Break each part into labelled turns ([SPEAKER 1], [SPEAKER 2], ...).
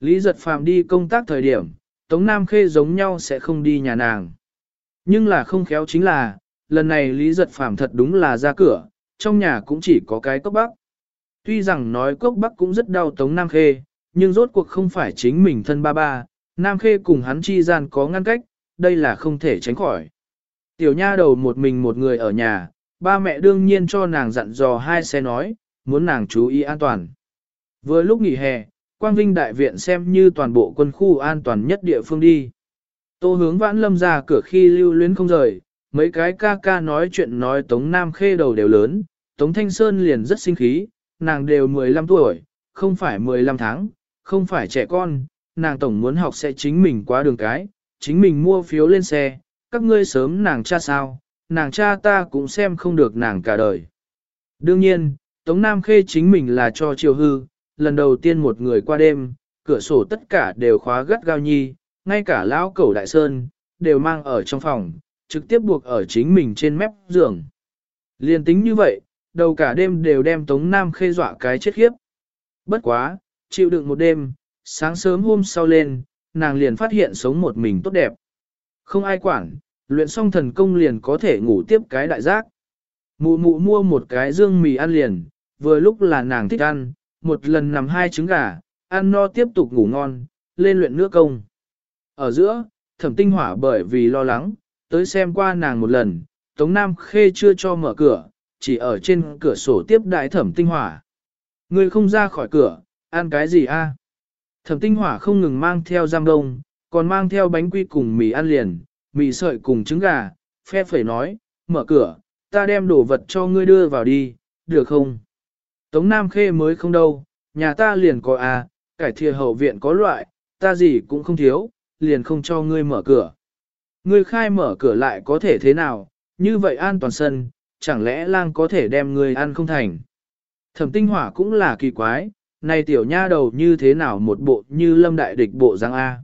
[SPEAKER 1] Lý giật phàm đi công tác thời điểm, Tống Nam Khê giống nhau sẽ không đi nhà nàng. Nhưng là không khéo chính là, lần này Lý giật phàm thật đúng là ra cửa, trong nhà cũng chỉ có cái cốc bắc. Tuy rằng nói cốc bắc cũng rất đau Tống Nam Khê, nhưng rốt cuộc không phải chính mình thân ba ba, Nam Khê cùng hắn chi gian có ngăn cách, đây là không thể tránh khỏi. Tiểu nha đầu một mình một người ở nhà, ba mẹ đương nhiên cho nàng dặn dò hai xe nói, muốn nàng chú ý an toàn. Vừa lúc nghỉ hè, Quang Vinh Đại Viện xem như toàn bộ quân khu an toàn nhất địa phương đi. Tô hướng vãn lâm ra cửa khi lưu luyến không rời, mấy cái ca ca nói chuyện nói Tống Nam Khê đầu đều lớn, Tống Thanh Sơn liền rất sinh khí, nàng đều 15 tuổi, không phải 15 tháng, không phải trẻ con, nàng tổng muốn học sẽ chính mình qua đường cái, chính mình mua phiếu lên xe, các ngươi sớm nàng cha sao, nàng cha ta cũng xem không được nàng cả đời. Đương nhiên, Tống Nam Khê chính mình là cho chiều hư, lần đầu tiên một người qua đêm, cửa sổ tất cả đều khóa gắt gao nhi, ngay cả lão cẩu đại sơn, đều mang ở trong phòng, trực tiếp buộc ở chính mình trên mép giường. Liên tính như vậy, đầu cả đêm đều đem Tống Nam Khê dọa cái chết khiếp. Bất quá, chịu đựng một đêm, sáng sớm hôm sau lên, nàng liền phát hiện sống một mình tốt đẹp. Không ai quản, luyện xong thần công liền có thể ngủ tiếp cái đại giác. Mụ mụ mua một cái dương mì ăn liền, vừa lúc là nàng thích ăn, một lần nằm hai trứng gà, ăn no tiếp tục ngủ ngon, lên luyện nước công. Ở giữa, thẩm tinh hỏa bởi vì lo lắng, tới xem qua nàng một lần, Tống Nam Khê chưa cho mở cửa, chỉ ở trên cửa sổ tiếp đại thẩm tinh hỏa. Người không ra khỏi cửa, ăn cái gì a? Thẩm tinh hỏa không ngừng mang theo giam đông, còn mang theo bánh quy cùng mì ăn liền, mì sợi cùng trứng gà, phe phẩy nói, mở cửa, ta đem đồ vật cho ngươi đưa vào đi, được không? Tống Nam Khê mới không đâu, nhà ta liền có à, cải thiện hậu viện có loại, ta gì cũng không thiếu, liền không cho ngươi mở cửa. Ngươi khai mở cửa lại có thể thế nào, như vậy an toàn sân, chẳng lẽ lang có thể đem ngươi ăn không thành. Thẩm tinh hỏa cũng là kỳ quái, này tiểu nha đầu như thế nào một bộ như lâm đại địch bộ dáng A.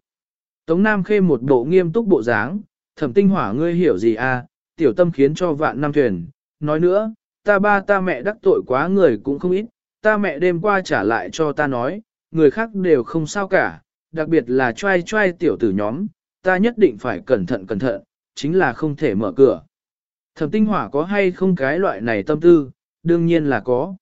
[SPEAKER 1] Tống Nam Khê một bộ nghiêm túc bộ dáng, thẩm tinh hỏa ngươi hiểu gì A, tiểu tâm khiến cho vạn năm thuyền. Nói nữa, ta ba ta mẹ đắc tội quá người cũng không ít, ta mẹ đêm qua trả lại cho ta nói, người khác đều không sao cả, đặc biệt là trai trai tiểu tử nhóm, ta nhất định phải cẩn thận cẩn thận, chính là không thể mở cửa. Thẩm tinh hỏa có hay không cái loại này tâm tư, đương nhiên là có.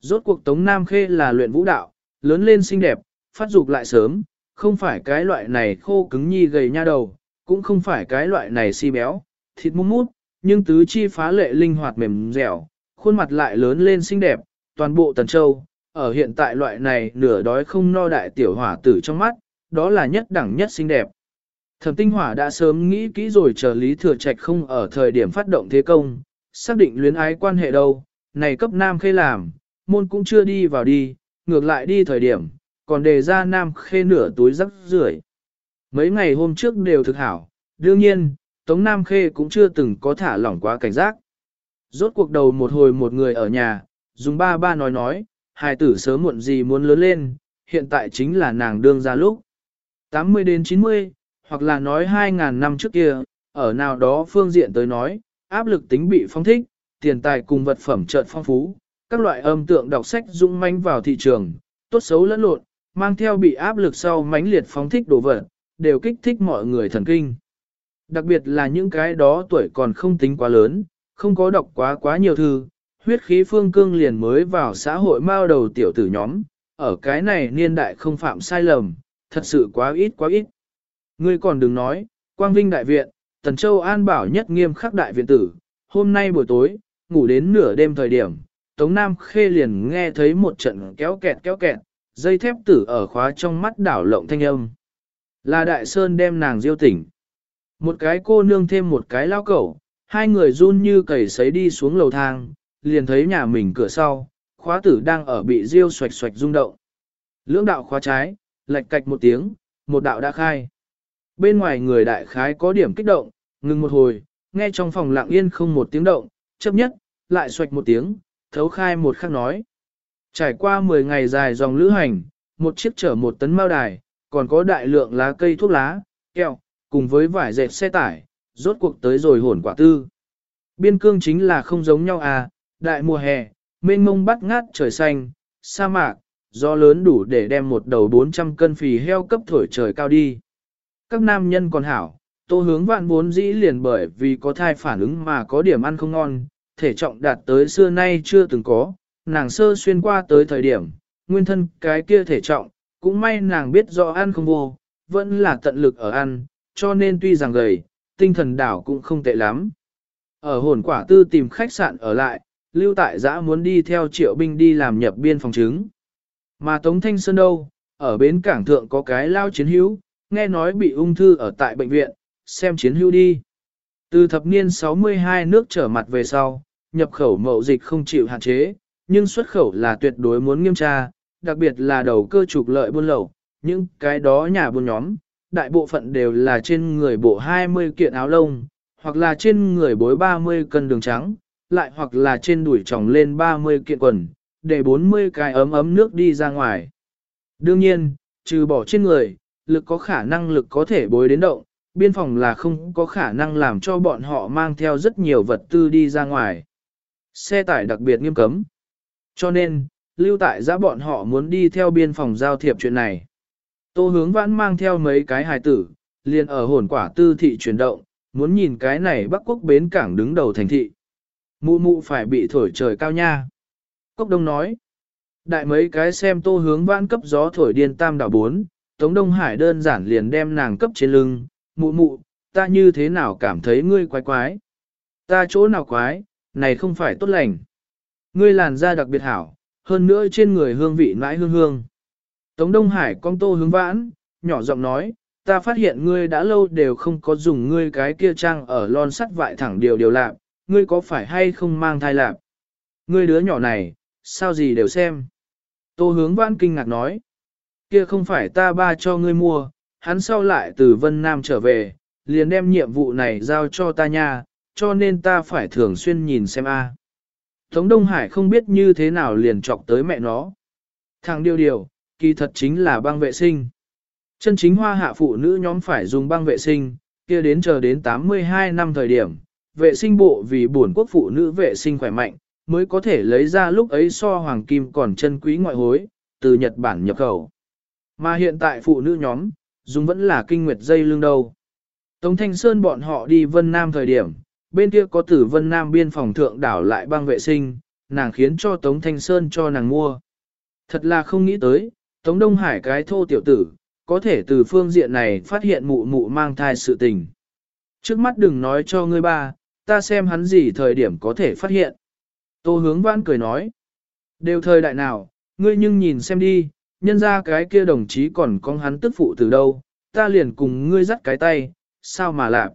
[SPEAKER 1] Rốt cuộc Tống Nam Khê là luyện vũ đạo, lớn lên xinh đẹp, phát dục lại sớm, không phải cái loại này khô cứng nhi gầy nha đầu, cũng không phải cái loại này si béo, thịt mút mút, nhưng tứ chi phá lệ linh hoạt mềm dẻo, khuôn mặt lại lớn lên xinh đẹp, toàn bộ tần châu, ở hiện tại loại này nửa đói không no đại tiểu hỏa tử trong mắt, đó là nhất đẳng nhất xinh đẹp. Thẩm tinh hỏa đã sớm nghĩ kỹ rồi chờ Lý Thừa Trạch không ở thời điểm phát động thế công, xác định luyến ái quan hệ đâu, này cấp nam khê làm, môn cũng chưa đi vào đi, ngược lại đi thời điểm, còn đề ra nam khê nửa túi rắc rưởi. Mấy ngày hôm trước đều thực hảo, đương nhiên, Tống Nam Khê cũng chưa từng có thả lỏng quá cảnh giác. Rốt cuộc đầu một hồi một người ở nhà, dùng ba ba nói nói, hài tử sớm muộn gì muốn lớn lên, hiện tại chính là nàng đương ra lúc. 80 đến 90, hoặc là nói 2.000 năm trước kia, ở nào đó phương diện tới nói, áp lực tính bị phong thích, tiền tài cùng vật phẩm chợt phong phú, các loại âm tượng đọc sách dũng manh vào thị trường, tốt xấu lẫn lộn, mang theo bị áp lực sau mãnh liệt phóng thích đồ vật, đều kích thích mọi người thần kinh. Đặc biệt là những cái đó tuổi còn không tính quá lớn, không có đọc quá quá nhiều thư, huyết khí phương cương liền mới vào xã hội mao đầu tiểu tử nhóm, ở cái này niên đại không phạm sai lầm, thật sự quá ít quá ít. Ngươi còn đừng nói, Quang Vinh Đại Viện, Tần Châu An bảo nhất nghiêm khắc đại viện tử, hôm nay buổi tối, ngủ đến nửa đêm thời điểm, Tống Nam Khê liền nghe thấy một trận kéo kẹt kéo kẹt, dây thép tử ở khóa trong mắt đảo lộng thanh âm. Là Đại Sơn đem nàng diêu tỉnh. Một cái cô nương thêm một cái lao cẩu, hai người run như cầy sấy đi xuống lầu thang, liền thấy nhà mình cửa sau, khóa tử đang ở bị diêu xoạch xoạch rung động. Lưỡng đạo khóa trái, lạch cạch một tiếng, một đạo đã khai. Bên ngoài người đại khái có điểm kích động, ngừng một hồi, nghe trong phòng lặng yên không một tiếng động, chấp nhất, lại xoạch một tiếng, thấu khai một khắc nói. Trải qua 10 ngày dài dòng lữ hành, một chiếc chở một tấn mao đài, còn có đại lượng lá cây thuốc lá, kẹo, cùng với vải dệt xe tải, rốt cuộc tới rồi hồn quả tư. Biên cương chính là không giống nhau à, đại mùa hè, mênh mông bắt ngát trời xanh, sa mạc, do lớn đủ để đem một đầu 400 cân phì heo cấp thổi trời cao đi. Các nam nhân còn hảo, tô hướng vạn vốn dĩ liền bởi vì có thai phản ứng mà có điểm ăn không ngon, thể trọng đạt tới xưa nay chưa từng có, nàng sơ xuyên qua tới thời điểm, nguyên thân cái kia thể trọng, cũng may nàng biết rõ ăn không vô, vẫn là tận lực ở ăn, cho nên tuy rằng gầy, tinh thần đảo cũng không tệ lắm. Ở hồn quả tư tìm khách sạn ở lại, lưu tại giã muốn đi theo triệu binh đi làm nhập biên phòng chứng. Mà Tống Thanh Sơn đâu, ở bến cảng thượng có cái lao chiến hữu, nghe nói bị ung thư ở tại bệnh viện, xem chiến hữu đi. Từ thập niên 62 nước trở mặt về sau, nhập khẩu mậu dịch không chịu hạn chế, nhưng xuất khẩu là tuyệt đối muốn nghiêm tra, đặc biệt là đầu cơ trục lợi buôn lậu, những cái đó nhà buôn nhóm, đại bộ phận đều là trên người bộ 20 kiện áo lông, hoặc là trên người bối 30 cân đường trắng, lại hoặc là trên đuổi tròng lên 30 kiện quần, để 40 cái ấm ấm nước đi ra ngoài. Đương nhiên, trừ bỏ trên người, lực có khả năng lực có thể bối đến động, biên phòng là không có khả năng làm cho bọn họ mang theo rất nhiều vật tư đi ra ngoài. Xe tải đặc biệt nghiêm cấm. Cho nên, lưu tại giã bọn họ muốn đi theo biên phòng giao thiệp chuyện này. Tô hướng vãn mang theo mấy cái hài tử, liền ở hồn quả tư thị chuyển động, muốn nhìn cái này bắc quốc bến cảng đứng đầu thành thị. Mụ mụ phải bị thổi trời cao nha. Cốc đông nói. Đại mấy cái xem tô hướng vãn cấp gió thổi điên tam đảo bốn, Tống Đông Hải đơn giản liền đem nàng cấp trên lưng, mụ mụ, ta như thế nào cảm thấy ngươi quái quái. Ta chỗ nào quái, này không phải tốt lành. Ngươi làn da đặc biệt hảo, hơn nữa trên người hương vị mãi hương hương. Tống Đông Hải con tô hướng vãn, nhỏ giọng nói, ta phát hiện ngươi đã lâu đều không có dùng ngươi cái kia trang ở lon sắt vại thẳng điều điều lạc, ngươi có phải hay không mang thai lạp? Ngươi đứa nhỏ này, sao gì đều xem. Tô hướng vãn kinh ngạc nói, kia không phải ta ba cho ngươi mua, hắn sau lại từ Vân Nam trở về, liền đem nhiệm vụ này giao cho ta nha, cho nên ta phải thường xuyên nhìn xem a. Tống Đông Hải không biết như thế nào liền chọc tới mẹ nó. Thằng điều điều, kỳ thật chính là băng vệ sinh. Chân chính hoa hạ phụ nữ nhóm phải dùng băng vệ sinh, kia đến chờ đến 82 năm thời điểm, vệ sinh bộ vì buồn quốc phụ nữ vệ sinh khỏe mạnh, mới có thể lấy ra lúc ấy so hoàng kim còn chân quý ngoại hối, từ Nhật Bản nhập khẩu. Mà hiện tại phụ nữ nhóm, dùng vẫn là kinh nguyệt dây lưng đầu. Tống Thanh Sơn bọn họ đi Vân Nam thời điểm, bên kia có tử Vân Nam biên phòng thượng đảo lại băng vệ sinh, nàng khiến cho Tống Thanh Sơn cho nàng mua. Thật là không nghĩ tới, Tống Đông Hải cái thô tiểu tử, có thể từ phương diện này phát hiện mụ mụ mang thai sự tình. Trước mắt đừng nói cho ngươi ba, ta xem hắn gì thời điểm có thể phát hiện. Tô hướng vãn cười nói. Đều thời đại nào, ngươi nhưng nhìn xem đi, nhân ra cái kia đồng chí còn con hắn tức phụ từ đâu, ta liền cùng ngươi dắt cái tay, sao mà lạp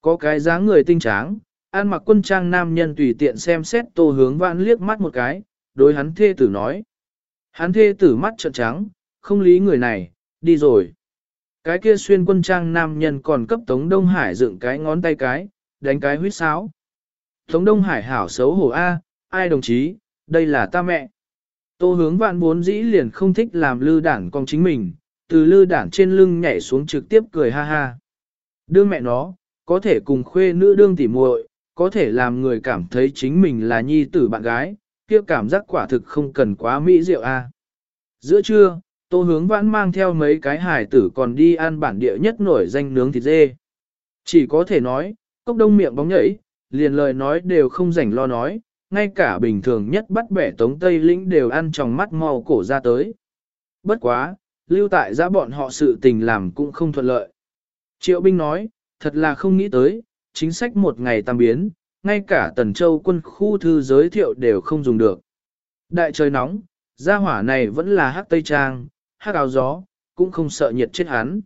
[SPEAKER 1] Có cái dáng người tinh tráng, an mặc quân trang nam nhân tùy tiện xem xét tô hướng vãn liếc mắt một cái, đối hắn thê tử nói. Hắn thê tử mắt trợn trắng, không lý người này, đi rồi. Cái kia xuyên quân trang nam nhân còn cấp Tống Đông Hải dựng cái ngón tay cái, đánh cái huyết sáo. Tống Đông Hải hảo xấu hổ A, ai đồng chí, đây là ta mẹ. Tô hướng vạn bốn dĩ liền không thích làm lư đảng con chính mình, từ lư đảng trên lưng nhảy xuống trực tiếp cười ha ha. Đương mẹ nó, có thể cùng khuê nữ đương tỉ muội, có thể làm người cảm thấy chính mình là nhi tử bạn gái, kia cảm giác quả thực không cần quá mỹ diệu a. Giữa trưa, tô hướng vãn mang theo mấy cái hải tử còn đi ăn bản địa nhất nổi danh nướng thịt dê. Chỉ có thể nói, cốc đông miệng bóng nhảy, liền lời nói đều không rảnh lo nói, ngay cả bình thường nhất bắt bẻ tống Tây Lĩnh đều ăn trong mắt mau cổ ra tới. Bất quá, lưu tại giã bọn họ sự tình làm cũng không thuận lợi. Triệu binh nói, thật là không nghĩ tới, chính sách một ngày tam biến, ngay cả tần châu quân khu thư giới thiệu đều không dùng được. Đại trời nóng, gia hỏa này vẫn là hắc tây trang, hắc áo gió, cũng không sợ nhiệt chết hắn.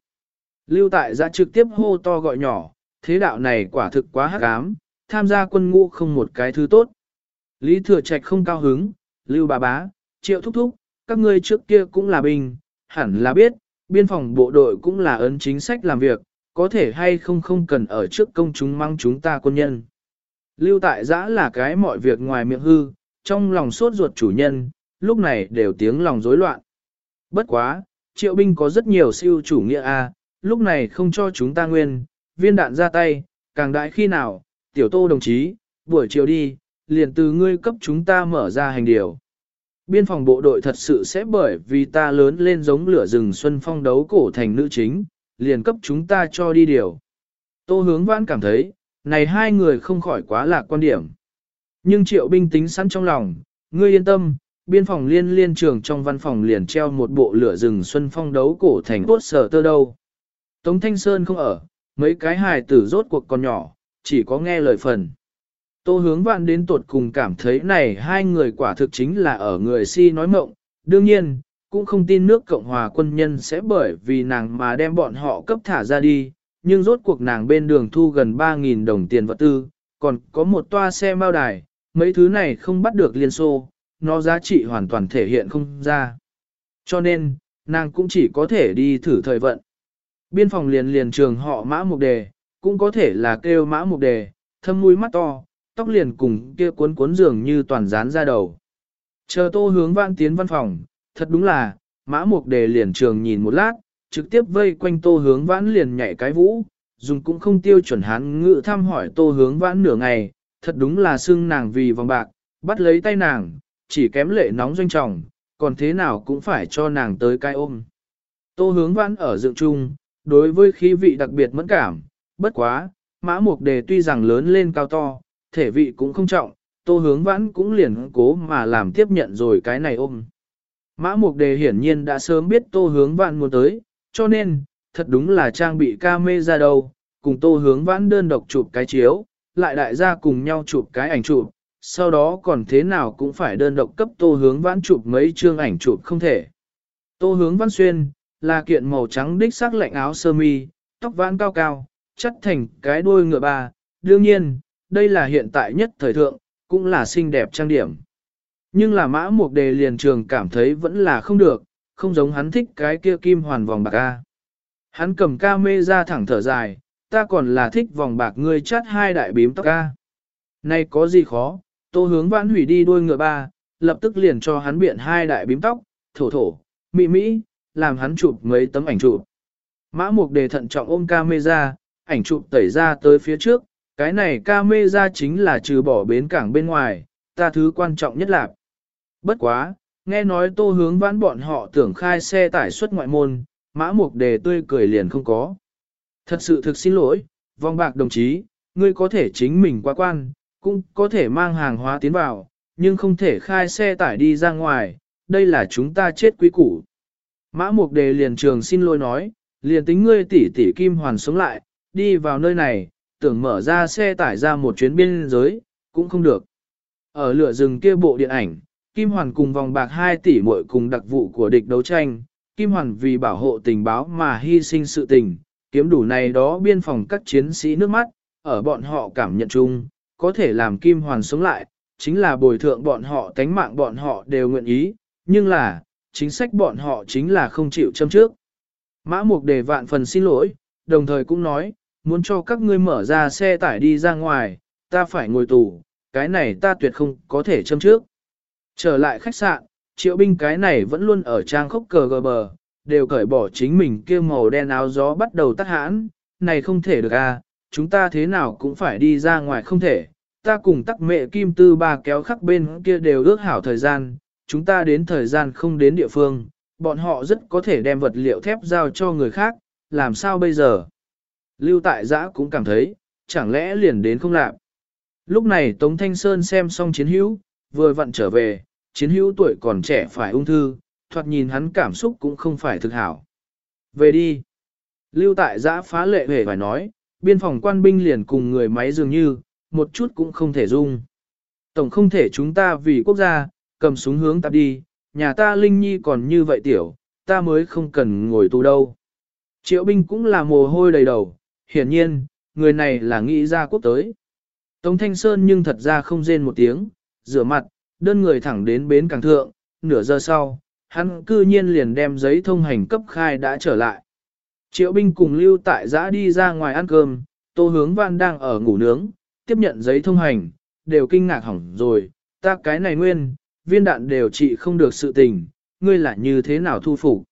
[SPEAKER 1] Lưu tại giã trực tiếp hô to gọi nhỏ, thế đạo này quả thực quá hắc ám, tham gia quân ngũ không một cái thứ tốt. Lý Thừa Trạch không cao hứng, Lưu bà bá, triệu thúc thúc, các ngươi trước kia cũng là bình, hẳn là biết, biên phòng bộ đội cũng là ấn chính sách làm việc, có thể hay không không cần ở trước công chúng mang chúng ta quân nhân. Lưu tại giã là cái mọi việc ngoài miệng hư, trong lòng suốt ruột chủ nhân, lúc này đều tiếng lòng rối loạn. Bất quá, triệu binh có rất nhiều siêu chủ nghĩa A, lúc này không cho chúng ta nguyên, viên đạn ra tay, càng đại khi nào, tiểu tô đồng chí, buổi chiều đi, liền từ ngươi cấp chúng ta mở ra hành điều. biên phòng bộ đội thật sự sẽ bởi vì ta lớn lên giống lửa rừng xuân phong đấu cổ thành nữ chính, liền cấp chúng ta cho đi điều. Tô hướng vãn cảm thấy, này hai người không khỏi quá lạc quan điểm. Nhưng triệu binh tính sẵn trong lòng, ngươi yên tâm, biên phòng liên liên trường trong văn phòng liền treo một bộ lửa rừng xuân phong đấu cổ thành tốt sở tơ đâu. Tống Thanh Sơn không ở, mấy cái hài tử rốt cuộc còn nhỏ, chỉ có nghe lời phần. Tô hướng vạn đến tuột cùng cảm thấy này hai người quả thực chính là ở người si nói mộng, đương nhiên, cũng không tin nước Cộng hòa quân nhân sẽ bởi vì nàng mà đem bọn họ cấp thả ra đi, nhưng rốt cuộc nàng bên đường thu gần 3.000 đồng tiền vật tư, còn có một toa xe mao đài, mấy thứ này không bắt được liên xô, nó giá trị hoàn toàn thể hiện không ra. Cho nên, nàng cũng chỉ có thể đi thử thời vận. Biên phòng liền liền trường họ mã mục đề, cũng có thể là kêu mã mục đề, thâm mũi mắt to, tóc liền cùng kia cuốn cuốn dường như toàn dán ra đầu. Chờ tô hướng vãn tiến văn phòng, thật đúng là, mã mục đề liền trường nhìn một lát, trực tiếp vây quanh tô hướng vãn liền nhảy cái vũ, dùng cũng không tiêu chuẩn hán ngự thăm hỏi tô hướng vãn nửa ngày, thật đúng là xưng nàng vì vòng bạc, bắt lấy tay nàng, chỉ kém lệ nóng doanh trọng, còn thế nào cũng phải cho nàng tới cái ôm. Tô hướng vãn ở dựng chung, đối với khí vị đặc biệt mẫn cảm, bất quá, mã mục đề tuy rằng lớn lên cao to, thể vị cũng không trọng, tô hướng vãn cũng liền cố mà làm tiếp nhận rồi cái này ôm. Mã mục đề hiển nhiên đã sớm biết tô hướng vãn muốn tới, cho nên, thật đúng là trang bị ca mê ra đâu, cùng tô hướng vãn đơn độc chụp cái chiếu, lại đại gia cùng nhau chụp cái ảnh chụp, sau đó còn thế nào cũng phải đơn độc cấp tô hướng vãn chụp mấy chương ảnh chụp không thể. Tô hướng vãn xuyên, là kiện màu trắng đích sắc lạnh áo sơ mi, tóc vãn cao cao, chất thành cái đuôi ngựa ba, đương nhiên, đây là hiện tại nhất thời thượng, cũng là xinh đẹp trang điểm. Nhưng là mã mục đề liền trường cảm thấy vẫn là không được, không giống hắn thích cái kia kim hoàn vòng bạc A. Hắn cầm ca mê ra thẳng thở dài, ta còn là thích vòng bạc ngươi chát hai đại bím tóc A. Này có gì khó, tô hướng vãn hủy đi đuôi ngựa ba, lập tức liền cho hắn biện hai đại bím tóc, thổ thổ, mị mỹ, làm hắn chụp mấy tấm ảnh chụp. Mã mục đề thận trọng ôm camera, ảnh chụp tẩy ra tới phía trước, cái này camera chính là trừ bỏ bến cảng bên ngoài, ta thứ quan trọng nhất là. Bất quá, nghe nói tô hướng vãn bọn họ tưởng khai xe tải xuất ngoại môn, mã mục đề tươi cười liền không có. Thật sự thực xin lỗi, vong bạc đồng chí, ngươi có thể chính mình qua quan, cũng có thể mang hàng hóa tiến vào, nhưng không thể khai xe tải đi ra ngoài, đây là chúng ta chết quý củ. Mã Mục Đề liền trường xin lỗi nói, liền tính ngươi tỷ tỷ Kim Hoàn sống lại, đi vào nơi này, tưởng mở ra xe tải ra một chuyến biên giới, cũng không được. Ở lửa rừng kia bộ điện ảnh, Kim Hoàn cùng vòng bạc 2 tỷ muội cùng đặc vụ của địch đấu tranh, Kim Hoàn vì bảo hộ tình báo mà hy sinh sự tình, kiếm đủ này đó biên phòng các chiến sĩ nước mắt, ở bọn họ cảm nhận chung, có thể làm Kim Hoàn sống lại, chính là bồi thượng bọn họ tánh mạng bọn họ đều nguyện ý, nhưng là, chính sách bọn họ chính là không chịu châm trước. Mã Mục Đề vạn phần xin lỗi, đồng thời cũng nói, muốn cho các ngươi mở ra xe tải đi ra ngoài, ta phải ngồi tù, cái này ta tuyệt không có thể châm trước. Trở lại khách sạn, triệu binh cái này vẫn luôn ở trang khốc cờ gờ bờ, đều cởi bỏ chính mình kia màu đen áo gió bắt đầu tắt hãn, này không thể được à, chúng ta thế nào cũng phải đi ra ngoài không thể, ta cùng tắc mẹ kim tư ba kéo khắc bên kia đều ước hảo thời gian, chúng ta đến thời gian không đến địa phương, bọn họ rất có thể đem vật liệu thép giao cho người khác, làm sao bây giờ? Lưu tại giã cũng cảm thấy, chẳng lẽ liền đến không làm. Lúc này Tống Thanh Sơn xem xong chiến hữu, vừa vặn trở về, chiến hữu tuổi còn trẻ phải ung thư, thoạt nhìn hắn cảm xúc cũng không phải thực hảo. Về đi. Lưu tại giã phá lệ hề phải nói, biên phòng quan binh liền cùng người máy dường như, một chút cũng không thể dung. Tổng không thể chúng ta vì quốc gia, cầm súng hướng tạp đi, nhà ta Linh Nhi còn như vậy tiểu, ta mới không cần ngồi tù đâu. Triệu binh cũng là mồ hôi đầy đầu, hiển nhiên, người này là nghĩ ra quốc tới. Tống Thanh Sơn nhưng thật ra không rên một tiếng, rửa mặt, đơn người thẳng đến bến càng thượng, nửa giờ sau, hắn cư nhiên liền đem giấy thông hành cấp khai đã trở lại. Triệu binh cùng lưu tại giã đi ra ngoài ăn cơm, tô hướng văn đang ở ngủ nướng, tiếp nhận giấy thông hành, đều kinh ngạc hỏng rồi, ta cái này nguyên, viên đạn đều trị không được sự tình, ngươi là như thế nào thu phục.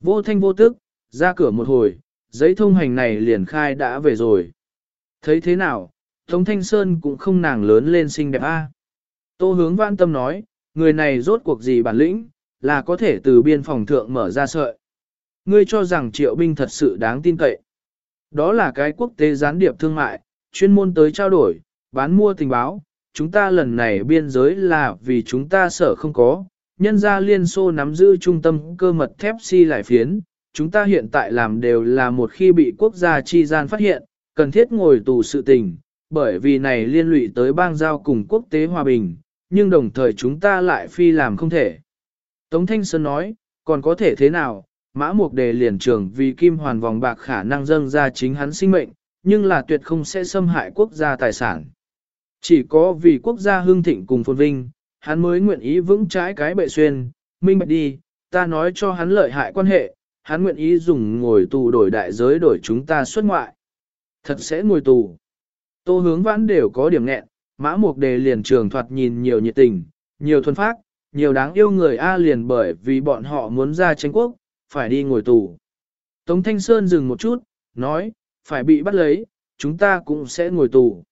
[SPEAKER 1] Vô thanh vô tức, ra cửa một hồi, giấy thông hành này liền khai đã về rồi. Thấy thế nào, Tống Thanh Sơn cũng không nàng lớn lên xinh đẹp a. Tô hướng vãn tâm nói, người này rốt cuộc gì bản lĩnh, là có thể từ biên phòng thượng mở ra sợi. Ngươi cho rằng triệu binh thật sự đáng tin cậy. Đó là cái quốc tế gián điệp thương mại, chuyên môn tới trao đổi, bán mua tình báo. Chúng ta lần này biên giới là vì chúng ta sợ không có. Nhân gia Liên Xô nắm giữ trung tâm cơ mật thép si lại phiến. Chúng ta hiện tại làm đều là một khi bị quốc gia chi gian phát hiện, cần thiết ngồi tù sự tình, bởi vì này liên lụy tới bang giao cùng quốc tế hòa bình, nhưng đồng thời chúng ta lại phi làm không thể. Tống Thanh Sơn nói, còn có thể thế nào, mã mục đề liền trường vì kim hoàn vòng bạc khả năng dâng ra chính hắn sinh mệnh, nhưng là tuyệt không sẽ xâm hại quốc gia tài sản. Chỉ có vì quốc gia hương thịnh cùng phồn vinh, hắn mới nguyện ý vững trái cái bệ xuyên, minh bạch đi, ta nói cho hắn lợi hại quan hệ, hắn nguyện ý dùng ngồi tù đổi đại giới đổi chúng ta xuất ngoại. Thật sẽ ngồi tù. Tô hướng vãn đều có điểm nghẹn, mã mục đề liền trường thoạt nhìn nhiều nhiệt tình, nhiều thuần phác, nhiều đáng yêu người A liền bởi vì bọn họ muốn ra tranh quốc, phải đi ngồi tù. Tống Thanh Sơn dừng một chút, nói, phải bị bắt lấy, chúng ta cũng sẽ ngồi tù.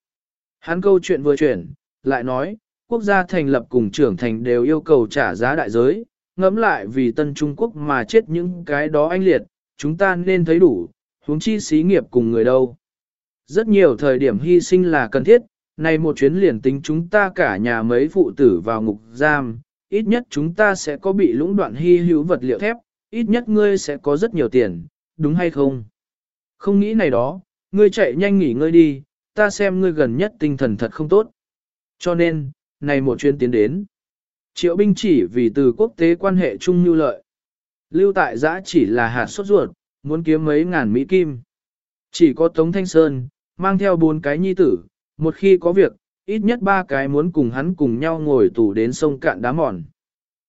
[SPEAKER 1] Hắn câu chuyện vừa chuyển, lại nói, quốc gia thành lập cùng trưởng thành đều yêu cầu trả giá đại giới, ngẫm lại vì tân Trung Quốc mà chết những cái đó anh liệt, chúng ta nên thấy đủ, huống chi xí nghiệp cùng người đâu. Rất nhiều thời điểm hy sinh là cần thiết, này một chuyến liền tính chúng ta cả nhà mấy phụ tử vào ngục giam, ít nhất chúng ta sẽ có bị lũng đoạn hy hữu vật liệu thép, ít nhất ngươi sẽ có rất nhiều tiền, đúng hay không? Không nghĩ này đó, ngươi chạy nhanh nghỉ ngơi đi, ta xem ngươi gần nhất tinh thần thật không tốt. Cho nên, này một chuyến tiến đến. Triệu binh chỉ vì từ quốc tế quan hệ chung như lợi. Lưu tại giã chỉ là hạt sốt ruột, muốn kiếm mấy ngàn Mỹ kim. Chỉ có Tống Thanh Sơn, mang theo bốn cái nhi tử, một khi có việc, ít nhất ba cái muốn cùng hắn cùng nhau ngồi tù đến sông cạn đá mòn.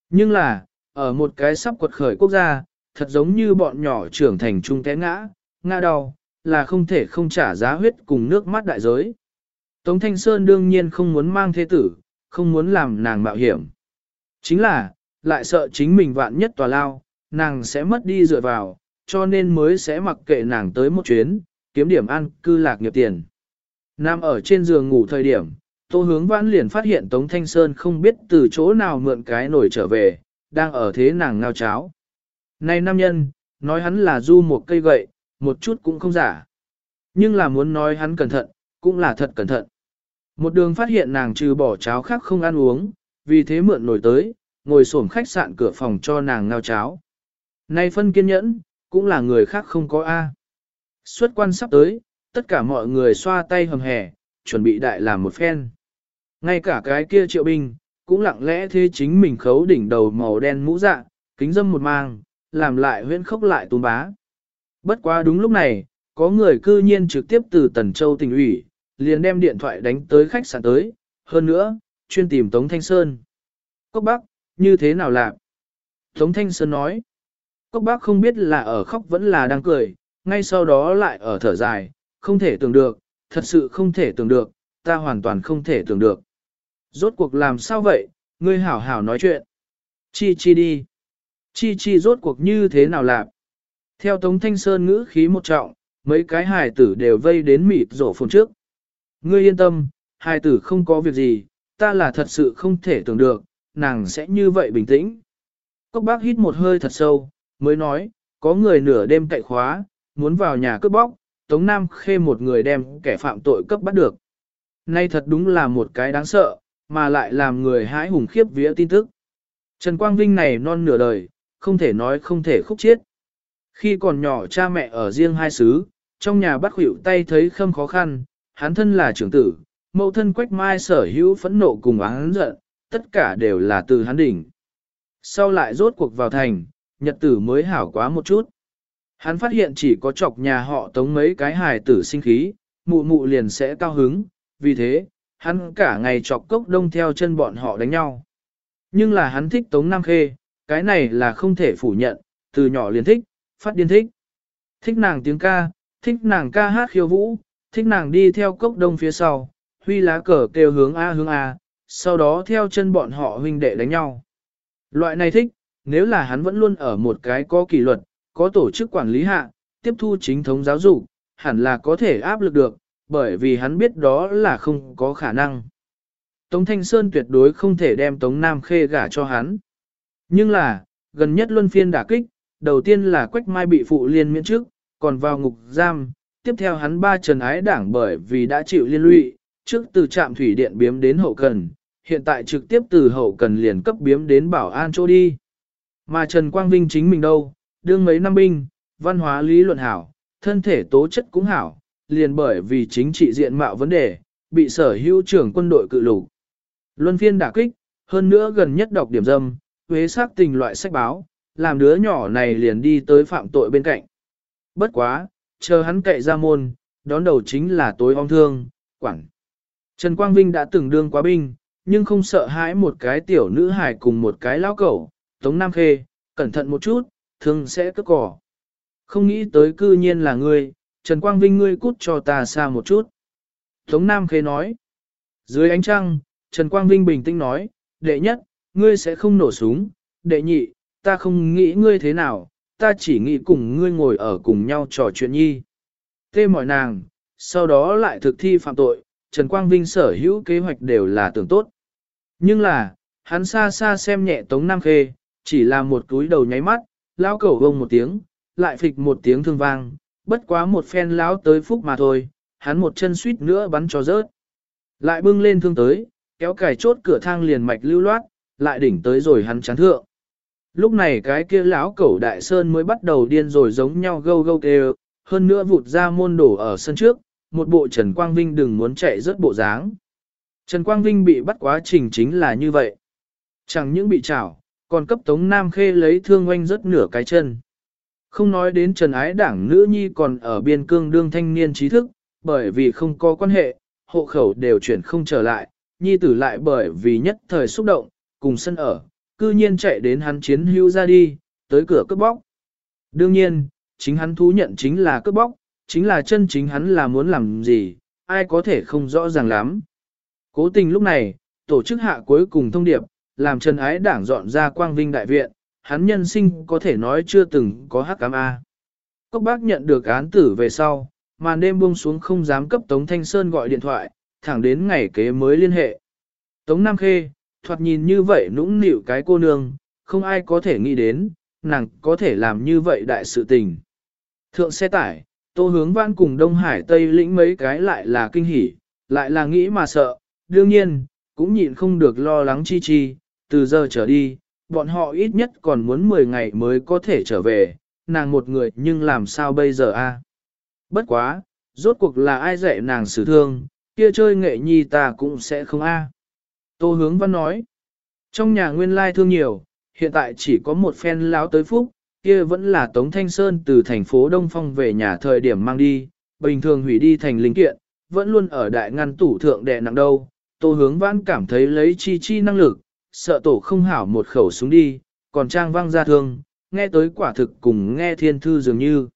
[SPEAKER 1] Nhưng là, ở một cái sắp quật khởi quốc gia, thật giống như bọn nhỏ trưởng thành trung té ngã, ngã đau, là không thể không trả giá huyết cùng nước mắt đại giới. Tống Thanh Sơn đương nhiên không muốn mang thế tử, không muốn làm nàng mạo hiểm. Chính là, lại sợ chính mình vạn nhất tòa lao, nàng sẽ mất đi dựa vào, cho nên mới sẽ mặc kệ nàng tới một chuyến, kiếm điểm ăn cư lạc nghiệp tiền. Nam ở trên giường ngủ thời điểm, Tô Hướng Vãn liền phát hiện Tống Thanh Sơn không biết từ chỗ nào mượn cái nổi trở về, đang ở thế nàng ngao cháo. Này nam nhân, nói hắn là du một cây gậy, một chút cũng không giả. Nhưng là muốn nói hắn cẩn thận, cũng là thật cẩn thận. Một đường phát hiện nàng trừ bỏ cháo khác không ăn uống, vì thế mượn nổi tới, ngồi xổm khách sạn cửa phòng cho nàng ngao cháo. Nay phân kiên nhẫn, cũng là người khác không có A. Xuất quan sắp tới, tất cả mọi người xoa tay hầm hè, chuẩn bị đại làm một phen. Ngay cả cái kia triệu binh, cũng lặng lẽ thế chính mình khấu đỉnh đầu màu đen mũ dạ, kính dâm một mang, làm lại huyễn khốc lại tùm bá. Bất quá đúng lúc này, có người cư nhiên trực tiếp từ Tần Châu tỉnh ủy, liền đem điện thoại đánh tới khách sạn tới, hơn nữa, chuyên tìm Tống Thanh Sơn. Cốc bác, như thế nào lạc? Tống Thanh Sơn nói, Cốc bác không biết là ở khóc vẫn là đang cười, ngay sau đó lại ở thở dài, không thể tưởng được, thật sự không thể tưởng được, ta hoàn toàn không thể tưởng được. Rốt cuộc làm sao vậy, ngươi hảo hảo nói chuyện. Chi chi đi. Chi chi rốt cuộc như thế nào làm? Theo Tống Thanh Sơn ngữ khí một trọng, mấy cái hài tử đều vây đến mịt rổ phồn trước. Ngươi yên tâm, hài tử không có việc gì, ta là thật sự không thể tưởng được, nàng sẽ như vậy bình tĩnh. Cốc bác hít một hơi thật sâu, mới nói, có người nửa đêm cậy khóa, muốn vào nhà cướp bóc, Tống Nam Khê một người đem kẻ phạm tội cấp bắt được. Nay thật đúng là một cái đáng sợ, mà lại làm người hãi hùng khiếp vía tin tức. Trần Quang Vinh này non nửa đời, không thể nói không thể khúc chiết. Khi còn nhỏ cha mẹ ở riêng hai xứ, trong nhà bắt hữu tay thấy khâm khó khăn, hắn thân là trưởng tử, mẫu thân quách mai sở hữu phẫn nộ cùng án giận, tất cả đều là từ hắn đỉnh. Sau lại rốt cuộc vào thành, nhật tử mới hảo quá một chút. Hắn phát hiện chỉ có chọc nhà họ tống mấy cái hài tử sinh khí, mụ mụ liền sẽ cao hứng, vì thế, hắn cả ngày chọc cốc đông theo chân bọn họ đánh nhau. Nhưng là hắn thích tống nam khê, cái này là không thể phủ nhận, từ nhỏ liền thích, phát điên thích. Thích nàng tiếng ca, thích nàng ca hát khiêu vũ, thích nàng đi theo cốc đông phía sau, huy lá cờ kêu hướng A hướng A, sau đó theo chân bọn họ huynh đệ đánh nhau. Loại này thích, nếu là hắn vẫn luôn ở một cái có kỷ luật, có tổ chức quản lý hạ, tiếp thu chính thống giáo dục, hẳn là có thể áp lực được, bởi vì hắn biết đó là không có khả năng. Tống Thanh Sơn tuyệt đối không thể đem Tống Nam Khê gả cho hắn. Nhưng là, gần nhất luân phiên đả kích, đầu tiên là Quách Mai bị phụ liên miễn trước, còn vào ngục giam, tiếp theo hắn ba trần ái đảng bởi vì đã chịu liên lụy, trước từ trạm thủy điện biếm đến hậu cần, hiện tại trực tiếp từ hậu cần liền cấp biếm đến bảo an chỗ đi. Mà Trần Quang Vinh chính mình đâu, đương mấy năm binh, văn hóa lý luận hảo, thân thể tố chất cũng hảo, liền bởi vì chính trị diện mạo vấn đề, bị sở hữu trưởng quân đội cự lục. Luân phiên đả kích, hơn nữa gần nhất đọc điểm dâm, huế xác tình loại sách báo, làm đứa nhỏ này liền đi tới phạm tội bên cạnh. Bất quá, chờ hắn cậy ra môn, đón đầu chính là tối ong thương, quảng. Trần Quang Vinh đã từng đương quá binh, nhưng không sợ hãi một cái tiểu nữ hài cùng một cái lão cẩu, Tống Nam Khê, cẩn thận một chút, thương sẽ cất cỏ. Không nghĩ tới cư nhiên là ngươi, Trần Quang Vinh ngươi cút cho ta xa một chút. Tống Nam Khê nói. Dưới ánh trăng, Trần Quang Vinh bình tĩnh nói, đệ nhất, ngươi sẽ không nổ súng, đệ nhị, ta không nghĩ ngươi thế nào, ta chỉ nghĩ cùng ngươi ngồi ở cùng nhau trò chuyện nhi. Tê mỏi nàng, sau đó lại thực thi phạm tội, Trần Quang Vinh sở hữu kế hoạch đều là tưởng tốt. Nhưng là, hắn xa xa xem nhẹ Tống Nam Khê, chỉ là một túi đầu nháy mắt, lão cẩu vông một tiếng, lại phịch một tiếng thương vang, bất quá một phen lão tới phúc mà thôi, hắn một chân suýt nữa bắn cho rớt. Lại bưng lên thương tới, kéo cài chốt cửa thang liền mạch lưu loát, lại đỉnh tới rồi hắn chán thượng. Lúc này cái kia lão cẩu đại sơn mới bắt đầu điên rồi giống nhau gâu gâu kêu, hơn nữa vụt ra môn đổ ở sân trước, một bộ Trần Quang Vinh đừng muốn chạy rớt bộ dáng. Trần Quang Vinh bị bắt quá trình chính là như vậy. Chẳng những bị trảo, còn cấp Tống Nam Khê lấy thương oanh rất nửa cái chân. Không nói đến Trần Ái Đảng nữ nhi còn ở biên cương đương thanh niên trí thức, bởi vì không có quan hệ, hộ khẩu đều chuyển không trở lại, nhi tử lại bởi vì nhất thời xúc động, cùng sân ở, cư nhiên chạy đến hắn chiến hữu ra đi, tới cửa cướp bóc. Đương nhiên, chính hắn thú nhận chính là cướp bóc, chính là chân chính hắn là muốn làm gì, ai có thể không rõ ràng lắm. Cố tình lúc này, tổ chức hạ cuối cùng thông điệp, làm Trần Ái Đảng dọn ra Quang Vinh Đại Viện, hắn nhân sinh có thể nói chưa từng có hắc cám A. Cốc bác nhận được án tử về sau, màn đêm buông xuống không dám cấp Tống Thanh Sơn gọi điện thoại, thẳng đến ngày kế mới liên hệ. Tống Nam Khê, thoạt nhìn như vậy nũng nịu cái cô nương, không ai có thể nghĩ đến, nàng có thể làm như vậy đại sự tình. Thượng xe tải, tô hướng văn cùng Đông Hải Tây lĩnh mấy cái lại là kinh hỉ, lại là nghĩ mà sợ, đương nhiên, cũng nhịn không được lo lắng chi chi, từ giờ trở đi, bọn họ ít nhất còn muốn 10 ngày mới có thể trở về, nàng một người nhưng làm sao bây giờ a? Bất quá, rốt cuộc là ai dạy nàng xử thương, kia chơi nghệ nhi ta cũng sẽ không a. Tô hướng văn nói, trong nhà nguyên lai thương nhiều, hiện tại chỉ có một phen láo tới phúc, kia vẫn là Tống Thanh Sơn từ thành phố Đông Phong về nhà thời điểm mang đi, bình thường hủy đi thành linh kiện, vẫn luôn ở đại ngăn tủ thượng đè nặng đâu. Tô hướng văn cảm thấy lấy chi chi năng lực, sợ tổ không hảo một khẩu súng đi, còn trang văng ra thương, nghe tới quả thực cùng nghe thiên thư dường như.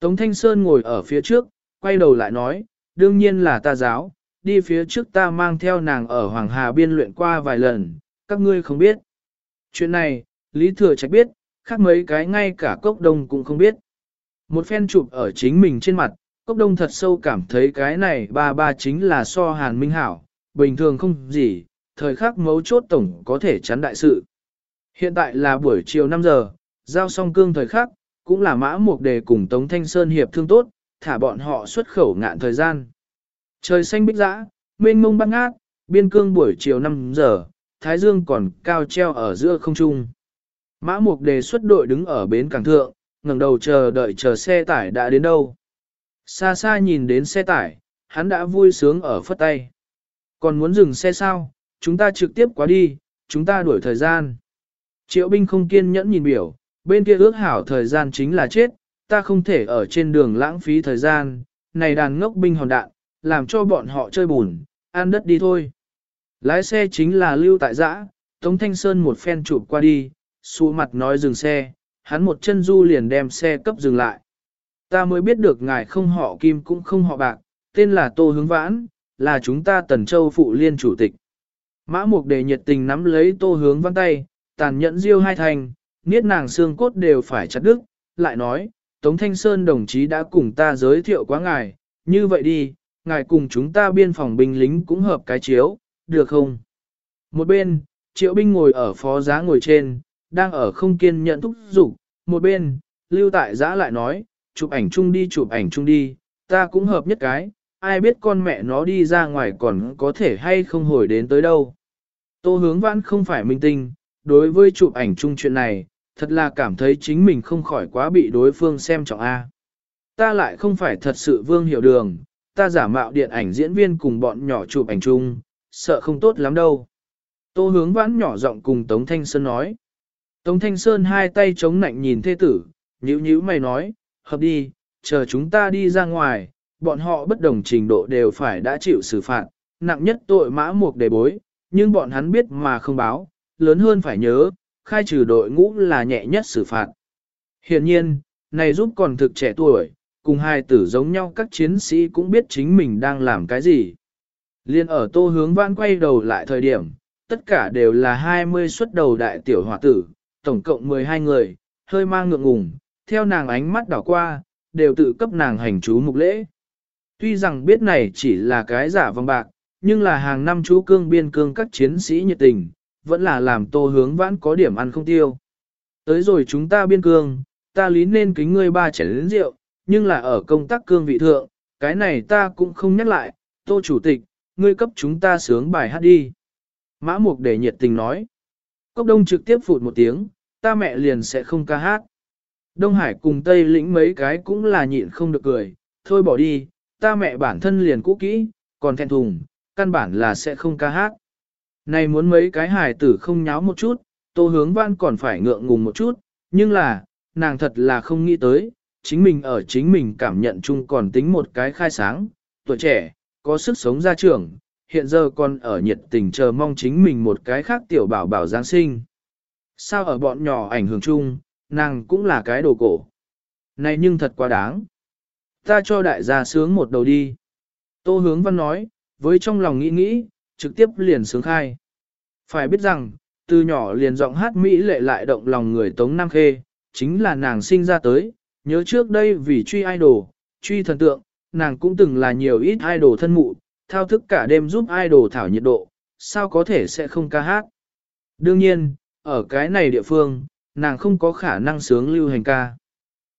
[SPEAKER 1] Tống Thanh Sơn ngồi ở phía trước, quay đầu lại nói, đương nhiên là ta giáo, đi phía trước ta mang theo nàng ở Hoàng Hà biên luyện qua vài lần, các ngươi không biết. Chuyện này, Lý Thừa Trạch biết, khác mấy cái ngay cả cốc đông cũng không biết. Một phen chụp ở chính mình trên mặt, cốc đông thật sâu cảm thấy cái này ba ba chính là so hàn minh hảo, bình thường không gì, thời khắc mấu chốt tổng có thể chắn đại sự. Hiện tại là buổi chiều 5 giờ, giao song cương thời khắc, cũng là mã mục đề cùng Tống Thanh Sơn hiệp thương tốt, thả bọn họ xuất khẩu ngạn thời gian. Trời xanh bích dã, mênh mông băng ngát, biên cương buổi chiều 5 giờ, thái dương còn cao treo ở giữa không trung. Mã mục đề xuất đội đứng ở bến cảng thượng, ngẩng đầu chờ đợi chờ xe tải đã đến đâu. Xa xa nhìn đến xe tải, hắn đã vui sướng ở phất tay. Còn muốn dừng xe sao, chúng ta trực tiếp qua đi, chúng ta đuổi thời gian. Triệu binh không kiên nhẫn nhìn biểu, bên kia ước hảo thời gian chính là chết, ta không thể ở trên đường lãng phí thời gian, này đàn ngốc binh hòn đạn, làm cho bọn họ chơi bùn, ăn đất đi thôi. Lái xe chính là lưu tại giã, Tống Thanh Sơn một phen chụp qua đi, xu mặt nói dừng xe, hắn một chân du liền đem xe cấp dừng lại. Ta mới biết được ngài không họ kim cũng không họ bạc, tên là Tô Hướng Vãn, là chúng ta Tần Châu Phụ Liên Chủ tịch. Mã Mục Đề nhiệt tình nắm lấy Tô Hướng văn tay, tàn nhẫn diêu hai thành, niết nàng xương cốt đều phải chặt đứt, lại nói, Tống Thanh Sơn đồng chí đã cùng ta giới thiệu quá ngài, như vậy đi, ngài cùng chúng ta biên phòng binh lính cũng hợp cái chiếu, được không? Một bên, triệu binh ngồi ở phó giá ngồi trên, đang ở không kiên nhận thúc giục, một bên, lưu tại giã lại nói, chụp ảnh chung đi chụp ảnh chung đi, ta cũng hợp nhất cái, ai biết con mẹ nó đi ra ngoài còn có thể hay không hồi đến tới đâu. Tô hướng vãn không phải minh tinh, đối với chụp ảnh chung chuyện này, thật là cảm thấy chính mình không khỏi quá bị đối phương xem trọng A. Ta lại không phải thật sự vương hiểu đường, ta giả mạo điện ảnh diễn viên cùng bọn nhỏ chụp ảnh chung, sợ không tốt lắm đâu. Tô hướng vãn nhỏ giọng cùng Tống Thanh Sơn nói. Tống Thanh Sơn hai tay chống nạnh nhìn thê tử, nhíu nhíu mày nói, hợp đi, chờ chúng ta đi ra ngoài, bọn họ bất đồng trình độ đều phải đã chịu xử phạt, nặng nhất tội mã mục đề bối, nhưng bọn hắn biết mà không báo, lớn hơn phải nhớ, khai trừ đội ngũ là nhẹ nhất xử phạt. Hiện nhiên, này giúp còn thực trẻ tuổi, cùng hai tử giống nhau các chiến sĩ cũng biết chính mình đang làm cái gì. Liên ở tô hướng vãn quay đầu lại thời điểm, tất cả đều là 20 xuất đầu đại tiểu hòa tử, tổng cộng 12 người, hơi mang ngượng ngùng, theo nàng ánh mắt đảo qua, đều tự cấp nàng hành chú mục lễ. Tuy rằng biết này chỉ là cái giả vòng bạc, nhưng là hàng năm chú cương biên cương các chiến sĩ nhiệt tình, vẫn là làm tô hướng vãn có điểm ăn không tiêu. Tới rồi chúng ta biên cương, ta lý nên kính ngươi ba chén lĩnh rượu, nhưng là ở công tác cương vị thượng, cái này ta cũng không nhắc lại, tô chủ tịch, ngươi cấp chúng ta sướng bài hát đi. Mã Mục để nhiệt tình nói. Cốc đông trực tiếp phụt một tiếng, ta mẹ liền sẽ không ca hát. Đông Hải cùng Tây lĩnh mấy cái cũng là nhịn không được cười, thôi bỏ đi, ta mẹ bản thân liền cũ kỹ, còn thẹn thùng, căn bản là sẽ không ca hát. Này muốn mấy cái hài tử không nháo một chút, tô hướng văn còn phải ngượng ngùng một chút, nhưng là, nàng thật là không nghĩ tới, chính mình ở chính mình cảm nhận chung còn tính một cái khai sáng, tuổi trẻ, có sức sống ra trưởng, hiện giờ còn ở nhiệt tình chờ mong chính mình một cái khác tiểu bảo bảo Giáng sinh. Sao ở bọn nhỏ ảnh hưởng chung, nàng cũng là cái đồ cổ. Này nhưng thật quá đáng. Ta cho đại gia sướng một đầu đi. Tô hướng văn nói, với trong lòng nghĩ nghĩ, trực tiếp liền sướng khai. Phải biết rằng, từ nhỏ liền giọng hát Mỹ lệ lại động lòng người Tống Nam Khê, chính là nàng sinh ra tới, nhớ trước đây vì truy idol, truy thần tượng, nàng cũng từng là nhiều ít idol thân mụ, thao thức cả đêm giúp idol thảo nhiệt độ, sao có thể sẽ không ca hát. Đương nhiên, ở cái này địa phương, nàng không có khả năng sướng lưu hành ca.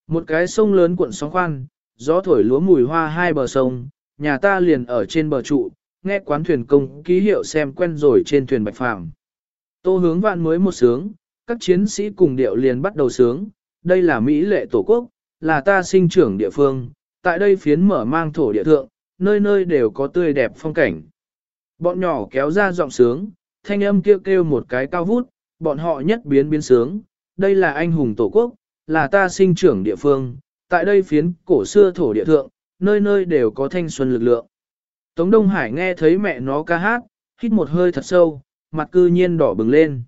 [SPEAKER 1] Một cái sông lớn cuộn sóng khoan, gió thổi lúa mùi hoa hai bờ sông, nhà ta liền ở trên bờ trụ, nghe quán thuyền công ký hiệu xem quen rồi trên thuyền bạch phàm. Tô hướng vạn mới một sướng, các chiến sĩ cùng điệu liền bắt đầu sướng, đây là Mỹ lệ tổ quốc, là ta sinh trưởng địa phương, tại đây phiến mở mang thổ địa thượng, nơi nơi đều có tươi đẹp phong cảnh. Bọn nhỏ kéo ra giọng sướng, thanh âm kêu kêu một cái cao vút, bọn họ nhất biến biến sướng, đây là anh hùng tổ quốc, là ta sinh trưởng địa phương, tại đây phiến cổ xưa thổ địa thượng, nơi nơi đều có thanh xuân lực lượng. Tống Đông Hải nghe thấy mẹ nó ca hát, hít một hơi thật sâu, mặt cư nhiên đỏ bừng lên.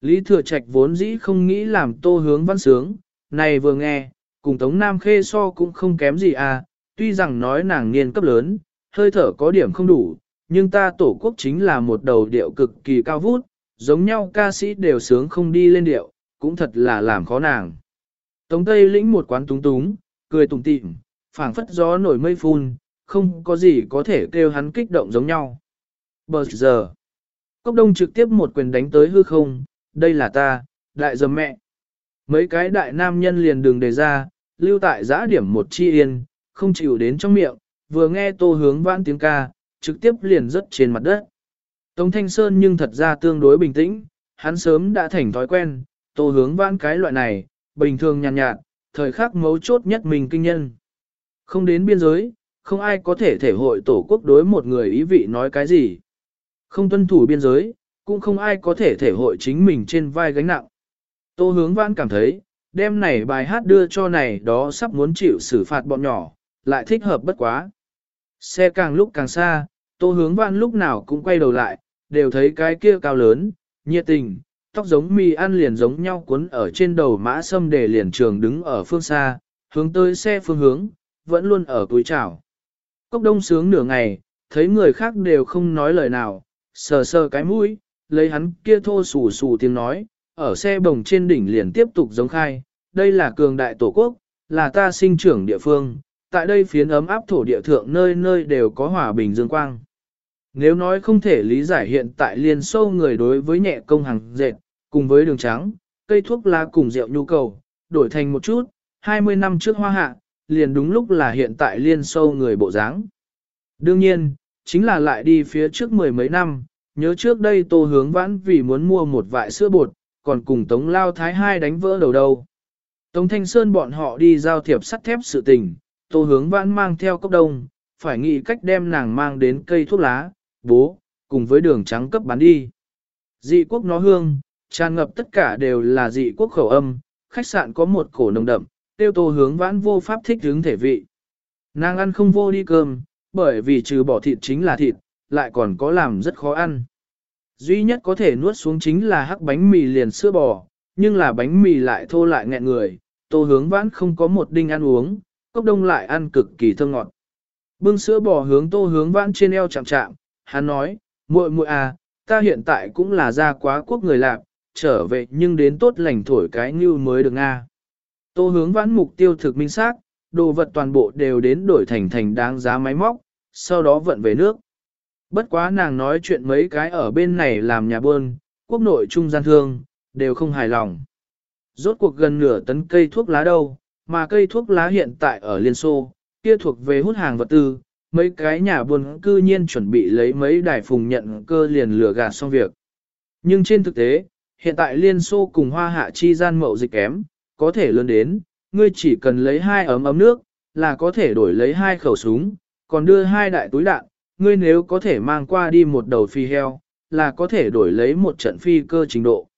[SPEAKER 1] Lý Thừa Trạch vốn dĩ không nghĩ làm tô hướng văn sướng, này vừa nghe, cùng Tống Nam Khê so cũng không kém gì à, tuy rằng nói nàng niên cấp lớn, hơi thở có điểm không đủ, nhưng ta tổ quốc chính là một đầu điệu cực kỳ cao vút, giống nhau ca sĩ đều sướng không đi lên điệu, cũng thật là làm khó nàng. Tống Tây lĩnh một quán túng túng, cười tùng tịm, phảng phất gió nổi mây phun, không có gì có thể kêu hắn kích động giống nhau. Bờ giờ, Cốc Đông trực tiếp một quyền đánh tới hư không, đây là ta, đại dầm mẹ. Mấy cái đại nam nhân liền đường đề ra, lưu tại giã điểm một chi yên, không chịu đến trong miệng, vừa nghe tô hướng vãn tiếng ca, trực tiếp liền rớt trên mặt đất. Tống Thanh Sơn nhưng thật ra tương đối bình tĩnh, hắn sớm đã thành thói quen, tô hướng vãn cái loại này, bình thường nhàn nhạt, nhạt, thời khắc mấu chốt nhất mình kinh nhân. Không đến biên giới, không ai có thể thể hội tổ quốc đối một người ý vị nói cái gì. Không tuân thủ biên giới, cũng không ai có thể thể hội chính mình trên vai gánh nặng. Tô hướng vãn cảm thấy, đêm này bài hát đưa cho này đó sắp muốn chịu xử phạt bọn nhỏ, lại thích hợp bất quá. Xe càng lúc càng xa, tô hướng vãn lúc nào cũng quay đầu lại, đều thấy cái kia cao lớn, nhiệt tình, tóc giống mì ăn liền giống nhau cuốn ở trên đầu mã sâm để liền trường đứng ở phương xa, hướng tới xe phương hướng, vẫn luôn ở túi chảo. Cốc đông sướng nửa ngày, thấy người khác đều không nói lời nào, sờ sờ cái mũi, lấy hắn kia thô sù sù tiếng nói, ở xe bồng trên đỉnh liền tiếp tục giống khai, đây là cường đại tổ quốc, là ta sinh trưởng địa phương, tại đây phiến ấm áp thổ địa thượng nơi nơi đều có hòa bình dương quang. Nếu nói không thể lý giải hiện tại liền sâu người đối với nhẹ công hàng dệt, cùng với đường trắng, cây thuốc lá cùng rượu nhu cầu, đổi thành một chút, 20 năm trước hoa hạ, liền đúng lúc là hiện tại liên sâu người bộ dáng. Đương nhiên, chính là lại đi phía trước mười mấy năm, nhớ trước đây tô hướng vãn vì muốn mua một vại sữa bột, còn cùng Tống Lao Thái hai đánh vỡ đầu đầu. Tống Thanh Sơn bọn họ đi giao thiệp sắt thép sự tình, tô hướng vãn mang theo cốc đông, phải nghĩ cách đem nàng mang đến cây thuốc lá, bố, cùng với đường trắng cấp bán đi. Dị quốc nó hương, tràn ngập tất cả đều là dị quốc khẩu âm, khách sạn có một cổ nồng đậm, tiêu tô hướng vãn vô pháp thích hướng thể vị. Nàng ăn không vô đi cơm, bởi vì trừ bỏ thịt chính là thịt, lại còn có làm rất khó ăn. Duy nhất có thể nuốt xuống chính là hắc bánh mì liền sữa bò, nhưng là bánh mì lại thô lại nghẹn người, tô hướng vãn không có một đinh ăn uống, cốc đông lại ăn cực kỳ thơm ngọt. Bưng sữa bò hướng tô hướng vãn trên eo chạm chạm, hắn nói, muội muội à, ta hiện tại cũng là gia quá quốc người lạc, trở về nhưng đến tốt lành thổi cái như mới được Nga. Tô hướng vãn mục tiêu thực minh xác, đồ vật toàn bộ đều đến đổi thành thành đáng giá máy móc, sau đó vận về nước. Bất quá nàng nói chuyện mấy cái ở bên này làm nhà buôn, quốc nội trung gian thương, đều không hài lòng. Rốt cuộc gần nửa tấn cây thuốc lá đâu, mà cây thuốc lá hiện tại ở Liên Xô, kia thuộc về hút hàng vật tư, mấy cái nhà buôn cư nhiên chuẩn bị lấy mấy đài phùng nhận cơ liền lửa gạt xong việc. Nhưng trên thực tế, hiện tại Liên Xô cùng hoa hạ chi gian mậu dịch kém, có thể lớn đến, ngươi chỉ cần lấy hai ấm ấm nước, là có thể đổi lấy hai khẩu súng, còn đưa hai đại túi đạn, ngươi nếu có thể mang qua đi một đầu phi heo, là có thể đổi lấy một trận phi cơ trình độ.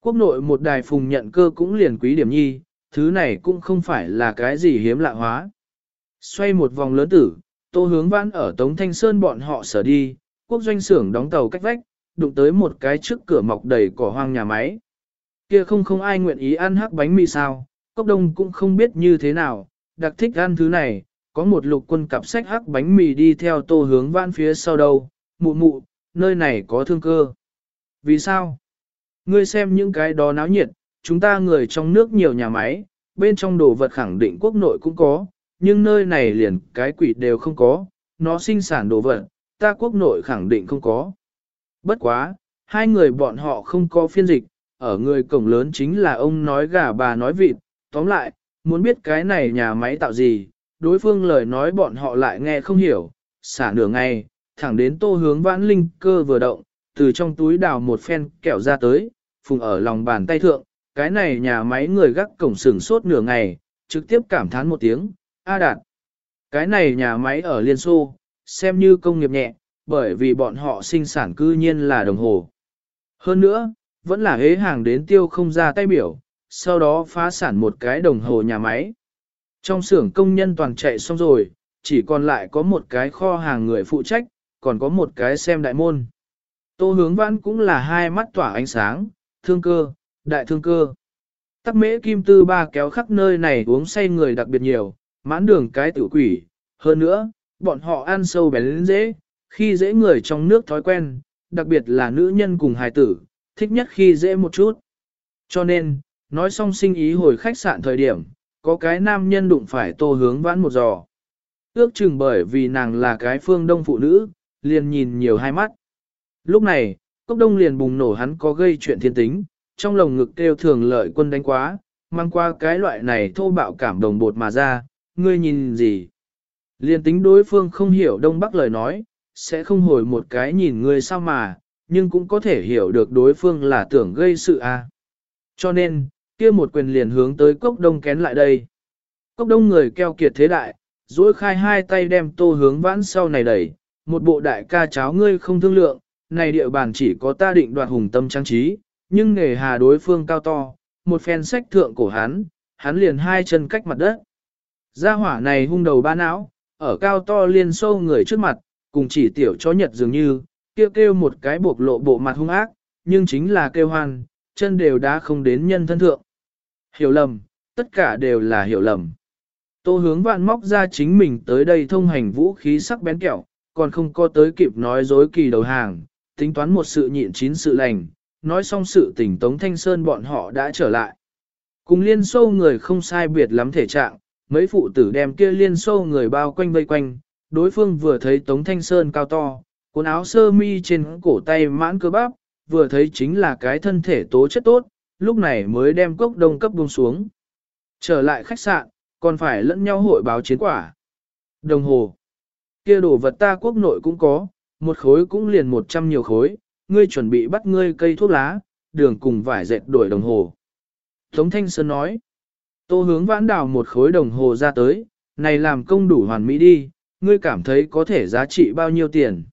[SPEAKER 1] Quốc nội một đài phùng nhận cơ cũng liền quý điểm nhi, thứ này cũng không phải là cái gì hiếm lạ hóa. Xoay một vòng lớn tử, tô hướng vãn ở Tống Thanh Sơn bọn họ sở đi, quốc doanh xưởng đóng tàu cách vách, đụng tới một cái trước cửa mọc đầy cỏ hoang nhà máy. Kia không không ai nguyện ý ăn hắc bánh mì sao, cốc đông cũng không biết như thế nào, đặc thích ăn thứ này, có một lục quân cặp sách hắc bánh mì đi theo tô hướng vãn phía sau đâu, mụ mụ, nơi này có thương cơ. Vì sao? Ngươi xem những cái đó náo nhiệt, chúng ta người trong nước nhiều nhà máy, bên trong đồ vật khẳng định quốc nội cũng có, nhưng nơi này liền cái quỷ đều không có, nó sinh sản đồ vật, ta quốc nội khẳng định không có. Bất quá, hai người bọn họ không có phiên dịch, ở người cổng lớn chính là ông nói gà bà nói vịt, tóm lại, muốn biết cái này nhà máy tạo gì, đối phương lời nói bọn họ lại nghe không hiểu, xả nửa ngày, thẳng đến tô hướng vãn linh cơ vừa động, từ trong túi đào một phen kẹo ra tới, phùng ở lòng bàn tay thượng, cái này nhà máy người gác cổng sửng sốt nửa ngày, trực tiếp cảm thán một tiếng, A đạt. Cái này nhà máy ở Liên Xô, xem như công nghiệp nhẹ, bởi vì bọn họ sinh sản cư nhiên là đồng hồ. Hơn nữa, vẫn là hế hàng đến tiêu không ra tay biểu, sau đó phá sản một cái đồng hồ nhà máy. Trong xưởng công nhân toàn chạy xong rồi, chỉ còn lại có một cái kho hàng người phụ trách, còn có một cái xem đại môn. Tô hướng vãn cũng là hai mắt tỏa ánh sáng, thương cơ, đại thương cơ. Tắc mễ kim tư ba kéo khắp nơi này uống say người đặc biệt nhiều, mãn đường cái tử quỷ. Hơn nữa, bọn họ ăn sâu bén dễ, khi dễ người trong nước thói quen, đặc biệt là nữ nhân cùng hài tử, thích nhất khi dễ một chút. Cho nên, nói xong sinh ý hồi khách sạn thời điểm, có cái nam nhân đụng phải tô hướng vãn một giò. Ước chừng bởi vì nàng là cái phương đông phụ nữ, liền nhìn nhiều hai mắt. Lúc này, cốc đông liền bùng nổ hắn có gây chuyện thiên tính, trong lồng ngực kêu thường lợi quân đánh quá, mang qua cái loại này thô bạo cảm đồng bột mà ra, ngươi nhìn gì? Liền tính đối phương không hiểu đông bắc lời nói, sẽ không hồi một cái nhìn ngươi sao mà, nhưng cũng có thể hiểu được đối phương là tưởng gây sự a. Cho nên, kia một quyền liền hướng tới cốc đông kén lại đây. Cốc đông người keo kiệt thế đại, duỗi khai hai tay đem tô hướng vãn sau này đẩy, một bộ đại ca cháo ngươi không thương lượng, này địa bàn chỉ có ta định đoạt hùng tâm trang trí, nhưng nghề hà đối phương cao to, một phen sách thượng cổ hắn, hắn liền hai chân cách mặt đất. Gia hỏa này hung đầu ba não, ở cao to liên sâu người trước mặt, cùng chỉ tiểu chó nhật dường như, kêu kêu một cái bộc lộ bộ mặt hung ác, nhưng chính là kêu hoan, chân đều đã không đến nhân thân thượng. Hiểu lầm, tất cả đều là hiểu lầm. Tô hướng vạn móc ra chính mình tới đây thông hành vũ khí sắc bén kẹo, còn không có tới kịp nói dối kỳ đầu hàng, tính toán một sự nhịn chín sự lành, nói xong sự tình Tống Thanh Sơn bọn họ đã trở lại. Cùng liên sâu người không sai biệt lắm thể trạng, mấy phụ tử đem kia liên sâu người bao quanh vây quanh, đối phương vừa thấy Tống Thanh Sơn cao to, quần áo sơ mi trên cổ tay mãn cơ bắp, vừa thấy chính là cái thân thể tố chất tốt, lúc này mới đem cốc đông cấp buông xuống. Trở lại khách sạn, còn phải lẫn nhau hội báo chiến quả. Đồng hồ. kia đồ vật ta quốc nội cũng có, một khối cũng liền một trăm nhiều khối, ngươi chuẩn bị bắt ngươi cây thuốc lá, đường cùng vải dệt đổi đồng hồ. Tống Thanh Sơn nói, tô hướng vãn đào một khối đồng hồ ra tới, này làm công đủ hoàn mỹ đi, ngươi cảm thấy có thể giá trị bao nhiêu tiền.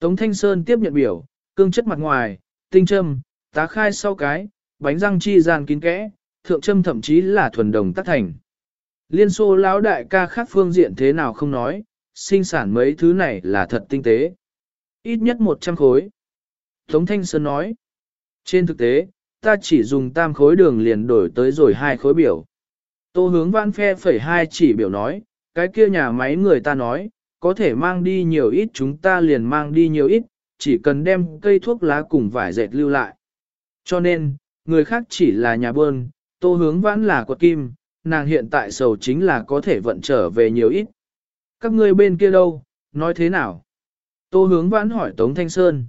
[SPEAKER 1] Tống Thanh Sơn tiếp nhận biểu, cương chất mặt ngoài, tinh châm, tá khai sau cái, bánh răng chi gian kín kẽ, thượng châm thậm chí là thuần đồng tác thành. Liên xô lão đại ca khác phương diện thế nào không nói, sinh sản mấy thứ này là thật tinh tế. Ít nhất 100 khối. Tống Thanh Sơn nói, trên thực tế, ta chỉ dùng tam khối đường liền đổi tới rồi hai khối biểu. Tô hướng vãn phe phẩy hai chỉ biểu nói, cái kia nhà máy người ta nói, có thể mang đi nhiều ít chúng ta liền mang đi nhiều ít, chỉ cần đem cây thuốc lá cùng vải dệt lưu lại. Cho nên, người khác chỉ là nhà bơn, tô hướng vãn là quật kim, nàng hiện tại sầu chính là có thể vận trở về nhiều ít. Các ngươi bên kia đâu, nói thế nào? Tô hướng vãn hỏi Tống Thanh Sơn.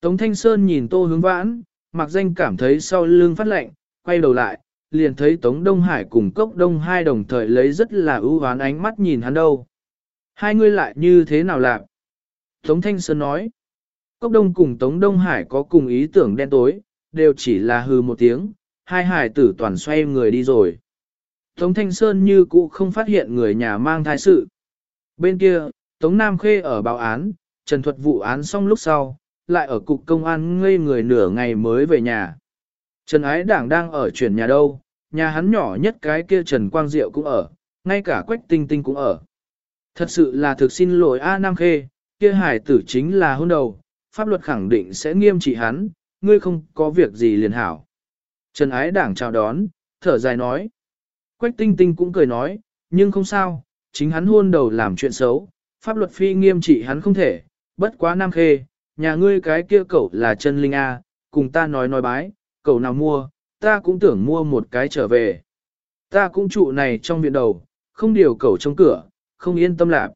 [SPEAKER 1] Tống Thanh Sơn nhìn tô hướng vãn, mặc danh cảm thấy sau lưng phát lạnh, quay đầu lại, liền thấy Tống Đông Hải cùng Cốc Đông hai đồng thời lấy rất là ưu hoán ánh mắt nhìn hắn đâu. Hai người lại như thế nào làm? Tống Thanh Sơn nói, Cốc Đông cùng Tống Đông Hải có cùng ý tưởng đen tối, đều chỉ là hừ một tiếng, hai hải tử toàn xoay người đi rồi. Tống Thanh Sơn như cũ không phát hiện người nhà mang thai sự. Bên kia, Tống Nam Khê ở báo án, trần thuật vụ án xong lúc sau, lại ở cục công an ngây người nửa ngày mới về nhà. Trần Ái Đảng đang ở chuyển nhà đâu, nhà hắn nhỏ nhất cái kia Trần Quang Diệu cũng ở, ngay cả Quách Tinh Tinh cũng ở. Thật sự là thực xin lỗi A Nam Khê, kia hải tử chính là hôn đầu, pháp luật khẳng định sẽ nghiêm trị hắn, ngươi không có việc gì liền hảo. Trần Ái Đảng chào đón, thở dài nói. Quách Tinh Tinh cũng cười nói, nhưng không sao, chính hắn hôn đầu làm chuyện xấu, pháp luật phi nghiêm trị hắn không thể, bất quá Nam Khê, nhà ngươi cái kia cậu là chân linh A, cùng ta nói nói bái, cậu nào mua, ta cũng tưởng mua một cái trở về. Ta cũng trụ này trong viện đầu, không điều cậu trong cửa, không yên tâm lạc.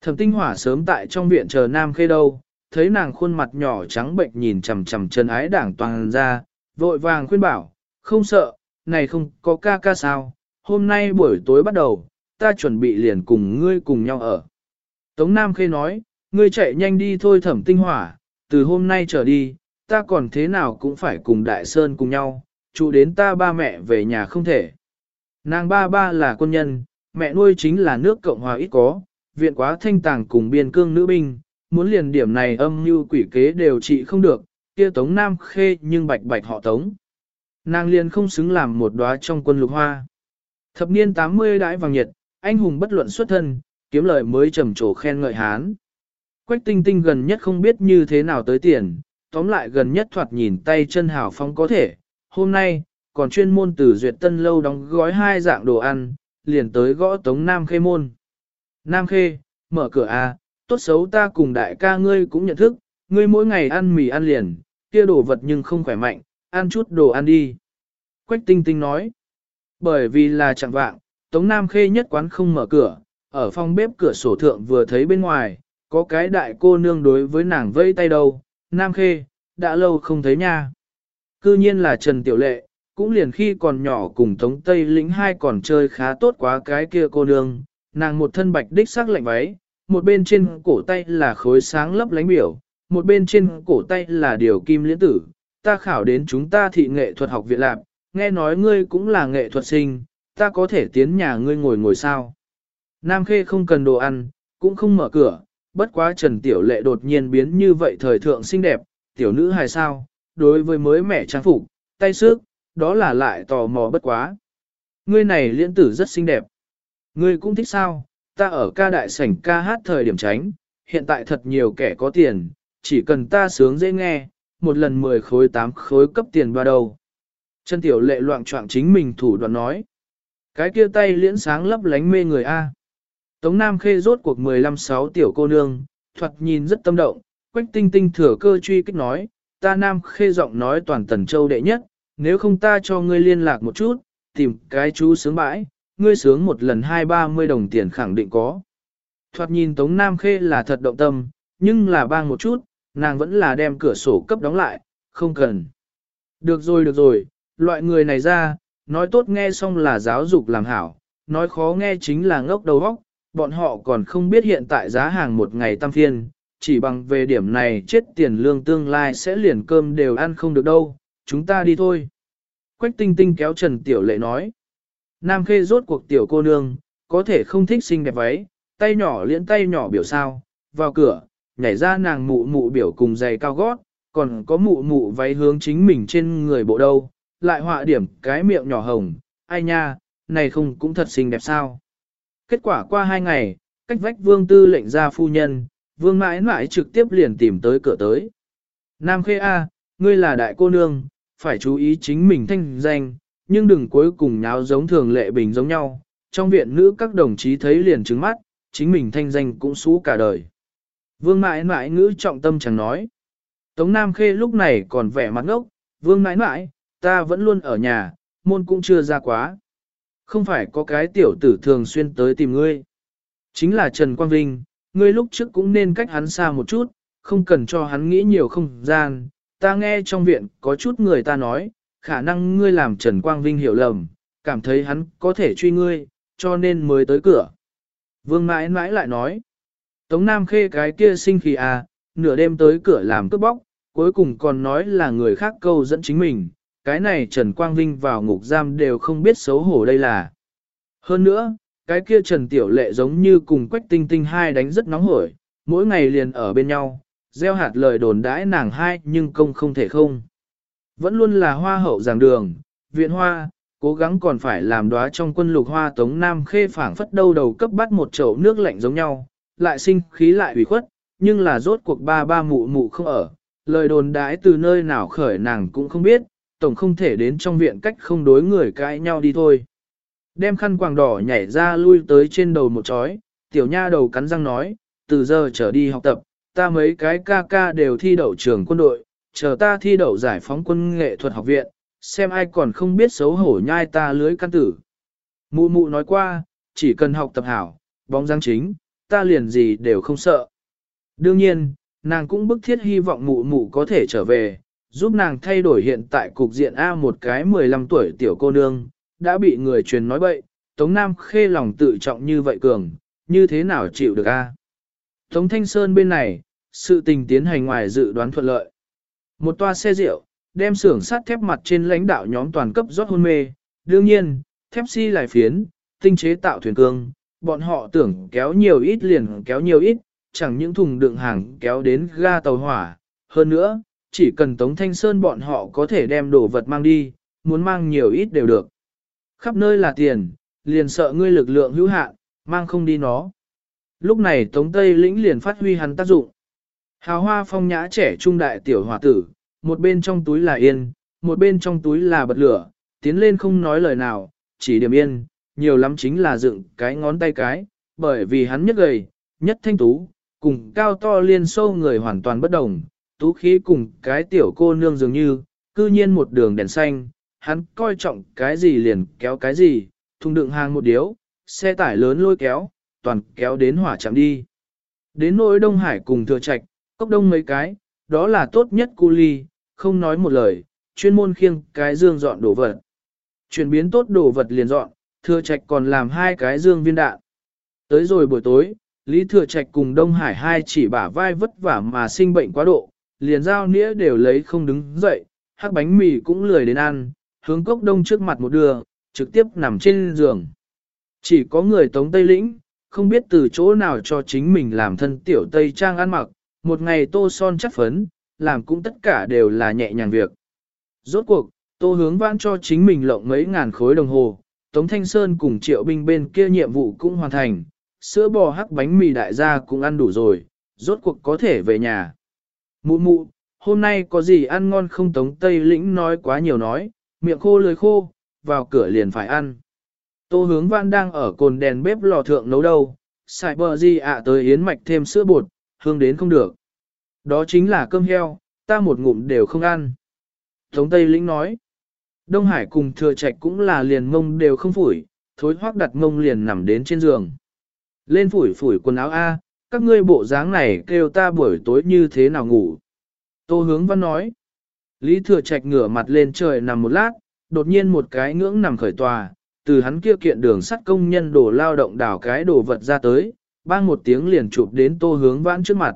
[SPEAKER 1] Thẩm tinh hỏa sớm tại trong viện chờ Nam Khê đâu, thấy nàng khuôn mặt nhỏ trắng bệnh nhìn chằm chằm chân ái đảng toàn ra, vội vàng khuyên bảo, không sợ, này không có ca ca sao, hôm nay buổi tối bắt đầu, ta chuẩn bị liền cùng ngươi cùng nhau ở. Tống Nam Khê nói, ngươi chạy nhanh đi thôi thẩm tinh hỏa, từ hôm nay trở đi, ta còn thế nào cũng phải cùng Đại Sơn cùng nhau, trụ đến ta ba mẹ về nhà không thể. Nàng ba ba là quân nhân, mẹ nuôi chính là nước Cộng hòa ít có, viện quá thanh tàng cùng biên cương nữ binh, muốn liền điểm này âm như quỷ kế đều trị không được, kia tống nam khê nhưng bạch bạch họ tống. Nàng liền không xứng làm một đóa trong quân lục hoa. Thập niên 80 đãi vàng nhiệt, anh hùng bất luận xuất thân, kiếm lời mới trầm trồ khen ngợi hán. Quách tinh tinh gần nhất không biết như thế nào tới tiền, tóm lại gần nhất thoạt nhìn tay chân hào phong có thể. Hôm nay, còn chuyên môn từ duyệt tân lâu đóng gói hai dạng đồ ăn, liền tới gõ tống Nam Khê môn. Nam Khê, mở cửa à, tốt xấu ta cùng đại ca ngươi cũng nhận thức, ngươi mỗi ngày ăn mì ăn liền, kia đồ vật nhưng không khỏe mạnh, ăn chút đồ ăn đi. Quách tinh tinh nói, bởi vì là chẳng vạng, Tống Nam Khê nhất quán không mở cửa, ở phòng bếp cửa sổ thượng vừa thấy bên ngoài, có cái đại cô nương đối với nàng vây tay đâu, Nam Khê, đã lâu không thấy nha. Cư nhiên là Trần Tiểu Lệ, cũng liền khi còn nhỏ cùng Tống Tây lĩnh hai còn chơi khá tốt quá cái kia cô nương, nàng một thân bạch đích sắc lạnh váy, một bên trên cổ tay là khối sáng lấp lánh biểu, một bên trên cổ tay là điều kim liễn tử. Ta khảo đến chúng ta thị nghệ thuật học viện lạc, nghe nói ngươi cũng là nghệ thuật sinh, ta có thể tiến nhà ngươi ngồi ngồi sao. Nam Khê không cần đồ ăn, cũng không mở cửa, bất quá Trần Tiểu Lệ đột nhiên biến như vậy thời thượng xinh đẹp, tiểu nữ hài sao, đối với mới mẹ trang phục, tay sức, đó là lại tò mò bất quá. Ngươi này liễn tử rất xinh đẹp. Ngươi cũng thích sao, ta ở ca đại sảnh ca hát thời điểm tránh, hiện tại thật nhiều kẻ có tiền, chỉ cần ta sướng dễ nghe, một lần 10 khối 8 khối cấp tiền vào đầu. Trần Tiểu Lệ loạn trọng chính mình thủ đoạn nói. Cái kia tay liễn sáng lấp lánh mê người A. Tống Nam Khê rốt cuộc 15-6 tiểu cô nương, thuật nhìn rất tâm động, quách tinh tinh thừa cơ truy kích nói, ta Nam Khê giọng nói toàn tần châu đệ nhất, nếu không ta cho ngươi liên lạc một chút, tìm cái chú sướng bãi, ngươi sướng một lần hai ba mươi đồng tiền khẳng định có. Thoạt nhìn Tống Nam Khê là thật động tâm, nhưng là bang một chút, nàng vẫn là đem cửa sổ cấp đóng lại, không cần. Được rồi được rồi, loại người này ra, nói tốt nghe xong là giáo dục làm hảo, nói khó nghe chính là ngốc đầu óc, bọn họ còn không biết hiện tại giá hàng một ngày tam phiên, chỉ bằng về điểm này chết tiền lương tương lai sẽ liền cơm đều ăn không được đâu, chúng ta đi thôi. Quách tinh tinh kéo Trần Tiểu Lệ nói. Nam khê rốt cuộc tiểu cô nương, có thể không thích xinh đẹp váy, tay nhỏ liễn tay nhỏ biểu sao, vào cửa, nhảy ra nàng mụ mụ biểu cùng giày cao gót, còn có mụ mụ váy hướng chính mình trên người bộ đâu, lại họa điểm cái miệng nhỏ hồng, ai nha, này không cũng thật xinh đẹp sao. Kết quả qua hai ngày, cách vách vương tư lệnh ra phu nhân, vương mãi mãi trực tiếp liền tìm tới cửa tới. Nam Khê A, ngươi là đại cô nương, phải chú ý chính mình thanh danh, nhưng đừng cuối cùng nháo giống thường lệ bình giống nhau. Trong viện nữ các đồng chí thấy liền trứng mắt, chính mình thanh danh cũng xú cả đời. Vương mãi mãi ngữ trọng tâm chẳng nói. Tống Nam Khê lúc này còn vẻ mặt ngốc, vương mãi mãi, ta vẫn luôn ở nhà, môn cũng chưa ra quá. Không phải có cái tiểu tử thường xuyên tới tìm ngươi. Chính là Trần Quang Vinh, ngươi lúc trước cũng nên cách hắn xa một chút, không cần cho hắn nghĩ nhiều không gian. Ta nghe trong viện có chút người ta nói, khả năng ngươi làm Trần Quang Vinh hiểu lầm, cảm thấy hắn có thể truy ngươi, cho nên mới tới cửa. Vương mãi mãi lại nói, Tống Nam Khê cái kia sinh khí à, nửa đêm tới cửa làm cướp bóc, cuối cùng còn nói là người khác câu dẫn chính mình, cái này Trần Quang Vinh vào ngục giam đều không biết xấu hổ đây là. Hơn nữa, cái kia Trần Tiểu Lệ giống như cùng Quách Tinh Tinh hai đánh rất nóng hổi, mỗi ngày liền ở bên nhau, gieo hạt lời đồn đãi nàng hai nhưng công không thể không. Vẫn luôn là hoa hậu giảng đường, viện hoa, cố gắng còn phải làm đóa trong quân lục hoa tống nam khê phảng phất đâu đầu cấp bắt một chậu nước lạnh giống nhau, lại sinh khí lại ủy khuất, nhưng là rốt cuộc ba ba mụ mụ không ở, lời đồn đãi từ nơi nào khởi nàng cũng không biết, tổng không thể đến trong viện cách không đối người cãi nhau đi thôi. Đem khăn quàng đỏ nhảy ra lui tới trên đầu một chói, tiểu nha đầu cắn răng nói, từ giờ trở đi học tập, ta mấy cái ca ca đều thi đậu trường quân đội, chờ ta thi đậu giải phóng quân nghệ thuật học viện, xem ai còn không biết xấu hổ nhai ta lưới căn tử. Mụ mụ nói qua, chỉ cần học tập hảo, bóng dáng chính, ta liền gì đều không sợ. Đương nhiên, nàng cũng bức thiết hy vọng mụ mụ có thể trở về, giúp nàng thay đổi hiện tại cục diện A một cái 15 tuổi tiểu cô nương, đã bị người truyền nói bậy, Tống Nam khê lòng tự trọng như vậy cường, như thế nào chịu được A. Tống Thanh Sơn bên này, sự tình tiến hành ngoài dự đoán thuận lợi. Một toa xe rượu, đem xưởng sắt thép mặt trên lãnh đạo nhóm toàn cấp rót hôn mê, đương nhiên, thép xi si lại phiến, tinh chế tạo thuyền cương, bọn họ tưởng kéo nhiều ít liền kéo nhiều ít, chẳng những thùng đựng hàng kéo đến ga tàu hỏa, hơn nữa, chỉ cần Tống Thanh Sơn bọn họ có thể đem đồ vật mang đi, muốn mang nhiều ít đều được. Khắp nơi là tiền, liền sợ ngươi lực lượng hữu hạn, mang không đi nó. Lúc này Tống Tây lĩnh liền phát huy hắn tác dụng. Hào hoa phong nhã trẻ trung đại tiểu hòa tử, một bên trong túi là yên, một bên trong túi là bật lửa, tiến lên không nói lời nào, chỉ điểm yên, nhiều lắm chính là dựng cái ngón tay cái, bởi vì hắn nhất gầy, nhất thanh tú, cùng cao to liên sâu người hoàn toàn bất đồng, tú khí cùng cái tiểu cô nương dường như, cư nhiên một đường đèn xanh, hắn coi trọng cái gì liền kéo cái gì, thùng đựng hàng một điếu, xe tải lớn lôi kéo, toàn kéo đến hỏa chạm đi. Đến nỗi Đông Hải cùng thừa trạch, cốc đông mấy cái, đó là tốt nhất cu ly, không nói một lời, chuyên môn khiêng cái dương dọn đồ vật. Chuyển biến tốt đồ vật liền dọn, thừa trạch còn làm hai cái dương viên đạn. Tới rồi buổi tối, Lý Thừa Trạch cùng Đông Hải hai chỉ bả vai vất vả mà sinh bệnh quá độ, liền dao nĩa đều lấy không đứng dậy, hắc bánh mì cũng lười đến ăn, hướng cốc đông trước mặt một đường, trực tiếp nằm trên giường. Chỉ có người tống Tây Lĩnh, không biết từ chỗ nào cho chính mình làm thân tiểu Tây Trang ăn mặc, một ngày tô son chắc phấn, làm cũng tất cả đều là nhẹ nhàng việc. Rốt cuộc, tô hướng vãn cho chính mình lộng mấy ngàn khối đồng hồ, Tống Thanh Sơn cùng triệu binh bên kia nhiệm vụ cũng hoàn thành, sữa bò hắc bánh mì đại gia cũng ăn đủ rồi, rốt cuộc có thể về nhà. Mụ mụ, hôm nay có gì ăn ngon không Tống Tây Lĩnh nói quá nhiều nói, miệng khô lưỡi khô, vào cửa liền phải ăn. Tô hướng văn đang ở cồn đèn bếp lò thượng nấu đâu, xài bờ gì ạ tới yến mạch thêm sữa bột, hương đến không được. Đó chính là cơm heo, ta một ngụm đều không ăn. Tống Tây Lĩnh nói, Đông Hải cùng thừa trạch cũng là liền mông đều không phủi, thối hoác đặt mông liền nằm đến trên giường. Lên phủi phủi quần áo A, các ngươi bộ dáng này kêu ta buổi tối như thế nào ngủ. Tô hướng văn nói. Lý thừa trạch ngửa mặt lên trời nằm một lát, đột nhiên một cái ngưỡng nằm khởi tòa, từ hắn kia kiện đường sắt công nhân đổ lao động đảo cái đồ vật ra tới, bang một tiếng liền chụp đến tô hướng vãn trước mặt.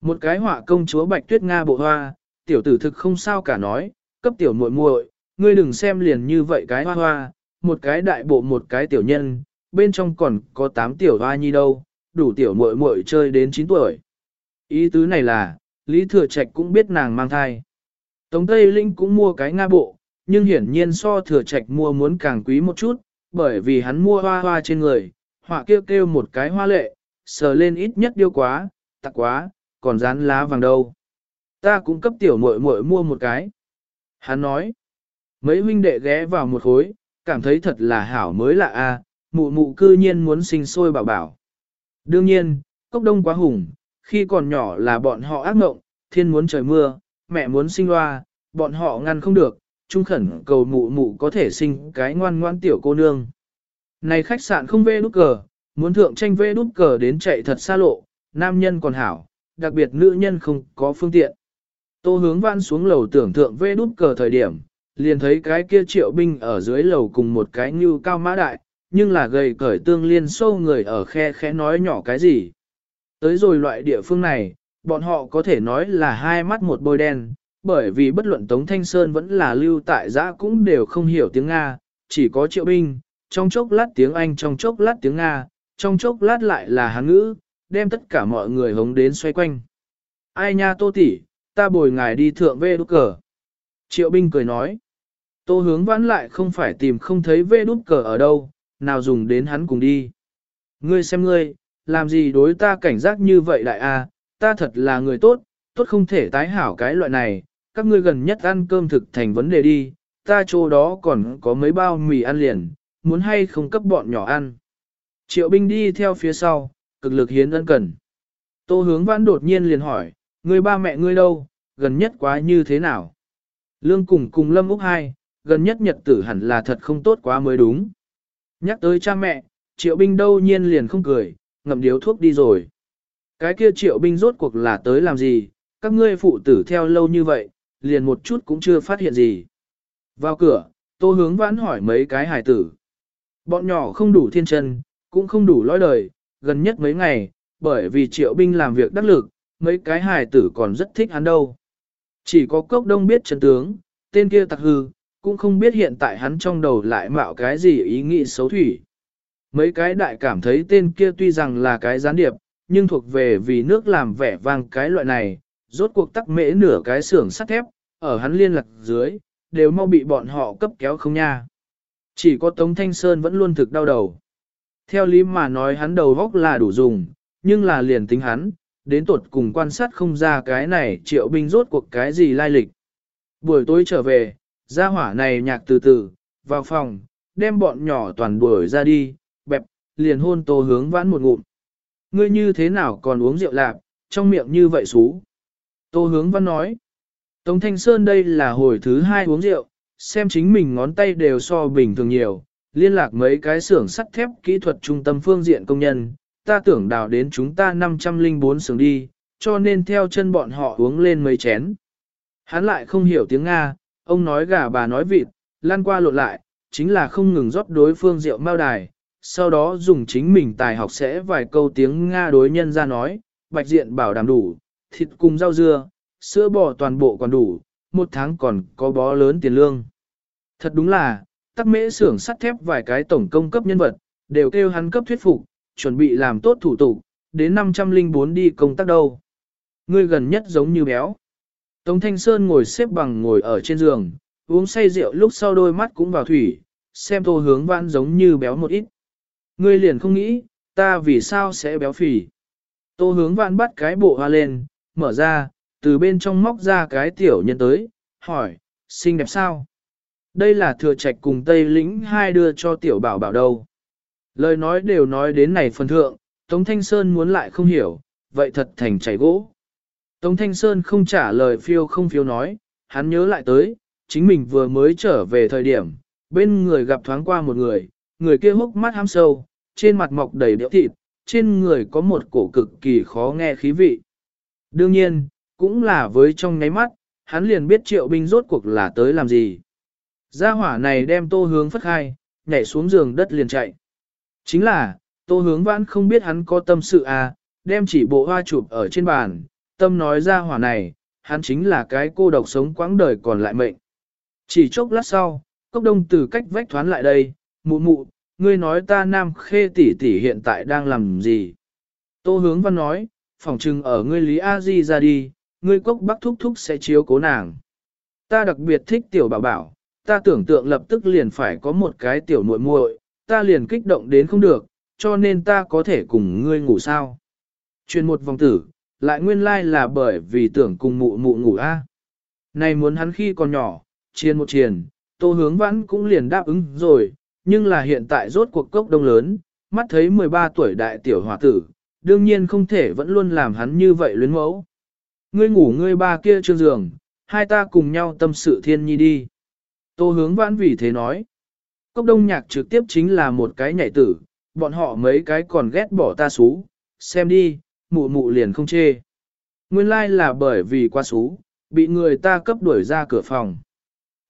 [SPEAKER 1] Một cái họa công chúa bạch tuyết Nga bộ hoa, tiểu tử thực không sao cả nói, cấp tiểu muội muội, ngươi đừng xem liền như vậy cái hoa hoa, một cái đại bộ một cái tiểu nhân, bên trong còn có tám tiểu hoa nhi đâu, đủ tiểu muội muội chơi đến 9 tuổi. Ý tứ này là, Lý Thừa Trạch cũng biết nàng mang thai. Tống Tây Linh cũng mua cái Nga bộ, nhưng hiển nhiên so Thừa Trạch mua muốn càng quý một chút, bởi vì hắn mua hoa hoa trên người, họa kêu kêu một cái hoa lệ, sờ lên ít nhất điêu quá, tặc quá, còn dán lá vàng đâu. Ta cũng cấp tiểu muội muội mua một cái. Hắn nói, mấy huynh đệ ghé vào một khối, cảm thấy thật là hảo mới lạ a, mụ mụ cư nhiên muốn sinh sôi bảo bảo. Đương nhiên, cốc đông quá hùng, khi còn nhỏ là bọn họ ác mộng, thiên muốn trời mưa, mẹ muốn sinh loa, bọn họ ngăn không được, trung khẩn cầu mụ mụ có thể sinh cái ngoan ngoan tiểu cô nương. Này khách sạn không vê đút cờ, muốn thượng tranh vê đút cờ đến chạy thật xa lộ, nam nhân còn hảo, đặc biệt nữ nhân không có phương tiện. Tô hướng văn xuống lầu tưởng thượng vê đút cờ thời điểm, liền thấy cái kia triệu binh ở dưới lầu cùng một cái như cao mã đại, nhưng là gầy cởi tương liên sâu người ở khe khẽ nói nhỏ cái gì. Tới rồi loại địa phương này, bọn họ có thể nói là hai mắt một bôi đen, bởi vì bất luận Tống Thanh Sơn vẫn là lưu tại giã cũng đều không hiểu tiếng Nga, chỉ có triệu binh, trong chốc lát tiếng Anh trong chốc lát tiếng Nga, trong chốc lát lại là Hán ngữ, đem tất cả mọi người hống đến xoay quanh. Ai nha tô tỷ, ta bồi ngài đi thượng vê đút cờ. Triệu binh cười nói, tô hướng vãn lại không phải tìm không thấy vê đút cờ ở đâu, nào dùng đến hắn cùng đi. Ngươi xem ngươi, làm gì đối ta cảnh giác như vậy đại a? ta thật là người tốt, tốt không thể tái hảo cái loại này, các ngươi gần nhất ăn cơm thực thành vấn đề đi, ta chỗ đó còn có mấy bao mì ăn liền, muốn hay không cấp bọn nhỏ ăn. Triệu binh đi theo phía sau, cực lực hiến ân cần. Tô hướng vãn đột nhiên liền hỏi, người ba mẹ ngươi đâu, gần nhất quá như thế nào? Lương cùng cùng Lâm Úc hai, gần nhất nhật tử hẳn là thật không tốt quá mới đúng. Nhắc tới cha mẹ, triệu binh đâu nhiên liền không cười, ngậm điếu thuốc đi rồi. Cái kia triệu binh rốt cuộc là tới làm gì, các ngươi phụ tử theo lâu như vậy, liền một chút cũng chưa phát hiện gì. Vào cửa, tô hướng vãn hỏi mấy cái hài tử. Bọn nhỏ không đủ thiên chân, cũng không đủ lõi đời, gần nhất mấy ngày, bởi vì triệu binh làm việc đắc lực, mấy cái hài tử còn rất thích hắn đâu. Chỉ có cốc đông biết chân tướng, tên kia tặc hư, cũng không biết hiện tại hắn trong đầu lại mạo cái gì ý nghĩ xấu thủy. Mấy cái đại cảm thấy tên kia tuy rằng là cái gián điệp, nhưng thuộc về vì nước làm vẻ vang cái loại này, rốt cuộc tắc mễ nửa cái xưởng sắt thép, ở hắn liên lạc dưới, đều mau bị bọn họ cấp kéo không nha. Chỉ có Tống Thanh Sơn vẫn luôn thực đau đầu. Theo lý mà nói hắn đầu góc là đủ dùng, nhưng là liền tính hắn, đến tuột cùng quan sát không ra cái này triệu binh rốt cuộc cái gì lai lịch. Buổi tối trở về, gia hỏa này nhạc từ từ, vào phòng, đem bọn nhỏ toàn đuổi ra đi, bẹp, liền hôn tô hướng vãn một ngụm. Ngươi như thế nào còn uống rượu lạp, trong miệng như vậy xú. Tô hướng văn nói, Tống Thanh Sơn đây là hồi thứ hai uống rượu, xem chính mình ngón tay đều so bình thường nhiều, liên lạc mấy cái xưởng sắt thép kỹ thuật trung tâm phương diện công nhân, ta tưởng đào đến chúng ta 504 xưởng đi, cho nên theo chân bọn họ uống lên mấy chén. Hắn lại không hiểu tiếng Nga, ông nói gà bà nói vịt, lan qua lộn lại, chính là không ngừng rót đối phương rượu mao đài, sau đó dùng chính mình tài học sẽ vài câu tiếng Nga đối nhân ra nói, bạch diện bảo đảm đủ, thịt cùng rau dưa, sữa bò toàn bộ còn đủ, một tháng còn có bó lớn tiền lương. Thật đúng là, tắc mễ xưởng sắt thép vài cái tổng công cấp nhân vật, đều kêu hắn cấp thuyết phục, chuẩn bị làm tốt thủ tục, đến 504 đi công tác đâu. Ngươi gần nhất giống như béo. Tống Thanh Sơn ngồi xếp bằng ngồi ở trên giường, uống say rượu lúc sau đôi mắt cũng vào thủy, xem tô hướng vãn giống như béo một ít. Ngươi liền không nghĩ, ta vì sao sẽ béo phì. Tô hướng vãn bắt cái bộ hoa lên, mở ra, từ bên trong móc ra cái tiểu nhân tới, hỏi, xinh đẹp sao? Đây là thừa trạch cùng Tây lĩnh hai đưa cho tiểu bảo bảo đâu. Lời nói đều nói đến này phần thượng, Tống Thanh Sơn muốn lại không hiểu, vậy thật thành chảy gỗ. Tống Thanh Sơn không trả lời phiêu không phiêu nói, hắn nhớ lại tới, chính mình vừa mới trở về thời điểm, bên người gặp thoáng qua một người, người kia hốc mắt ham sâu, trên mặt mọc đầy đẽo thịt, trên người có một cổ cực kỳ khó nghe khí vị. Đương nhiên, cũng là với trong nháy mắt, hắn liền biết triệu binh rốt cuộc là tới làm gì. Gia hỏa này đem tô hướng phất khai, nhảy xuống giường đất liền chạy. Chính là, tô hướng vãn không biết hắn có tâm sự à, đem chỉ bộ hoa chụp ở trên bàn, tâm nói gia hỏa này, hắn chính là cái cô độc sống quãng đời còn lại mệnh. Chỉ chốc lát sau, cốc đông từ cách vách thoán lại đây, mụ mụ, ngươi nói ta nam khê tỷ tỷ hiện tại đang làm gì? Tô hướng văn nói, phỏng chừng ở ngươi Lý A Di ra đi, ngươi cốc bắc thúc thúc sẽ chiếu cố nàng. Ta đặc biệt thích tiểu bảo bảo, ta tưởng tượng lập tức liền phải có một cái tiểu muội muội, ta liền kích động đến không được, cho nên ta có thể cùng ngươi ngủ sao. Chuyên một vòng tử, lại nguyên lai like là bởi vì tưởng cùng mụ mụ ngủ a. Này muốn hắn khi còn nhỏ, chiên một chiền, tô hướng vãn cũng liền đáp ứng rồi, nhưng là hiện tại rốt cuộc cốc đông lớn, mắt thấy 13 tuổi đại tiểu hòa tử, đương nhiên không thể vẫn luôn làm hắn như vậy luyến mẫu. Ngươi ngủ ngươi ba kia trương giường, hai ta cùng nhau tâm sự thiên nhi đi. Tô hướng vãn vì thế nói. Cốc đông nhạc trực tiếp chính là một cái nhảy tử, bọn họ mấy cái còn ghét bỏ ta xú, xem đi, mụ mụ liền không chê. Nguyên lai like là bởi vì qua xú, bị người ta cấp đuổi ra cửa phòng.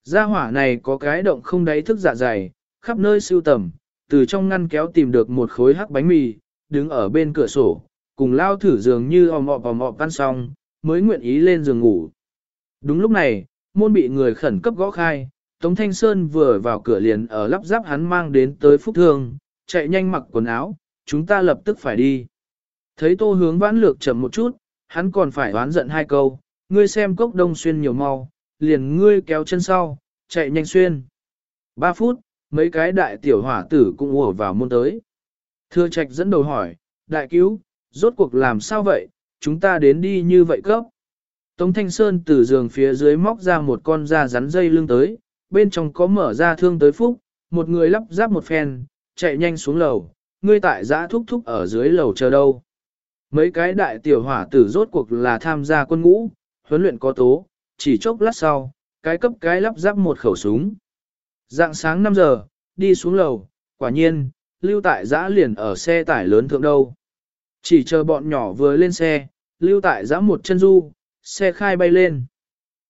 [SPEAKER 1] Gia hỏa này có cái động không đáy thức dạ dày, khắp nơi siêu tầm, từ trong ngăn kéo tìm được một khối hắc bánh mì, đứng ở bên cửa sổ, cùng lao thử giường như ò mọ ò mọ văn xong, mới nguyện ý lên giường ngủ. Đúng lúc này, môn bị người khẩn cấp gõ khai, Tống Thanh Sơn vừa vào cửa liền ở lắp ráp hắn mang đến tới phúc thương, chạy nhanh mặc quần áo, chúng ta lập tức phải đi. Thấy tô hướng vãn lược chậm một chút, hắn còn phải oán giận hai câu, ngươi xem cốc đông xuyên nhiều mau, liền ngươi kéo chân sau, chạy nhanh xuyên. Ba phút, mấy cái đại tiểu hỏa tử cũng ùa vào môn tới. Thưa trạch dẫn đầu hỏi, đại cứu, rốt cuộc làm sao vậy, chúng ta đến đi như vậy cấp. Tống Thanh Sơn từ giường phía dưới móc ra một con da rắn dây lưng tới, bên trong có mở ra thương tới phúc, một người lắp ráp một phen, chạy nhanh xuống lầu, ngươi tại giã thúc thúc ở dưới lầu chờ đâu. Mấy cái đại tiểu hỏa tử rốt cuộc là tham gia quân ngũ, huấn luyện có tố, chỉ chốc lát sau, cái cấp cái lắp ráp một khẩu súng. Dạng sáng 5 giờ, đi xuống lầu, quả nhiên, lưu tại giã liền ở xe tải lớn thượng đâu. Chỉ chờ bọn nhỏ vừa lên xe, lưu tại giã một chân du, xe khai bay lên.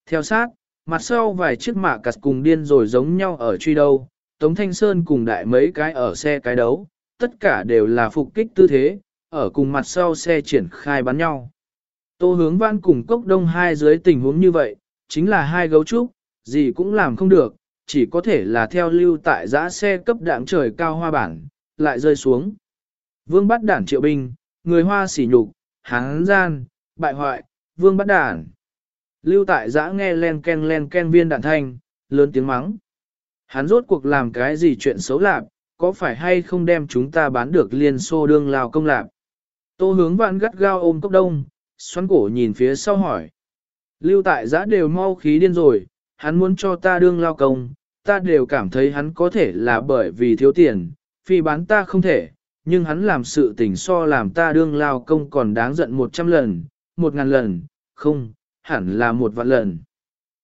[SPEAKER 1] Theo sát, mặt sau vài chiếc mạ cặt cùng điên rồi giống nhau ở truy đâu, Tống Thanh Sơn cùng đại mấy cái ở xe cái đấu, tất cả đều là phục kích tư thế, ở cùng mặt sau xe triển khai bắn nhau. Tô hướng văn cùng cốc đông hai dưới tình huống như vậy, chính là hai gấu trúc, gì cũng làm không được, chỉ có thể là theo lưu tại giã xe cấp đạng trời cao hoa bản, lại rơi xuống. Vương bắt đản triệu binh, người hoa sỉ nhục, hán gian, bại hoại, vương bắt đản. Lưu tại giã nghe len ken len ken viên đạn thanh, lớn tiếng mắng. Hắn rốt cuộc làm cái gì chuyện xấu lạp, có phải hay không đem chúng ta bán được liên xô đương lào công lạp? Tô hướng vạn gắt gao ôm cốc đông, xoắn cổ nhìn phía sau hỏi. Lưu tại giã đều mau khí điên rồi, hắn muốn cho ta đương lao công, ta đều cảm thấy hắn có thể là bởi vì thiếu tiền, phi bán ta không thể, nhưng hắn làm sự tình so làm ta đương lao công còn đáng giận một trăm lần, một ngàn lần, không, hẳn là một vạn lần.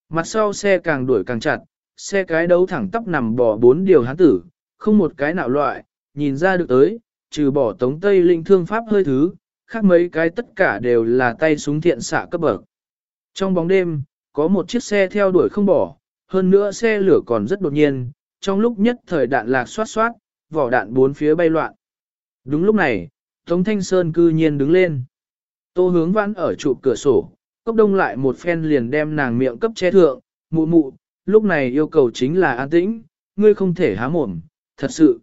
[SPEAKER 1] Mặt sau xe càng đuổi càng chặt, xe cái đấu thẳng tắp nằm bỏ bốn điều hắn tử, không một cái nào loại, nhìn ra được tới, trừ bỏ tống tây linh thương pháp hơi thứ, khác mấy cái tất cả đều là tay súng thiện xạ cấp bậc. Trong bóng đêm, có một chiếc xe theo đuổi không bỏ, hơn nữa xe lửa còn rất đột nhiên, trong lúc nhất thời đạn lạc xoát xoát, vỏ đạn bốn phía bay loạn. Đúng lúc này, Tống Thanh Sơn cư nhiên đứng lên. Tô hướng vãn ở trụ cửa sổ, cốc đông lại một phen liền đem nàng miệng cấp che thượng, mụ mụ, lúc này yêu cầu chính là an tĩnh, ngươi không thể há mồm, thật sự.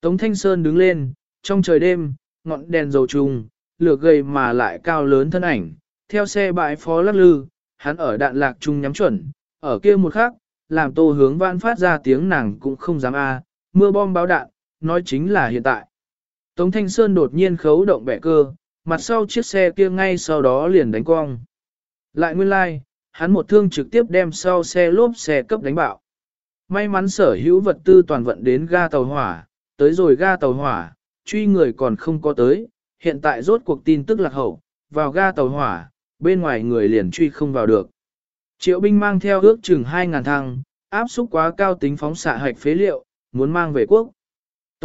[SPEAKER 1] Tống Thanh Sơn đứng lên, trong trời đêm, ngọn đèn dầu trùng, lửa gầy mà lại cao lớn thân ảnh, theo xe bãi phó lắc lư, hắn ở đạn lạc trung nhắm chuẩn, ở kia một khắc, làm tô hướng vãn phát ra tiếng nàng cũng không dám a, mưa bom báo đạn, nói chính là hiện tại. Tống Thanh Sơn đột nhiên khấu động bẻ cơ, mặt sau chiếc xe kia ngay sau đó liền đánh cong. Lại nguyên lai, like, hắn một thương trực tiếp đem sau xe lốp xe cấp đánh bạo. May mắn sở hữu vật tư toàn vận đến ga tàu hỏa, tới rồi ga tàu hỏa, truy người còn không có tới, hiện tại rốt cuộc tin tức lạc hậu, vào ga tàu hỏa, bên ngoài người liền truy không vào được. Triệu binh mang theo ước chừng 2.000 thăng, áp xúc quá cao tính phóng xạ hạch phế liệu, muốn mang về quốc.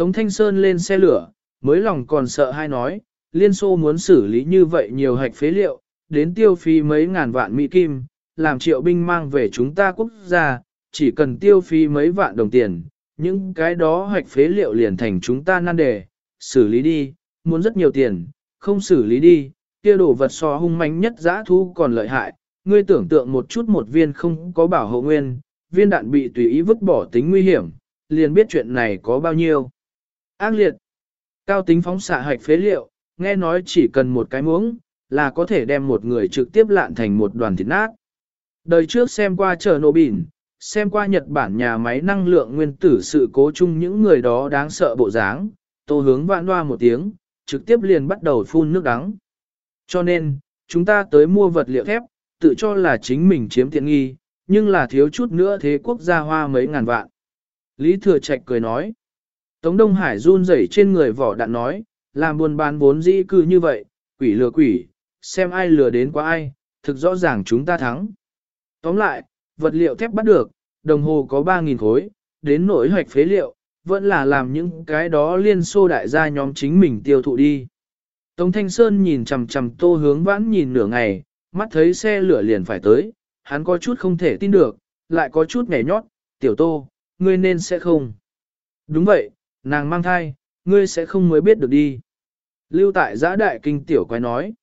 [SPEAKER 1] Tống Thanh Sơn lên xe lửa, mới lòng còn sợ hai nói, Liên Xô muốn xử lý như vậy nhiều hạch phế liệu, đến tiêu phí mấy ngàn vạn Mỹ Kim, làm triệu binh mang về chúng ta quốc gia, chỉ cần tiêu phí mấy vạn đồng tiền, những cái đó hạch phế liệu liền thành chúng ta nan đề, xử lý đi, muốn rất nhiều tiền, không xử lý đi, kia đồ vật so hung manh nhất giã thu còn lợi hại, ngươi tưởng tượng một chút một viên không có bảo hộ nguyên, viên đạn bị tùy ý vứt bỏ tính nguy hiểm, liền biết chuyện này có bao nhiêu. Ác liệt, cao tính phóng xạ hạch phế liệu, nghe nói chỉ cần một cái muỗng, là có thể đem một người trực tiếp lạn thành một đoàn thịt nát. Đời trước xem qua chờ nổ bỉn, xem qua Nhật Bản nhà máy năng lượng nguyên tử sự cố chung những người đó đáng sợ bộ dáng, tô hướng vạn loa một tiếng, trực tiếp liền bắt đầu phun nước đắng. Cho nên, chúng ta tới mua vật liệu thép, tự cho là chính mình chiếm tiện nghi, nhưng là thiếu chút nữa thế quốc gia hoa mấy ngàn vạn. Lý Thừa Trạch cười nói. Tống Đông Hải run rẩy trên người vỏ đạn nói, làm buôn bán vốn dĩ cư như vậy, quỷ lừa quỷ, xem ai lừa đến quá ai, thực rõ ràng chúng ta thắng. Tóm lại, vật liệu thép bắt được, đồng hồ có 3.000 khối, đến nỗi hoạch phế liệu, vẫn là làm những cái đó liên xô đại gia nhóm chính mình tiêu thụ đi. Tống Thanh Sơn nhìn chằm chằm tô hướng vãn nhìn nửa ngày, mắt thấy xe lửa liền phải tới, hắn có chút không thể tin được, lại có chút nghè nhót, tiểu tô, ngươi nên sẽ không. Đúng vậy, nàng mang thai, ngươi sẽ không mới biết được đi. Lưu tại giã đại kinh tiểu quái nói.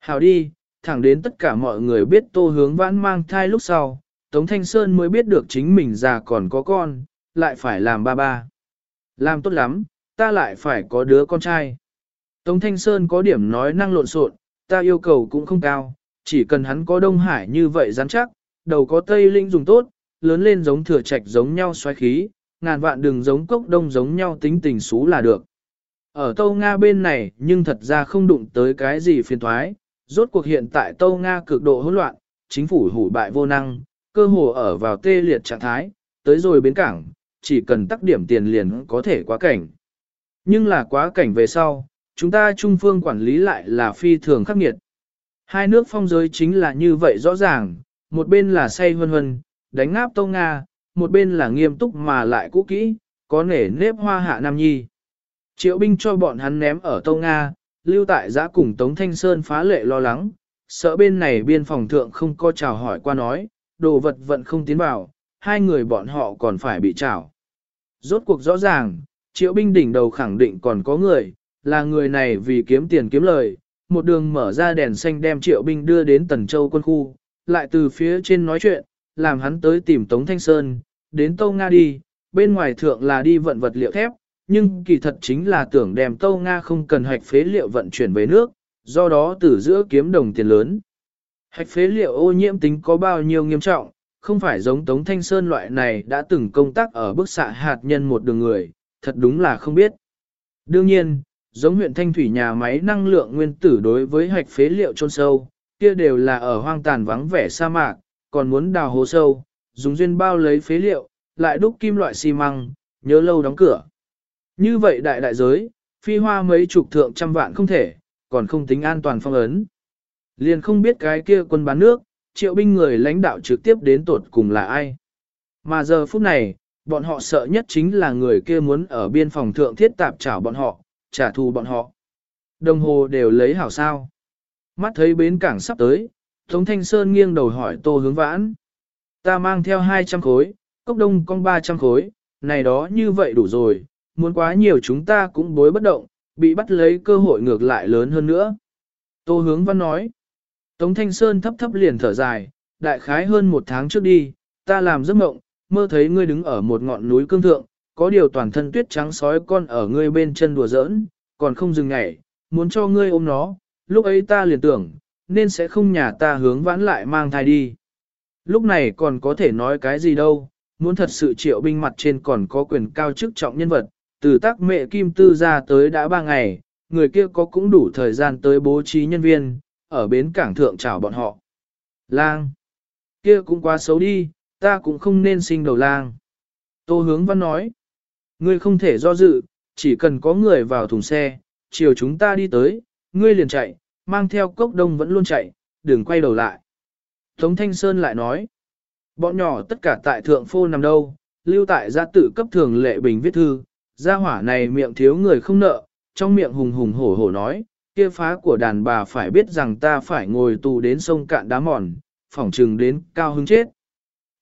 [SPEAKER 1] Hào đi, thẳng đến tất cả mọi người biết tô hướng vãn mang thai lúc sau, Tống Thanh Sơn mới biết được chính mình già còn có con, lại phải làm ba ba. Làm tốt lắm, ta lại phải có đứa con trai. Tống Thanh Sơn có điểm nói năng lộn xộn, ta yêu cầu cũng không cao, chỉ cần hắn có Đông Hải như vậy rắn chắc, đầu có Tây Linh dùng tốt, lớn lên giống thừa trạch giống nhau xoáy khí, ngàn vạn đừng giống cốc đông giống nhau tính tình xú là được. Ở Tâu Nga bên này nhưng thật ra không đụng tới cái gì phiền thoái, rốt cuộc hiện tại Tâu Nga cực độ hỗn loạn, chính phủ hủ bại vô năng, cơ hồ ở vào tê liệt trạng thái, tới rồi bến cảng, chỉ cần tắc điểm tiền liền có thể quá cảnh. Nhưng là quá cảnh về sau, chúng ta trung phương quản lý lại là phi thường khắc nghiệt. Hai nước phong giới chính là như vậy rõ ràng, một bên là say hân hân, đánh ngáp Tâu Nga, một bên là nghiêm túc mà lại cũ kỹ, có nể nếp hoa hạ nam nhi. Triệu binh cho bọn hắn ném ở Tâu Nga, lưu tại giã cùng Tống Thanh Sơn phá lệ lo lắng, sợ bên này biên phòng thượng không có chào hỏi qua nói, đồ vật vẫn không tiến vào, hai người bọn họ còn phải bị trảo. Rốt cuộc rõ ràng, triệu binh đỉnh đầu khẳng định còn có người, là người này vì kiếm tiền kiếm lời, một đường mở ra đèn xanh đem triệu binh đưa đến Tần Châu quân khu, lại từ phía trên nói chuyện, làm hắn tới tìm Tống Thanh Sơn, đến Tâu Nga đi, bên ngoài thượng là đi vận vật liệu thép, nhưng kỳ thật chính là tưởng đem Tâu Nga không cần hạch phế liệu vận chuyển về nước, do đó từ giữa kiếm đồng tiền lớn. Hạch phế liệu ô nhiễm tính có bao nhiêu nghiêm trọng, không phải giống Tống Thanh Sơn loại này đã từng công tác ở bức xạ hạt nhân một đường người, thật đúng là không biết. Đương nhiên, giống huyện Thanh Thủy nhà máy năng lượng nguyên tử đối với hạch phế liệu trôn sâu, kia đều là ở hoang tàn vắng vẻ sa mạc, còn muốn đào hố sâu, dùng duyên bao lấy phế liệu, lại đúc kim loại xi măng, nhớ lâu đóng cửa. Như vậy đại đại giới, phi hoa mấy chục thượng trăm vạn không thể, còn không tính an toàn phong ấn. Liền không biết cái kia quân bán nước, triệu binh người lãnh đạo trực tiếp đến tột cùng là ai. Mà giờ phút này, bọn họ sợ nhất chính là người kia muốn ở biên phòng thượng thiết tạp trả bọn họ, trả thù bọn họ. Đồng hồ đều lấy hảo sao. Mắt thấy bến cảng sắp tới, Tống Thanh Sơn nghiêng đầu hỏi Tô Hướng Vãn. Ta mang theo 200 khối, cốc đông con 300 khối, này đó như vậy đủ rồi, muốn quá nhiều chúng ta cũng bối bất động, bị bắt lấy cơ hội ngược lại lớn hơn nữa. Tô Hướng Văn nói. Tống Thanh Sơn thấp thấp liền thở dài, đại khái hơn một tháng trước đi, ta làm giấc mộng, mơ thấy ngươi đứng ở một ngọn núi cương thượng, có điều toàn thân tuyết trắng sói con ở ngươi bên chân đùa giỡn, còn không dừng ngày, muốn cho ngươi ôm nó, lúc ấy ta liền tưởng, nên sẽ không nhà ta hướng vãn lại mang thai đi. Lúc này còn có thể nói cái gì đâu, muốn thật sự triệu binh mặt trên còn có quyền cao chức trọng nhân vật, từ tác mẹ kim tư ra tới đã ba ngày, người kia có cũng đủ thời gian tới bố trí nhân viên, ở bến cảng thượng chào bọn họ. Lang! Kia cũng quá xấu đi, ta cũng không nên sinh đầu lang. Tô hướng văn nói, ngươi không thể do dự, chỉ cần có người vào thùng xe, chiều chúng ta đi tới, ngươi liền chạy, mang theo cốc đông vẫn luôn chạy, đừng quay đầu lại. Tống Thanh Sơn lại nói, bọn nhỏ tất cả tại thượng phô nằm đâu, lưu tại gia tự cấp thường lệ bình viết thư, gia hỏa này miệng thiếu người không nợ, trong miệng hùng hùng hổ hổ nói, kia phá của đàn bà phải biết rằng ta phải ngồi tù đến sông cạn đá mòn, phỏng trừng đến cao hứng chết.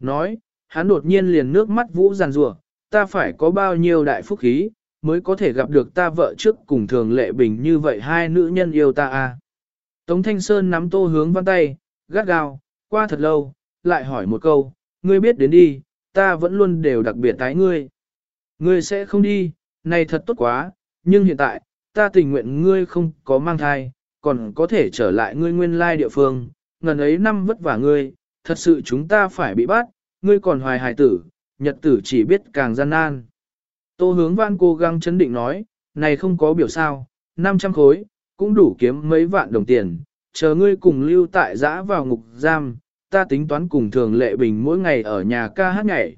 [SPEAKER 1] Nói, hắn đột nhiên liền nước mắt vũ giàn rủa ta phải có bao nhiêu đại phúc khí, mới có thể gặp được ta vợ trước cùng thường lệ bình như vậy hai nữ nhân yêu ta à. Tống Thanh Sơn nắm tô hướng văn tay, gắt gao, qua thật lâu, lại hỏi một câu, ngươi biết đến đi, ta vẫn luôn đều đặc biệt tái ngươi. Ngươi sẽ không đi, này thật tốt quá, nhưng hiện tại, ta tình nguyện ngươi không có mang thai, còn có thể trở lại ngươi nguyên lai địa phương, ngần ấy năm vất vả ngươi, thật sự chúng ta phải bị bắt, ngươi còn hoài hài tử, nhật tử chỉ biết càng gian nan. Tô hướng văn cố gắng chấn định nói, này không có biểu sao, 500 khối, cũng đủ kiếm mấy vạn đồng tiền, chờ ngươi cùng lưu tại giã vào ngục giam, ta tính toán cùng thường lệ bình mỗi ngày ở nhà ca hát nhảy.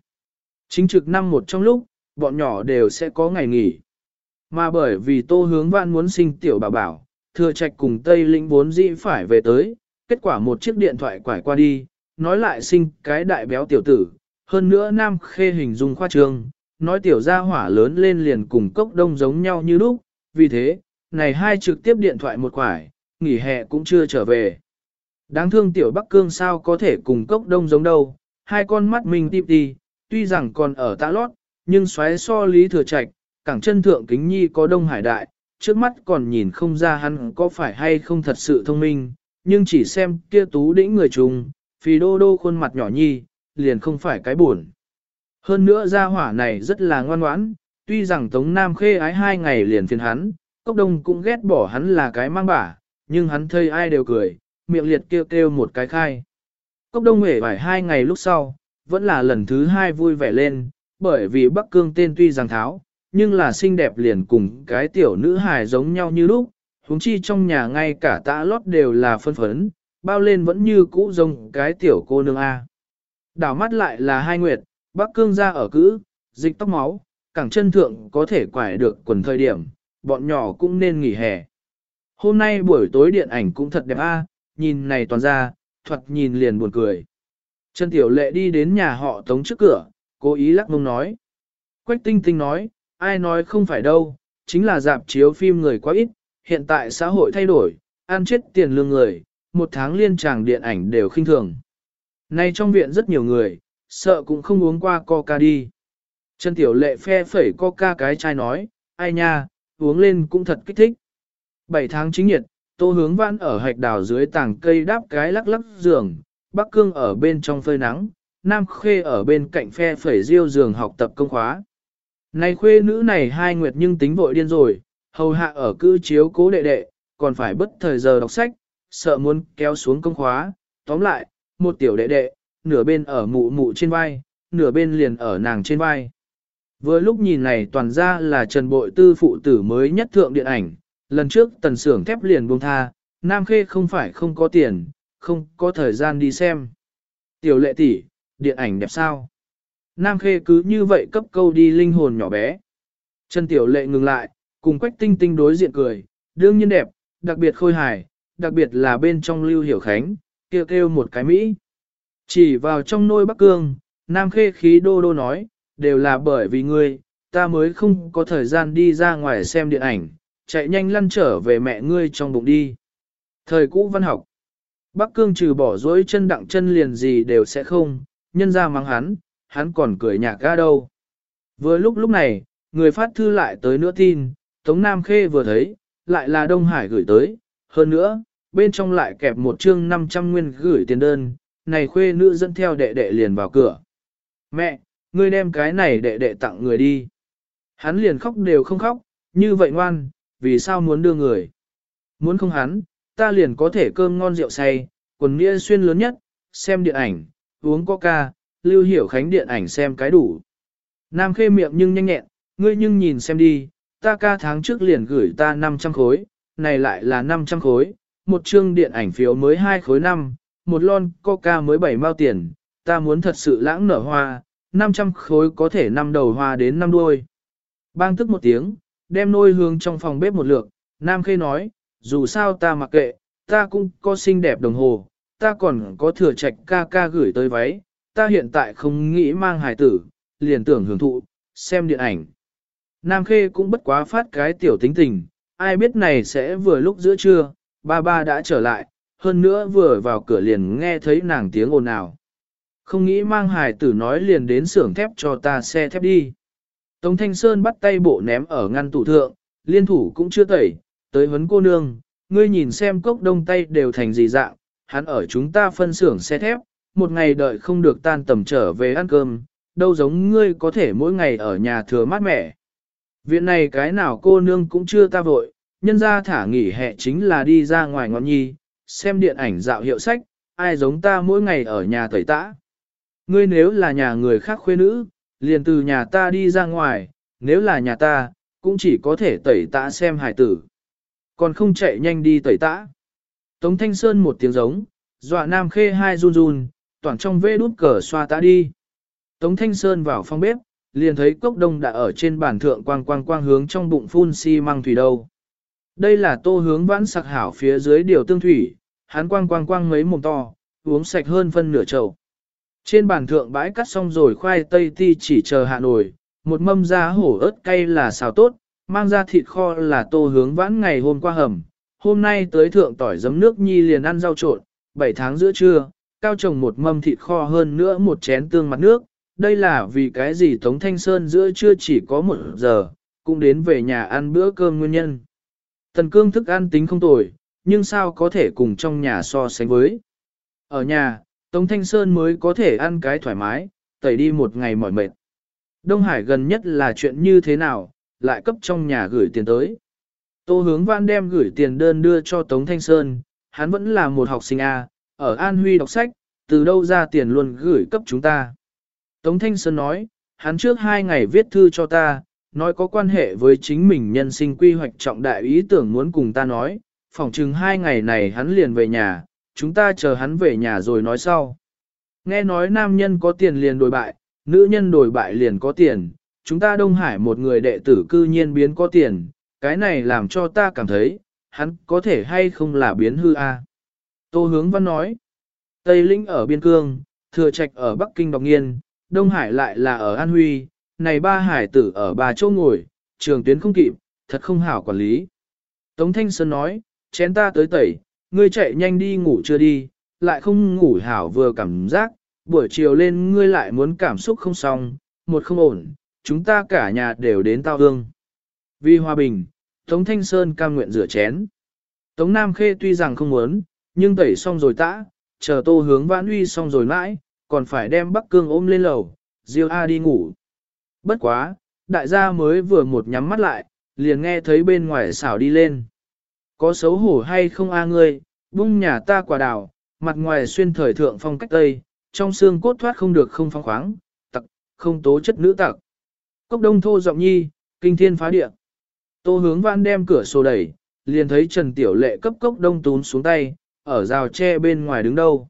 [SPEAKER 1] Chính trực năm một trong lúc, bọn nhỏ đều sẽ có ngày nghỉ. Mà bởi vì tô hướng văn muốn sinh tiểu bảo bảo, thừa trạch cùng Tây Linh vốn dĩ phải về tới, kết quả một chiếc điện thoại quải qua đi, nói lại sinh cái đại béo tiểu tử, hơn nữa nam khê hình dung khoa trương, nói tiểu gia hỏa lớn lên liền cùng cốc đông giống nhau như lúc, vì thế, này hai trực tiếp điện thoại một quải, nghỉ hè cũng chưa trở về. Đáng thương tiểu Bắc Cương sao có thể cùng cốc đông giống đâu, hai con mắt mình tiếp đi, tuy rằng còn ở tạ lót, nhưng xoáy so lý thừa trạch, cẳng chân thượng kính nhi có đông hải đại, trước mắt còn nhìn không ra hắn có phải hay không thật sự thông minh, nhưng chỉ xem kia tú đĩnh người trùng, phì đô đô khuôn mặt nhỏ nhi, liền không phải cái buồn. Hơn nữa gia hỏa này rất là ngoan ngoãn, tuy rằng Tống Nam khê ái hai ngày liền phiền hắn, Cốc Đông cũng ghét bỏ hắn là cái mang bả, nhưng hắn thấy ai đều cười, miệng liệt kêu kêu một cái khai. Cốc Đông hề vải hai ngày lúc sau, vẫn là lần thứ hai vui vẻ lên, bởi vì Bắc Cương tên tuy rằng tháo, nhưng là xinh đẹp liền cùng cái tiểu nữ hài giống nhau như lúc, huống chi trong nhà ngay cả tã lót đều là phân phấn, bao lên vẫn như cũ giống cái tiểu cô nương A. Đảo mắt lại là hai nguyệt, Bắc Cương ra ở cữ, dịch tóc máu, cẳng chân thượng có thể quải được quần thời điểm, bọn nhỏ cũng nên nghỉ hè. Hôm nay buổi tối điện ảnh cũng thật đẹp a, nhìn này toàn ra, thuật nhìn liền buồn cười. Trần Tiểu Lệ đi đến nhà họ tống trước cửa, cố ý lắc mông nói. Quách tinh tinh nói, ai nói không phải đâu, chính là dạp chiếu phim người quá ít, hiện tại xã hội thay đổi, ăn chết tiền lương người, một tháng liên tràng điện ảnh đều khinh thường. Nay trong viện rất nhiều người, sợ cũng không uống qua coca đi. Trần Tiểu Lệ phe phẩy coca cái chai nói, ai nha, uống lên cũng thật kích thích. 7 tháng chính nhiệt, tô hướng vãn ở hạch đào dưới tảng cây đáp cái lắc lắc giường, Bắc Cương ở bên trong phơi nắng, Nam Khê ở bên cạnh phe phẩy riêu giường học tập công khóa. Này khuê nữ này hai nguyệt nhưng tính vội điên rồi, hầu hạ ở cư chiếu cố đệ đệ, còn phải bất thời giờ đọc sách, sợ muốn kéo xuống công khóa, tóm lại, một tiểu đệ đệ, nửa bên ở mụ mụ trên vai, nửa bên liền ở nàng trên vai. Vừa lúc nhìn này toàn ra là Trần Bội Tư phụ tử mới nhất thượng điện ảnh, lần trước tần xưởng thép liền buông tha, Nam Khê không phải không có tiền, không có thời gian đi xem. Tiểu lệ tỷ, điện ảnh đẹp sao? Nam Khê cứ như vậy cấp câu đi linh hồn nhỏ bé. Trần Tiểu lệ ngừng lại, cùng Quách Tinh Tinh đối diện cười, đương nhiên đẹp, đặc biệt khôi hài, đặc biệt là bên trong Lưu Hiểu Khánh, kêu kêu một cái Mỹ. Chỉ vào trong nôi Bắc Cương, Nam Khê khí đô đô nói, đều là bởi vì ngươi, ta mới không có thời gian đi ra ngoài xem điện ảnh, chạy nhanh lăn trở về mẹ ngươi trong bụng đi. Thời cũ văn học, Bắc Cương trừ bỏ dối chân đặng chân liền gì đều sẽ không, nhân ra mắng hắn, hắn còn cười nhạc ga đâu. Vừa lúc lúc này, người phát thư lại tới nữa tin, Tống Nam Khê vừa thấy, lại là Đông Hải gửi tới, hơn nữa, bên trong lại kẹp một chương 500 nguyên gửi tiền đơn, này khuê nữ dẫn theo đệ đệ liền vào cửa. Mẹ, ngươi đem cái này đệ đệ tặng người đi. Hắn liền khóc đều không khóc, như vậy ngoan, vì sao muốn đưa người. Muốn không hắn, ta liền có thể cơm ngon rượu say, quần nghĩa xuyên lớn nhất, xem điện ảnh, uống coca, lưu hiểu khánh điện ảnh xem cái đủ. Nam khê miệng nhưng nhanh nhẹn, ngươi nhưng nhìn xem đi, ta ca tháng trước liền gửi ta 500 khối, này lại là 500 khối, một chương điện ảnh phiếu mới 2 khối 5, một lon coca mới 7 mao tiền, ta muốn thật sự lãng nở hoa, 500 khối có thể năm đầu hoa đến năm đuôi. Bang tức một tiếng, đem nôi hương trong phòng bếp một lượt, Nam Khê nói, dù sao ta mặc kệ, ta cũng có xinh đẹp đồng hồ, ta còn có thừa trạch ca ca gửi tới váy, ta hiện tại không nghĩ mang hài tử, liền tưởng hưởng thụ, xem điện ảnh. Nam Khê cũng bất quá phát cái tiểu tính tình, ai biết này sẽ vừa lúc giữa trưa, ba ba đã trở lại, hơn nữa vừa vào cửa liền nghe thấy nàng tiếng ồn ào. Không nghĩ mang hài tử nói liền đến xưởng thép cho ta xe thép đi. Tống Thanh Sơn bắt tay bộ ném ở ngăn tủ thượng, liên thủ cũng chưa tẩy, tới vấn cô nương, ngươi nhìn xem cốc đông tay đều thành gì dạng, hắn ở chúng ta phân xưởng xe thép, một ngày đợi không được tan tầm trở về ăn cơm, đâu giống ngươi có thể mỗi ngày ở nhà thừa mát mẻ. Viện này cái nào cô nương cũng chưa ta vội, nhân ra thả nghỉ hè chính là đi ra ngoài ngọn nhi, xem điện ảnh dạo hiệu sách, ai giống ta mỗi ngày ở nhà tẩy tã. Ngươi nếu là nhà người khác khuê nữ, liền từ nhà ta đi ra ngoài, nếu là nhà ta, cũng chỉ có thể tẩy tã xem hải tử. Còn không chạy nhanh đi tẩy tã. Tống Thanh Sơn một tiếng giống, dọa Nam Khê hai run run, toàn trong vê đút cờ xoa tã đi. Tống Thanh Sơn vào phòng bếp, liền thấy cốc đông đã ở trên bàn thượng quang quang quang hướng trong bụng phun xi si măng thủy đâu. Đây là tô hướng vãn sặc hảo phía dưới điều tương thủy, hắn quang quang quang mấy mồm to, uống sạch hơn phân nửa chậu. Trên bàn thượng bãi cắt xong rồi khoai tây ti chỉ chờ hạ nổi, một mâm da hổ ớt cay là xào tốt, mang ra thịt kho là tô hướng vãn ngày hôm qua hầm. Hôm nay tới thượng tỏi giấm nước nhi liền ăn rau trộn, 7 tháng giữa trưa, cao trồng một mâm thịt kho hơn nữa một chén tương mặt nước. Đây là vì cái gì Tống Thanh Sơn giữa trưa chỉ có một giờ, cũng đến về nhà ăn bữa cơm nguyên nhân. Tần cương thức ăn tính không tồi, nhưng sao có thể cùng trong nhà so sánh với. Ở nhà, Tống Thanh Sơn mới có thể ăn cái thoải mái, tẩy đi một ngày mỏi mệt. Đông Hải gần nhất là chuyện như thế nào, lại cấp trong nhà gửi tiền tới. Tô hướng văn đem gửi tiền đơn đưa cho Tống Thanh Sơn, hắn vẫn là một học sinh A, ở An Huy đọc sách, từ đâu ra tiền luôn gửi cấp chúng ta. Tống Thanh Sơn nói, hắn trước hai ngày viết thư cho ta, nói có quan hệ với chính mình nhân sinh quy hoạch trọng đại ý tưởng muốn cùng ta nói, phỏng chừng hai ngày này hắn liền về nhà, chúng ta chờ hắn về nhà rồi nói sau. Nghe nói nam nhân có tiền liền đổi bại, nữ nhân đổi bại liền có tiền, chúng ta Đông Hải một người đệ tử cư nhiên biến có tiền, cái này làm cho ta cảm thấy, hắn có thể hay không là biến hư a. Tô Hướng Văn nói, Tây Linh ở Biên Cương, Thừa Trạch ở Bắc Kinh Đọc Nghiên, Đông Hải lại là ở An Huy, này ba hải tử ở ba châu ngồi, trường tuyến không kịp, thật không hảo quản lý. Tống Thanh Sơn nói, chén ta tới tẩy, ngươi chạy nhanh đi ngủ chưa đi, lại không ngủ hảo vừa cảm giác, buổi chiều lên ngươi lại muốn cảm xúc không xong, một không ổn, chúng ta cả nhà đều đến tao hương. Vì hòa bình, Tống Thanh Sơn cam nguyện rửa chén. Tống Nam Khê tuy rằng không muốn, nhưng tẩy xong rồi tã, chờ tô hướng vãn uy xong rồi mãi, còn phải đem Bắc Cương ôm lên lầu, Diêu A đi ngủ. Bất quá, đại gia mới vừa một nhắm mắt lại, liền nghe thấy bên ngoài xảo đi lên. Có xấu hổ hay không a ngươi, bung nhà ta quả đào, mặt ngoài xuyên thời thượng phong cách tây, trong xương cốt thoát không được không phong khoáng, tặc, không tố chất nữ tặc. Cốc đông thô giọng nhi, kinh thiên phá địa. Tô hướng văn đem cửa sổ đẩy, liền thấy Trần Tiểu Lệ cấp cốc đông tún xuống tay, ở rào tre bên ngoài đứng đâu.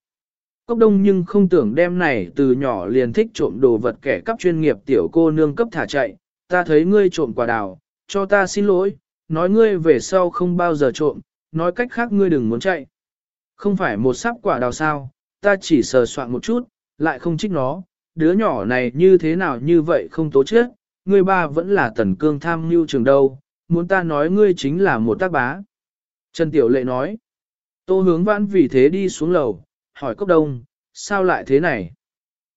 [SPEAKER 1] Cốc đông nhưng không tưởng đem này từ nhỏ liền thích trộm đồ vật kẻ cấp chuyên nghiệp tiểu cô nương cấp thả chạy, ta thấy ngươi trộm quả đào, cho ta xin lỗi, nói ngươi về sau không bao giờ trộm, nói cách khác ngươi đừng muốn chạy. Không phải một sắp quả đào sao, ta chỉ sờ soạn một chút, lại không trích nó, đứa nhỏ này như thế nào như vậy không tố chết, ngươi ba vẫn là tần cương tham mưu trường đâu, muốn ta nói ngươi chính là một tác bá. Trần Tiểu Lệ nói, tô hướng vãn vì thế đi xuống lầu, hỏi Cốc Đông, sao lại thế này?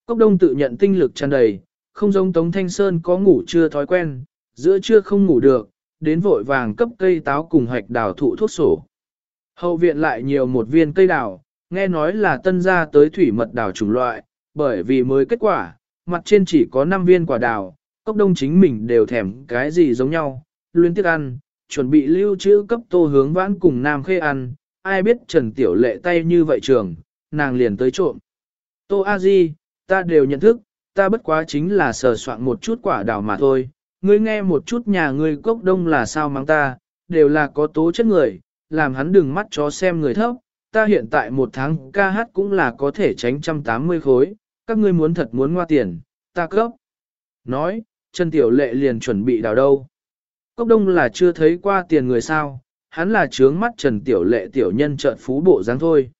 [SPEAKER 1] Cốc Đông tự nhận tinh lực tràn đầy, không giống Tống Thanh Sơn có ngủ chưa thói quen, giữa trưa không ngủ được, đến vội vàng cấp cây táo cùng hoạch đào thụ thuốc sổ. Hậu viện lại nhiều một viên cây đào, nghe nói là tân gia tới thủy mật đào chủng loại, bởi vì mới kết quả, mặt trên chỉ có 5 viên quả đào, cốc đông chính mình đều thèm cái gì giống nhau, luyến tiếc ăn, chuẩn bị lưu trữ cấp tô hướng vãn cùng nam khê ăn, ai biết trần tiểu lệ tay như vậy trường, nàng liền tới trộm. Tô A Di, ta đều nhận thức, ta bất quá chính là sờ soạn một chút quả đào mà thôi, ngươi nghe một chút nhà ngươi cốc đông là sao mang ta, đều là có tố chất người, làm hắn đừng mắt chó xem người thấp, ta hiện tại một tháng ca hát cũng là có thể tránh trăm tám mươi khối, các ngươi muốn thật muốn ngoa tiền, ta cấp. Nói, Trần Tiểu Lệ liền chuẩn bị đào đâu. Cốc đông là chưa thấy qua tiền người sao, hắn là trướng mắt Trần Tiểu Lệ tiểu nhân trợn phú bộ dáng thôi.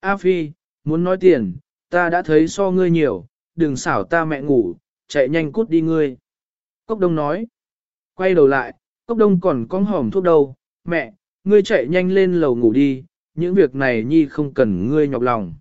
[SPEAKER 1] A Phi, muốn nói tiền, ta đã thấy so ngươi nhiều, đừng xảo ta mẹ ngủ, chạy nhanh cút đi ngươi. Cốc đông nói. Quay đầu lại, cốc đông còn con hỏng thuốc đâu, mẹ, ngươi chạy nhanh lên lầu ngủ đi, những việc này nhi không cần ngươi nhọc lòng.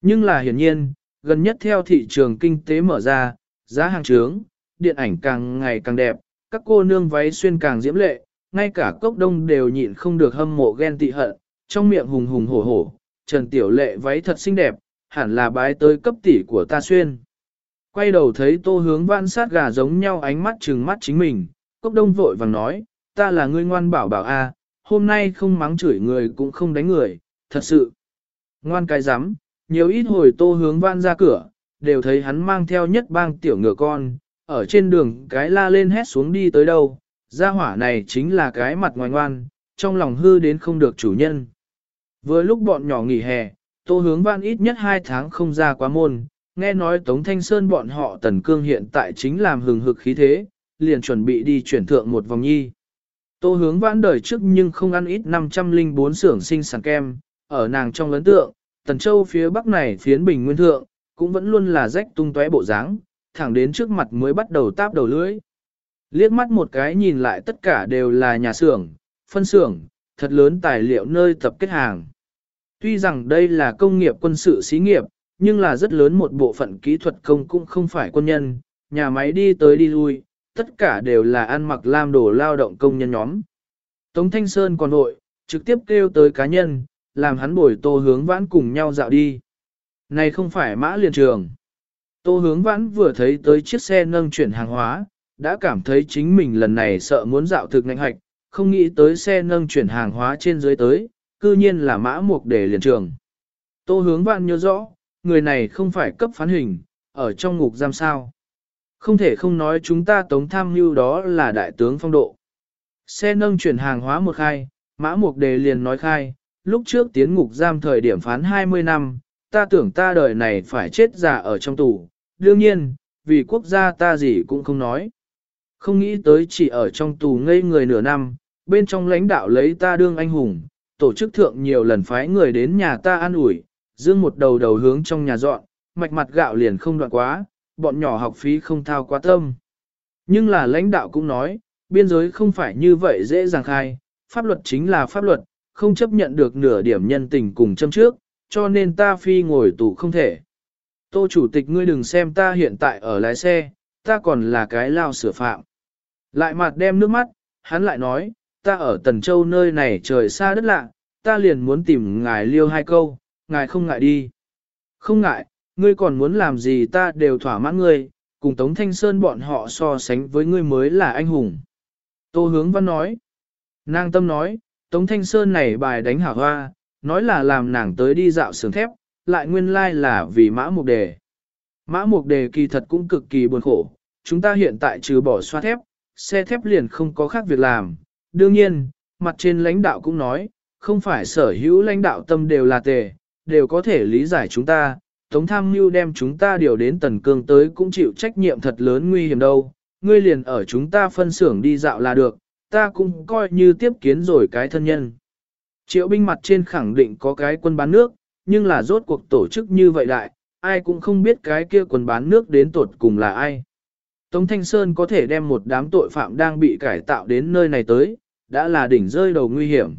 [SPEAKER 1] Nhưng là hiển nhiên, gần nhất theo thị trường kinh tế mở ra, giá hàng trướng, điện ảnh càng ngày càng đẹp, các cô nương váy xuyên càng diễm lệ, ngay cả cốc đông đều nhịn không được hâm mộ ghen tị hận, trong miệng hùng hùng hổ hổ, Trần Tiểu Lệ váy thật xinh đẹp, hẳn là bái tới cấp tỷ của ta xuyên. Quay đầu thấy tô hướng văn sát gà giống nhau ánh mắt trừng mắt chính mình, cốc đông vội vàng nói, ta là ngươi ngoan bảo bảo a, hôm nay không mắng chửi người cũng không đánh người, thật sự. Ngoan cái rắm nhiều ít hồi tô hướng văn ra cửa, đều thấy hắn mang theo nhất bang tiểu ngựa con, ở trên đường cái la lên hét xuống đi tới đâu, gia hỏa này chính là cái mặt ngoài ngoan, trong lòng hư đến không được chủ nhân. Vừa lúc bọn nhỏ nghỉ hè, tô hướng văn ít nhất 2 tháng không ra quá môn, nghe nói Tống Thanh Sơn bọn họ Tần Cương hiện tại chính làm hừng hực khí thế, liền chuẩn bị đi chuyển thượng một vòng nhi. Tô hướng vãn đời trước nhưng không ăn ít 504 xưởng sinh sản kem, ở nàng trong lớn tượng, Tần Châu phía bắc này phiến bình nguyên thượng, cũng vẫn luôn là rách tung tóe bộ dáng, thẳng đến trước mặt mới bắt đầu táp đầu lưỡi. Liếc mắt một cái nhìn lại tất cả đều là nhà xưởng, phân xưởng, thật lớn tài liệu nơi tập kết hàng. Tuy rằng đây là công nghiệp quân sự xí nghiệp, nhưng là rất lớn một bộ phận kỹ thuật công cũng không phải quân nhân, nhà máy đi tới đi lui, tất cả đều là ăn mặc lam đồ lao động công nhân nhóm. Tống Thanh Sơn còn nội, trực tiếp kêu tới cá nhân, làm hắn bồi tô hướng vãn cùng nhau dạo đi. Này không phải mã liền trường. Tô hướng vãn vừa thấy tới chiếc xe nâng chuyển hàng hóa, đã cảm thấy chính mình lần này sợ muốn dạo thực ngạnh hạch, không nghĩ tới xe nâng chuyển hàng hóa trên dưới tới, cư nhiên là mã mục để liền trường. Tô hướng vãn nhớ rõ, người này không phải cấp phán hình, ở trong ngục giam sao. Không thể không nói chúng ta tống tham mưu đó là đại tướng phong độ. Xe nâng chuyển hàng hóa một khai, mã mục đề liền nói khai, lúc trước tiến ngục giam thời điểm phán 20 năm, ta tưởng ta đời này phải chết già ở trong tù, đương nhiên, vì quốc gia ta gì cũng không nói. Không nghĩ tới chỉ ở trong tù ngây người nửa năm, bên trong lãnh đạo lấy ta đương anh hùng, tổ chức thượng nhiều lần phái người đến nhà ta an ủi, dương một đầu đầu hướng trong nhà dọn, mạch mặt gạo liền không đoạn quá, bọn nhỏ học phí không thao quá tâm. Nhưng là lãnh đạo cũng nói, biên giới không phải như vậy dễ dàng khai, pháp luật chính là pháp luật, không chấp nhận được nửa điểm nhân tình cùng châm trước, cho nên ta phi ngồi tù không thể. Tô chủ tịch ngươi đừng xem ta hiện tại ở lái xe, ta còn là cái lao sửa phạm. Lại mặt đem nước mắt, hắn lại nói, ta ở Tần Châu nơi này trời xa đất lạ, ta liền muốn tìm ngài liêu hai câu, ngài không ngại đi. Không ngại, ngươi còn muốn làm gì ta đều thỏa mãn ngươi, cùng Tống Thanh Sơn bọn họ so sánh với ngươi mới là anh hùng. Tô Hướng Văn nói, nàng tâm nói, Tống Thanh Sơn này bài đánh hảo hoa, nói là làm nàng tới đi dạo sướng thép, lại nguyên lai like là vì mã mục đề. Mã mục đề kỳ thật cũng cực kỳ buồn khổ, chúng ta hiện tại trừ bỏ xoa thép, xe thép liền không có khác việc làm. Đương nhiên, mặt trên lãnh đạo cũng nói, không phải sở hữu lãnh đạo tâm đều là tề, đều có thể lý giải chúng ta, Tống Tham Mưu đem chúng ta điều đến Tần Cương tới cũng chịu trách nhiệm thật lớn nguy hiểm đâu, ngươi liền ở chúng ta phân xưởng đi dạo là được, ta cũng coi như tiếp kiến rồi cái thân nhân. Triệu binh mặt trên khẳng định có cái quân bán nước, nhưng là rốt cuộc tổ chức như vậy đại, ai cũng không biết cái kia quân bán nước đến tột cùng là ai. Tống Thanh Sơn có thể đem một đám tội phạm đang bị cải tạo đến nơi này tới, đã là đỉnh rơi đầu nguy hiểm.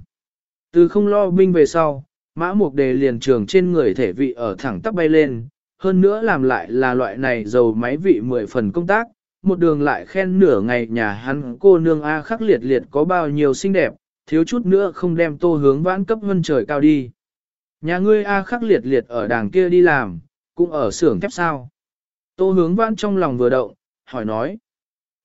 [SPEAKER 1] Từ không lo binh về sau, Mã mục đề liền trường trên người thể vị ở thẳng tắp bay lên, hơn nữa làm lại là loại này dầu máy vị 10 phần công tác, một đường lại khen nửa ngày nhà hắn cô nương A khắc liệt liệt có bao nhiêu xinh đẹp, thiếu chút nữa không đem tô hướng vãn cấp hơn trời cao đi. Nhà ngươi A khắc liệt liệt ở đàng kia đi làm, cũng ở xưởng thép sao. Tô hướng vãn trong lòng vừa động, hỏi nói.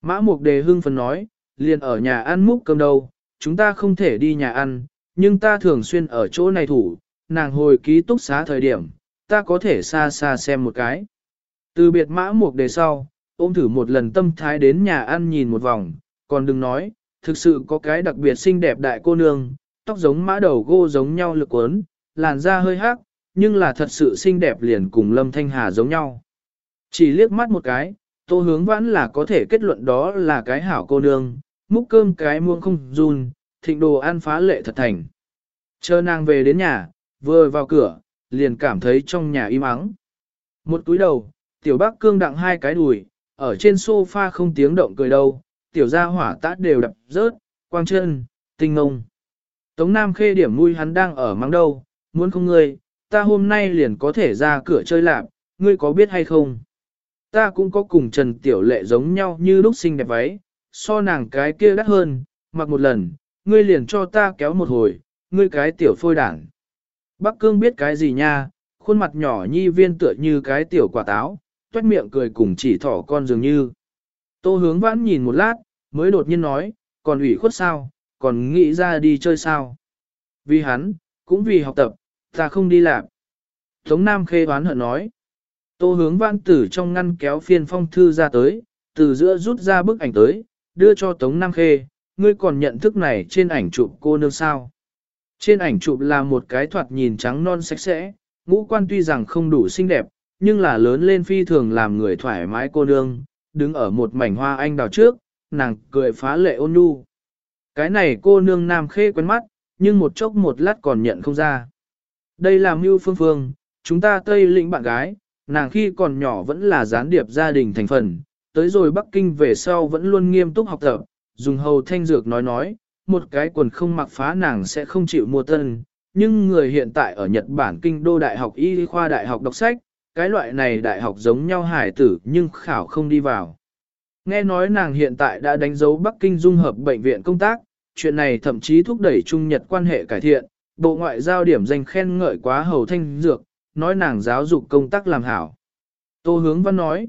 [SPEAKER 1] Mã mục đề hưng phấn nói, liền ở nhà ăn múc cơm đâu, chúng ta không thể đi nhà ăn, nhưng ta thường xuyên ở chỗ này thủ, nàng hồi ký túc xá thời điểm, ta có thể xa xa xem một cái. Từ biệt mã mục đề sau, ôm thử một lần tâm thái đến nhà ăn nhìn một vòng, còn đừng nói, thực sự có cái đặc biệt xinh đẹp đại cô nương, tóc giống mã đầu gô giống nhau lực quấn, làn da hơi hắc, nhưng là thật sự xinh đẹp liền cùng Lâm Thanh Hà giống nhau. Chỉ liếc mắt một cái, tô hướng vãn là có thể kết luận đó là cái hảo cô nương, múc cơm cái muông không run, thịnh đồ ăn phá lệ thật thành. Chờ nàng về đến nhà, vừa vào cửa, liền cảm thấy trong nhà im ắng. Một túi đầu, tiểu bác cương đặng hai cái đùi, ở trên sofa không tiếng động cười đâu, tiểu gia hỏa tát đều đập rớt, quang chân, tinh ngông. Tống Nam Khê điểm mũi hắn đang ở mắng đâu, muốn không ngươi, ta hôm nay liền có thể ra cửa chơi lạp, ngươi có biết hay không? Ta cũng có cùng Trần Tiểu Lệ giống nhau như lúc xinh đẹp váy, so nàng cái kia đắt hơn, mặc một lần, ngươi liền cho ta kéo một hồi, ngươi cái tiểu phôi đảng. Bắc Cương biết cái gì nha, khuôn mặt nhỏ nhi viên tựa như cái tiểu quả táo, tuét miệng cười cùng chỉ thỏ con dường như. Tô hướng vãn nhìn một lát, mới đột nhiên nói, còn ủy khuất sao, còn nghĩ ra đi chơi sao. Vì hắn, cũng vì học tập, ta không đi làm. Tống Nam khê đoán hận nói. Tô hướng vãn tử trong ngăn kéo phiên phong thư ra tới, từ giữa rút ra bức ảnh tới, đưa cho Tống Nam khê, ngươi còn nhận thức này trên ảnh chụp cô nương sao. Trên ảnh chụp là một cái thoạt nhìn trắng non sạch sẽ, ngũ quan tuy rằng không đủ xinh đẹp, nhưng là lớn lên phi thường làm người thoải mái cô nương, đứng ở một mảnh hoa anh đào trước, nàng cười phá lệ ôn nhu. Cái này cô nương nam khê quen mắt, nhưng một chốc một lát còn nhận không ra. Đây là Mưu Phương Phương, chúng ta Tây lĩnh bạn gái, nàng khi còn nhỏ vẫn là gián điệp gia đình thành phần, tới rồi Bắc Kinh về sau vẫn luôn nghiêm túc học tập, dùng hầu thanh dược nói nói, một cái quần không mặc phá nàng sẽ không chịu mua tân, nhưng người hiện tại ở Nhật Bản Kinh đô Đại học Y khoa Đại học đọc sách, cái loại này đại học giống nhau hải tử nhưng khảo không đi vào. Nghe nói nàng hiện tại đã đánh dấu Bắc Kinh dung hợp bệnh viện công tác, chuyện này thậm chí thúc đẩy Trung Nhật quan hệ cải thiện, Bộ Ngoại giao điểm danh khen ngợi quá hầu thanh dược, nói nàng giáo dục công tác làm hảo. Tô Hướng Văn nói,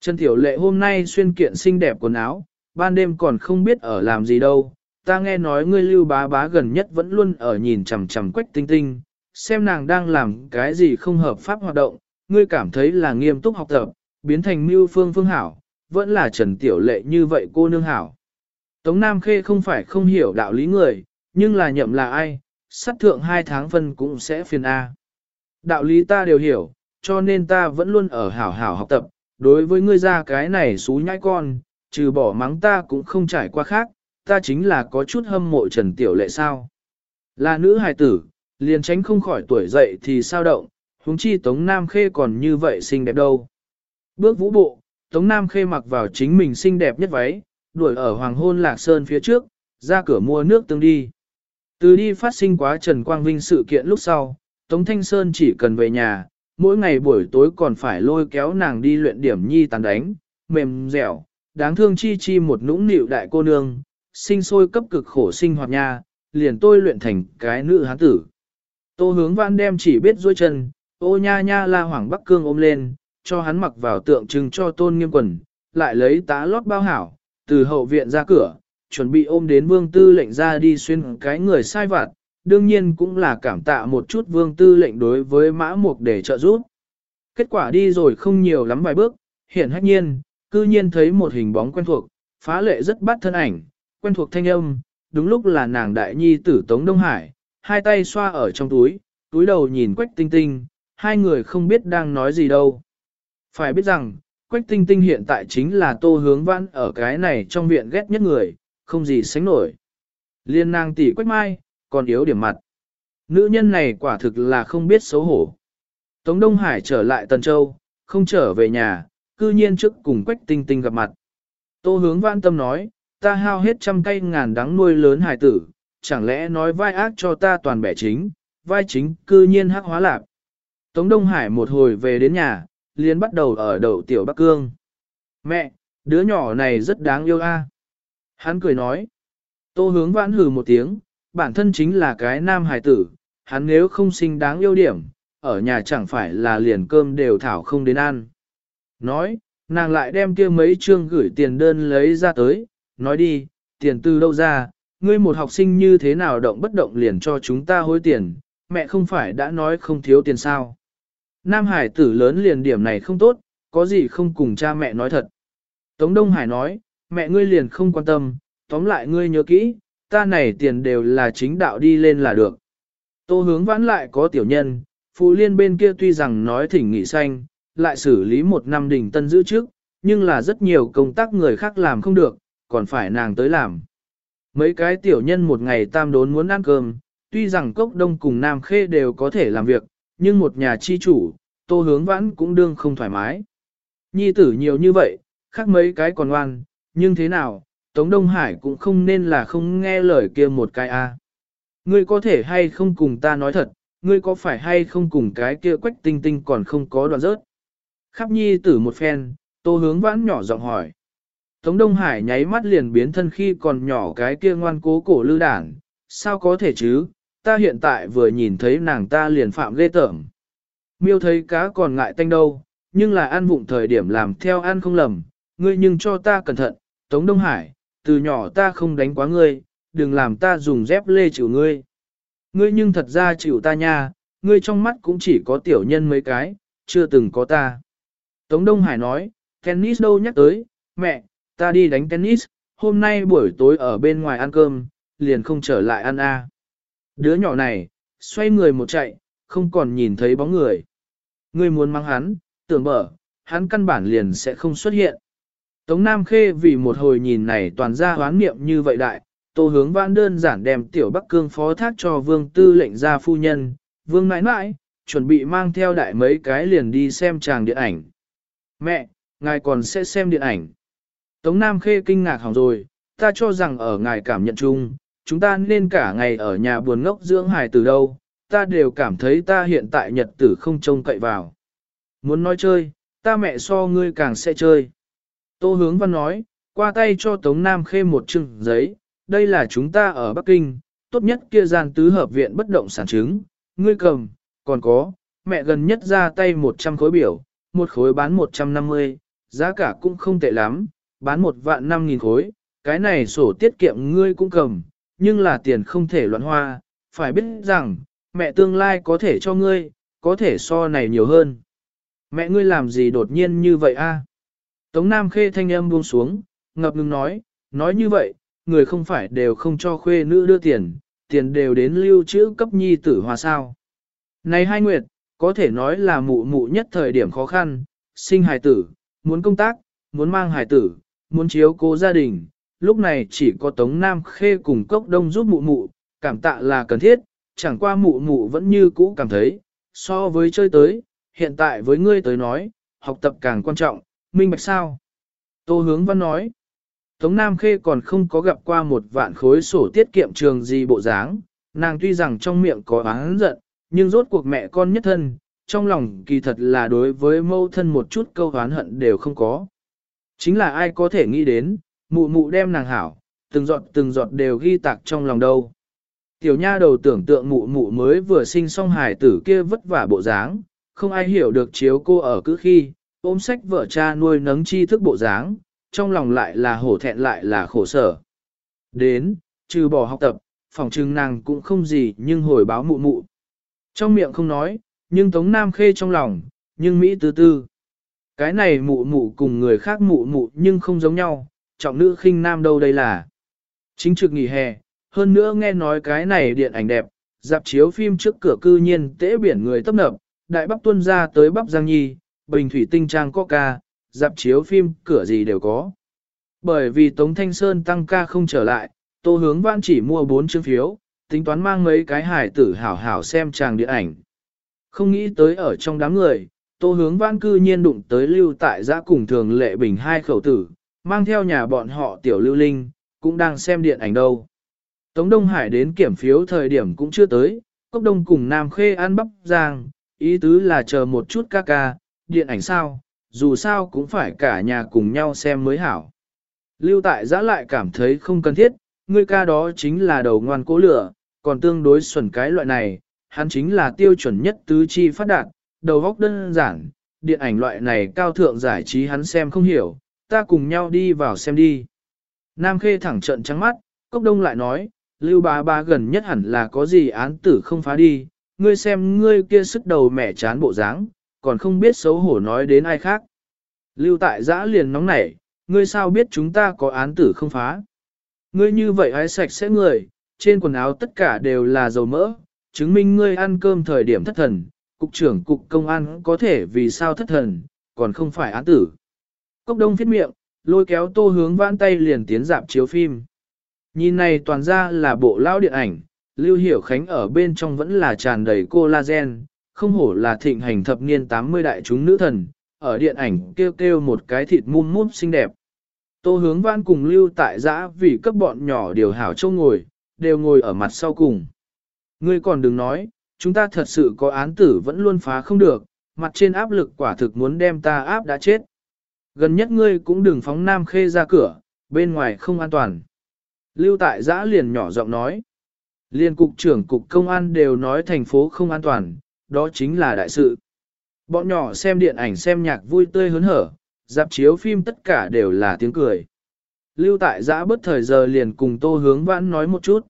[SPEAKER 1] Trần Tiểu Lệ hôm nay xuyên kiện xinh đẹp quần áo, ban đêm còn không biết ở làm gì đâu, ta nghe nói ngươi lưu bá bá gần nhất vẫn luôn ở nhìn chằm chằm quách tinh tinh, xem nàng đang làm cái gì không hợp pháp hoạt động, ngươi cảm thấy là nghiêm túc học tập, biến thành mưu phương phương hảo, vẫn là trần tiểu lệ như vậy cô nương hảo. Tống Nam Khê không phải không hiểu đạo lý người, nhưng là nhậm là ai, sát thượng hai tháng phân cũng sẽ phiền A. Đạo lý ta đều hiểu, cho nên ta vẫn luôn ở hảo hảo học tập, đối với ngươi ra cái này xú nhãi con, trừ bỏ mắng ta cũng không trải qua khác, ta chính là có chút hâm mộ Trần Tiểu Lệ sao. Là nữ hài tử, liền tránh không khỏi tuổi dậy thì sao động, huống chi Tống Nam Khê còn như vậy xinh đẹp đâu. Bước vũ bộ, Tống Nam Khê mặc vào chính mình xinh đẹp nhất váy, đuổi ở Hoàng Hôn Lạc Sơn phía trước, ra cửa mua nước tương đi. Từ đi phát sinh quá Trần Quang Vinh sự kiện lúc sau, Tống Thanh Sơn chỉ cần về nhà, mỗi ngày buổi tối còn phải lôi kéo nàng đi luyện điểm nhi tàn đánh, mềm dẻo, đáng thương chi chi một nũng nịu đại cô nương, sinh sôi cấp cực khổ sinh hoạt nha, liền tôi luyện thành cái nữ hán tử. Tô hướng vãn đem chỉ biết dôi chân, ô nha nha la hoàng bắc cương ôm lên, cho hắn mặc vào tượng trưng cho tôn nghiêm quần, lại lấy tá lót bao hảo, từ hậu viện ra cửa, chuẩn bị ôm đến vương tư lệnh ra đi xuyên cái người sai vặt, đương nhiên cũng là cảm tạ một chút vương tư lệnh đối với mã mục để trợ giúp. Kết quả đi rồi không nhiều lắm vài bước, hiện hách nhiên, cư nhiên thấy một hình bóng quen thuộc, phá lệ rất bắt thân ảnh, quen thuộc thanh âm, đúng lúc là nàng đại nhi tử Tống Đông Hải, hai tay xoa ở trong túi, túi đầu nhìn Quách Tinh Tinh, hai người không biết đang nói gì đâu. Phải biết rằng, Quách Tinh Tinh hiện tại chính là tô hướng vãn ở cái này trong viện ghét nhất người, không gì sánh nổi. Liên nàng tỷ Quách Mai, còn yếu điểm mặt. Nữ nhân này quả thực là không biết xấu hổ. Tống Đông Hải trở lại Tần Châu, không trở về nhà, cư nhiên trước cùng Quách Tinh Tinh gặp mặt. Tô hướng vãn tâm nói, ta hao hết trăm cây ngàn đắng nuôi lớn hài tử, chẳng lẽ nói vai ác cho ta toàn bẻ chính, vai chính cư nhiên hắc hóa lạc. Tống Đông Hải một hồi về đến nhà, liền bắt đầu ở đầu tiểu Bắc Cương. Mẹ, đứa nhỏ này rất đáng yêu a. Hắn cười nói. Tô hướng vãn hừ một tiếng, bản thân chính là cái nam hài tử, hắn nếu không sinh đáng yêu điểm, ở nhà chẳng phải là liền cơm đều thảo không đến ăn. Nói, nàng lại đem kia mấy chương gửi tiền đơn lấy ra tới, nói đi, tiền từ đâu ra, ngươi một học sinh như thế nào động bất động liền cho chúng ta hối tiền, mẹ không phải đã nói không thiếu tiền sao. Nam Hải tử lớn liền điểm này không tốt, có gì không cùng cha mẹ nói thật. Tống Đông Hải nói, mẹ ngươi liền không quan tâm, tóm lại ngươi nhớ kỹ, ta này tiền đều là chính đạo đi lên là được. Tô hướng vãn lại có tiểu nhân, phụ liên bên kia tuy rằng nói thỉnh nghị xanh, lại xử lý một năm đỉnh tân giữ trước, nhưng là rất nhiều công tác người khác làm không được, còn phải nàng tới làm. Mấy cái tiểu nhân một ngày tam đốn muốn ăn cơm, tuy rằng cốc đông cùng nam khê đều có thể làm việc, nhưng một nhà chi chủ, tô hướng vãn cũng đương không thoải mái. Nhi tử nhiều như vậy, khác mấy cái còn ngoan, nhưng thế nào, Tống Đông Hải cũng không nên là không nghe lời kia một cái a. Ngươi có thể hay không cùng ta nói thật, ngươi có phải hay không cùng cái kia quách tinh tinh còn không có đoạn rớt. Khắp nhi tử một phen, tô hướng vãn nhỏ giọng hỏi. Tống Đông Hải nháy mắt liền biến thân khi còn nhỏ cái kia ngoan cố cổ lư đảng, sao có thể chứ, ta hiện tại vừa nhìn thấy nàng ta liền phạm ghê tởm. Miêu thấy cá còn ngại tanh đâu, nhưng là ăn vụng thời điểm làm theo ăn không lầm, ngươi nhưng cho ta cẩn thận, Tống Đông Hải, từ nhỏ ta không đánh quá ngươi, đừng làm ta dùng dép lê chịu ngươi. Ngươi nhưng thật ra chịu ta nha, ngươi trong mắt cũng chỉ có tiểu nhân mấy cái, chưa từng có ta. Tống Đông Hải nói, tennis đâu nhắc tới, mẹ, ta đi đánh tennis, hôm nay buổi tối ở bên ngoài ăn cơm, liền không trở lại ăn a. Đứa nhỏ này, xoay người một chạy, không còn nhìn thấy bóng người. Ngươi muốn mang hắn, tưởng mở, hắn căn bản liền sẽ không xuất hiện. Tống Nam Khê vì một hồi nhìn này toàn ra hoán niệm như vậy đại, tô hướng vãn đơn giản đem tiểu Bắc Cương phó thác cho vương tư lệnh ra phu nhân, vương nãi nãi, chuẩn bị mang theo đại mấy cái liền đi xem chàng điện ảnh. Mẹ, ngài còn sẽ xem điện ảnh. Tống Nam Khê kinh ngạc hỏng rồi, ta cho rằng ở ngài cảm nhận chung, chúng ta nên cả ngày ở nhà buồn ngốc dưỡng hài từ đâu, ta đều cảm thấy ta hiện tại nhật tử không trông cậy vào. Muốn nói chơi, ta mẹ so ngươi càng sẽ chơi. Tô hướng văn nói, qua tay cho Tống Nam Khê một chừng giấy, đây là chúng ta ở Bắc Kinh, tốt nhất kia gian tứ hợp viện bất động sản chứng, ngươi cầm, còn có, mẹ gần nhất ra tay 100 khối biểu, một khối bán 150, giá cả cũng không tệ lắm, bán một vạn năm nghìn khối, cái này sổ tiết kiệm ngươi cũng cầm, nhưng là tiền không thể loạn hoa, phải biết rằng, mẹ tương lai có thể cho ngươi, có thể so này nhiều hơn. Mẹ ngươi làm gì đột nhiên như vậy a? Tống Nam Khê thanh âm buông xuống, ngập ngừng nói, nói như vậy, người không phải đều không cho khuê nữ đưa tiền, tiền đều đến lưu trữ cấp nhi tử hòa sao. Này hai nguyệt, có thể nói là mụ mụ nhất thời điểm khó khăn, sinh hài tử, muốn công tác, muốn mang hài tử, muốn chiếu cố gia đình, lúc này chỉ có Tống Nam Khê cùng Cốc Đông giúp mụ mụ, cảm tạ là cần thiết, chẳng qua mụ mụ vẫn như cũ cảm thấy, so với chơi tới, hiện tại với ngươi tới nói, học tập càng quan trọng, minh bạch sao? Tô Hướng Văn nói, Tống Nam Khê còn không có gặp qua một vạn khối sổ tiết kiệm trường gì bộ dáng, nàng tuy rằng trong miệng có oán giận, nhưng rốt cuộc mẹ con nhất thân, trong lòng kỳ thật là đối với mâu thân một chút câu oán hận đều không có. Chính là ai có thể nghĩ đến, mụ mụ đem nàng hảo, từng giọt từng giọt đều ghi tạc trong lòng đâu. Tiểu nha đầu tưởng tượng mụ mụ mới vừa sinh xong hài tử kia vất vả bộ dáng, không ai hiểu được chiếu cô ở cứ khi, ôm sách vợ cha nuôi nấng chi thức bộ dáng, trong lòng lại là hổ thẹn lại là khổ sở. Đến, trừ bỏ học tập, phòng trưng nàng cũng không gì nhưng hồi báo mụ mụ. Trong miệng không nói, nhưng Tống Nam Khê trong lòng, nhưng Mỹ tư tư. Cái này mụ mụ cùng người khác mụ mụ nhưng không giống nhau, trọng nữ khinh nam đâu đây là. Chính trực nghỉ hè, hơn nữa nghe nói cái này điện ảnh đẹp, dạp chiếu phim trước cửa cư nhiên tễ biển người tấp nập, đại bắp tuân ra tới bắp Giang Nhi, bình thủy tinh trang coca, dạp chiếu phim cửa gì đều có. Bởi vì Tống Thanh Sơn tăng ca không trở lại, Tô Hướng Vãn chỉ mua 4 chương phiếu, tính toán mang mấy cái hải tử hảo hảo xem chàng điện ảnh. Không nghĩ tới ở trong đám người, Tô Hướng Văn cư nhiên đụng tới lưu tại giã cùng thường lệ bình hai khẩu tử, mang theo nhà bọn họ tiểu lưu linh, cũng đang xem điện ảnh đâu. Tống Đông Hải đến kiểm phiếu thời điểm cũng chưa tới, Cốc Đông cùng Nam Khê ăn bắp giang, ý tứ là chờ một chút ca ca, điện ảnh sao, dù sao cũng phải cả nhà cùng nhau xem mới hảo. Lưu tại giã lại cảm thấy không cần thiết, người ca đó chính là đầu ngoan cố lửa, còn tương đối xuẩn cái loại này, hắn chính là tiêu chuẩn nhất tứ chi phát đạt, đầu góc đơn giản, điện ảnh loại này cao thượng giải trí hắn xem không hiểu, ta cùng nhau đi vào xem đi. Nam Khê thẳng trận trắng mắt, Cốc Đông lại nói, Lưu bá bá gần nhất hẳn là có gì án tử không phá đi, ngươi xem ngươi kia sức đầu mẹ chán bộ dáng, còn không biết xấu hổ nói đến ai khác. Lưu tại giã liền nóng nảy, ngươi sao biết chúng ta có án tử không phá. Ngươi như vậy hái sạch sẽ người, trên quần áo tất cả đều là dầu mỡ, chứng minh ngươi ăn cơm thời điểm thất thần, cục trưởng cục công an có thể vì sao thất thần, còn không phải án tử. Cốc đông thiết miệng, lôi kéo tô hướng vãn tay liền tiến dạp chiếu phim. Nhìn này toàn ra là bộ lao điện ảnh, Lưu Hiểu Khánh ở bên trong vẫn là tràn đầy collagen, không hổ là thịnh hành thập niên 80 đại chúng nữ thần, ở điện ảnh kêu kêu một cái thịt mum mút xinh đẹp. Tô hướng vãn cùng Lưu tại giã vì cấp bọn nhỏ điều hảo châu ngồi, đều ngồi ở mặt sau cùng. Ngươi còn đừng nói, chúng ta thật sự có án tử vẫn luôn phá không được, mặt trên áp lực quả thực muốn đem ta áp đã chết. Gần nhất ngươi cũng đừng phóng Nam Khê ra cửa, bên ngoài không an toàn. Lưu tại giã liền nhỏ giọng nói. Liên cục trưởng cục công an đều nói thành phố không an toàn, đó chính là đại sự. Bọn nhỏ xem điện ảnh xem nhạc vui tươi hớn hở, dạp chiếu phim tất cả đều là tiếng cười. Lưu tại giã bất thời giờ liền cùng tô hướng vãn nói một chút.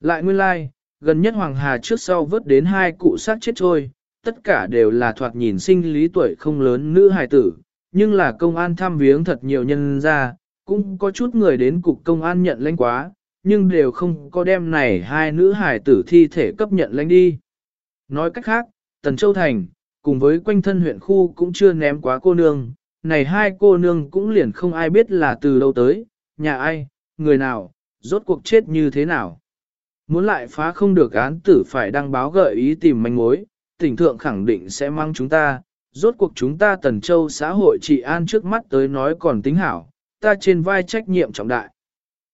[SPEAKER 1] Lại nguyên lai, like, gần nhất Hoàng Hà trước sau vớt đến hai cụ xác chết trôi, tất cả đều là thoạt nhìn sinh lý tuổi không lớn nữ hài tử, nhưng là công an thăm viếng thật nhiều nhân ra, cũng có chút người đến cục công an nhận lãnh quá, nhưng đều không có đem này hai nữ hài tử thi thể cấp nhận lãnh đi. Nói cách khác, Tần Châu Thành, cùng với quanh thân huyện khu cũng chưa ném quá cô nương, này hai cô nương cũng liền không ai biết là từ đâu tới, nhà ai, người nào, rốt cuộc chết như thế nào. Muốn lại phá không được án tử phải đăng báo gợi ý tìm manh mối, tỉnh thượng khẳng định sẽ mang chúng ta, rốt cuộc chúng ta tần châu xã hội trị an trước mắt tới nói còn tính hảo, ta trên vai trách nhiệm trọng đại.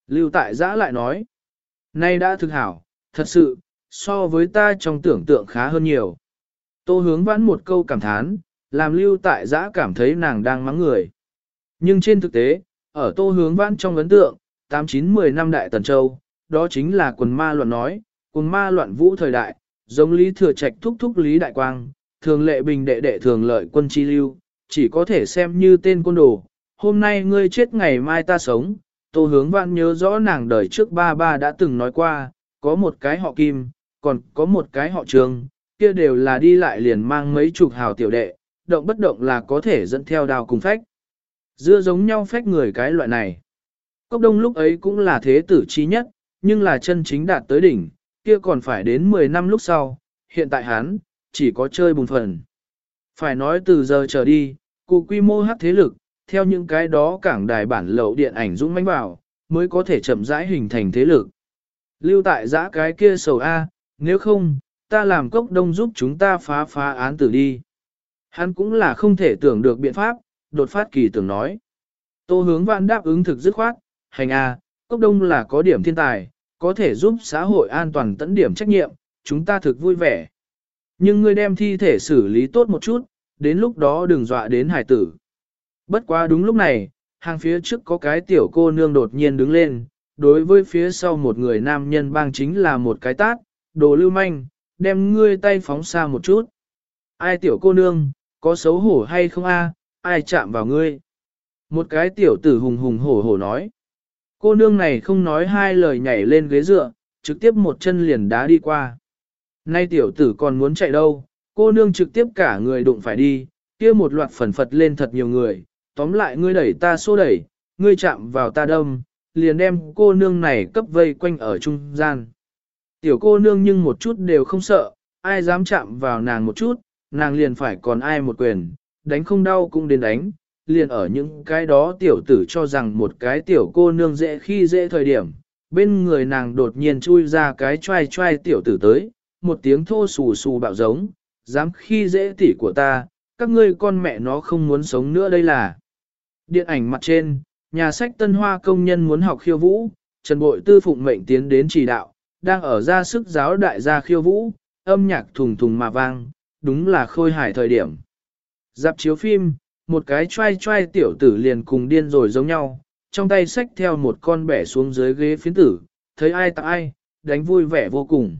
[SPEAKER 1] Lưu tại giã lại nói, nay đã thực hảo, thật sự, so với ta trong tưởng tượng khá hơn nhiều. Tô hướng vãn một câu cảm thán, làm lưu tại giã cảm thấy nàng đang mắng người. Nhưng trên thực tế, ở tô hướng vãn trong ấn tượng, 8-9-10 năm đại tần châu, đó chính là quần ma loạn nói, quần ma loạn vũ thời đại, giống lý thừa trạch thúc thúc lý đại quang, thường lệ bình đệ đệ thường lợi quân chi lưu, chỉ có thể xem như tên quân đồ. Hôm nay ngươi chết ngày mai ta sống, tô hướng vạn nhớ rõ nàng đời trước ba ba đã từng nói qua, có một cái họ kim, còn có một cái họ trường, kia đều là đi lại liền mang mấy chục hào tiểu đệ, động bất động là có thể dẫn theo đào cùng phách. Dưa giống nhau phách người cái loại này. Cốc đông lúc ấy cũng là thế tử trí nhất, nhưng là chân chính đạt tới đỉnh, kia còn phải đến 10 năm lúc sau, hiện tại hắn, chỉ có chơi bùn phần. Phải nói từ giờ trở đi, cụ quy mô hát thế lực, theo những cái đó cảng đài bản lậu điện ảnh dũng mãnh vào, mới có thể chậm rãi hình thành thế lực. Lưu tại giã cái kia sầu A, nếu không, ta làm cốc đông giúp chúng ta phá phá án tử đi. Hắn cũng là không thể tưởng được biện pháp, đột phát kỳ tưởng nói. Tô hướng vạn đáp ứng thực dứt khoát, hành A, cốc đông là có điểm thiên tài, có thể giúp xã hội an toàn tận điểm trách nhiệm, chúng ta thực vui vẻ. Nhưng ngươi đem thi thể xử lý tốt một chút, đến lúc đó đừng dọa đến hải tử. Bất quá đúng lúc này, hàng phía trước có cái tiểu cô nương đột nhiên đứng lên, đối với phía sau một người nam nhân bang chính là một cái tát, đồ lưu manh, đem ngươi tay phóng xa một chút. Ai tiểu cô nương, có xấu hổ hay không a? ai chạm vào ngươi? Một cái tiểu tử hùng hùng hổ hổ nói. Cô nương này không nói hai lời nhảy lên ghế dựa, trực tiếp một chân liền đá đi qua. Nay tiểu tử còn muốn chạy đâu, cô nương trực tiếp cả người đụng phải đi, kia một loạt phần phật lên thật nhiều người, tóm lại ngươi đẩy ta xô đẩy, ngươi chạm vào ta đâm, liền đem cô nương này cấp vây quanh ở trung gian. Tiểu cô nương nhưng một chút đều không sợ, ai dám chạm vào nàng một chút, nàng liền phải còn ai một quyền, đánh không đau cũng đến đánh, liền ở những cái đó tiểu tử cho rằng một cái tiểu cô nương dễ khi dễ thời điểm, bên người nàng đột nhiên chui ra cái trai trai tiểu tử tới, một tiếng thô xù xù bạo giống, dám khi dễ tỉ của ta, các ngươi con mẹ nó không muốn sống nữa đây là. Điện ảnh mặt trên, nhà sách Tân Hoa công nhân muốn học khiêu vũ, Trần Bội Tư phụng mệnh tiến đến chỉ đạo, đang ở ra sức giáo đại gia khiêu vũ, âm nhạc thùng thùng mà vang, đúng là khôi hài thời điểm. Dạp chiếu phim, một cái trai trai tiểu tử liền cùng điên rồi giống nhau, trong tay xách theo một con bẻ xuống dưới ghế phiến tử, thấy ai tặng ai, đánh vui vẻ vô cùng.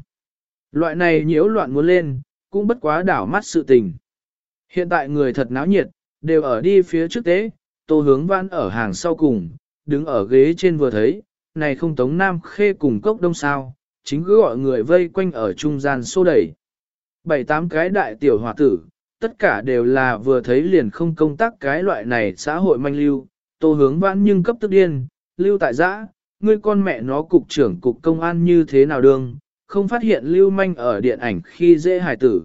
[SPEAKER 1] Loại này nhiễu loạn muốn lên, cũng bất quá đảo mắt sự tình. Hiện tại người thật náo nhiệt, đều ở đi phía trước tế, tô hướng văn ở hàng sau cùng, đứng ở ghế trên vừa thấy, này không tống nam khê cùng cốc đông sao, chính cứ gọi người vây quanh ở trung gian xô đẩy. Bảy tám cái đại tiểu hòa tử, tất cả đều là vừa thấy liền không công tác cái loại này xã hội manh lưu, tô hướng vãn nhưng cấp tức điên, lưu tại giã, ngươi con mẹ nó cục trưởng cục công an như thế nào đương, không phát hiện lưu manh ở điện ảnh khi dễ hài tử.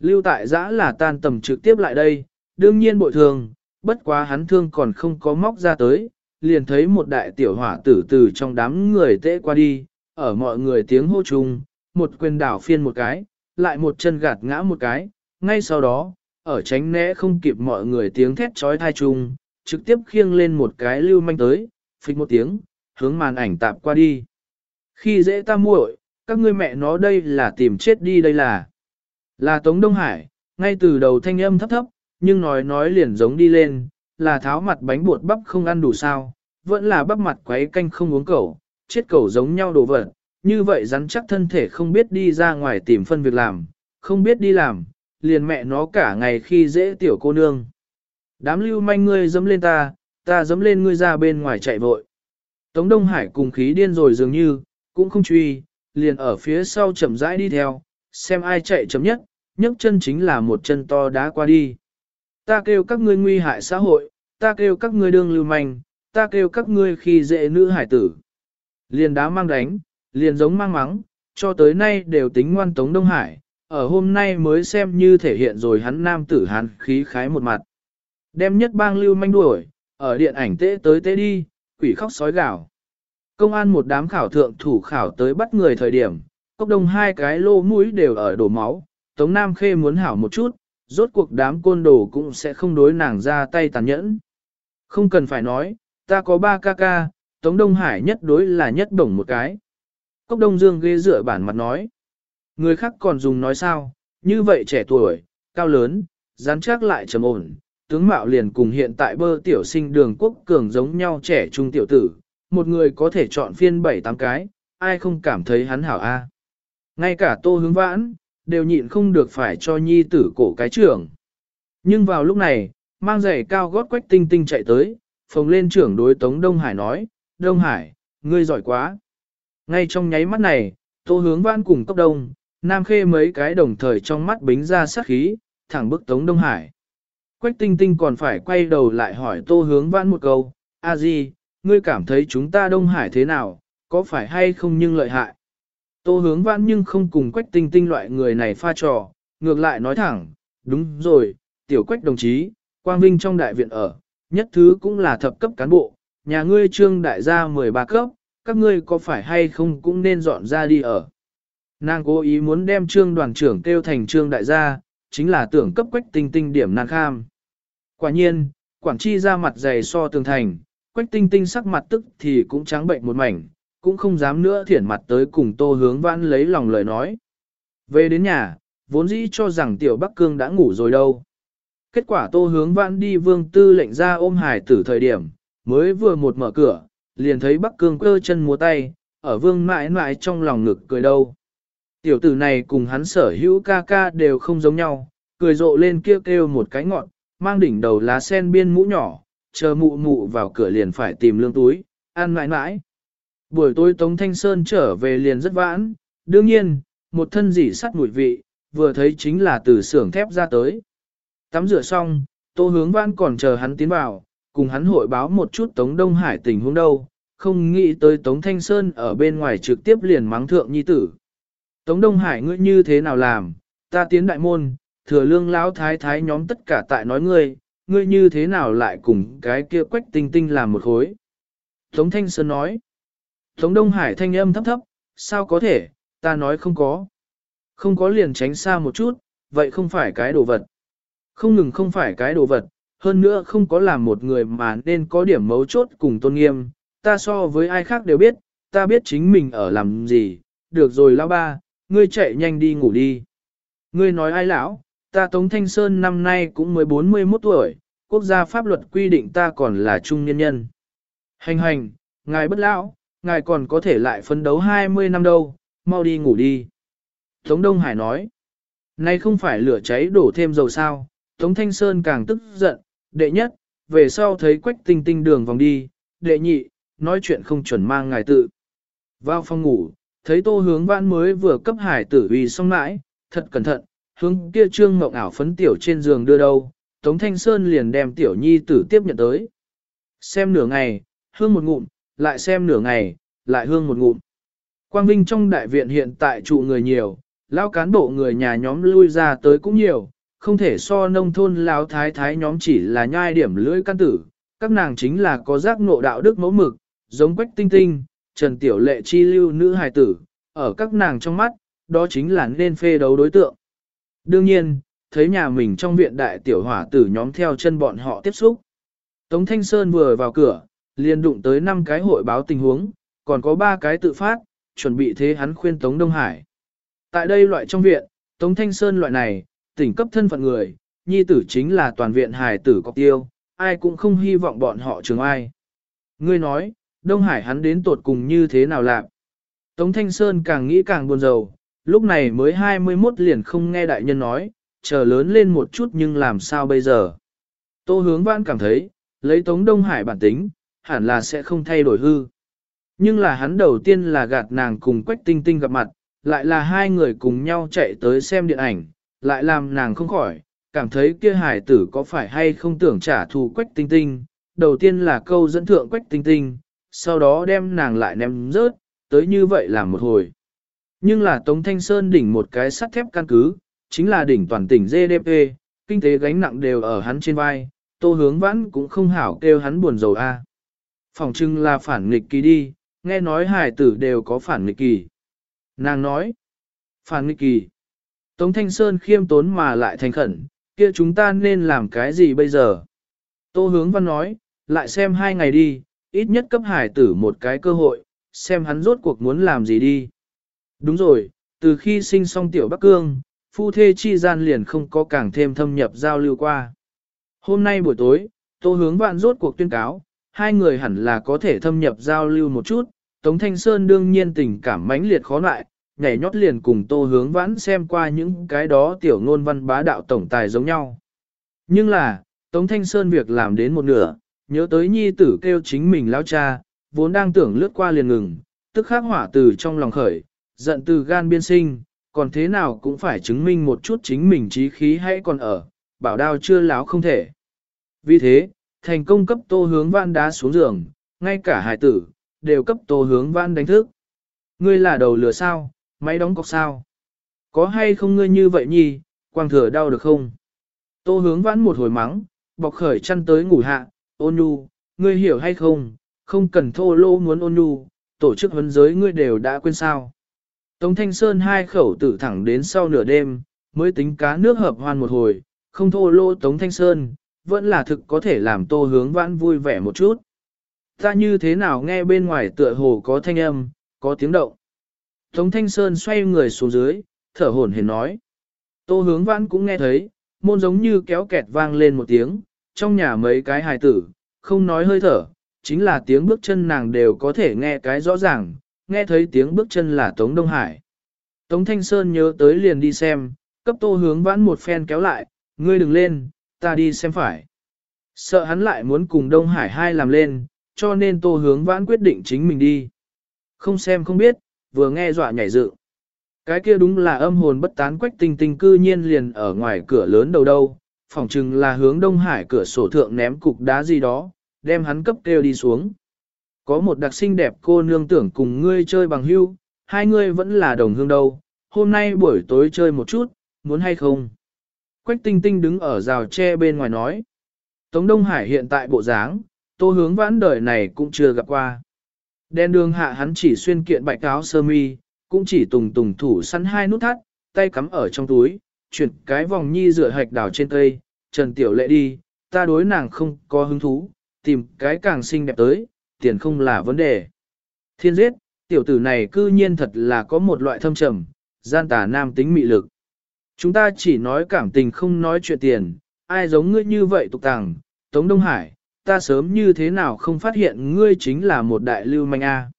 [SPEAKER 1] Lưu tại giã là tan tầm trực tiếp lại đây, đương nhiên bội thường, bất quá hắn thương còn không có móc ra tới, liền thấy một đại tiểu hỏa tử từ trong đám người tễ qua đi, ở mọi người tiếng hô chung, một quyền đảo phiên một cái, lại một chân gạt ngã một cái, ngay sau đó, ở tránh né không kịp mọi người tiếng thét trói thai chung, trực tiếp khiêng lên một cái lưu manh tới, phịch một tiếng, hướng màn ảnh tạp qua đi. Khi dễ ta muội, các ngươi mẹ nó đây là tìm chết đi đây là. Là Tống Đông Hải, ngay từ đầu thanh âm thấp thấp, nhưng nói nói liền giống đi lên, là tháo mặt bánh bột bắp không ăn đủ sao, vẫn là bắp mặt quấy canh không uống cẩu, chết cẩu giống nhau đồ vật, như vậy rắn chắc thân thể không biết đi ra ngoài tìm phân việc làm, không biết đi làm, liền mẹ nó cả ngày khi dễ tiểu cô nương. Đám lưu manh ngươi dấm lên ta, ta dấm lên ngươi ra bên ngoài chạy vội. Tống Đông Hải cùng khí điên rồi dường như, cũng không truy, liền ở phía sau chậm rãi đi theo, xem ai chạy chậm nhất, nhấc chân chính là một chân to đá qua đi. Ta kêu các ngươi nguy hại xã hội, ta kêu các ngươi đương lưu manh, ta kêu các ngươi khi dễ nữ hải tử. Liền đá mang đánh, liền giống mang mắng, cho tới nay đều tính ngoan Tống Đông Hải, ở hôm nay mới xem như thể hiện rồi hắn nam tử hán khí khái một mặt. Đem nhất bang lưu manh đuổi, ở điện ảnh tế tới tế đi, quỷ khóc sói gào. Công an một đám khảo thượng thủ khảo tới bắt người thời điểm, cốc đông hai cái lô mũi đều ở đổ máu, Tống Nam Khê muốn hảo một chút, rốt cuộc đám côn đồ cũng sẽ không đối nàng ra tay tàn nhẫn. Không cần phải nói, ta có ba ca ca, Tống Đông Hải nhất đối là nhất đồng một cái. Cốc Đông Dương ghê dựa bản mặt nói. Người khác còn dùng nói sao, như vậy trẻ tuổi, cao lớn, rắn chắc lại trầm ổn, tướng mạo liền cùng hiện tại bơ tiểu sinh đường quốc cường giống nhau trẻ trung tiểu tử, một người có thể chọn phiên bảy tám cái, ai không cảm thấy hắn hảo a? Ngay cả tô hướng vãn, đều nhịn không được phải cho nhi tử cổ cái trưởng. Nhưng vào lúc này, mang giày cao gót quách tinh tinh chạy tới, phồng lên trưởng đối Tống Đông Hải nói, Đông Hải, ngươi giỏi quá. Ngay trong nháy mắt này, tô hướng vãn cùng cốc đông, nam khê mấy cái đồng thời trong mắt bính ra sát khí, thẳng bức Tống Đông Hải. Quách tinh tinh còn phải quay đầu lại hỏi tô hướng vãn một câu, a di, ngươi cảm thấy chúng ta Đông Hải thế nào, có phải hay không nhưng lợi hại. Tô hướng vãn nhưng không cùng quách tinh tinh loại người này pha trò, ngược lại nói thẳng, đúng rồi, tiểu quách đồng chí, quang vinh trong đại viện ở, nhất thứ cũng là thập cấp cán bộ, nhà ngươi trương đại gia 13 cấp, các ngươi có phải hay không cũng nên dọn ra đi ở. Nàng cố ý muốn đem trương đoàn trưởng kêu thành trương đại gia, chính là tưởng cấp quách tinh tinh điểm nàng kham. Quả nhiên, quản chi ra mặt dày so tường thành, quách tinh tinh sắc mặt tức thì cũng trắng bệnh một mảnh, cũng không dám nữa thiển mặt tới cùng tô hướng vãn lấy lòng lời nói. Về đến nhà, vốn dĩ cho rằng tiểu Bắc Cương đã ngủ rồi đâu. Kết quả tô hướng vãn đi vương tư lệnh ra ôm hải tử thời điểm, mới vừa một mở cửa, liền thấy Bắc Cương cơ chân múa tay, ở vương mãi mãi trong lòng ngực cười đâu. Tiểu tử này cùng hắn sở hữu ca ca đều không giống nhau, cười rộ lên kêu kêu một cái ngọn, mang đỉnh đầu lá sen biên mũ nhỏ, chờ mụ mụ vào cửa liền phải tìm lương túi, ăn mãi mãi. Buổi tối Tống Thanh Sơn trở về liền rất vãn, đương nhiên, một thân dỉ sắt mùi vị, vừa thấy chính là từ xưởng thép ra tới. Tắm rửa xong, Tô Hướng Vãn còn chờ hắn tiến vào, cùng hắn hội báo một chút Tống Đông Hải tình huống đâu, không nghĩ tới Tống Thanh Sơn ở bên ngoài trực tiếp liền mắng thượng nhi tử. Tống Đông Hải ngươi như thế nào làm, ta tiến đại môn, thừa lương lão thái thái nhóm tất cả tại nói ngươi, ngươi như thế nào lại cùng cái kia quách tinh tinh làm một khối. Tống Thanh Sơn nói, Tống Đông Hải thanh âm thấp thấp, sao có thể, ta nói không có. Không có liền tránh xa một chút, vậy không phải cái đồ vật. Không ngừng không phải cái đồ vật, hơn nữa không có làm một người mà nên có điểm mấu chốt cùng tôn nghiêm. Ta so với ai khác đều biết, ta biết chính mình ở làm gì, được rồi lão ba, ngươi chạy nhanh đi ngủ đi. Ngươi nói ai lão, ta Tống Thanh Sơn năm nay cũng mới 41 tuổi, quốc gia pháp luật quy định ta còn là trung nhân nhân. Hành hành, ngài bất lão, ngài còn có thể lại phấn đấu 20 năm đâu, mau đi ngủ đi. Tống Đông Hải nói, nay không phải lửa cháy đổ thêm dầu sao, Tống Thanh Sơn càng tức giận, đệ nhất, về sau thấy quách tinh tinh đường vòng đi, đệ nhị, nói chuyện không chuẩn mang ngài tự. Vào phòng ngủ, thấy tô hướng vãn mới vừa cấp hải tử uy xong mãi, thật cẩn thận, hướng kia trương mộng ảo phấn tiểu trên giường đưa đâu, Tống Thanh Sơn liền đem tiểu nhi tử tiếp nhận tới. Xem nửa ngày, hương một ngụm, lại xem nửa ngày, lại hương một ngụm. Quang Vinh trong đại viện hiện tại trụ người nhiều, lão cán bộ người nhà nhóm lui ra tới cũng nhiều, không thể so nông thôn lão thái thái nhóm chỉ là nhai điểm lưỡi căn tử, các nàng chính là có giác ngộ đạo đức mẫu mực, giống quách tinh tinh, trần tiểu lệ chi lưu nữ hài tử, ở các nàng trong mắt, đó chính là nên phê đấu đối tượng. Đương nhiên, thấy nhà mình trong viện đại tiểu hỏa tử nhóm theo chân bọn họ tiếp xúc. Tống Thanh Sơn vừa vào cửa, liền đụng tới năm cái hội báo tình huống, còn có ba cái tự phát, chuẩn bị thế hắn khuyên Tống Đông Hải. Tại đây loại trong viện, Tống Thanh Sơn loại này, tỉnh cấp thân phận người, nhi tử chính là toàn viện hài tử cọc tiêu, ai cũng không hy vọng bọn họ trường ai. Ngươi nói, Đông Hải hắn đến tột cùng như thế nào làm? Tống Thanh Sơn càng nghĩ càng buồn rầu, lúc này mới 21 liền không nghe đại nhân nói, chờ lớn lên một chút nhưng làm sao bây giờ? Tô hướng vãn cảm thấy, lấy Tống Đông Hải bản tính, hẳn là sẽ không thay đổi hư. Nhưng là hắn đầu tiên là gạt nàng cùng Quách Tinh Tinh gặp mặt, lại là hai người cùng nhau chạy tới xem điện ảnh, lại làm nàng không khỏi, cảm thấy kia hải tử có phải hay không tưởng trả thù Quách Tinh Tinh. Đầu tiên là câu dẫn thượng Quách Tinh Tinh, sau đó đem nàng lại ném rớt, tới như vậy là một hồi. Nhưng là Tống Thanh Sơn đỉnh một cái sắt thép căn cứ, chính là đỉnh toàn tỉnh GDP, kinh tế gánh nặng đều ở hắn trên vai, tô hướng vãn cũng không hảo kêu hắn buồn rầu a. Phòng trưng là phản nghịch kỳ đi, nghe nói hài tử đều có phản nghịch kỳ. Nàng nói, phản nghịch kỳ. Tống Thanh Sơn khiêm tốn mà lại thành khẩn, kia chúng ta nên làm cái gì bây giờ? Tô hướng văn nói, lại xem hai ngày đi, ít nhất cấp hải tử một cái cơ hội, xem hắn rốt cuộc muốn làm gì đi. Đúng rồi, từ khi sinh xong tiểu Bắc Cương, phu thê chi gian liền không có càng thêm thâm nhập giao lưu qua. Hôm nay buổi tối, tô hướng vạn rốt cuộc tuyên cáo, hai người hẳn là có thể thâm nhập giao lưu một chút, Tống Thanh Sơn đương nhiên tình cảm mãnh liệt khó lại, nhảy nhót liền cùng tô hướng vãn xem qua những cái đó tiểu ngôn văn bá đạo tổng tài giống nhau. Nhưng là, Tống Thanh Sơn việc làm đến một nửa, nhớ tới nhi tử kêu chính mình lao cha, vốn đang tưởng lướt qua liền ngừng, tức khắc hỏa từ trong lòng khởi, giận từ gan biên sinh, còn thế nào cũng phải chứng minh một chút chính mình trí khí hay còn ở, bảo đao chưa láo không thể. Vì thế, thành công cấp tô hướng văn đá xuống giường, ngay cả hải tử, đều cấp tô hướng văn đánh thức. Ngươi là đầu lửa sao, máy đóng cọc sao? Có hay không ngươi như vậy nhi, quang thừa đau được không? Tô hướng vãn một hồi mắng, bọc khởi chăn tới ngủ hạ, ôn nhu, ngươi hiểu hay không, không cần thô lỗ muốn ôn nhu, tổ chức huấn giới ngươi đều đã quên sao. Tống Thanh Sơn hai khẩu tử thẳng đến sau nửa đêm, mới tính cá nước hợp hoan một hồi, không thô lỗ Tống Thanh Sơn, vẫn là thực có thể làm tô hướng vãn vui vẻ một chút. Ta như thế nào nghe bên ngoài tựa hồ có thanh âm, có tiếng động. Tống Thanh Sơn xoay người xuống dưới, thở hổn hển nói. Tô hướng vãn cũng nghe thấy, môn giống như kéo kẹt vang lên một tiếng, trong nhà mấy cái hài tử, không nói hơi thở, chính là tiếng bước chân nàng đều có thể nghe cái rõ ràng, nghe thấy tiếng bước chân là Tống Đông Hải. Tống Thanh Sơn nhớ tới liền đi xem, cấp tô hướng vãn một phen kéo lại, ngươi đừng lên, ta đi xem phải. Sợ hắn lại muốn cùng Đông Hải hai làm lên, cho nên tô hướng vãn quyết định chính mình đi. Không xem không biết, vừa nghe dọa nhảy dự. Cái kia đúng là âm hồn bất tán quách tinh tinh cư nhiên liền ở ngoài cửa lớn đầu đâu, phỏng chừng là hướng Đông Hải cửa sổ thượng ném cục đá gì đó, đem hắn cấp kêu đi xuống. Có một đặc sinh đẹp cô nương tưởng cùng ngươi chơi bằng hưu, hai ngươi vẫn là đồng hương đâu, hôm nay buổi tối chơi một chút, muốn hay không? Quách tinh tinh đứng ở rào tre bên ngoài nói. Tống Đông Hải hiện tại bộ dáng, tô hướng vãn đời này cũng chưa gặp qua. Đen đường hạ hắn chỉ xuyên kiện bạch áo sơ mi, cũng chỉ tùng tùng thủ săn hai nút thắt, tay cắm ở trong túi, chuyển cái vòng nhi rửa hạch đảo trên cây, Trần Tiểu Lệ đi, ta đối nàng không có hứng thú, tìm cái càng xinh đẹp tới, tiền không là vấn đề. Thiên giết, tiểu tử này cư nhiên thật là có một loại thâm trầm, gian tà nam tính mị lực. Chúng ta chỉ nói cảm tình không nói chuyện tiền, ai giống ngươi như vậy tục tàng, Tống Đông Hải, ta sớm như thế nào không phát hiện ngươi chính là một đại lưu manh A.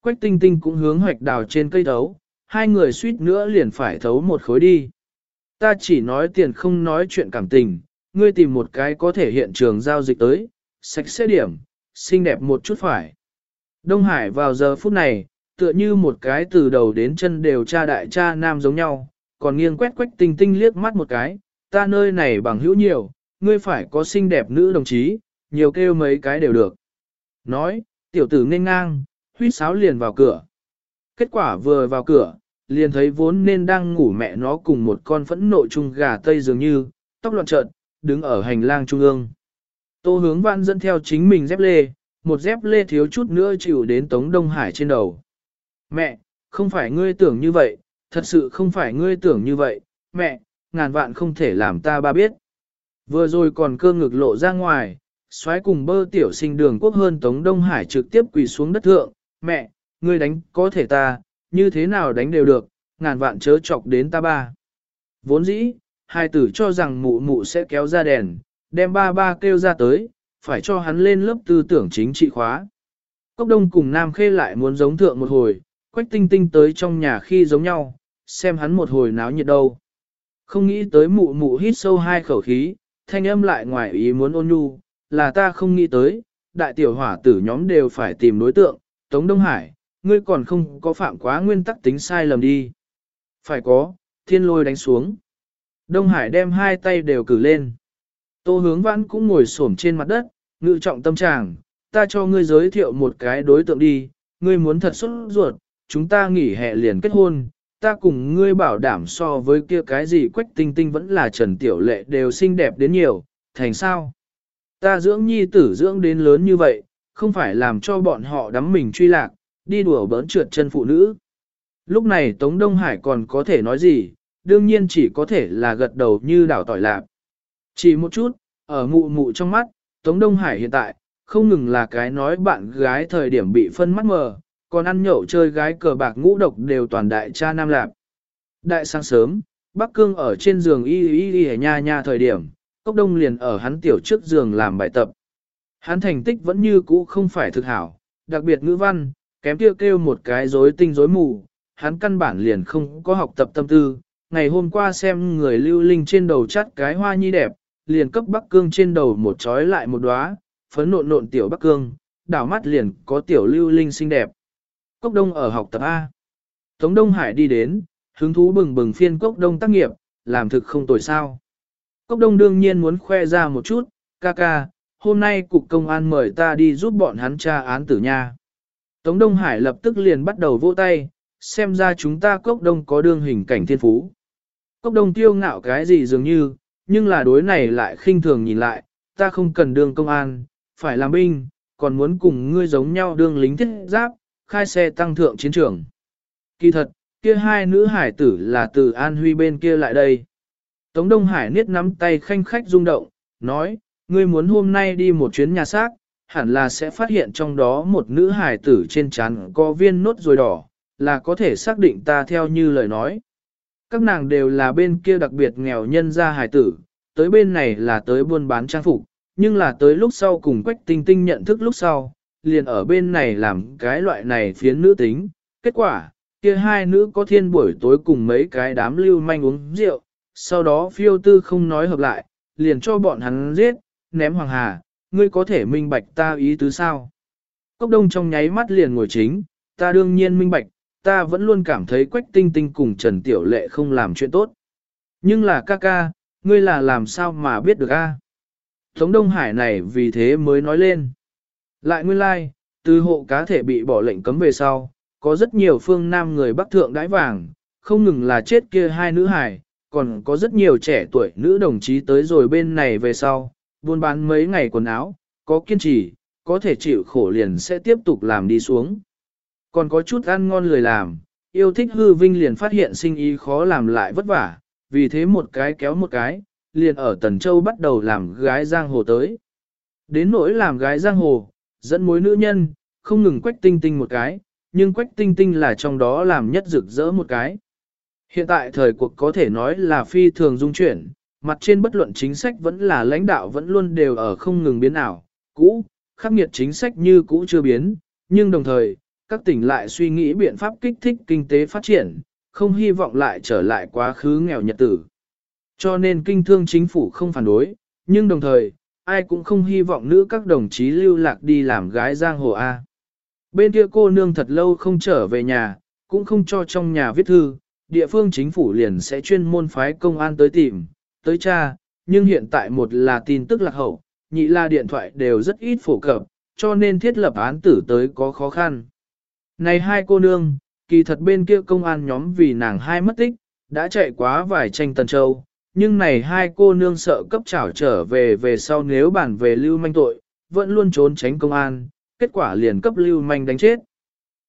[SPEAKER 1] Quách tinh tinh cũng hướng hoạch đào trên cây thấu, hai người suýt nữa liền phải thấu một khối đi. Ta chỉ nói tiền không nói chuyện cảm tình, ngươi tìm một cái có thể hiện trường giao dịch tới, sạch sẽ điểm, xinh đẹp một chút phải. Đông Hải vào giờ phút này, tựa như một cái từ đầu đến chân đều cha đại cha nam giống nhau, còn nghiêng quét quách tinh tinh liếc mắt một cái, ta nơi này bằng hữu nhiều, ngươi phải có xinh đẹp nữ đồng chí, nhiều kêu mấy cái đều được. Nói, tiểu tử nên ngang, huyết sáo liền vào cửa. Kết quả vừa vào cửa, liền thấy vốn nên đang ngủ mẹ nó cùng một con phẫn nộ chung gà tây dường như, tóc loạn trợn, đứng ở hành lang trung ương. Tô hướng văn dẫn theo chính mình dép lê, một dép lê thiếu chút nữa chịu đến Tống Đông Hải trên đầu. Mẹ, không phải ngươi tưởng như vậy, thật sự không phải ngươi tưởng như vậy, mẹ, ngàn vạn không thể làm ta ba biết. Vừa rồi còn cơ ngực lộ ra ngoài, xoáy cùng bơ tiểu sinh đường quốc hơn Tống Đông Hải trực tiếp quỳ xuống đất thượng, mẹ, ngươi đánh có thể ta, như thế nào đánh đều được, ngàn vạn chớ chọc đến ta ba. Vốn dĩ, hai tử cho rằng mụ mụ sẽ kéo ra đèn, đem ba ba kêu ra tới, phải cho hắn lên lớp tư tưởng chính trị khóa. Cốc đông cùng Nam Khê lại muốn giống thượng một hồi, quách tinh tinh tới trong nhà khi giống nhau, xem hắn một hồi náo nhiệt đâu. Không nghĩ tới mụ mụ hít sâu hai khẩu khí, thanh âm lại ngoài ý muốn ôn nhu, là ta không nghĩ tới, đại tiểu hỏa tử nhóm đều phải tìm đối tượng, Tống Đông Hải, ngươi còn không có phạm quá nguyên tắc tính sai lầm đi. Phải có, thiên lôi đánh xuống. Đông Hải đem hai tay đều cử lên. Tô hướng vãn cũng ngồi xổm trên mặt đất, ngự trọng tâm trạng, ta cho ngươi giới thiệu một cái đối tượng đi, ngươi muốn thật xuất ruột, chúng ta nghỉ hè liền kết hôn, ta cùng ngươi bảo đảm so với kia cái gì quách tinh tinh vẫn là trần tiểu lệ đều xinh đẹp đến nhiều, thành sao? Ta dưỡng nhi tử dưỡng đến lớn như vậy, không phải làm cho bọn họ đắm mình truy lạc, đi đùa bỡn trượt chân phụ nữ. Lúc này Tống Đông Hải còn có thể nói gì, đương nhiên chỉ có thể là gật đầu như đảo tỏi lạp. Chỉ một chút, ở mụ mụ trong mắt, Tống Đông Hải hiện tại, không ngừng là cái nói bạn gái thời điểm bị phân mắt mờ, còn ăn nhậu chơi gái cờ bạc ngũ độc đều toàn đại cha nam lạp. Đại sáng sớm, Bắc Cương ở trên giường y y y nha nha thời điểm, Cốc Đông liền ở hắn tiểu trước giường làm bài tập. Hắn thành tích vẫn như cũ không phải thực hảo, đặc biệt ngữ văn, kém kêu kêu một cái rối tinh rối mù, hắn căn bản liền không có học tập tâm tư. Ngày hôm qua xem người lưu linh trên đầu chắt cái hoa nhi đẹp, liền cấp Bắc Cương trên đầu một chói lại một đóa, phấn nộn nộn tiểu Bắc Cương, đảo mắt liền có tiểu lưu linh xinh đẹp. Cốc Đông ở học tập A. Tống Đông Hải đi đến, hứng thú bừng bừng phiên Cốc Đông tác nghiệp, làm thực không tồi sao. Cốc Đông đương nhiên muốn khoe ra một chút, ca ca, hôm nay cục công an mời ta đi giúp bọn hắn tra án tử nha. Tống Đông Hải lập tức liền bắt đầu vỗ tay, xem ra chúng ta Cốc Đông có đương hình cảnh thiên phú. Cốc Đông tiêu ngạo cái gì dường như, nhưng là đối này lại khinh thường nhìn lại, ta không cần đương công an, phải làm binh, còn muốn cùng ngươi giống nhau đương lính thiết giáp, khai xe tăng thượng chiến trường. Kỳ thật, kia hai nữ hải tử là từ An Huy bên kia lại đây. Tống Đông Hải niết nắm tay khanh khách rung động, nói, ngươi muốn hôm nay đi một chuyến nhà xác, hẳn là sẽ phát hiện trong đó một nữ hài tử trên trán có viên nốt rồi đỏ, là có thể xác định ta theo như lời nói. Các nàng đều là bên kia đặc biệt nghèo nhân gia hài tử, tới bên này là tới buôn bán trang phục, nhưng là tới lúc sau cùng Quách Tinh Tinh nhận thức lúc sau, liền ở bên này làm cái loại này phiến nữ tính. Kết quả, kia hai nữ có thiên buổi tối cùng mấy cái đám lưu manh uống rượu, sau đó phiêu tư không nói hợp lại, liền cho bọn hắn giết, ném hoàng hà, ngươi có thể minh bạch ta ý tứ sao. Cốc đông trong nháy mắt liền ngồi chính, ta đương nhiên minh bạch, ta vẫn luôn cảm thấy quách tinh tinh cùng Trần Tiểu Lệ không làm chuyện tốt. Nhưng là ca ca, ngươi là làm sao mà biết được a? Tống Đông Hải này vì thế mới nói lên. Lại nguyên lai, like, từ hộ cá thể bị bỏ lệnh cấm về sau, có rất nhiều phương nam người Bắc Thượng đãi vàng, không ngừng là chết kia hai nữ hải, còn có rất nhiều trẻ tuổi nữ đồng chí tới rồi bên này về sau, buôn bán mấy ngày quần áo, có kiên trì, có thể chịu khổ liền sẽ tiếp tục làm đi xuống. Còn có chút ăn ngon lười làm, yêu thích hư vinh liền phát hiện sinh ý khó làm lại vất vả, vì thế một cái kéo một cái, liền ở Tần Châu bắt đầu làm gái giang hồ tới. Đến nỗi làm gái giang hồ, dẫn mối nữ nhân, không ngừng quách tinh tinh một cái, nhưng quách tinh tinh là trong đó làm nhất rực rỡ một cái. Hiện tại thời cuộc có thể nói là phi thường dung chuyển, mặt trên bất luận chính sách vẫn là lãnh đạo vẫn luôn đều ở không ngừng biến ảo, cũ, khắc nghiệt chính sách như cũ chưa biến, nhưng đồng thời, các tỉnh lại suy nghĩ biện pháp kích thích kinh tế phát triển, không hy vọng lại trở lại quá khứ nghèo nhật tử. Cho nên kinh thương chính phủ không phản đối, nhưng đồng thời, ai cũng không hy vọng nữ các đồng chí lưu lạc đi làm gái giang hồ A. Bên kia cô nương thật lâu không trở về nhà, cũng không cho trong nhà viết thư, địa phương chính phủ liền sẽ chuyên môn phái công an tới tìm, tới cha, nhưng hiện tại một là tin tức lạc hậu, nhị là điện thoại đều rất ít phổ cập, cho nên thiết lập án tử tới có khó khăn. Này hai cô nương, kỳ thật bên kia công an nhóm vì nàng hai mất tích, đã chạy quá vài tranh tần châu, nhưng này hai cô nương sợ cấp trảo trở về về sau nếu bản về lưu manh tội, vẫn luôn trốn tránh công an, kết quả liền cấp lưu manh đánh chết.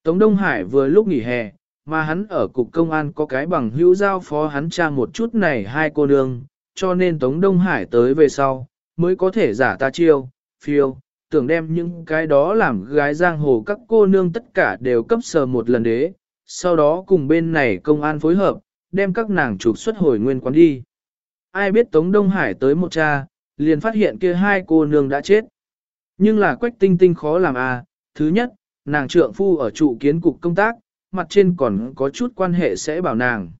[SPEAKER 1] Tống Đông Hải vừa lúc nghỉ hè, mà hắn ở cục công an có cái bằng hữu giao phó hắn tra một chút này hai cô nương, cho nên Tống Đông Hải tới về sau, mới có thể giả ta chiêu, phiêu, tưởng đem những cái đó làm gái giang hồ các cô nương tất cả đều cấp sờ một lần đế, sau đó cùng bên này công an phối hợp, đem các nàng trục xuất hồi nguyên quán đi. Ai biết Tống Đông Hải tới một cha, liền phát hiện kia hai cô nương đã chết. Nhưng là quách tinh tinh khó làm à, thứ nhất, nàng trượng phu ở trụ kiến cục công tác, mặt trên còn có chút quan hệ sẽ bảo nàng.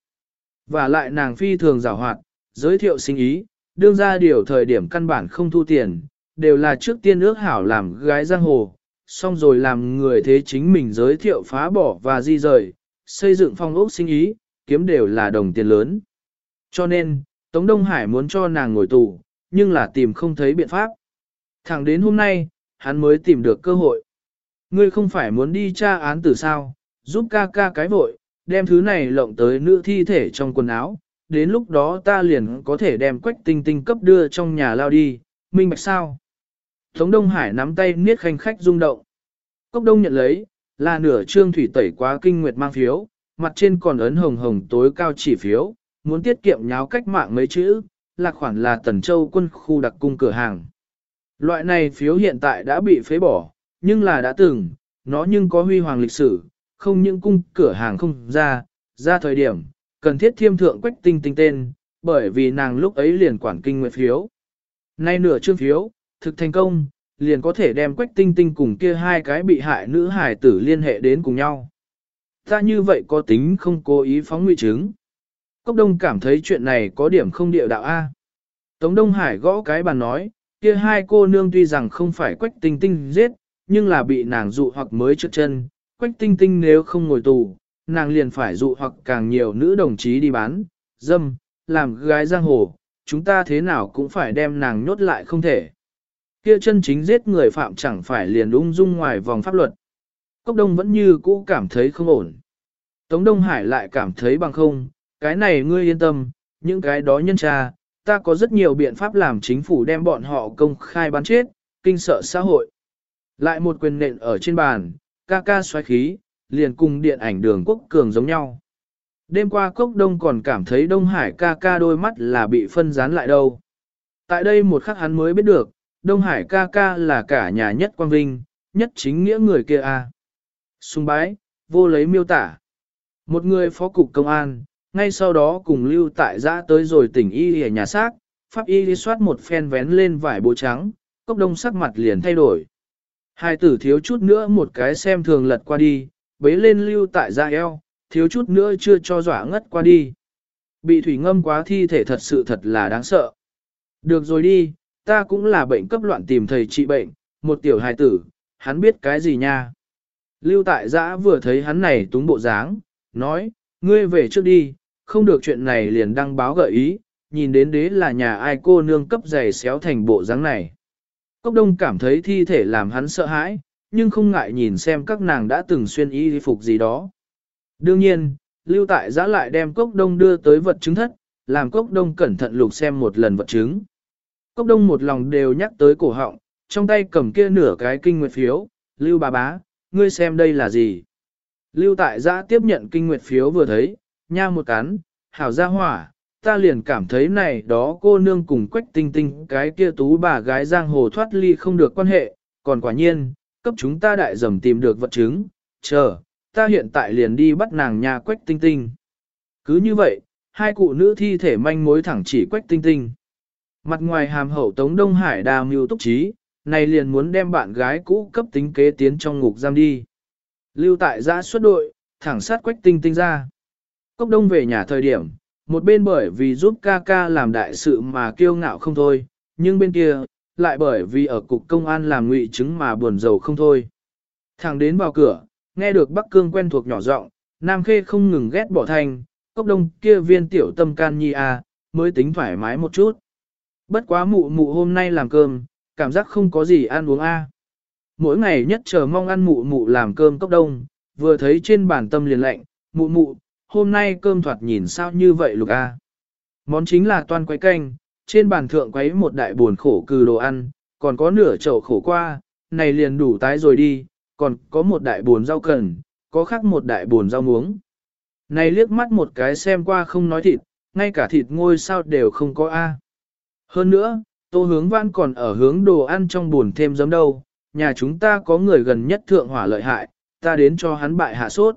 [SPEAKER 1] Và lại nàng phi thường rào hoạt, giới thiệu sinh ý, đương ra điều thời điểm căn bản không thu tiền, đều là trước tiên ước hảo làm gái giang hồ, xong rồi làm người thế chính mình giới thiệu phá bỏ và di rời, xây dựng phong ốc sinh ý, kiếm đều là đồng tiền lớn. Cho nên, Tống Đông Hải muốn cho nàng ngồi tù, nhưng là tìm không thấy biện pháp. Thẳng đến hôm nay, hắn mới tìm được cơ hội. Ngươi không phải muốn đi tra án tử sao, giúp ca ca cái vội, đem thứ này lộng tới nữ thi thể trong quần áo, đến lúc đó ta liền có thể đem quách tinh tinh cấp đưa trong nhà lao đi, minh bạch sao. Tống Đông Hải nắm tay niết khanh khách rung động. Cốc Đông nhận lấy, là nửa trương thủy tẩy quá kinh nguyệt mang phiếu, mặt trên còn ấn hồng hồng tối cao chỉ phiếu, muốn tiết kiệm nháo cách mạng mấy chữ, là khoản là Tần Châu quân khu đặc cung cửa hàng. Loại này phiếu hiện tại đã bị phế bỏ, nhưng là đã từng, nó nhưng có huy hoàng lịch sử, không những cung cửa hàng không ra, ra thời điểm, cần thiết thiêm thượng quách tinh tinh tên, bởi vì nàng lúc ấy liền quản kinh nguyệt phiếu. Nay nửa chương phiếu, thực thành công, liền có thể đem quách tinh tinh cùng kia hai cái bị hại nữ hải tử liên hệ đến cùng nhau. Ta như vậy có tính không cố ý phóng nguy chứng. Cốc Đông cảm thấy chuyện này có điểm không địa đạo A. Tống Đông Hải gõ cái bàn nói, kia hai cô nương tuy rằng không phải quách tinh tinh giết, nhưng là bị nàng dụ hoặc mới trước chân, quách tinh tinh nếu không ngồi tù, nàng liền phải dụ hoặc càng nhiều nữ đồng chí đi bán, dâm, làm gái giang hồ, chúng ta thế nào cũng phải đem nàng nhốt lại không thể. Kia chân chính giết người phạm chẳng phải liền ung dung ngoài vòng pháp luật. Cốc Đông vẫn như cũ cảm thấy không ổn. Tống Đông Hải lại cảm thấy bằng không, cái này ngươi yên tâm, những cái đó nhân tra, ta có rất nhiều biện pháp làm chính phủ đem bọn họ công khai bán chết, kinh sợ xã hội. Lại một quyền nện ở trên bàn, ca ca xoáy khí, liền cùng điện ảnh đường quốc cường giống nhau. Đêm qua Cốc Đông còn cảm thấy Đông Hải ca ca đôi mắt là bị phân rán lại đâu. Tại đây một khắc hắn mới biết được, Đông Hải ca ca là cả nhà nhất quang vinh, nhất chính nghĩa người kia a. À. Sùng bái, vô lấy miêu tả. Một người phó cục công an, ngay sau đó cùng lưu tại giã tới rồi tỉnh y ở nhà xác, pháp y đi soát một phen vén lên vải bộ trắng, cốc đông sắc mặt liền thay đổi. Hai tử thiếu chút nữa một cái xem thường lật qua đi, bế lên lưu tại giã eo, thiếu chút nữa chưa cho dọa ngất qua đi. Bị thủy ngâm quá thi thể thật sự thật là đáng sợ. Được rồi đi, ta cũng là bệnh cấp loạn tìm thầy trị bệnh, một tiểu hài tử, hắn biết cái gì nha. Lưu tại giã vừa thấy hắn này túng bộ dáng, nói, ngươi về trước đi, không được chuyện này liền đăng báo gợi ý, nhìn đến đế là nhà ai cô nương cấp giày xéo thành bộ dáng này. Cốc đông cảm thấy thi thể làm hắn sợ hãi, nhưng không ngại nhìn xem các nàng đã từng xuyên y phục gì đó. Đương nhiên, lưu tại giã lại đem cốc đông đưa tới vật chứng thất, làm cốc đông cẩn thận lục xem một lần vật chứng. Cốc đông một lòng đều nhắc tới cổ họng, trong tay cầm kia nửa cái kinh nguyệt phiếu, lưu bà bá, ngươi xem đây là gì. Lưu tại giã tiếp nhận kinh nguyệt phiếu vừa thấy, nha một cắn, hảo ra hỏa, ta liền cảm thấy này đó cô nương cùng quách tinh tinh cái kia tú bà gái giang hồ thoát ly không được quan hệ, còn quả nhiên, cấp chúng ta đại dầm tìm được vật chứng, chờ, ta hiện tại liền đi bắt nàng nhà quách tinh tinh. Cứ như vậy, hai cụ nữ thi thể manh mối thẳng chỉ quách tinh tinh. Mặt ngoài hàm hậu Tống Đông Hải đà mưu túc trí, này liền muốn đem bạn gái cũ cấp tính kế tiến trong ngục giam đi. Lưu tại giã xuất đội, thẳng sát quách tinh tinh ra. Cốc đông về nhà thời điểm, một bên bởi vì giúp ca ca làm đại sự mà kiêu ngạo không thôi, nhưng bên kia, lại bởi vì ở cục công an làm ngụy chứng mà buồn rầu không thôi. Thẳng đến vào cửa, nghe được Bắc Cương quen thuộc nhỏ giọng, Nam Khê không ngừng ghét bỏ thanh, cốc đông kia viên tiểu tâm can nhi à, mới tính thoải mái một chút. Bất quá mụ mụ hôm nay làm cơm, cảm giác không có gì ăn uống a. Mỗi ngày nhất chờ mong ăn mụ mụ làm cơm cốc đông, vừa thấy trên bàn tâm liền lạnh, mụ mụ, hôm nay cơm thoạt nhìn sao như vậy lục a. Món chính là toan quấy canh, trên bàn thượng quấy một đại buồn khổ cừ đồ ăn, còn có nửa chậu khổ qua, này liền đủ tái rồi đi, còn có một đại buồn rau cần, có khác một đại buồn rau muống. Này liếc mắt một cái xem qua không nói thịt, ngay cả thịt ngôi sao đều không có a. À. Hơn nữa, tô hướng văn còn ở hướng đồ ăn trong buồn thêm giấm đâu, nhà chúng ta có người gần nhất thượng hỏa lợi hại, ta đến cho hắn bại hạ sốt.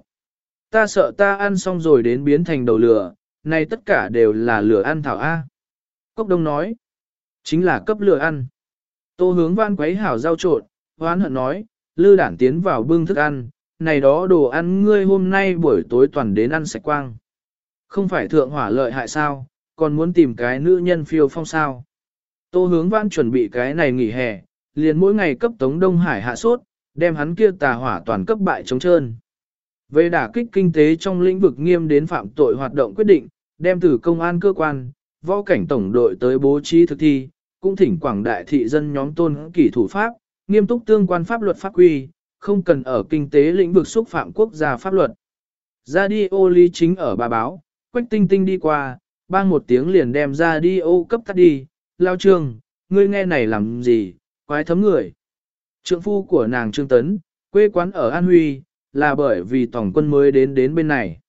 [SPEAKER 1] Ta sợ ta ăn xong rồi đến biến thành đầu lửa, này tất cả đều là lửa ăn thảo A. À. Cốc đông nói, chính là cấp lửa ăn. Tô hướng văn quấy hảo rau trộn, hoán hận nói, lư đản tiến vào bưng thức ăn, này đó đồ ăn ngươi hôm nay buổi tối toàn đến ăn sạch quang. Không phải thượng hỏa lợi hại sao, còn muốn tìm cái nữ nhân phiêu phong sao. Tô hướng văn chuẩn bị cái này nghỉ hè, liền mỗi ngày cấp Tống Đông Hải hạ sốt, đem hắn kia tà hỏa toàn cấp bại chống trơn. Về đả kích kinh tế trong lĩnh vực nghiêm đến phạm tội hoạt động quyết định, đem từ công an cơ quan, võ cảnh tổng đội tới bố trí thực thi, cũng thỉnh quảng đại thị dân nhóm tôn kỷ thủ pháp, nghiêm túc tương quan pháp luật pháp quy, không cần ở kinh tế lĩnh vực xúc phạm quốc gia pháp luật. Ra đi ô lý chính ở bà báo, quách tinh tinh đi qua, bang một tiếng liền đem ra đi ô cấp tắt đi, lao trương, ngươi nghe này làm gì, quái thấm người. Trượng phu của nàng Trương Tấn, quê quán ở An Huy, là bởi vì tổng quân mới đến đến bên này.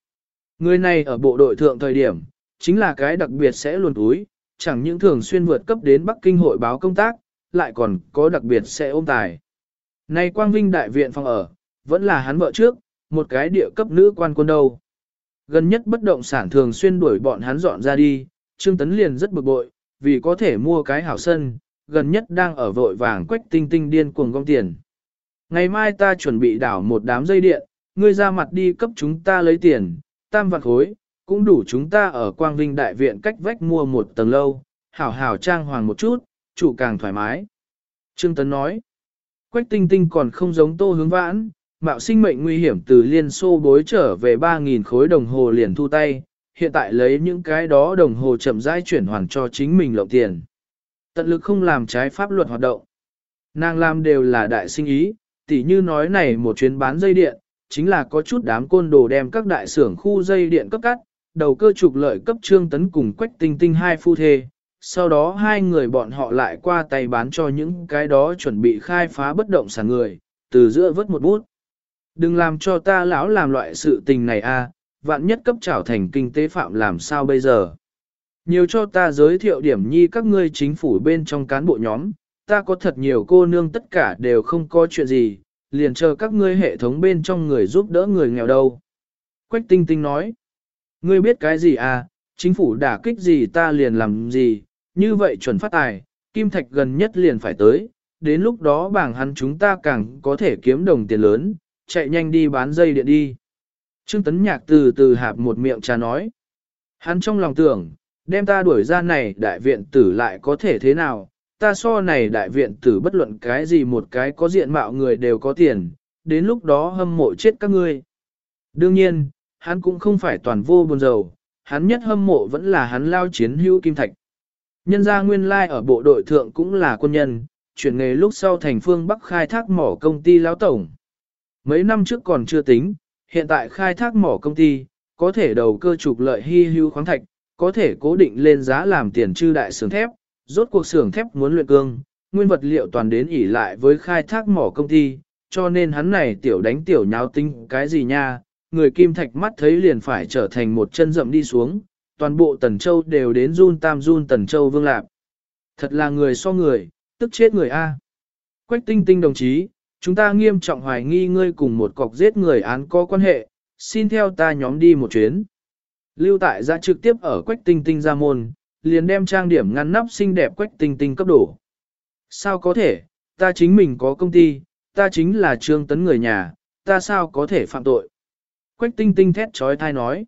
[SPEAKER 1] Người này ở bộ đội thượng thời điểm, chính là cái đặc biệt sẽ luồn túi, chẳng những thường xuyên vượt cấp đến Bắc Kinh hội báo công tác, lại còn có đặc biệt sẽ ôm tài. Nay Quang Vinh Đại Viện phòng ở, vẫn là hắn vợ trước, một cái địa cấp nữ quan quân đâu. Gần nhất bất động sản thường xuyên đuổi bọn hắn dọn ra đi, Trương Tấn liền rất bực bội, vì có thể mua cái hảo sân, gần nhất đang ở vội vàng quách tinh tinh điên cuồng gom tiền. Ngày mai ta chuẩn bị đảo một đám dây điện, ngươi ra mặt đi cấp chúng ta lấy tiền, tam vạn khối, cũng đủ chúng ta ở Quang Vinh Đại Viện cách vách mua một tầng lâu, hảo hảo trang hoàng một chút, chủ càng thoải mái. Trương Tấn nói, Quách Tinh Tinh còn không giống tô hướng vãn, mạo sinh mệnh nguy hiểm từ Liên Xô bối trở về 3.000 khối đồng hồ liền thu tay, hiện tại lấy những cái đó đồng hồ chậm rãi chuyển hoàn cho chính mình lộng tiền. Tận lực không làm trái pháp luật hoạt động. Nàng làm đều là đại sinh ý, tỉ như nói này một chuyến bán dây điện, chính là có chút đám côn đồ đem các đại xưởng khu dây điện cấp cắt, đầu cơ trục lợi cấp trương tấn cùng quách tinh tinh hai phu thê. Sau đó hai người bọn họ lại qua tay bán cho những cái đó chuẩn bị khai phá bất động sản người, từ giữa vớt một bút. Đừng làm cho ta lão làm loại sự tình này a, vạn nhất cấp trảo thành kinh tế phạm làm sao bây giờ. Nhiều cho ta giới thiệu điểm nhi các ngươi chính phủ bên trong cán bộ nhóm, ta có thật nhiều cô nương tất cả đều không có chuyện gì, liền chờ các ngươi hệ thống bên trong người giúp đỡ người nghèo đâu. Quách tinh tinh nói, ngươi biết cái gì à, chính phủ đả kích gì ta liền làm gì, như vậy chuẩn phát tài, kim thạch gần nhất liền phải tới, đến lúc đó bảng hắn chúng ta càng có thể kiếm đồng tiền lớn, chạy nhanh đi bán dây điện đi. Trương Tấn Nhạc từ từ hạp một miệng trà nói. Hắn trong lòng tưởng, đem ta đuổi ra này đại viện tử lại có thể thế nào, ta so này đại viện tử bất luận cái gì một cái có diện mạo người đều có tiền, đến lúc đó hâm mộ chết các ngươi. Đương nhiên, hắn cũng không phải toàn vô buồn dầu, hắn nhất hâm mộ vẫn là hắn lao chiến hữu kim thạch. Nhân gia nguyên lai ở bộ đội thượng cũng là quân nhân, chuyển nghề lúc sau thành phương Bắc khai thác mỏ công ty lão tổng. Mấy năm trước còn chưa tính, hiện tại khai thác mỏ công ty, có thể đầu cơ trục lợi hy hữu khoáng thạch, có thể cố định lên giá làm tiền trư đại xưởng thép, rốt cuộc xưởng thép muốn luyện cương, nguyên vật liệu toàn đến ỉ lại với khai thác mỏ công ty, cho nên hắn này tiểu đánh tiểu nháo tinh cái gì nha, người kim thạch mắt thấy liền phải trở thành một chân rậm đi xuống, toàn bộ tần châu đều đến run tam run tần châu vương lạp. Thật là người so người, tức chết người A. Quách tinh tinh đồng chí, chúng ta nghiêm trọng hoài nghi ngươi cùng một cọc giết người án có quan hệ, xin theo ta nhóm đi một chuyến. Lưu tại ra trực tiếp ở quách tinh tinh ra môn, liền đem trang điểm ngăn nắp xinh đẹp quách tinh tinh cấp đổ. Sao có thể, ta chính mình có công ty, ta chính là trương tấn người nhà, ta sao có thể phạm tội. Quách tinh tinh thét trói thai nói.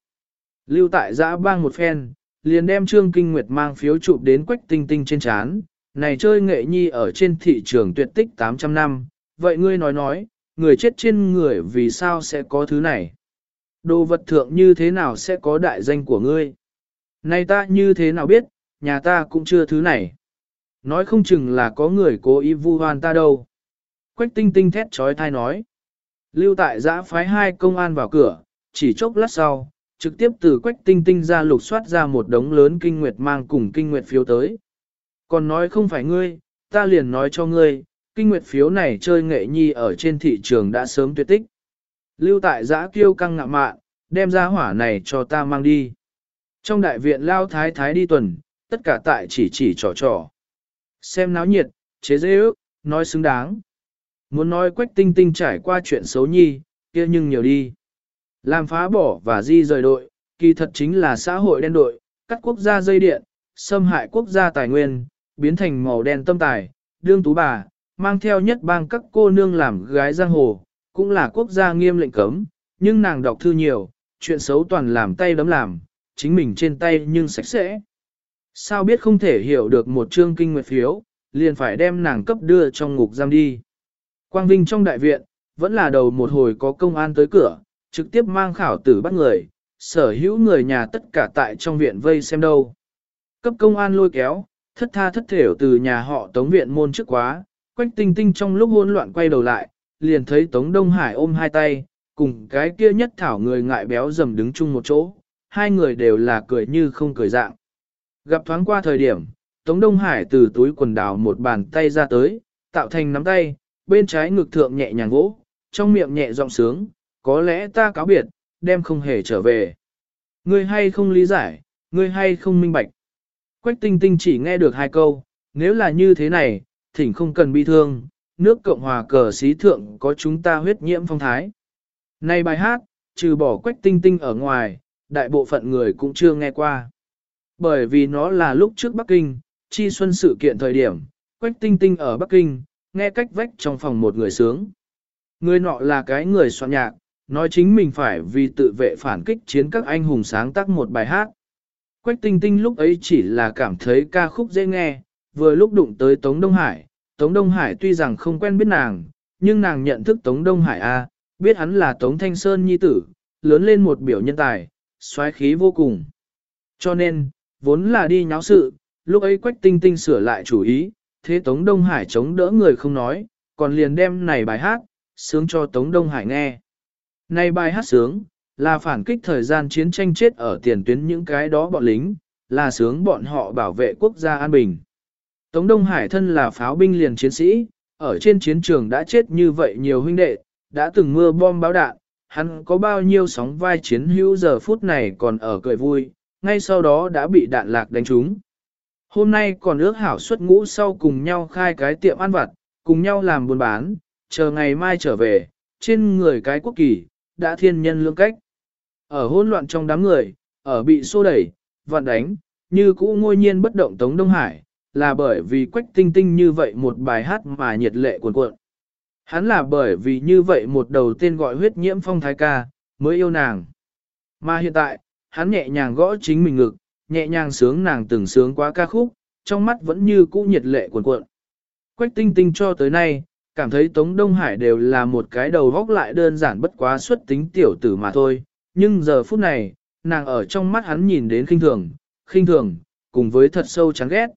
[SPEAKER 1] Lưu tại giã bang một phen, liền đem trương kinh nguyệt mang phiếu chụp đến quách tinh tinh trên chán. Này chơi nghệ nhi ở trên thị trường tuyệt tích 800 năm, vậy ngươi nói nói, người chết trên người vì sao sẽ có thứ này? Đồ vật thượng như thế nào sẽ có đại danh của ngươi? Này ta như thế nào biết, nhà ta cũng chưa thứ này. Nói không chừng là có người cố ý vu hoan ta đâu. Quách tinh tinh thét trói thai nói. Lưu tại giã phái hai công an vào cửa, chỉ chốc lát sau, trực tiếp từ quách tinh tinh ra lục soát ra một đống lớn kinh nguyệt mang cùng kinh nguyệt phiếu tới. Còn nói không phải ngươi, ta liền nói cho ngươi, kinh nguyệt phiếu này chơi nghệ nhi ở trên thị trường đã sớm tuyệt tích. Lưu tại giã kiêu căng ngạ mạn, đem ra hỏa này cho ta mang đi. Trong đại viện lao thái thái đi tuần, tất cả tại chỉ chỉ trò trò. Xem náo nhiệt, chế dễ ước, nói xứng đáng. Muốn nói quách tinh tinh trải qua chuyện xấu nhi, kia nhưng nhiều đi. Làm phá bỏ và di rời đội, kỳ thật chính là xã hội đen đội, cắt quốc gia dây điện, xâm hại quốc gia tài nguyên, biến thành màu đen tâm tài, đương tú bà, mang theo nhất bang các cô nương làm gái giang hồ, cũng là quốc gia nghiêm lệnh cấm, nhưng nàng đọc thư nhiều, chuyện xấu toàn làm tay đấm làm, chính mình trên tay nhưng sạch sẽ. Sao biết không thể hiểu được một chương kinh nguyệt phiếu, liền phải đem nàng cấp đưa trong ngục giam đi. Quang Vinh trong đại viện, vẫn là đầu một hồi có công an tới cửa, trực tiếp mang khảo tử bắt người, sở hữu người nhà tất cả tại trong viện vây xem đâu. Cấp công an lôi kéo, thất tha thất thểu từ nhà họ tống viện môn trước quá, quách tinh tinh trong lúc hỗn loạn quay đầu lại, liền thấy tống Đông Hải ôm hai tay, cùng cái kia nhất thảo người ngại béo dầm đứng chung một chỗ, hai người đều là cười như không cười dạng. Gặp thoáng qua thời điểm, Tống Đông Hải từ túi quần đào một bàn tay ra tới, tạo thành nắm tay, bên trái ngực thượng nhẹ nhàng vỗ, trong miệng nhẹ giọng sướng, có lẽ ta cáo biệt, đem không hề trở về. Ngươi hay không lý giải, ngươi hay không minh bạch. Quách tinh tinh chỉ nghe được hai câu, nếu là như thế này, thỉnh không cần bi thương, nước Cộng hòa cờ xí thượng có chúng ta huyết nhiễm phong thái. Này bài hát, trừ bỏ quách tinh tinh ở ngoài, đại bộ phận người cũng chưa nghe qua. Bởi vì nó là lúc trước Bắc Kinh, chi xuân sự kiện thời điểm, quách tinh tinh ở Bắc Kinh, nghe cách vách trong phòng một người sướng. Người nọ là cái người soạn nhạc, nói chính mình phải vì tự vệ phản kích chiến các anh hùng sáng tác một bài hát. Quách tinh tinh lúc ấy chỉ là cảm thấy ca khúc dễ nghe, vừa lúc đụng tới Tống Đông Hải. Tống Đông Hải tuy rằng không quen biết nàng, nhưng nàng nhận thức Tống Đông Hải A, biết hắn là Tống Thanh Sơn nhi tử, lớn lên một biểu nhân tài, xoáy khí vô cùng. Cho nên, vốn là đi nháo sự, lúc ấy Quách Tinh Tinh sửa lại chủ ý, thế Tống Đông Hải chống đỡ người không nói, còn liền đem này bài hát, sướng cho Tống Đông Hải nghe. Này bài hát sướng, là phản kích thời gian chiến tranh chết ở tiền tuyến những cái đó bọn lính, là sướng bọn họ bảo vệ quốc gia an bình. Tống Đông Hải thân là pháo binh liền chiến sĩ, ở trên chiến trường đã chết như vậy nhiều huynh đệ, đã từng mưa bom báo đạn, hắn có bao nhiêu sóng vai chiến hữu giờ phút này còn ở cười vui, ngay sau đó đã bị đạn lạc đánh trúng. Hôm nay còn ước hảo xuất ngũ sau cùng nhau khai cái tiệm ăn vặt, cùng nhau làm buôn bán, chờ ngày mai trở về, trên người cái quốc kỳ, đã thiên nhân lương cách. Ở hỗn loạn trong đám người, ở bị xô đẩy, vặn đánh, như cũ ngôi nhiên bất động Tống Đông Hải, là bởi vì quách tinh tinh như vậy một bài hát mà nhiệt lệ cuồn cuộn. Hắn là bởi vì như vậy một đầu tên gọi huyết nhiễm phong thái ca, mới yêu nàng. Mà hiện tại, hắn nhẹ nhàng gõ chính mình ngực, nhẹ nhàng sướng nàng từng sướng quá ca khúc, trong mắt vẫn như cũ nhiệt lệ cuồn cuộn. Quách tinh tinh cho tới nay, cảm thấy Tống Đông Hải đều là một cái đầu góc lại đơn giản bất quá xuất tính tiểu tử mà thôi, nhưng giờ phút này, nàng ở trong mắt hắn nhìn đến khinh thường, khinh thường, cùng với thật sâu chán ghét.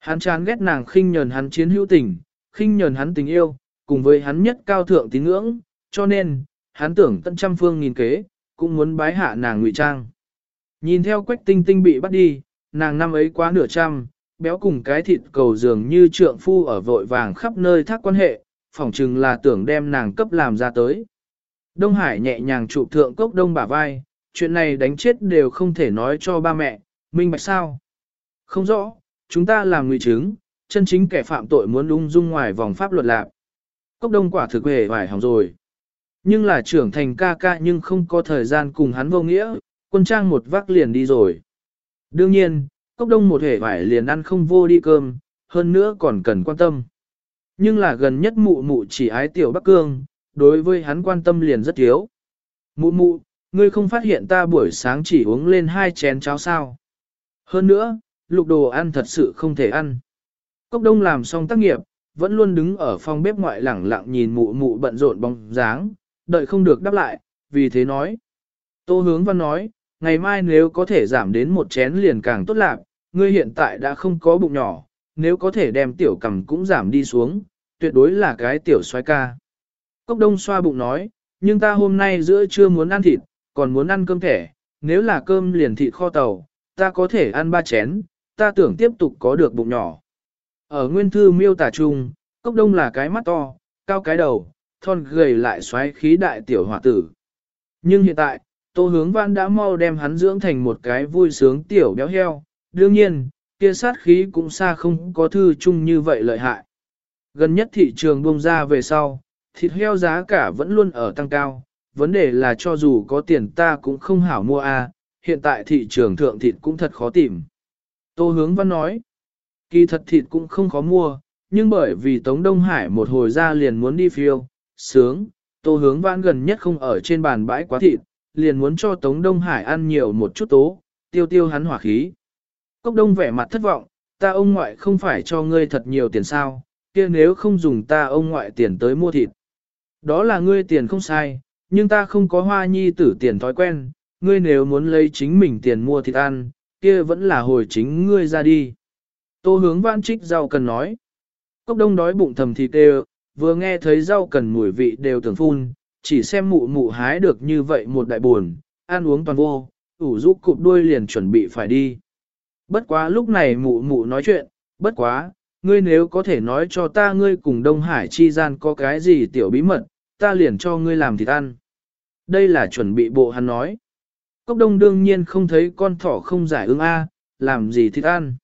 [SPEAKER 1] Hắn chán ghét nàng khinh nhờn hắn chiến hữu tình, khinh nhờn hắn tình yêu, cùng với hắn nhất cao thượng tín ngưỡng, cho nên, hắn tưởng tận trăm phương nghìn kế, cũng muốn bái hạ nàng ngụy trang. Nhìn theo quách tinh tinh bị bắt đi, nàng năm ấy quá nửa trăm, béo cùng cái thịt cầu dường như trượng phu ở vội vàng khắp nơi thác quan hệ, phỏng chừng là tưởng đem nàng cấp làm ra tới. Đông Hải nhẹ nhàng trụ thượng cốc đông bả vai, chuyện này đánh chết đều không thể nói cho ba mẹ, minh bạch sao? Không rõ, chúng ta làm người chứng, chân chính kẻ phạm tội muốn ung dung ngoài vòng pháp luật lạc. Cốc đông quả thực hề vải hỏng rồi. Nhưng là trưởng thành ca ca nhưng không có thời gian cùng hắn vô nghĩa, quân trang một vác liền đi rồi. Đương nhiên, cốc đông một hề vải liền ăn không vô đi cơm, hơn nữa còn cần quan tâm. Nhưng là gần nhất mụ mụ chỉ ái tiểu Bắc Cương, đối với hắn quan tâm liền rất thiếu. Mụ mụ, ngươi không phát hiện ta buổi sáng chỉ uống lên hai chén cháo sao. Hơn nữa, lục đồ ăn thật sự không thể ăn. Cốc đông làm xong tác nghiệp, vẫn luôn đứng ở phòng bếp ngoại lẳng lặng nhìn mụ mụ bận rộn bóng dáng, đợi không được đáp lại, vì thế nói. Tô hướng văn nói, ngày mai nếu có thể giảm đến một chén liền càng tốt lạc, ngươi hiện tại đã không có bụng nhỏ, nếu có thể đem tiểu cầm cũng giảm đi xuống, tuyệt đối là cái tiểu xoái ca. Cốc đông xoa bụng nói, nhưng ta hôm nay giữa trưa muốn ăn thịt, còn muốn ăn cơm thẻ, nếu là cơm liền thịt kho tàu, ta có thể ăn ba chén, ta tưởng tiếp tục có được bụng nhỏ. Ở nguyên thư miêu tả chung, cốc đông là cái mắt to, cao cái đầu, thon gầy lại xoáy khí đại tiểu hỏa tử. Nhưng hiện tại, tô hướng văn đã mau đem hắn dưỡng thành một cái vui sướng tiểu béo heo, đương nhiên, kia sát khí cũng xa không có thư chung như vậy lợi hại. Gần nhất thị trường bông ra về sau, thịt heo giá cả vẫn luôn ở tăng cao, vấn đề là cho dù có tiền ta cũng không hảo mua a, hiện tại thị trường thượng thịt cũng thật khó tìm. Tô hướng văn nói, kỳ thật thịt cũng không khó mua, nhưng bởi vì Tống Đông Hải một hồi ra liền muốn đi phiêu, sướng, tô hướng văn gần nhất không ở trên bàn bãi quá thịt, liền muốn cho Tống Đông Hải ăn nhiều một chút tố, tiêu tiêu hắn hỏa khí. Cốc Đông vẻ mặt thất vọng, ta ông ngoại không phải cho ngươi thật nhiều tiền sao, kia nếu không dùng ta ông ngoại tiền tới mua thịt. Đó là ngươi tiền không sai, nhưng ta không có hoa nhi tử tiền thói quen, ngươi nếu muốn lấy chính mình tiền mua thịt ăn, kia vẫn là hồi chính ngươi ra đi. Tô hướng vãn trích rau cần nói. Cốc đông đói bụng thầm thịt đều, vừa nghe thấy rau cần mùi vị đều tưởng phun, chỉ xem mụ mụ hái được như vậy một đại buồn, ăn uống toàn vô, ủ rũ cụp đuôi liền chuẩn bị phải đi. Bất quá lúc này mụ mụ nói chuyện, bất quá, ngươi nếu có thể nói cho ta ngươi cùng Đông Hải chi gian có cái gì tiểu bí mật, ta liền cho ngươi làm thịt ăn. Đây là chuẩn bị bộ hắn nói. Cốc đông đương nhiên không thấy con thỏ không giải ưng A, làm gì thịt ăn.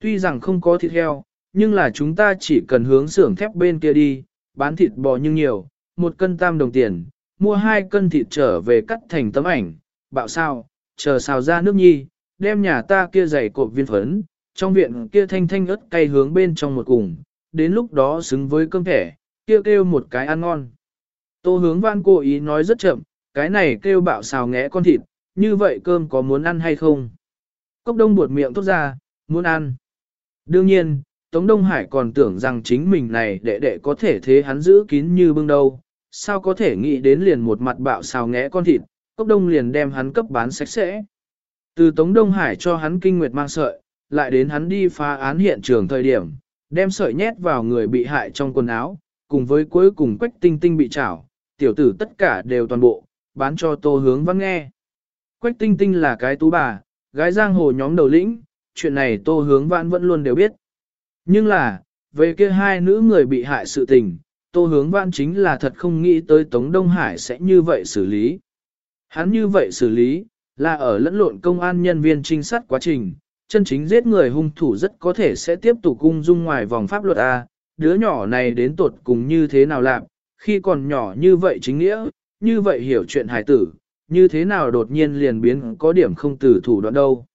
[SPEAKER 1] Tuy rằng không có thịt heo, nhưng là chúng ta chỉ cần hướng xưởng thép bên kia đi, bán thịt bò nhưng nhiều, một cân tam đồng tiền, mua hai cân thịt trở về cắt thành tấm ảnh, bạo sao, chờ xào ra nước nhi, đem nhà ta kia dày cộp viên phấn, trong viện kia thanh thanh ớt cay hướng bên trong một cùng, đến lúc đó xứng với cơm thẻ, kia kêu, kêu một cái ăn ngon. Tô hướng văn cố ý nói rất chậm, cái này kêu bạo xào ngẽ con thịt, như vậy cơm có muốn ăn hay không? Cốc đông buột miệng tốt ra, muốn ăn. Đương nhiên, Tống Đông Hải còn tưởng rằng chính mình này đệ đệ có thể thế hắn giữ kín như bưng đâu, sao có thể nghĩ đến liền một mặt bạo xào ngẽ con thịt, Cốc đông liền đem hắn cấp bán sạch sẽ. Từ Tống Đông Hải cho hắn kinh nguyệt mang sợi, lại đến hắn đi phá án hiện trường thời điểm, đem sợi nhét vào người bị hại trong quần áo, cùng với cuối cùng quách tinh tinh bị chảo, tiểu tử tất cả đều toàn bộ, bán cho tô hướng văn nghe. Quách tinh tinh là cái tú bà, gái giang hồ nhóm đầu lĩnh, chuyện này tô hướng văn vẫn luôn đều biết. Nhưng là, về kia hai nữ người bị hại sự tình, tô hướng văn chính là thật không nghĩ tới Tống Đông Hải sẽ như vậy xử lý. Hắn như vậy xử lý, là ở lẫn lộn công an nhân viên trinh sát quá trình, chân chính giết người hung thủ rất có thể sẽ tiếp tục cung dung ngoài vòng pháp luật A, đứa nhỏ này đến tột cùng như thế nào làm, khi còn nhỏ như vậy chính nghĩa, như vậy hiểu chuyện hài tử, như thế nào đột nhiên liền biến có điểm không tử thủ đoạn đâu.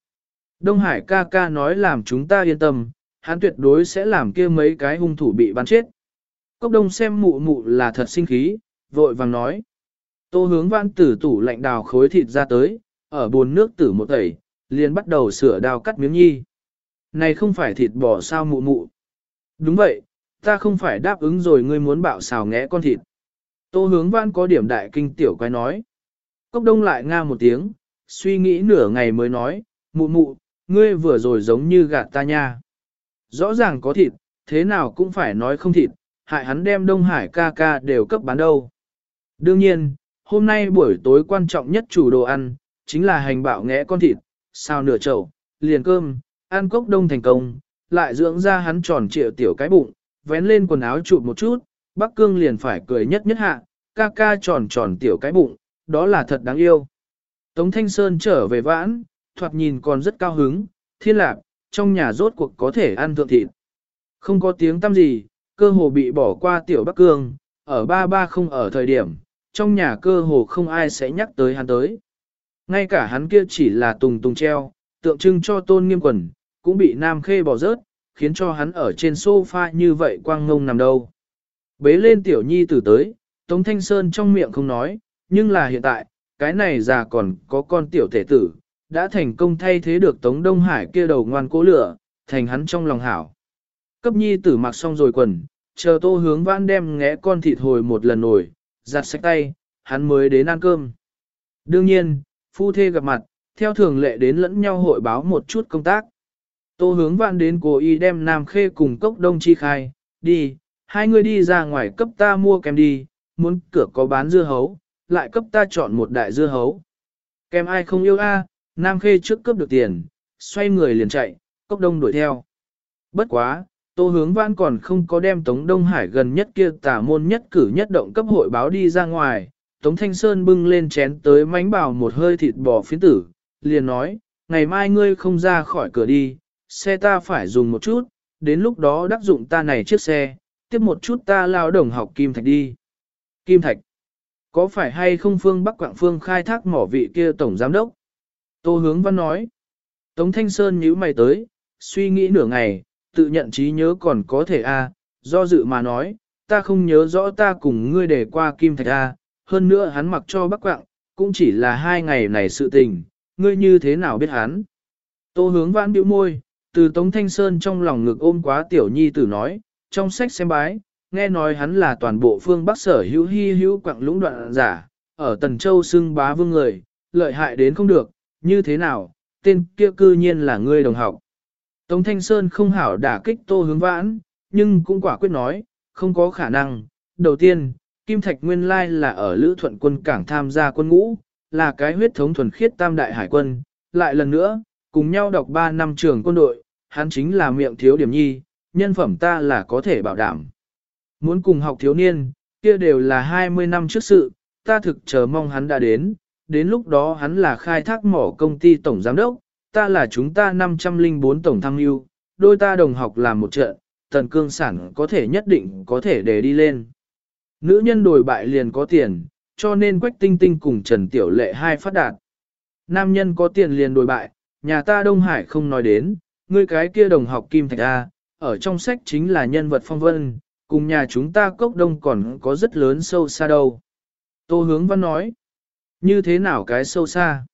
[SPEAKER 1] Đông Hải ca ca nói làm chúng ta yên tâm, hắn tuyệt đối sẽ làm kia mấy cái hung thủ bị bắn chết. Cốc đông xem mụ mụ là thật sinh khí, vội vàng nói. Tô hướng văn tử tủ lạnh đào khối thịt ra tới, ở bồn nước tử một tẩy, liền bắt đầu sửa đào cắt miếng nhi. Này không phải thịt bò sao mụ mụ. Đúng vậy, ta không phải đáp ứng rồi ngươi muốn bạo xào ngẽ con thịt. Tô hướng văn có điểm đại kinh tiểu quái nói. Cốc đông lại nga một tiếng, suy nghĩ nửa ngày mới nói, mụ mụ, ngươi vừa rồi giống như gạt ta nha. Rõ ràng có thịt, thế nào cũng phải nói không thịt, hại hắn đem Đông Hải ca ca đều cấp bán đâu. Đương nhiên, hôm nay buổi tối quan trọng nhất chủ đồ ăn, chính là hành bạo ngẽ con thịt, sao nửa chậu, liền cơm, ăn cốc đông thành công, lại dưỡng ra hắn tròn trịa tiểu cái bụng, vén lên quần áo chụp một chút, Bắc Cương liền phải cười nhất nhất hạ, ca ca tròn tròn tiểu cái bụng, đó là thật đáng yêu. Tống Thanh Sơn trở về vãn, thoạt nhìn còn rất cao hứng, thiên lạc, trong nhà rốt cuộc có thể ăn thượng thịt. Không có tiếng tăm gì, cơ hồ bị bỏ qua tiểu Bắc Cương, ở ba ba không ở thời điểm, trong nhà cơ hồ không ai sẽ nhắc tới hắn tới. Ngay cả hắn kia chỉ là tùng tùng treo, tượng trưng cho tôn nghiêm quần, cũng bị Nam Khê bỏ rớt, khiến cho hắn ở trên sofa như vậy quang ngông nằm đâu. Bế lên tiểu nhi tử tới, Tống Thanh Sơn trong miệng không nói, nhưng là hiện tại, cái này già còn có con tiểu thể tử, đã thành công thay thế được Tống Đông Hải kia đầu ngoan cố lửa, thành hắn trong lòng hảo. Cấp nhi tử mặc xong rồi quần, chờ tô hướng vãn đem ngẽ con thịt hồi một lần nổi, giặt sạch tay, hắn mới đến ăn cơm. Đương nhiên, phu thê gặp mặt, theo thường lệ đến lẫn nhau hội báo một chút công tác. Tô hướng vãn đến cố y đem Nam Khê cùng cốc đông chi khai, đi, hai người đi ra ngoài cấp ta mua kem đi, muốn cửa có bán dưa hấu, lại cấp ta chọn một đại dưa hấu. Kem ai không yêu a, Nam Khê trước cấp được tiền, xoay người liền chạy, cốc đông đuổi theo. Bất quá, Tô hướng Văn còn không có đem Tống Đông Hải gần nhất kia tả môn nhất cử nhất động cấp hội báo đi ra ngoài. Tống Thanh Sơn bưng lên chén tới mánh bảo một hơi thịt bò phiến tử, liền nói, ngày mai ngươi không ra khỏi cửa đi, xe ta phải dùng một chút, đến lúc đó đắc dụng ta này chiếc xe, tiếp một chút ta lao đồng học kim thạch đi. Kim thạch. Có phải hay không phương Bắc Quảng Phương khai thác mỏ vị kia tổng giám đốc? Tô hướng văn nói. Tống Thanh Sơn nhíu mày tới, suy nghĩ nửa ngày, tự nhận trí nhớ còn có thể a, do dự mà nói, ta không nhớ rõ ta cùng ngươi để qua kim thạch a, hơn nữa hắn mặc cho Bắc quạng, cũng chỉ là hai ngày này sự tình, ngươi như thế nào biết hắn? Tô hướng vãn biểu môi, từ Tống Thanh Sơn trong lòng ngực ôm quá tiểu nhi tử nói, trong sách xem bái, nghe nói hắn là toàn bộ phương Bắc sở hữu hy hữu quặng lũng đoạn giả, ở Tần Châu xưng bá vương người, lợi hại đến không được, như thế nào, tên kia cư nhiên là ngươi đồng học. Tống Thanh Sơn không hảo đả kích tô hướng vãn, nhưng cũng quả quyết nói, không có khả năng. Đầu tiên, Kim Thạch Nguyên Lai là ở Lữ Thuận quân cảng tham gia quân ngũ, là cái huyết thống thuần khiết tam đại hải quân. Lại lần nữa, cùng nhau đọc 3 năm trường quân đội, hắn chính là miệng thiếu điểm nhi, nhân phẩm ta là có thể bảo đảm. Muốn cùng học thiếu niên, kia đều là 20 năm trước sự, ta thực chờ mong hắn đã đến, đến lúc đó hắn là khai thác mỏ công ty tổng giám đốc, ta là chúng ta 504 tổng tham mưu, đôi ta đồng học làm một trận, tần cương sản có thể nhất định có thể để đi lên. Nữ nhân đổi bại liền có tiền, cho nên Quách Tinh Tinh cùng Trần Tiểu Lệ hai phát đạt. Nam nhân có tiền liền đổi bại, nhà ta Đông Hải không nói đến, ngươi cái kia đồng học Kim Thạch A, ở trong sách chính là nhân vật phong vân, cùng nhà chúng ta cốc đông còn có rất lớn sâu xa đâu. Tô Hướng Văn nói, như thế nào cái sâu xa?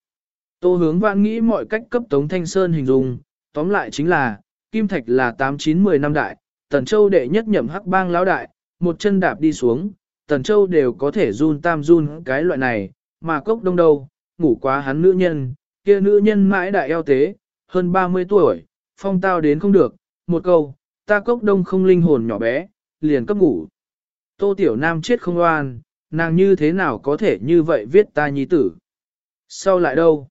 [SPEAKER 1] Tô Hướng Văn nghĩ mọi cách cấp Tống Thanh Sơn hình dung, tóm lại chính là, Kim Thạch là 8-9-10 năm đại, Tần Châu đệ nhất nhậm hắc bang lão đại, một chân đạp đi xuống, Tần Châu đều có thể run tam run cái loại này, mà cốc đông đâu, ngủ quá hắn nữ nhân, kia nữ nhân mãi đại eo tế, hơn 30 tuổi, phong tao đến không được, một câu, ta cốc đông không linh hồn nhỏ bé, liền cấp ngủ. Tô Tiểu Nam chết không oan, nàng như thế nào có thể như vậy viết ta nhi tử. Sau lại đâu?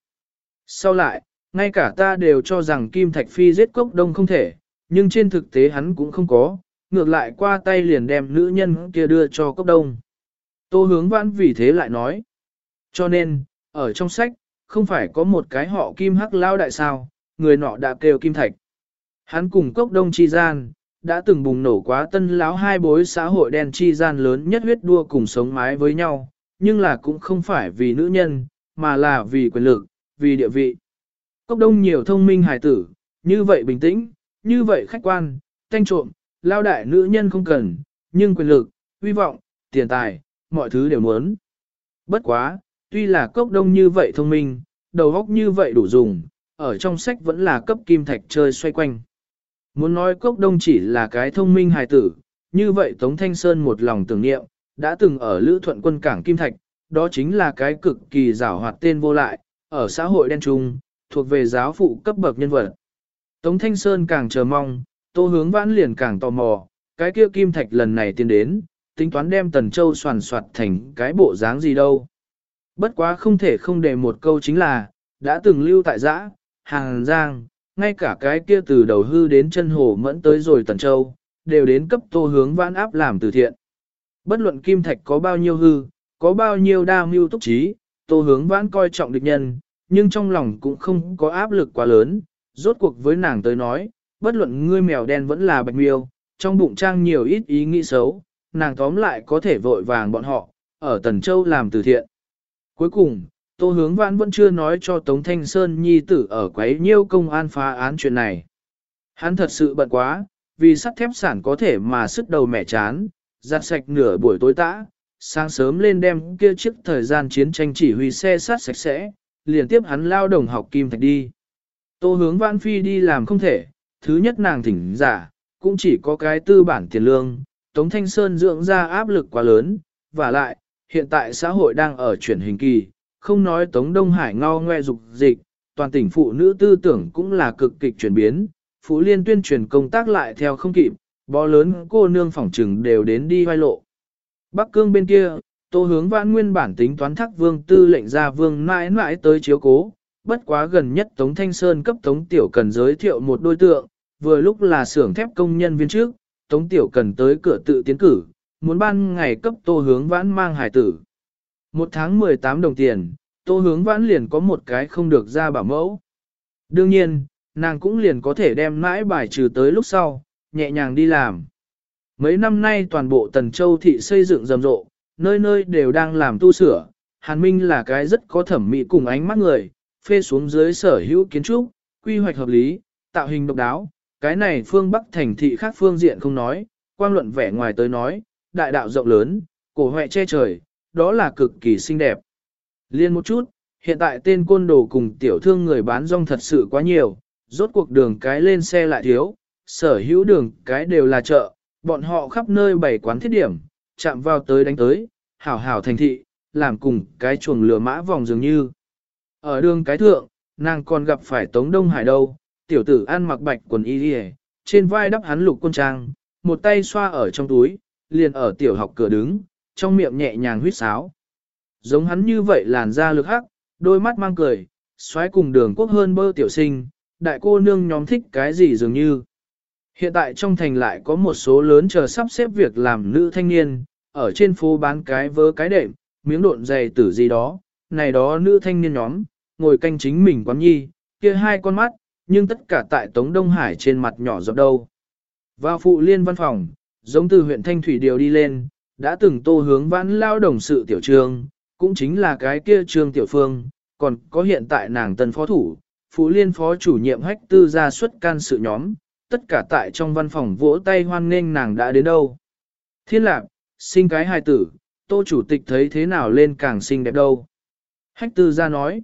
[SPEAKER 1] Sau lại, ngay cả ta đều cho rằng Kim Thạch Phi giết cốc đông không thể, nhưng trên thực tế hắn cũng không có, ngược lại qua tay liền đem nữ nhân kia đưa cho cốc đông. Tô hướng vãn vì thế lại nói. Cho nên, ở trong sách, không phải có một cái họ Kim Hắc lao đại sao, người nọ đã kêu Kim Thạch. Hắn cùng cốc đông chi gian, đã từng bùng nổ quá tân lão hai bối xã hội đen chi gian lớn nhất huyết đua cùng sống mái với nhau, nhưng là cũng không phải vì nữ nhân, mà là vì quyền lực, vì địa vị. Cốc đông nhiều thông minh hài tử, như vậy bình tĩnh, như vậy khách quan, thanh trộm, lao đại nữ nhân không cần, nhưng quyền lực, hy vọng, tiền tài, mọi thứ đều muốn. Bất quá, tuy là cốc đông như vậy thông minh, đầu óc như vậy đủ dùng, ở trong sách vẫn là cấp kim thạch chơi xoay quanh. Muốn nói cốc đông chỉ là cái thông minh hài tử, như vậy Tống Thanh Sơn một lòng tưởng niệm, đã từng ở Lữ Thuận quân cảng Kim Thạch, đó chính là cái cực kỳ rảo hoạt tên vô lại, ở xã hội đen trung, thuộc về giáo phụ cấp bậc nhân vật. Tống Thanh Sơn càng chờ mong, Tô Hướng Vãn liền càng tò mò, cái kia Kim Thạch lần này tiến đến, tính toán đem Tần Châu soàn soạt thành cái bộ dáng gì đâu. Bất quá không thể không để một câu chính là, đã từng lưu tại giã, hàng giang, ngay cả cái kia từ đầu hư đến chân hồ mẫn tới rồi Tần Châu, đều đến cấp tô hướng vãn áp làm từ thiện. Bất luận kim thạch có bao nhiêu hư, có bao nhiêu đa mưu túc trí, tô hướng vãn coi trọng địch nhân, nhưng trong lòng cũng không có áp lực quá lớn, rốt cuộc với nàng tới nói, bất luận ngươi mèo đen vẫn là bạch miêu, trong bụng trang nhiều ít ý nghĩ xấu, nàng tóm lại có thể vội vàng bọn họ, ở Tần Châu làm từ thiện. Cuối cùng, Tô Hướng Vãn vẫn chưa nói cho Tống Thanh Sơn nhi tử ở quấy nhiêu công an phá án chuyện này. Hắn thật sự bận quá, vì sắt thép sản có thể mà sức đầu mẻ chán, giặt sạch nửa buổi tối tã, sáng sớm lên đem kia chiếc thời gian chiến tranh chỉ huy xe sát sạch sẽ, liền tiếp hắn lao đồng học kim thạch đi. Tô hướng vãn phi đi làm không thể, thứ nhất nàng thỉnh giả, cũng chỉ có cái tư bản tiền lương, Tống Thanh Sơn dưỡng ra áp lực quá lớn, và lại, hiện tại xã hội đang ở chuyển hình kỳ, không nói Tống Đông Hải ngao ngoe dục dịch, toàn tỉnh phụ nữ tư tưởng cũng là cực kịch chuyển biến, phụ liên tuyên truyền công tác lại theo không kịp, bó lớn cô nương phỏng trừng đều đến đi vai lộ. Bắc cương bên kia, tô hướng vãn nguyên bản tính toán thác vương tư lệnh ra vương mãi mãi tới chiếu cố, bất quá gần nhất Tống Thanh Sơn cấp Tống Tiểu Cần giới thiệu một đối tượng, vừa lúc là xưởng thép công nhân viên trước, Tống Tiểu Cần tới cửa tự tiến cử, muốn ban ngày cấp tô hướng vãn mang hải tử. Một tháng 18 đồng tiền, tô hướng vãn liền có một cái không được ra bảo mẫu. Đương nhiên, nàng cũng liền có thể đem mãi bài trừ tới lúc sau, nhẹ nhàng đi làm. Mấy năm nay toàn bộ Tần Châu thị xây dựng rầm rộ, nơi nơi đều đang làm tu sửa. Hàn Minh là cái rất có thẩm mỹ cùng ánh mắt người, phê xuống dưới sở hữu kiến trúc, quy hoạch hợp lý, tạo hình độc đáo. Cái này phương Bắc thành thị khác phương diện không nói, quang luận vẻ ngoài tới nói, đại đạo rộng lớn, cổ hoẹ che trời, đó là cực kỳ xinh đẹp. Liên một chút, hiện tại tên côn đồ cùng tiểu thương người bán rong thật sự quá nhiều, rốt cuộc đường cái lên xe lại thiếu, sở hữu đường cái đều là chợ, bọn họ khắp nơi bày quán thiết điểm, chạm vào tới đánh tới, hảo hảo thành thị, làm cùng cái chuồng lừa mã vòng dường như. Ở đường cái thượng, nàng còn gặp phải Tống Đông Hải đâu, tiểu tử ăn mặc bạch quần y đi trên vai đắp hắn lục quân trang, một tay xoa ở trong túi, liền ở tiểu học cửa đứng, trong miệng nhẹ nhàng huýt sáo. Giống hắn như vậy làn da lực hắc, đôi mắt mang cười, xoáy cùng đường quốc hơn bơ tiểu sinh, đại cô nương nhóm thích cái gì dường như. Hiện tại trong thành lại có một số lớn chờ sắp xếp việc làm nữ thanh niên, ở trên phố bán cái vớ cái đệm, miếng độn dày tử gì đó, này đó nữ thanh niên nhóm, ngồi canh chính mình quán nhi, kia hai con mắt, nhưng tất cả tại Tống Đông Hải trên mặt nhỏ giọt đâu. Vào phụ liên văn phòng, giống từ huyện Thanh Thủy điều đi lên, đã từng tô hướng vãn lao đồng sự tiểu trường cũng chính là cái kia trương tiểu phương, còn có hiện tại nàng tân phó thủ, phụ liên phó chủ nhiệm hách tư gia xuất can sự nhóm, tất cả tại trong văn phòng vỗ tay hoan nghênh nàng đã đến đâu. Thiên lạc, sinh cái hài tử, tô chủ tịch thấy thế nào lên càng xinh đẹp đâu. Hách tư ra nói.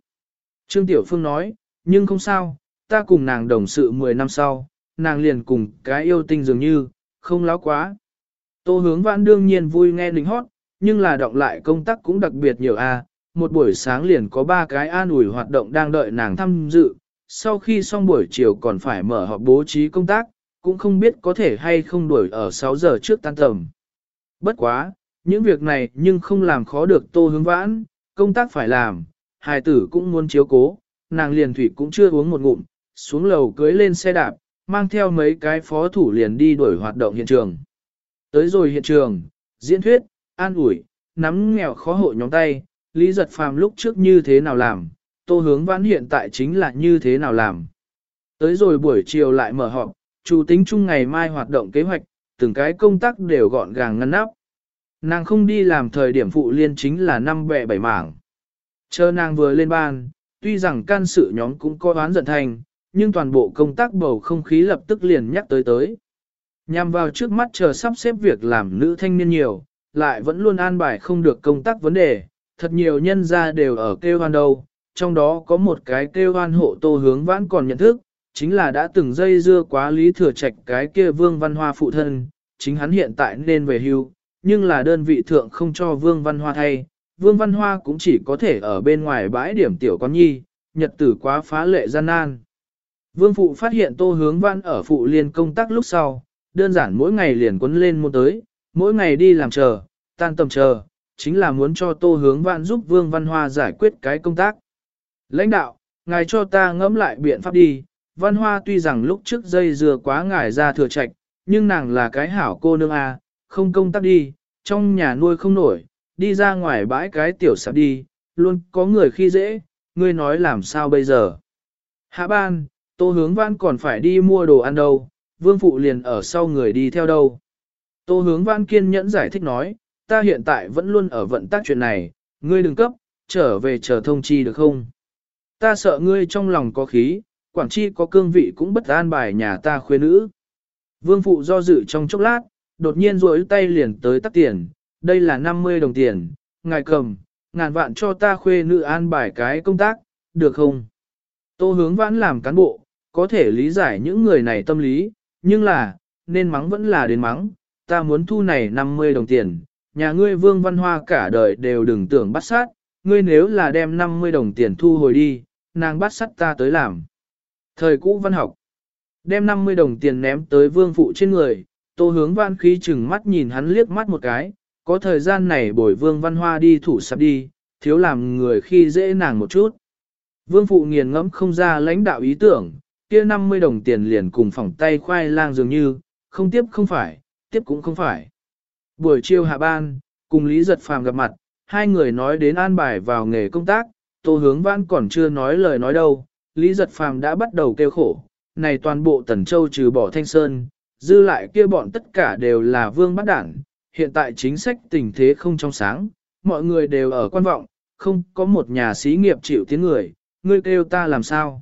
[SPEAKER 1] Trương Tiểu Phương nói, nhưng không sao, ta cùng nàng đồng sự 10 năm sau, nàng liền cùng cái yêu tinh dường như, không láo quá. Tô hướng vãn đương nhiên vui nghe lính hót, nhưng là động lại công tác cũng đặc biệt nhiều a. một buổi sáng liền có ba cái an ủi hoạt động đang đợi nàng tham dự, sau khi xong buổi chiều còn phải mở họp bố trí công tác, cũng không biết có thể hay không đuổi ở 6 giờ trước tan tầm. Bất quá, những việc này nhưng không làm khó được tô hướng vãn, công tác phải làm, hài tử cũng muốn chiếu cố, nàng liền thủy cũng chưa uống một ngụm, xuống lầu cưới lên xe đạp, mang theo mấy cái phó thủ liền đi đuổi hoạt động hiện trường. Tới rồi hiện trường, diễn thuyết, an ủi, nắm nghèo khó hộ nhóm tay, Lý Giật Phàm lúc trước như thế nào làm, tô hướng vãn hiện tại chính là như thế nào làm. Tới rồi buổi chiều lại mở họp, chủ tính chung ngày mai hoạt động kế hoạch, từng cái công tác đều gọn gàng ngăn nắp. Nàng không đi làm thời điểm phụ liên chính là năm bẹ bảy mảng. Chờ nàng vừa lên ban, tuy rằng can sự nhóm cũng có đoán giận thành, nhưng toàn bộ công tác bầu không khí lập tức liền nhắc tới tới. Nhằm vào trước mắt chờ sắp xếp việc làm nữ thanh niên nhiều, lại vẫn luôn an bài không được công tác vấn đề, thật nhiều nhân gia đều ở kêu hoan đâu, trong đó có một cái kêu hoan hộ tô hướng vãn còn nhận thức, chính là đã từng dây dưa quá lý thừa trạch cái kia vương văn hoa phụ thân, chính hắn hiện tại nên về hưu, nhưng là đơn vị thượng không cho vương văn hoa thay, vương văn hoa cũng chỉ có thể ở bên ngoài bãi điểm tiểu con nhi, nhật tử quá phá lệ gian nan. Vương phụ phát hiện tô hướng vãn ở phụ liên công tác lúc sau, đơn giản mỗi ngày liền quấn lên mua tới, mỗi ngày đi làm chờ, tan tầm chờ, chính là muốn cho tô hướng vãn giúp vương văn hoa giải quyết cái công tác. Lãnh đạo, ngài cho ta ngẫm lại biện pháp đi, văn hoa tuy rằng lúc trước dây dừa quá ngài ra thừa trạch, nhưng nàng là cái hảo cô nương a, không công tác đi, trong nhà nuôi không nổi, đi ra ngoài bãi cái tiểu sạp đi, luôn có người khi dễ, ngươi nói làm sao bây giờ. Hạ ban, tô hướng văn còn phải đi mua đồ ăn đâu, vương phụ liền ở sau người đi theo đâu. Tô hướng văn kiên nhẫn giải thích nói, ta hiện tại vẫn luôn ở vận tác chuyện này, ngươi đừng cấp, trở về chờ thông chi được không? Ta sợ ngươi trong lòng có khí, Quảng Chi có cương vị cũng bất an bài nhà ta khuê nữ. Vương phụ do dự trong chốc lát, đột nhiên rối tay liền tới tắt tiền, đây là 50 đồng tiền, ngài cầm, ngàn vạn cho ta khuê nữ an bài cái công tác, được không? Tô hướng vãn làm cán bộ, có thể lý giải những người này tâm lý, nhưng là, nên mắng vẫn là đến mắng, ta muốn thu này 50 đồng tiền, nhà ngươi vương văn hoa cả đời đều đừng tưởng bắt sát, ngươi nếu là đem 50 đồng tiền thu hồi đi, nàng bắt sắt ta tới làm. Thời cũ văn học, đem 50 đồng tiền ném tới vương phụ trên người, tô hướng văn khí chừng mắt nhìn hắn liếc mắt một cái, có thời gian này bồi vương văn hoa đi thủ sắp đi, thiếu làm người khi dễ nàng một chút. Vương phụ nghiền ngẫm không ra lãnh đạo ý tưởng, kia 50 đồng tiền liền cùng phỏng tay khoai lang dường như, không tiếp không phải, tiếp cũng không phải. Buổi chiều hạ ban, cùng Lý Giật Phàm gặp mặt, hai người nói đến an bài vào nghề công tác, Tô Hướng Văn còn chưa nói lời nói đâu, Lý Giật Phàm đã bắt đầu kêu khổ, này toàn bộ Tần Châu trừ bỏ Thanh Sơn, dư lại kia bọn tất cả đều là vương bắt đảng, hiện tại chính sách tình thế không trong sáng, mọi người đều ở quan vọng, không có một nhà xí nghiệp chịu tiếng người, ngươi kêu ta làm sao.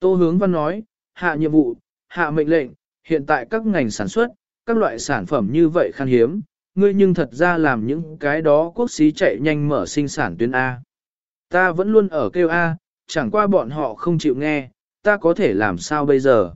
[SPEAKER 1] Tô hướng văn nói, hạ nhiệm vụ, hạ mệnh lệnh, hiện tại các ngành sản xuất, các loại sản phẩm như vậy khan hiếm, ngươi nhưng thật ra làm những cái đó quốc xí chạy nhanh mở sinh sản tuyến A. Ta vẫn luôn ở kêu A, chẳng qua bọn họ không chịu nghe, ta có thể làm sao bây giờ.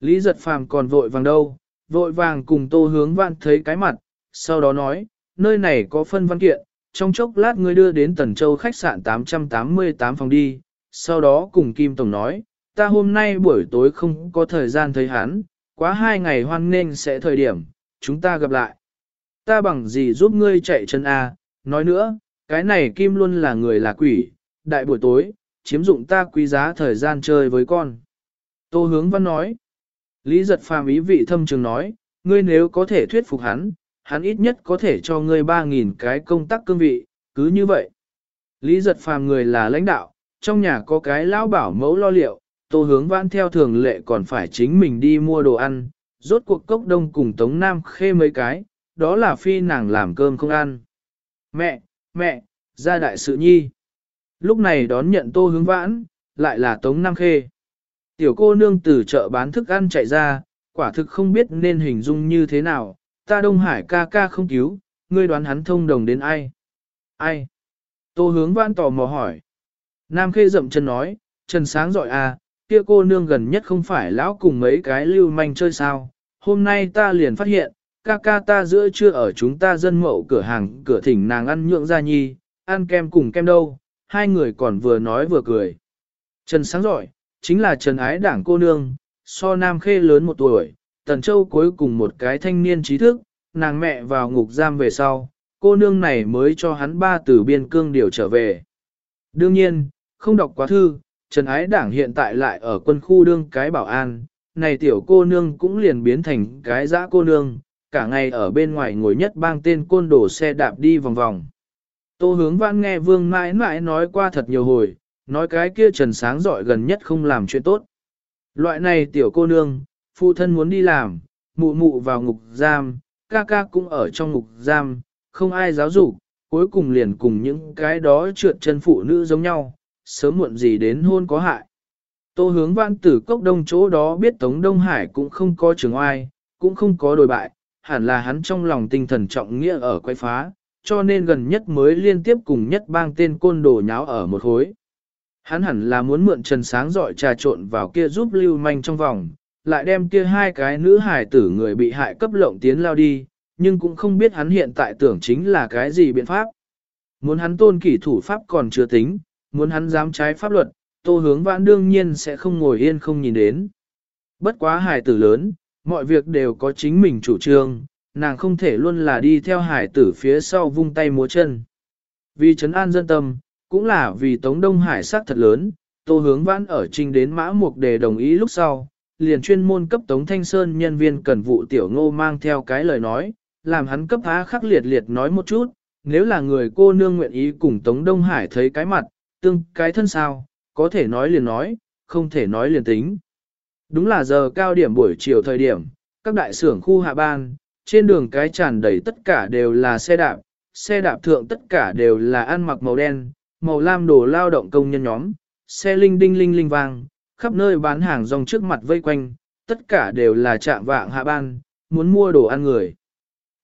[SPEAKER 1] Lý giật phàm còn vội vàng đâu, vội vàng cùng tô hướng vạn thấy cái mặt, sau đó nói, nơi này có phân văn kiện, trong chốc lát ngươi đưa đến Tần Châu khách sạn 888 phòng đi, sau đó cùng Kim Tổng nói, ta hôm nay buổi tối không có thời gian thấy hắn, quá hai ngày hoan nên sẽ thời điểm, chúng ta gặp lại. Ta bằng gì giúp ngươi chạy chân A, nói nữa, cái này Kim luôn là người là quỷ, đại buổi tối, chiếm dụng ta quý giá thời gian chơi với con. Tô hướng văn nói, Lý giật phàm ý vị thâm trường nói, ngươi nếu có thể thuyết phục hắn, hắn ít nhất có thể cho ngươi 3.000 cái công tác cương vị, cứ như vậy. Lý giật phàm người là lãnh đạo, trong nhà có cái lão bảo mẫu lo liệu, tô hướng vãn theo thường lệ còn phải chính mình đi mua đồ ăn, rốt cuộc cốc đông cùng Tống Nam khê mấy cái, đó là phi nàng làm cơm không ăn. Mẹ, mẹ, ra đại sự nhi. Lúc này đón nhận tô hướng vãn, lại là Tống Nam khê. Tiểu cô nương từ chợ bán thức ăn chạy ra, quả thực không biết nên hình dung như thế nào, ta Đông Hải ca ca không cứu, ngươi đoán hắn thông đồng đến ai? Ai? Tô hướng vãn tò mò hỏi. Nam khê dậm chân nói, Trần sáng giỏi à, kia cô nương gần nhất không phải lão cùng mấy cái lưu manh chơi sao, hôm nay ta liền phát hiện, ca ca ta giữa trưa ở chúng ta dân mậu cửa hàng cửa thỉnh nàng ăn nhượng gia nhi, ăn kem cùng kem đâu, hai người còn vừa nói vừa cười. Trần sáng giỏi, chính là Trần ái đảng cô nương, so Nam Khê lớn một tuổi, Tần Châu cuối cùng một cái thanh niên trí thức, nàng mẹ vào ngục giam về sau, cô nương này mới cho hắn ba từ biên cương điều trở về. Đương nhiên, không đọc quá thư, Trần Ái Đảng hiện tại lại ở quân khu đương cái bảo an, này tiểu cô nương cũng liền biến thành cái dã cô nương, cả ngày ở bên ngoài ngồi nhất bang tên côn đổ xe đạp đi vòng vòng. Tô hướng vãn nghe vương mãi mãi nói qua thật nhiều hồi, nói cái kia trần sáng giỏi gần nhất không làm chuyện tốt. Loại này tiểu cô nương, phụ thân muốn đi làm, mụ mụ vào ngục giam, ca ca cũng ở trong ngục giam, không ai giáo dục, cuối cùng liền cùng những cái đó trượt chân phụ nữ giống nhau, sớm muộn gì đến hôn có hại. Tô hướng văn tử cốc đông chỗ đó biết Tống Đông Hải cũng không có trường oai, cũng không có đồi bại, hẳn là hắn trong lòng tinh thần trọng nghĩa ở quay phá, cho nên gần nhất mới liên tiếp cùng nhất bang tên côn đồ nháo ở một hối. Hắn hẳn là muốn mượn trần sáng dọi trà trộn vào kia giúp lưu manh trong vòng, lại đem kia hai cái nữ hải tử người bị hại cấp lộng tiến lao đi, nhưng cũng không biết hắn hiện tại tưởng chính là cái gì biện pháp. Muốn hắn tôn kỷ thủ pháp còn chưa tính, muốn hắn dám trái pháp luật, tô hướng vãn đương nhiên sẽ không ngồi yên không nhìn đến. Bất quá hải tử lớn, mọi việc đều có chính mình chủ trương, nàng không thể luôn là đi theo hải tử phía sau vung tay múa chân. Vì trấn an dân tâm, cũng là vì Tống Đông Hải sắc thật lớn, tô hướng vãn ở trình đến mã mục để đồng ý lúc sau, liền chuyên môn cấp Tống Thanh Sơn nhân viên cần vụ tiểu ngô mang theo cái lời nói, làm hắn cấp á khắc liệt liệt nói một chút, nếu là người cô nương nguyện ý cùng Tống Đông Hải thấy cái mặt, tương cái thân sao, có thể nói liền nói, không thể nói liền tính. Đúng là giờ cao điểm buổi chiều thời điểm, các đại xưởng khu hạ ban, trên đường cái tràn đầy tất cả đều là xe đạp, xe đạp thượng tất cả đều là ăn mặc màu đen, màu lam đồ lao động công nhân nhóm, xe linh đinh linh linh vang, khắp nơi bán hàng rong trước mặt vây quanh, tất cả đều là trạm vạng hạ ban, muốn mua đồ ăn người.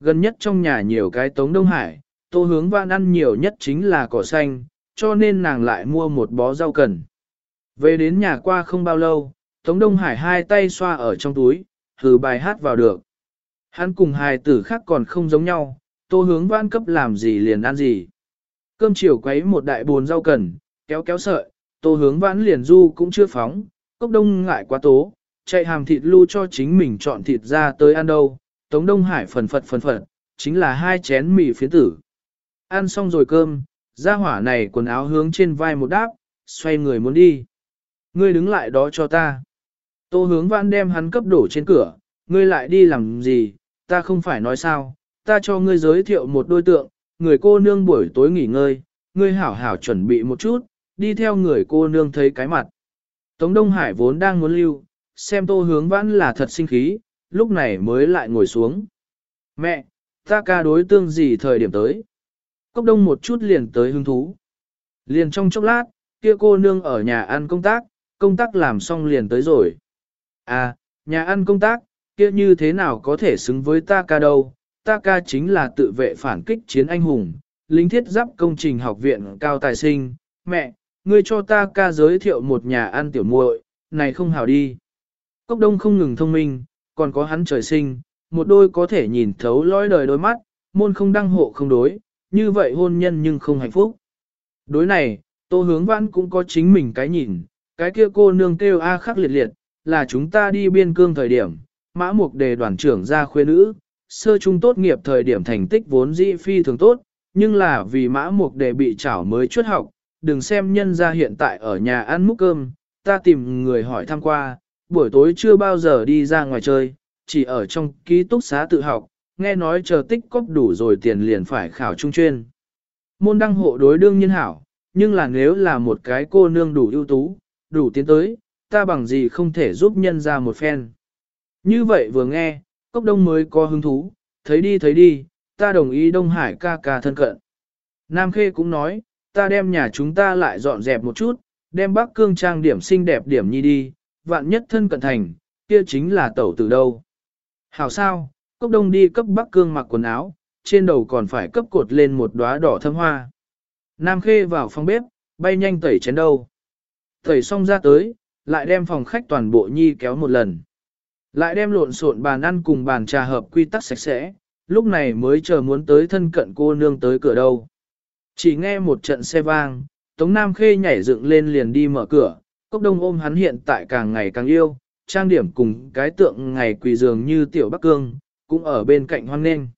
[SPEAKER 1] Gần nhất trong nhà nhiều cái tống Đông Hải, tô hướng vạn ăn nhiều nhất chính là cỏ xanh, cho nên nàng lại mua một bó rau cần. Về đến nhà qua không bao lâu, Tống Đông Hải hai tay xoa ở trong túi, thử bài hát vào được. Hắn cùng hài tử khác còn không giống nhau, tô hướng vãn cấp làm gì liền ăn gì. Cơm chiều quấy một đại bồn rau cần, kéo kéo sợi, tô hướng vãn liền du cũng chưa phóng, cốc đông ngại quá tố, chạy hàm thịt lưu cho chính mình chọn thịt ra tới ăn đâu, Tống Đông Hải phần phật phần phật, chính là hai chén mì phiến tử. Ăn xong rồi cơm, ra hỏa này quần áo hướng trên vai một đáp, xoay người muốn đi. Ngươi đứng lại đó cho ta. Tô hướng vãn đem hắn cấp đổ trên cửa, ngươi lại đi làm gì, ta không phải nói sao, ta cho ngươi giới thiệu một đối tượng, người cô nương buổi tối nghỉ ngơi, ngươi hảo hảo chuẩn bị một chút, đi theo người cô nương thấy cái mặt. Tống Đông Hải vốn đang muốn lưu, xem tô hướng vãn là thật sinh khí, lúc này mới lại ngồi xuống. Mẹ, ta ca đối tương gì thời điểm tới. Cốc đông một chút liền tới hứng thú. Liền trong chốc lát, kia cô nương ở nhà ăn công tác, công tác làm xong liền tới rồi. À, nhà ăn công tác, kia như thế nào có thể xứng với ta ca đâu, ta ca chính là tự vệ phản kích chiến anh hùng, lính thiết giáp công trình học viện cao tài sinh, mẹ, ngươi cho ta ca giới thiệu một nhà ăn tiểu muội, này không hảo đi. Cốc đông không ngừng thông minh, còn có hắn trời sinh, một đôi có thể nhìn thấu lõi đời đôi mắt, môn không đăng hộ không đối, như vậy hôn nhân nhưng không hạnh phúc. Đối này, tô hướng vãn cũng có chính mình cái nhìn, cái kia cô nương kêu A khắc liệt liệt, là chúng ta đi biên cương thời điểm, mã mục đề đoàn trưởng ra khuê nữ, sơ trung tốt nghiệp thời điểm thành tích vốn dĩ phi thường tốt, nhưng là vì mã mục đề bị trảo mới chuất học, đừng xem nhân ra hiện tại ở nhà ăn múc cơm, ta tìm người hỏi thăm qua, buổi tối chưa bao giờ đi ra ngoài chơi, chỉ ở trong ký túc xá tự học, nghe nói chờ tích cóp đủ rồi tiền liền phải khảo trung chuyên. Môn đăng hộ đối đương nhiên hảo, nhưng là nếu là một cái cô nương đủ ưu tú, đủ tiến tới, ta bằng gì không thể giúp nhân ra một phen. Như vậy vừa nghe, cốc đông mới có hứng thú, thấy đi thấy đi, ta đồng ý Đông Hải ca ca thân cận. Nam Khê cũng nói, ta đem nhà chúng ta lại dọn dẹp một chút, đem Bắc Cương trang điểm xinh đẹp điểm nhi đi, vạn nhất thân cận thành, kia chính là tẩu từ đâu. Hảo sao, cốc đông đi cấp Bắc Cương mặc quần áo, trên đầu còn phải cấp cột lên một đóa đỏ thâm hoa. Nam Khê vào phòng bếp, bay nhanh tẩy chén đâu. Tẩy xong ra tới, lại đem phòng khách toàn bộ nhi kéo một lần. Lại đem lộn xộn bàn ăn cùng bàn trà hợp quy tắc sạch sẽ, lúc này mới chờ muốn tới thân cận cô nương tới cửa đâu. Chỉ nghe một trận xe vang, Tống Nam Khê nhảy dựng lên liền đi mở cửa, cốc đông ôm hắn hiện tại càng ngày càng yêu, trang điểm cùng cái tượng ngày quỳ dường như tiểu Bắc Cương, cũng ở bên cạnh hoan nên.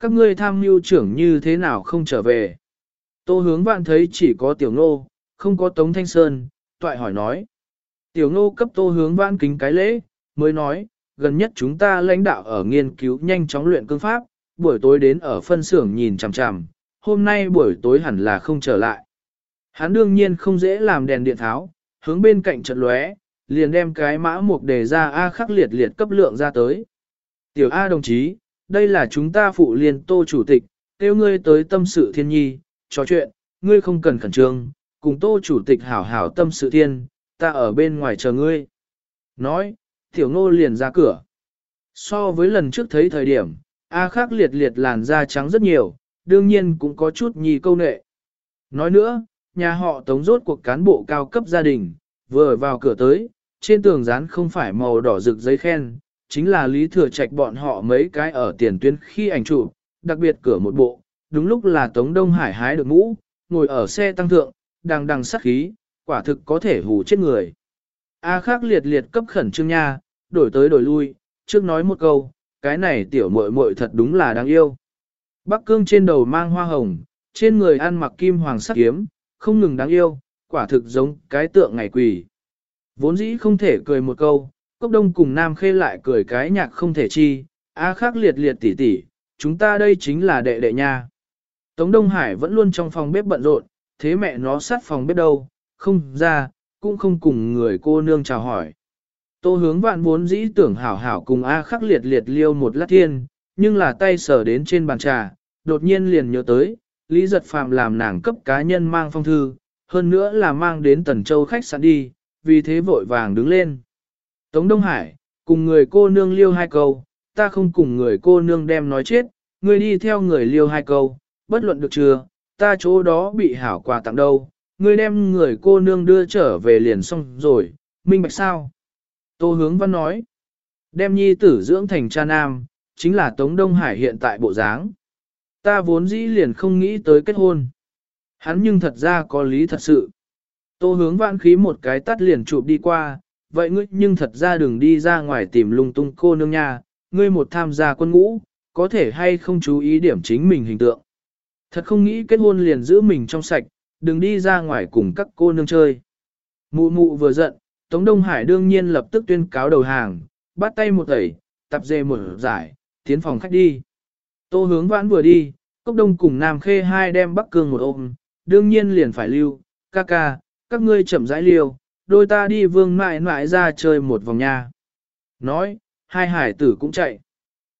[SPEAKER 1] Các ngươi tham mưu trưởng như thế nào không trở về? Tô hướng vạn thấy chỉ có tiểu ngô, không có Tống Thanh Sơn, toại hỏi nói. Tiểu ngô cấp tô hướng vạn kính cái lễ, mới nói, gần nhất chúng ta lãnh đạo ở nghiên cứu nhanh chóng luyện cương pháp, buổi tối đến ở phân xưởng nhìn chằm chằm, hôm nay buổi tối hẳn là không trở lại. Hắn đương nhiên không dễ làm đèn điện tháo, hướng bên cạnh trận lóe, liền đem cái mã mục đề ra A khắc liệt liệt cấp lượng ra tới. Tiểu A đồng chí, đây là chúng ta phụ liên tô chủ tịch, kêu ngươi tới tâm sự thiên nhi, trò chuyện, ngươi không cần khẩn trương, cùng tô chủ tịch hảo hảo tâm sự thiên, ta ở bên ngoài chờ ngươi. Nói, tiểu ngô liền ra cửa. So với lần trước thấy thời điểm, A khắc liệt liệt làn da trắng rất nhiều, đương nhiên cũng có chút nhì câu nệ. Nói nữa, nhà họ tống rốt cuộc cán bộ cao cấp gia đình, vừa vào cửa tới, trên tường dán không phải màu đỏ rực giấy khen, chính là lý thừa trạch bọn họ mấy cái ở tiền tuyến khi ảnh chụp, đặc biệt cửa một bộ, đúng lúc là Tống Đông Hải hái được mũ, ngồi ở xe tăng thượng, đang đằng sắc khí, quả thực có thể hù chết người. A khác liệt liệt cấp khẩn trương nha, đổi tới đổi lui, trước nói một câu, cái này tiểu muội muội thật đúng là đáng yêu. Bắc cương trên đầu mang hoa hồng, trên người ăn mặc kim hoàng sắc kiếm, không ngừng đáng yêu, quả thực giống cái tượng ngày quỷ. Vốn dĩ không thể cười một câu, cốc đông cùng nam khê lại cười cái nhạc không thể chi, a khác liệt liệt tỉ tỉ, chúng ta đây chính là đệ đệ nha. Tống Đông Hải vẫn luôn trong phòng bếp bận rộn, thế mẹ nó sát phòng bếp đâu, không ra, cũng không cùng người cô nương chào hỏi. Tô hướng vạn vốn dĩ tưởng hảo hảo cùng A khắc liệt liệt liêu một lát thiên, nhưng là tay sờ đến trên bàn trà, đột nhiên liền nhớ tới, Lý Giật Phạm làm nàng cấp cá nhân mang phong thư, hơn nữa là mang đến Tần Châu khách sạn đi, vì thế vội vàng đứng lên. Tống Đông Hải, cùng người cô nương liêu hai câu, ta không cùng người cô nương đem nói chết, người đi theo người liêu hai câu, bất luận được chưa, ta chỗ đó bị hảo quà tặng đâu, Ngươi đem người cô nương đưa trở về liền xong rồi, minh bạch sao? Tô hướng văn nói, đem nhi tử dưỡng thành cha nam, chính là Tống Đông Hải hiện tại bộ dáng. Ta vốn dĩ liền không nghĩ tới kết hôn. Hắn nhưng thật ra có lý thật sự. Tô hướng vãn khí một cái tắt liền chụp đi qua, vậy ngươi nhưng thật ra đừng đi ra ngoài tìm lung tung cô nương nha, ngươi một tham gia quân ngũ, có thể hay không chú ý điểm chính mình hình tượng. Thật không nghĩ kết hôn liền giữ mình trong sạch, đừng đi ra ngoài cùng các cô nương chơi. Mụ mụ vừa giận, Tống Đông Hải đương nhiên lập tức tuyên cáo đầu hàng, bắt tay một tẩy, tập dề một giải, tiến phòng khách đi. Tô hướng vãn vừa đi, Cốc Đông cùng Nam Khê hai đem Bắc Cương một ôm, đương nhiên liền phải lưu, ca ca, các ngươi chậm rãi liêu, đôi ta đi vương mãi mãi ra chơi một vòng nha. Nói, hai hải tử cũng chạy.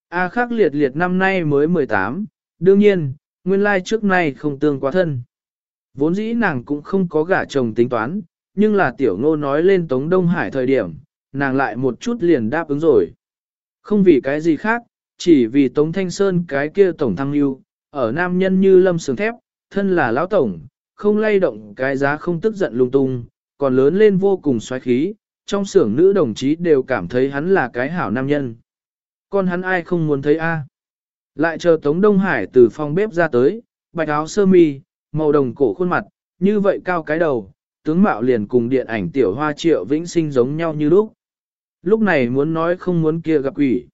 [SPEAKER 1] A khắc liệt liệt năm nay mới 18, đương nhiên, nguyên lai trước nay không tương quá thân. Vốn dĩ nàng cũng không có gả chồng tính toán, nhưng là tiểu ngô nói lên Tống Đông Hải thời điểm, nàng lại một chút liền đáp ứng rồi. Không vì cái gì khác, chỉ vì Tống Thanh Sơn cái kia tổng thăng lưu, ở nam nhân như lâm sướng thép, thân là lão tổng, không lay động cái giá không tức giận lung tung, còn lớn lên vô cùng xoáy khí, trong xưởng nữ đồng chí đều cảm thấy hắn là cái hảo nam nhân. Còn hắn ai không muốn thấy a? Lại chờ Tống Đông Hải từ phòng bếp ra tới, bạch áo sơ mi, màu đồng cổ khuôn mặt, như vậy cao cái đầu, tướng mạo liền cùng điện ảnh tiểu hoa triệu vĩnh sinh giống nhau như lúc. Lúc này muốn nói không muốn kia gặp quỷ.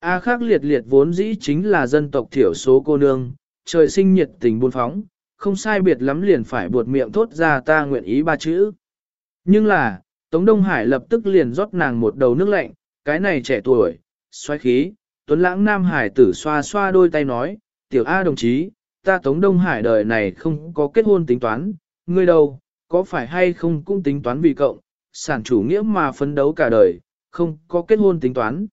[SPEAKER 1] A khác liệt liệt vốn dĩ chính là dân tộc thiểu số cô nương, trời sinh nhiệt tình buôn phóng, không sai biệt lắm liền phải buột miệng thốt ra ta nguyện ý ba chữ. Nhưng là, Tống Đông Hải lập tức liền rót nàng một đầu nước lạnh, cái này trẻ tuổi, xoáy khí, tuấn lãng nam hải tử xoa xoa đôi tay nói, tiểu A đồng chí, ta Tống Đông Hải đời này không có kết hôn tính toán, ngươi đâu, có phải hay không cũng tính toán vì cộng, sản chủ nghĩa mà phấn đấu cả đời, không có kết hôn tính toán.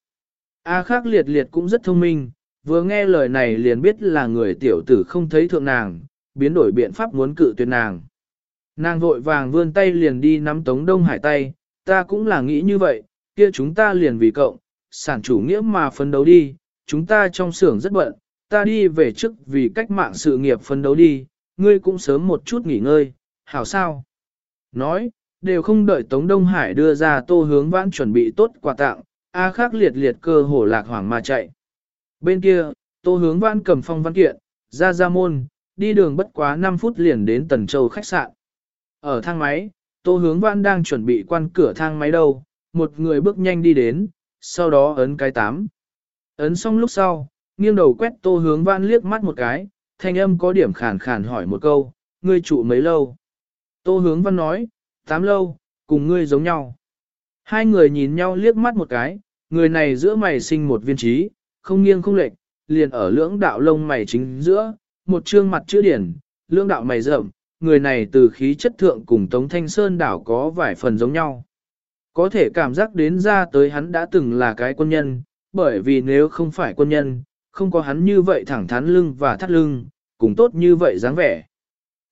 [SPEAKER 1] A khác liệt liệt cũng rất thông minh, vừa nghe lời này liền biết là người tiểu tử không thấy thượng nàng, biến đổi biện pháp muốn cự tuyệt nàng. Nàng vội vàng vươn tay liền đi nắm Tống Đông Hải tay, ta cũng là nghĩ như vậy, kia chúng ta liền vì cộng, sản chủ nghĩa mà phấn đấu đi, chúng ta trong xưởng rất bận, ta đi về trước vì cách mạng sự nghiệp phấn đấu đi, ngươi cũng sớm một chút nghỉ ngơi, hảo sao? Nói, đều không đợi Tống Đông Hải đưa ra tô hướng vãn chuẩn bị tốt quà tặng, A khác liệt liệt cơ hổ lạc hoảng mà chạy. Bên kia, tô hướng vãn cầm phong văn kiện, ra ra môn, đi đường bất quá 5 phút liền đến Tần Châu khách sạn. Ở thang máy, tô hướng vãn đang chuẩn bị quan cửa thang máy đâu, một người bước nhanh đi đến, sau đó ấn cái tám. Ấn xong lúc sau, nghiêng đầu quét tô hướng vãn liếc mắt một cái, thanh âm có điểm khàn khàn hỏi một câu, ngươi trụ mấy lâu? Tô hướng văn nói, tám lâu, cùng ngươi giống nhau. Hai người nhìn nhau liếc mắt một cái, người này giữa mày sinh một viên trí, không nghiêng không lệch, liền ở lưỡng đạo lông mày chính giữa, một trương mặt chữ điển, lưỡng đạo mày rậm, người này từ khí chất thượng cùng Tống Thanh Sơn đảo có vài phần giống nhau. Có thể cảm giác đến ra tới hắn đã từng là cái quân nhân, bởi vì nếu không phải quân nhân, không có hắn như vậy thẳng thắn lưng và thắt lưng, cũng tốt như vậy dáng vẻ.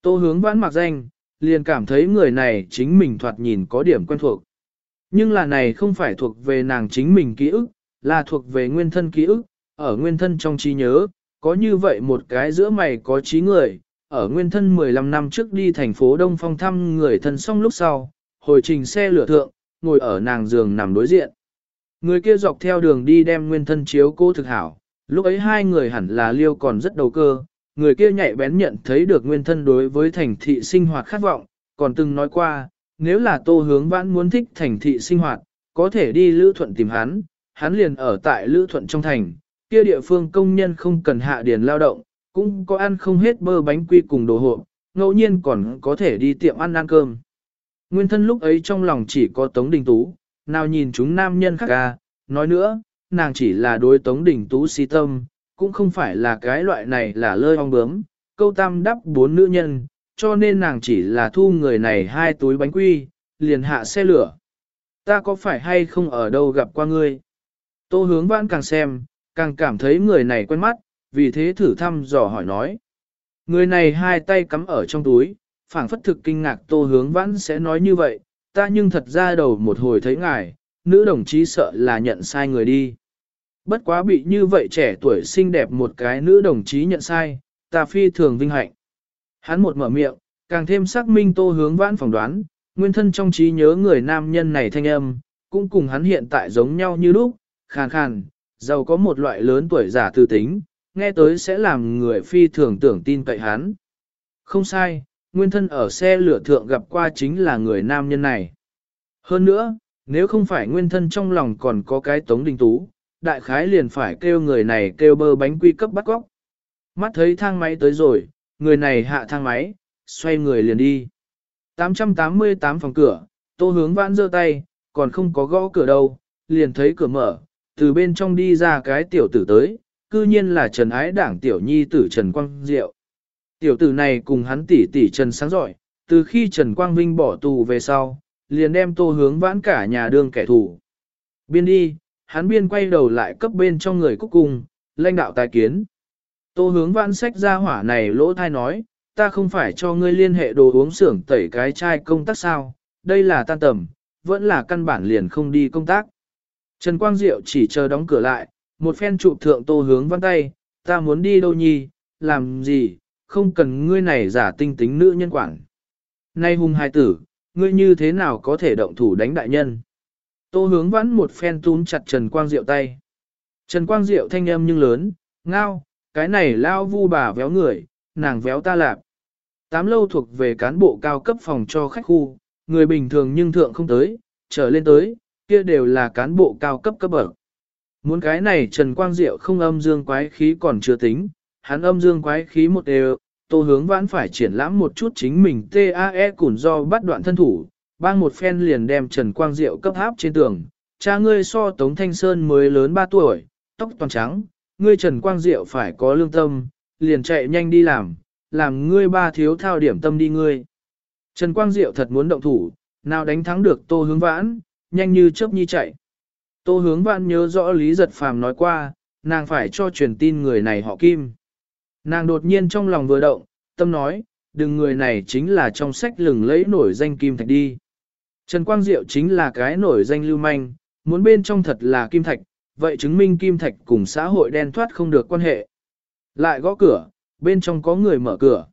[SPEAKER 1] Tô hướng vãn mặc danh, liền cảm thấy người này chính mình thoạt nhìn có điểm quen thuộc. Nhưng là này không phải thuộc về nàng chính mình ký ức, là thuộc về nguyên thân ký ức, ở nguyên thân trong trí nhớ, có như vậy một cái giữa mày có trí người, ở nguyên thân 15 năm trước đi thành phố Đông Phong thăm người thân xong lúc sau, hồi trình xe lửa thượng, ngồi ở nàng giường nằm đối diện. Người kia dọc theo đường đi đem nguyên thân chiếu cô thực hảo, lúc ấy hai người hẳn là liêu còn rất đầu cơ, người kia nhạy bén nhận thấy được nguyên thân đối với thành thị sinh hoạt khát vọng, còn từng nói qua, nếu là tô hướng vãn muốn thích thành thị sinh hoạt, có thể đi lữ thuận tìm hắn, hắn liền ở tại lữ thuận trong thành, kia địa phương công nhân không cần hạ điền lao động, cũng có ăn không hết bơ bánh quy cùng đồ hộp, ngẫu nhiên còn có thể đi tiệm ăn ăn cơm. Nguyên thân lúc ấy trong lòng chỉ có Tống Đình Tú, nào nhìn chúng nam nhân khác ca, nói nữa, nàng chỉ là đối Tống Đình Tú si tâm, cũng không phải là cái loại này là lơi ong bướm, câu tam đắp bốn nữ nhân, cho nên nàng chỉ là thu người này hai túi bánh quy, liền hạ xe lửa. Ta có phải hay không ở đâu gặp qua ngươi? Tô hướng vãn càng xem, càng cảm thấy người này quen mắt, vì thế thử thăm dò hỏi nói. Người này hai tay cắm ở trong túi, phảng phất thực kinh ngạc tô hướng vãn sẽ nói như vậy, ta nhưng thật ra đầu một hồi thấy ngài, nữ đồng chí sợ là nhận sai người đi. Bất quá bị như vậy trẻ tuổi xinh đẹp một cái nữ đồng chí nhận sai, ta phi thường vinh hạnh. Hắn một mở miệng, càng thêm xác minh tô hướng vãn phỏng đoán, nguyên thân trong trí nhớ người nam nhân này thanh âm, cũng cùng hắn hiện tại giống nhau như lúc, khàn khàn, giàu có một loại lớn tuổi giả tư tính, nghe tới sẽ làm người phi thường tưởng tin cậy hắn. Không sai, nguyên thân ở xe lửa thượng gặp qua chính là người nam nhân này. Hơn nữa, nếu không phải nguyên thân trong lòng còn có cái tống đình tú, đại khái liền phải kêu người này kêu bơ bánh quy cấp bắt góc. Mắt thấy thang máy tới rồi, người này hạ thang máy, xoay người liền đi. 888 phòng cửa, tô hướng vãn giơ tay, còn không có gõ cửa đâu, liền thấy cửa mở, từ bên trong đi ra cái tiểu tử tới, cư nhiên là Trần Ái Đảng tiểu nhi tử Trần Quang Diệu. Tiểu tử này cùng hắn tỷ tỷ Trần sáng giỏi, từ khi Trần Quang Vinh bỏ tù về sau, liền đem tô hướng vãn cả nhà đương kẻ thù. Biên đi, hắn biên quay đầu lại cấp bên trong người cúc cung, lãnh đạo tài kiến. Tô hướng vãn sách ra hỏa này lỗ thai nói, ta không phải cho ngươi liên hệ đồ uống xưởng tẩy cái chai công tác sao, đây là tan tầm, vẫn là căn bản liền không đi công tác. Trần Quang Diệu chỉ chờ đóng cửa lại, một phen trụ thượng tô hướng văn tay, ta muốn đi đâu nhi, làm gì, không cần ngươi này giả tinh tính nữ nhân quản. Nay hung hai tử, ngươi như thế nào có thể động thủ đánh đại nhân? Tô hướng vãn một phen túm chặt Trần Quang Diệu tay. Trần Quang Diệu thanh âm nhưng lớn, ngao, cái này lao vu bà véo người, nàng véo ta lạp. Tám lâu thuộc về cán bộ cao cấp phòng cho khách khu, người bình thường nhưng thượng không tới, trở lên tới, kia đều là cán bộ cao cấp cấp bậc. Muốn cái này Trần Quang Diệu không âm dương quái khí còn chưa tính, hắn âm dương quái khí một đều, tô hướng vãn phải triển lãm một chút chính mình TAE củn do bắt đoạn thân thủ, bang một phen liền đem Trần Quang Diệu cấp háp trên tường. Cha ngươi so Tống Thanh Sơn mới lớn 3 tuổi, tóc toàn trắng, ngươi Trần Quang Diệu phải có lương tâm, liền chạy nhanh đi làm, làm ngươi ba thiếu thao điểm tâm đi ngươi. Trần Quang Diệu thật muốn động thủ, nào đánh thắng được Tô Hướng Vãn, nhanh như chớp nhi chạy. Tô Hướng Vãn nhớ rõ Lý Giật Phàm nói qua, nàng phải cho truyền tin người này họ Kim. Nàng đột nhiên trong lòng vừa động, tâm nói, đừng người này chính là trong sách lừng lẫy nổi danh Kim Thạch đi. Trần Quang Diệu chính là cái nổi danh lưu manh, muốn bên trong thật là Kim Thạch, vậy chứng minh Kim Thạch cùng xã hội đen thoát không được quan hệ. Lại gõ cửa, bên trong có người mở cửa.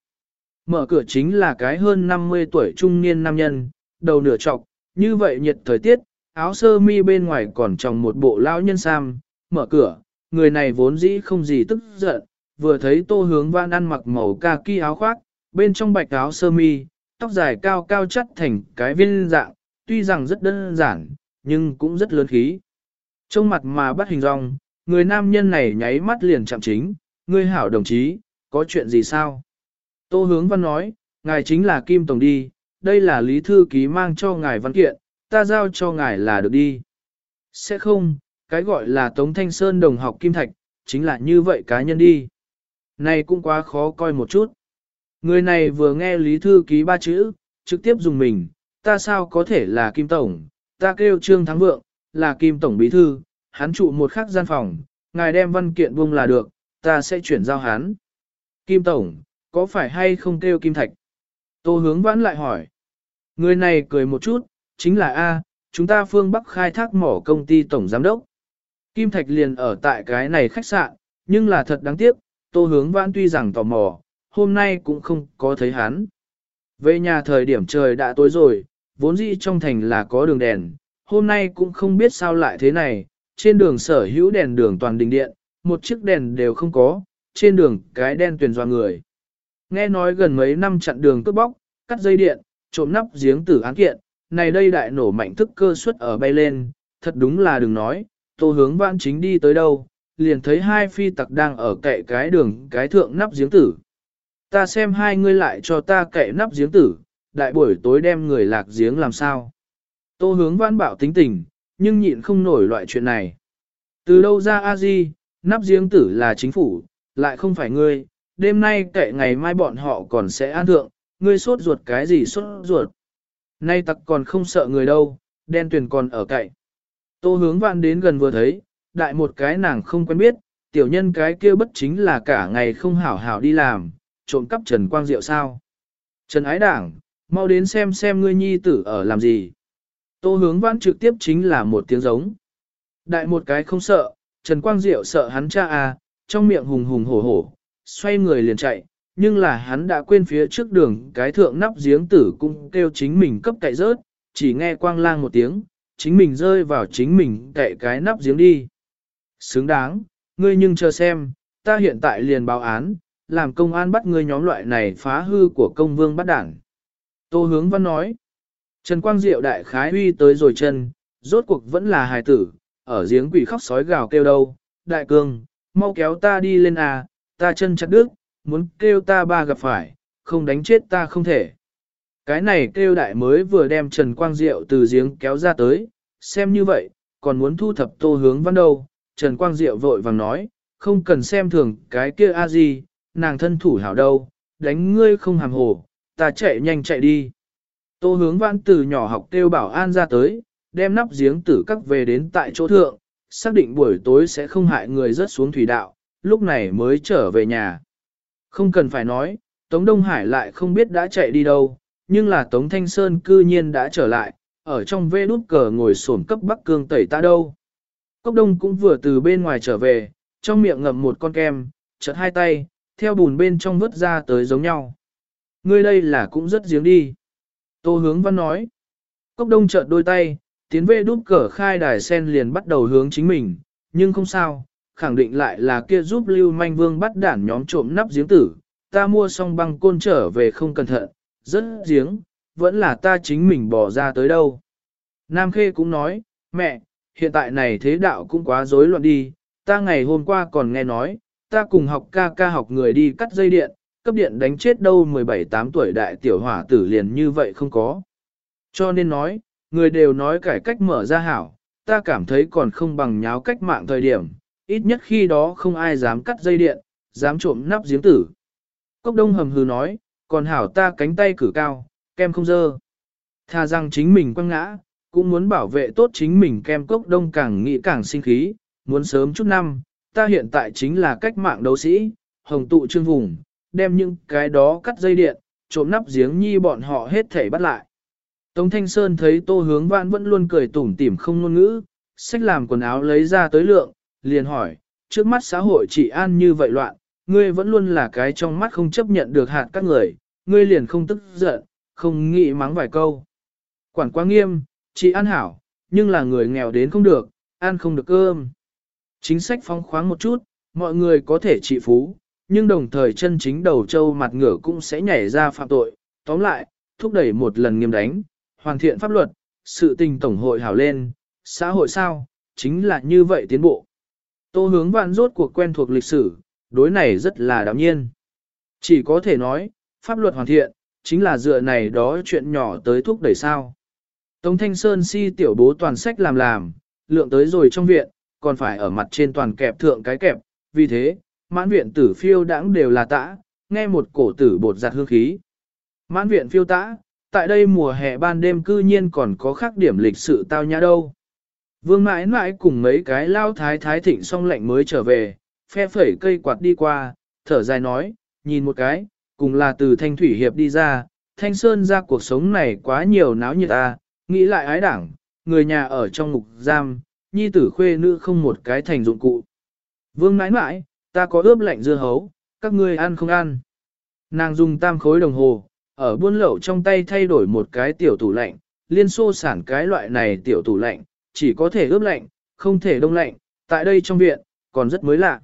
[SPEAKER 1] Mở cửa chính là cái hơn 50 tuổi trung niên nam nhân, đầu nửa trọc, như vậy nhiệt thời tiết, áo sơ mi bên ngoài còn tròng một bộ lão nhân sam, mở cửa, người này vốn dĩ không gì tức giận, vừa thấy tô hướng văn ăn mặc màu kaki áo khoác, bên trong bạch áo sơ mi, tóc dài cao cao chắt thành cái viên dạng, tuy rằng rất đơn giản, nhưng cũng rất lớn khí. Trong mặt mà bắt hình rong, người nam nhân này nháy mắt liền chạm chính, ngươi hảo đồng chí, có chuyện gì sao? Tô hướng văn nói, ngài chính là Kim Tổng đi, đây là lý thư ký mang cho ngài văn kiện, ta giao cho ngài là được đi. Sẽ không, cái gọi là Tống Thanh Sơn đồng học Kim Thạch, chính là như vậy cá nhân đi. Này cũng quá khó coi một chút. Người này vừa nghe lý thư ký ba chữ, trực tiếp dùng mình, ta sao có thể là Kim Tổng, ta kêu Trương Thắng Vượng, là Kim Tổng Bí Thư, hắn trụ một khắc gian phòng, ngài đem văn kiện buông là được, ta sẽ chuyển giao hắn. Kim Tổng, có phải hay không kêu Kim Thạch? Tô hướng vãn lại hỏi. Người này cười một chút, chính là A, chúng ta phương Bắc khai thác mỏ công ty tổng giám đốc. Kim Thạch liền ở tại cái này khách sạn, nhưng là thật đáng tiếc, tô hướng vãn tuy rằng tò mò, hôm nay cũng không có thấy hắn. Về nhà thời điểm trời đã tối rồi, vốn dĩ trong thành là có đường đèn, hôm nay cũng không biết sao lại thế này, trên đường sở hữu đèn đường toàn đình điện, một chiếc đèn đều không có, trên đường cái đen tuyền doa người. Nghe nói gần mấy năm chặn đường cướp bóc, cắt dây điện, trộm nắp giếng tử án kiện, này đây đại nổ mạnh thức cơ suất ở bay lên, thật đúng là đừng nói, tô hướng vãn chính đi tới đâu, liền thấy hai phi tặc đang ở cậy cái đường cái thượng nắp giếng tử. Ta xem hai ngươi lại cho ta cậy nắp giếng tử, đại buổi tối đem người lạc giếng làm sao. Tô hướng vãn bảo tính tình, nhưng nhịn không nổi loại chuyện này. Từ đâu ra a di, nắp giếng tử là chính phủ, lại không phải ngươi, đêm nay kệ ngày mai bọn họ còn sẽ an thượng, ngươi sốt ruột cái gì sốt ruột. Nay tặc còn không sợ người đâu, đen tuyền còn ở cậy. Tô hướng vạn đến gần vừa thấy, đại một cái nàng không quen biết, tiểu nhân cái kia bất chính là cả ngày không hảo hảo đi làm, trộm cắp Trần Quang Diệu sao. Trần Ái Đảng, mau đến xem xem ngươi nhi tử ở làm gì. Tô hướng vãn trực tiếp chính là một tiếng giống. Đại một cái không sợ, Trần Quang Diệu sợ hắn cha à, trong miệng hùng hùng hổ hổ, xoay người liền chạy, nhưng là hắn đã quên phía trước đường cái thượng nắp giếng tử cũng kêu chính mình cấp cậy rớt, chỉ nghe quang lang một tiếng, chính mình rơi vào chính mình cậy cái nắp giếng đi. Xứng đáng, ngươi nhưng chờ xem, ta hiện tại liền báo án, làm công an bắt ngươi nhóm loại này phá hư của công vương bắt đảng. Tô hướng văn nói, Trần Quang Diệu đại khái uy tới rồi chân, rốt cuộc vẫn là hài tử, ở giếng quỷ khóc sói gào kêu đâu, đại cương, mau kéo ta đi lên à, ta chân chặt đứt, muốn kêu ta ba gặp phải, không đánh chết ta không thể. Cái này kêu đại mới vừa đem Trần Quang Diệu từ giếng kéo ra tới, xem như vậy, còn muốn thu thập tô hướng văn đâu. Trần Quang Diệu vội vàng nói, không cần xem thường cái kia a gì, nàng thân thủ hảo đâu, đánh ngươi không hàm hồ, ta chạy nhanh chạy đi. Tô hướng Vãn từ nhỏ học kêu bảo an ra tới, đem nắp giếng tử các về đến tại chỗ thượng, xác định buổi tối sẽ không hại người rớt xuống thủy đạo, lúc này mới trở về nhà. Không cần phải nói, Tống Đông Hải lại không biết đã chạy đi đâu, nhưng là Tống Thanh Sơn cư nhiên đã trở lại, ở trong vê đút cờ ngồi sổn cấp Bắc Cương tẩy ta đâu. Cốc Đông cũng vừa từ bên ngoài trở về, trong miệng ngậm một con kem, chật hai tay, theo bùn bên trong vớt ra tới giống nhau. Ngươi đây là cũng rất giếng đi. Tô hướng văn nói. Cốc Đông chợt đôi tay, tiến về đút cờ khai đài sen liền bắt đầu hướng chính mình, nhưng không sao, khẳng định lại là kia giúp Lưu Manh Vương bắt đản nhóm trộm nắp giếng tử, ta mua xong băng côn trở về không cẩn thận, rất giếng, vẫn là ta chính mình bỏ ra tới đâu. Nam Khê cũng nói, mẹ, hiện tại này thế đạo cũng quá rối loạn đi, ta ngày hôm qua còn nghe nói, ta cùng học ca ca học người đi cắt dây điện, cấp điện đánh chết đâu 17-8 tuổi đại tiểu hỏa tử liền như vậy không có. Cho nên nói, người đều nói cải cách mở ra hảo, ta cảm thấy còn không bằng nháo cách mạng thời điểm, ít nhất khi đó không ai dám cắt dây điện, dám trộm nắp giếng tử. Cốc đông hầm hừ nói, còn hảo ta cánh tay cử cao, kem không dơ. Thà rằng chính mình quăng ngã, cũng muốn bảo vệ tốt chính mình kem cốc đông càng nghĩ càng sinh khí, muốn sớm chút năm, ta hiện tại chính là cách mạng đấu sĩ, hồng tụ trương vùng, đem những cái đó cắt dây điện, trộm nắp giếng nhi bọn họ hết thể bắt lại. Tống Thanh Sơn thấy tô hướng vãn vẫn luôn cười tủm tỉm không ngôn ngữ, sách làm quần áo lấy ra tới lượng, liền hỏi, trước mắt xã hội chỉ an như vậy loạn, ngươi vẫn luôn là cái trong mắt không chấp nhận được hạt các người, ngươi liền không tức giận, không nghĩ mắng vài câu. Quản quá nghiêm, chị an hảo, nhưng là người nghèo đến không được, ăn không được cơm. Chính sách phóng khoáng một chút, mọi người có thể trị phú, nhưng đồng thời chân chính đầu châu mặt ngửa cũng sẽ nhảy ra phạm tội. Tóm lại, thúc đẩy một lần nghiêm đánh, hoàn thiện pháp luật, sự tình tổng hội hảo lên, xã hội sao, chính là như vậy tiến bộ. Tô hướng vạn rốt cuộc quen thuộc lịch sử, đối này rất là đạm nhiên. Chỉ có thể nói, pháp luật hoàn thiện, chính là dựa này đó chuyện nhỏ tới thúc đẩy sao. Tống Thanh Sơn si tiểu bố toàn sách làm làm, lượng tới rồi trong viện, còn phải ở mặt trên toàn kẹp thượng cái kẹp, vì thế, mãn viện tử phiêu đãng đều là tã, nghe một cổ tử bột giặt hương khí. Mãn viện phiêu tã, tại đây mùa hè ban đêm cư nhiên còn có khác điểm lịch sự tao nhã đâu. Vương mãi mãi cùng mấy cái lao thái thái thịnh xong lệnh mới trở về, phe phẩy cây quạt đi qua, thở dài nói, nhìn một cái, cùng là từ thanh thủy hiệp đi ra, thanh sơn ra cuộc sống này quá nhiều náo nhiệt ta, nghĩ lại ái đảng, người nhà ở trong ngục giam, nhi tử khuê nữ không một cái thành dụng cụ. Vương mãi mãi, ta có ướp lạnh dưa hấu, các ngươi ăn không ăn. Nàng dùng tam khối đồng hồ, ở buôn lậu trong tay thay đổi một cái tiểu tủ lạnh, liên xô sản cái loại này tiểu tủ lạnh, chỉ có thể ướp lạnh, không thể đông lạnh, tại đây trong viện, còn rất mới lạ.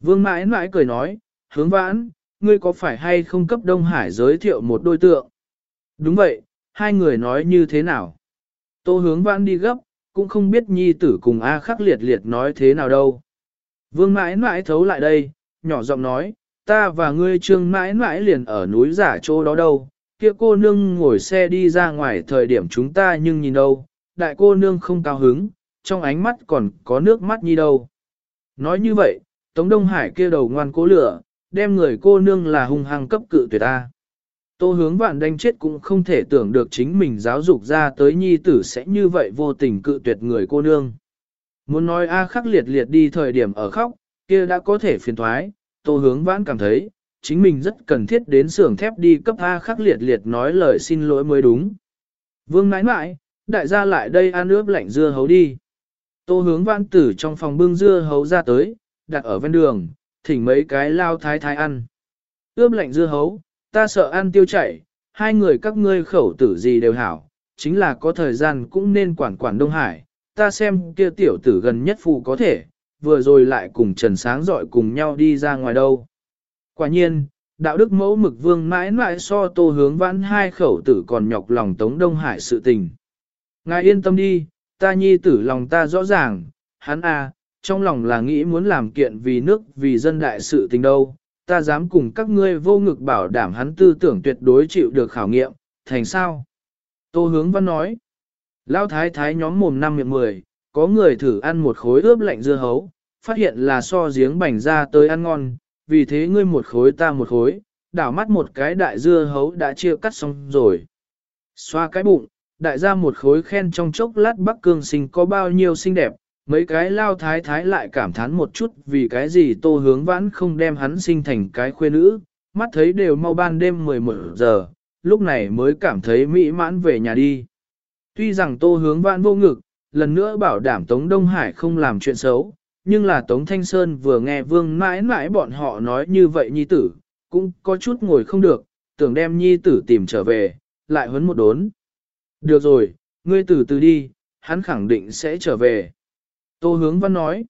[SPEAKER 1] Vương mãi mãi cười nói, hướng vãn, ngươi có phải hay không cấp Đông Hải giới thiệu một đôi tượng? Đúng vậy, hai người nói như thế nào? Tô hướng vãn đi gấp, cũng không biết nhi tử cùng A khắc liệt liệt nói thế nào đâu. Vương mãi mãi thấu lại đây, nhỏ giọng nói, ta và ngươi trương mãi mãi liền ở núi giả chỗ đó đâu, kia cô nương ngồi xe đi ra ngoài thời điểm chúng ta nhưng nhìn đâu, đại cô nương không cao hứng, trong ánh mắt còn có nước mắt nhi đâu. Nói như vậy, Tống Đông Hải kia đầu ngoan cố lửa, đem người cô nương là hung hăng cấp cự tuyệt ta. Tô hướng vạn đánh chết cũng không thể tưởng được chính mình giáo dục ra tới nhi tử sẽ như vậy vô tình cự tuyệt người cô nương. Muốn nói A khắc liệt liệt đi thời điểm ở khóc, kia đã có thể phiền thoái, tô hướng vãn cảm thấy, chính mình rất cần thiết đến xưởng thép đi cấp A khắc liệt liệt nói lời xin lỗi mới đúng. Vương nãi nãi, đại gia lại đây ăn ướp lạnh dưa hấu đi. Tô hướng vãn tử trong phòng bưng dưa hấu ra tới, đặt ở ven đường, thỉnh mấy cái lao thái thái ăn. Ướp lạnh dưa hấu, ta sợ ăn tiêu chảy, hai người các ngươi khẩu tử gì đều hảo, chính là có thời gian cũng nên quản quản Đông Hải, ta xem kia tiểu tử gần nhất phụ có thể, vừa rồi lại cùng Trần Sáng dọi cùng nhau đi ra ngoài đâu. Quả nhiên, đạo đức mẫu mực vương mãi mãi so tô hướng vãn hai khẩu tử còn nhọc lòng Tống Đông Hải sự tình. Ngài yên tâm đi, ta nhi tử lòng ta rõ ràng, hắn à, trong lòng là nghĩ muốn làm kiện vì nước vì dân đại sự tình đâu, ta dám cùng các ngươi vô ngực bảo đảm hắn tư tưởng tuyệt đối chịu được khảo nghiệm, thành sao? Tô hướng văn nói, Lão thái thái nhóm mồm năm miệng mười, có người thử ăn một khối ướp lạnh dưa hấu, phát hiện là so giếng bành ra tới ăn ngon, vì thế ngươi một khối ta một khối, đảo mắt một cái đại dưa hấu đã chia cắt xong rồi. Xoa cái bụng, đại ra một khối khen trong chốc lát Bắc Cương sinh có bao nhiêu xinh đẹp, Mấy cái lao thái thái lại cảm thán một chút vì cái gì tô hướng vãn không đem hắn sinh thành cái khuê nữ, mắt thấy đều mau ban đêm 11 giờ, lúc này mới cảm thấy mỹ mãn về nhà đi. Tuy rằng tô hướng vãn vô ngực, lần nữa bảo đảm Tống Đông Hải không làm chuyện xấu, nhưng là Tống Thanh Sơn vừa nghe vương mãi mãi bọn họ nói như vậy nhi tử, cũng có chút ngồi không được, tưởng đem nhi tử tìm trở về, lại huấn một đốn. Được rồi, ngươi từ từ đi, hắn khẳng định sẽ trở về. Tô hướng văn nói.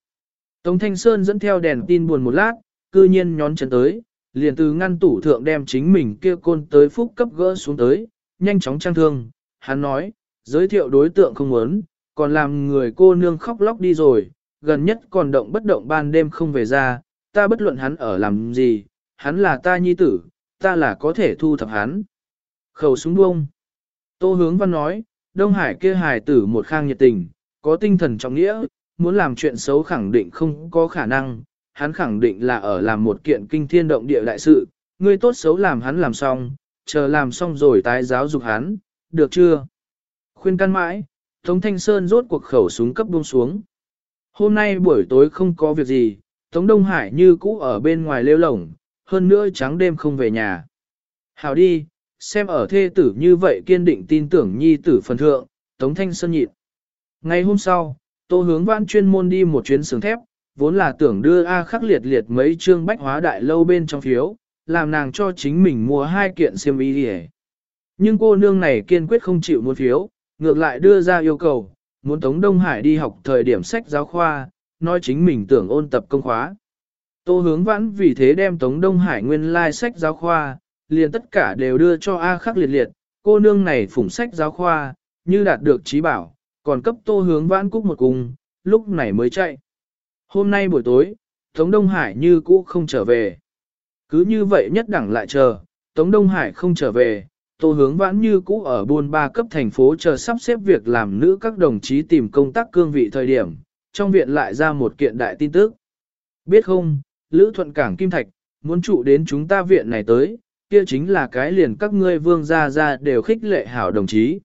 [SPEAKER 1] Tống Thanh Sơn dẫn theo đèn tin buồn một lát, cư nhiên nhón chân tới, liền từ ngăn tủ thượng đem chính mình kia côn tới phúc cấp gỡ xuống tới, nhanh chóng trang thương. Hắn nói, giới thiệu đối tượng không muốn, còn làm người cô nương khóc lóc đi rồi, gần nhất còn động bất động ban đêm không về ra, ta bất luận hắn ở làm gì, hắn là ta nhi tử, ta là có thể thu thập hắn. Khẩu súng bông. Tô hướng văn nói, Đông Hải kia hài tử một khang nhiệt tình, có tinh thần trọng nghĩa, muốn làm chuyện xấu khẳng định không có khả năng, hắn khẳng định là ở làm một kiện kinh thiên động địa đại sự, ngươi tốt xấu làm hắn làm xong, chờ làm xong rồi tái giáo dục hắn, được chưa? Khuyên căn mãi, Tống Thanh Sơn rốt cuộc khẩu súng cấp buông xuống. Hôm nay buổi tối không có việc gì, Tống Đông Hải như cũ ở bên ngoài lêu lổng, hơn nữa trắng đêm không về nhà. Hảo đi, xem ở thê tử như vậy kiên định tin tưởng nhi tử phần thượng, Tống Thanh Sơn nhịn. Ngày hôm sau, Tô hướng vãn chuyên môn đi một chuyến sướng thép, vốn là tưởng đưa A khắc liệt liệt mấy chương bách hóa đại lâu bên trong phiếu, làm nàng cho chính mình mua hai kiện xiêm y đi Nhưng cô nương này kiên quyết không chịu mua phiếu, ngược lại đưa ra yêu cầu, muốn Tống Đông Hải đi học thời điểm sách giáo khoa, nói chính mình tưởng ôn tập công khóa. Tô hướng vãn vì thế đem Tống Đông Hải nguyên lai like sách giáo khoa, liền tất cả đều đưa cho A khắc liệt liệt, cô nương này phủng sách giáo khoa, như đạt được trí bảo, còn cấp tô hướng vãn cúc một cung, lúc này mới chạy. Hôm nay buổi tối, Tống Đông Hải như cũ không trở về. Cứ như vậy nhất đẳng lại chờ, Tống Đông Hải không trở về, tô hướng vãn như cũ ở buôn ba cấp thành phố chờ sắp xếp việc làm nữ các đồng chí tìm công tác cương vị thời điểm, trong viện lại ra một kiện đại tin tức. Biết không, Lữ Thuận Cảng Kim Thạch, muốn trụ đến chúng ta viện này tới, kia chính là cái liền các ngươi vương gia ra đều khích lệ hảo đồng chí.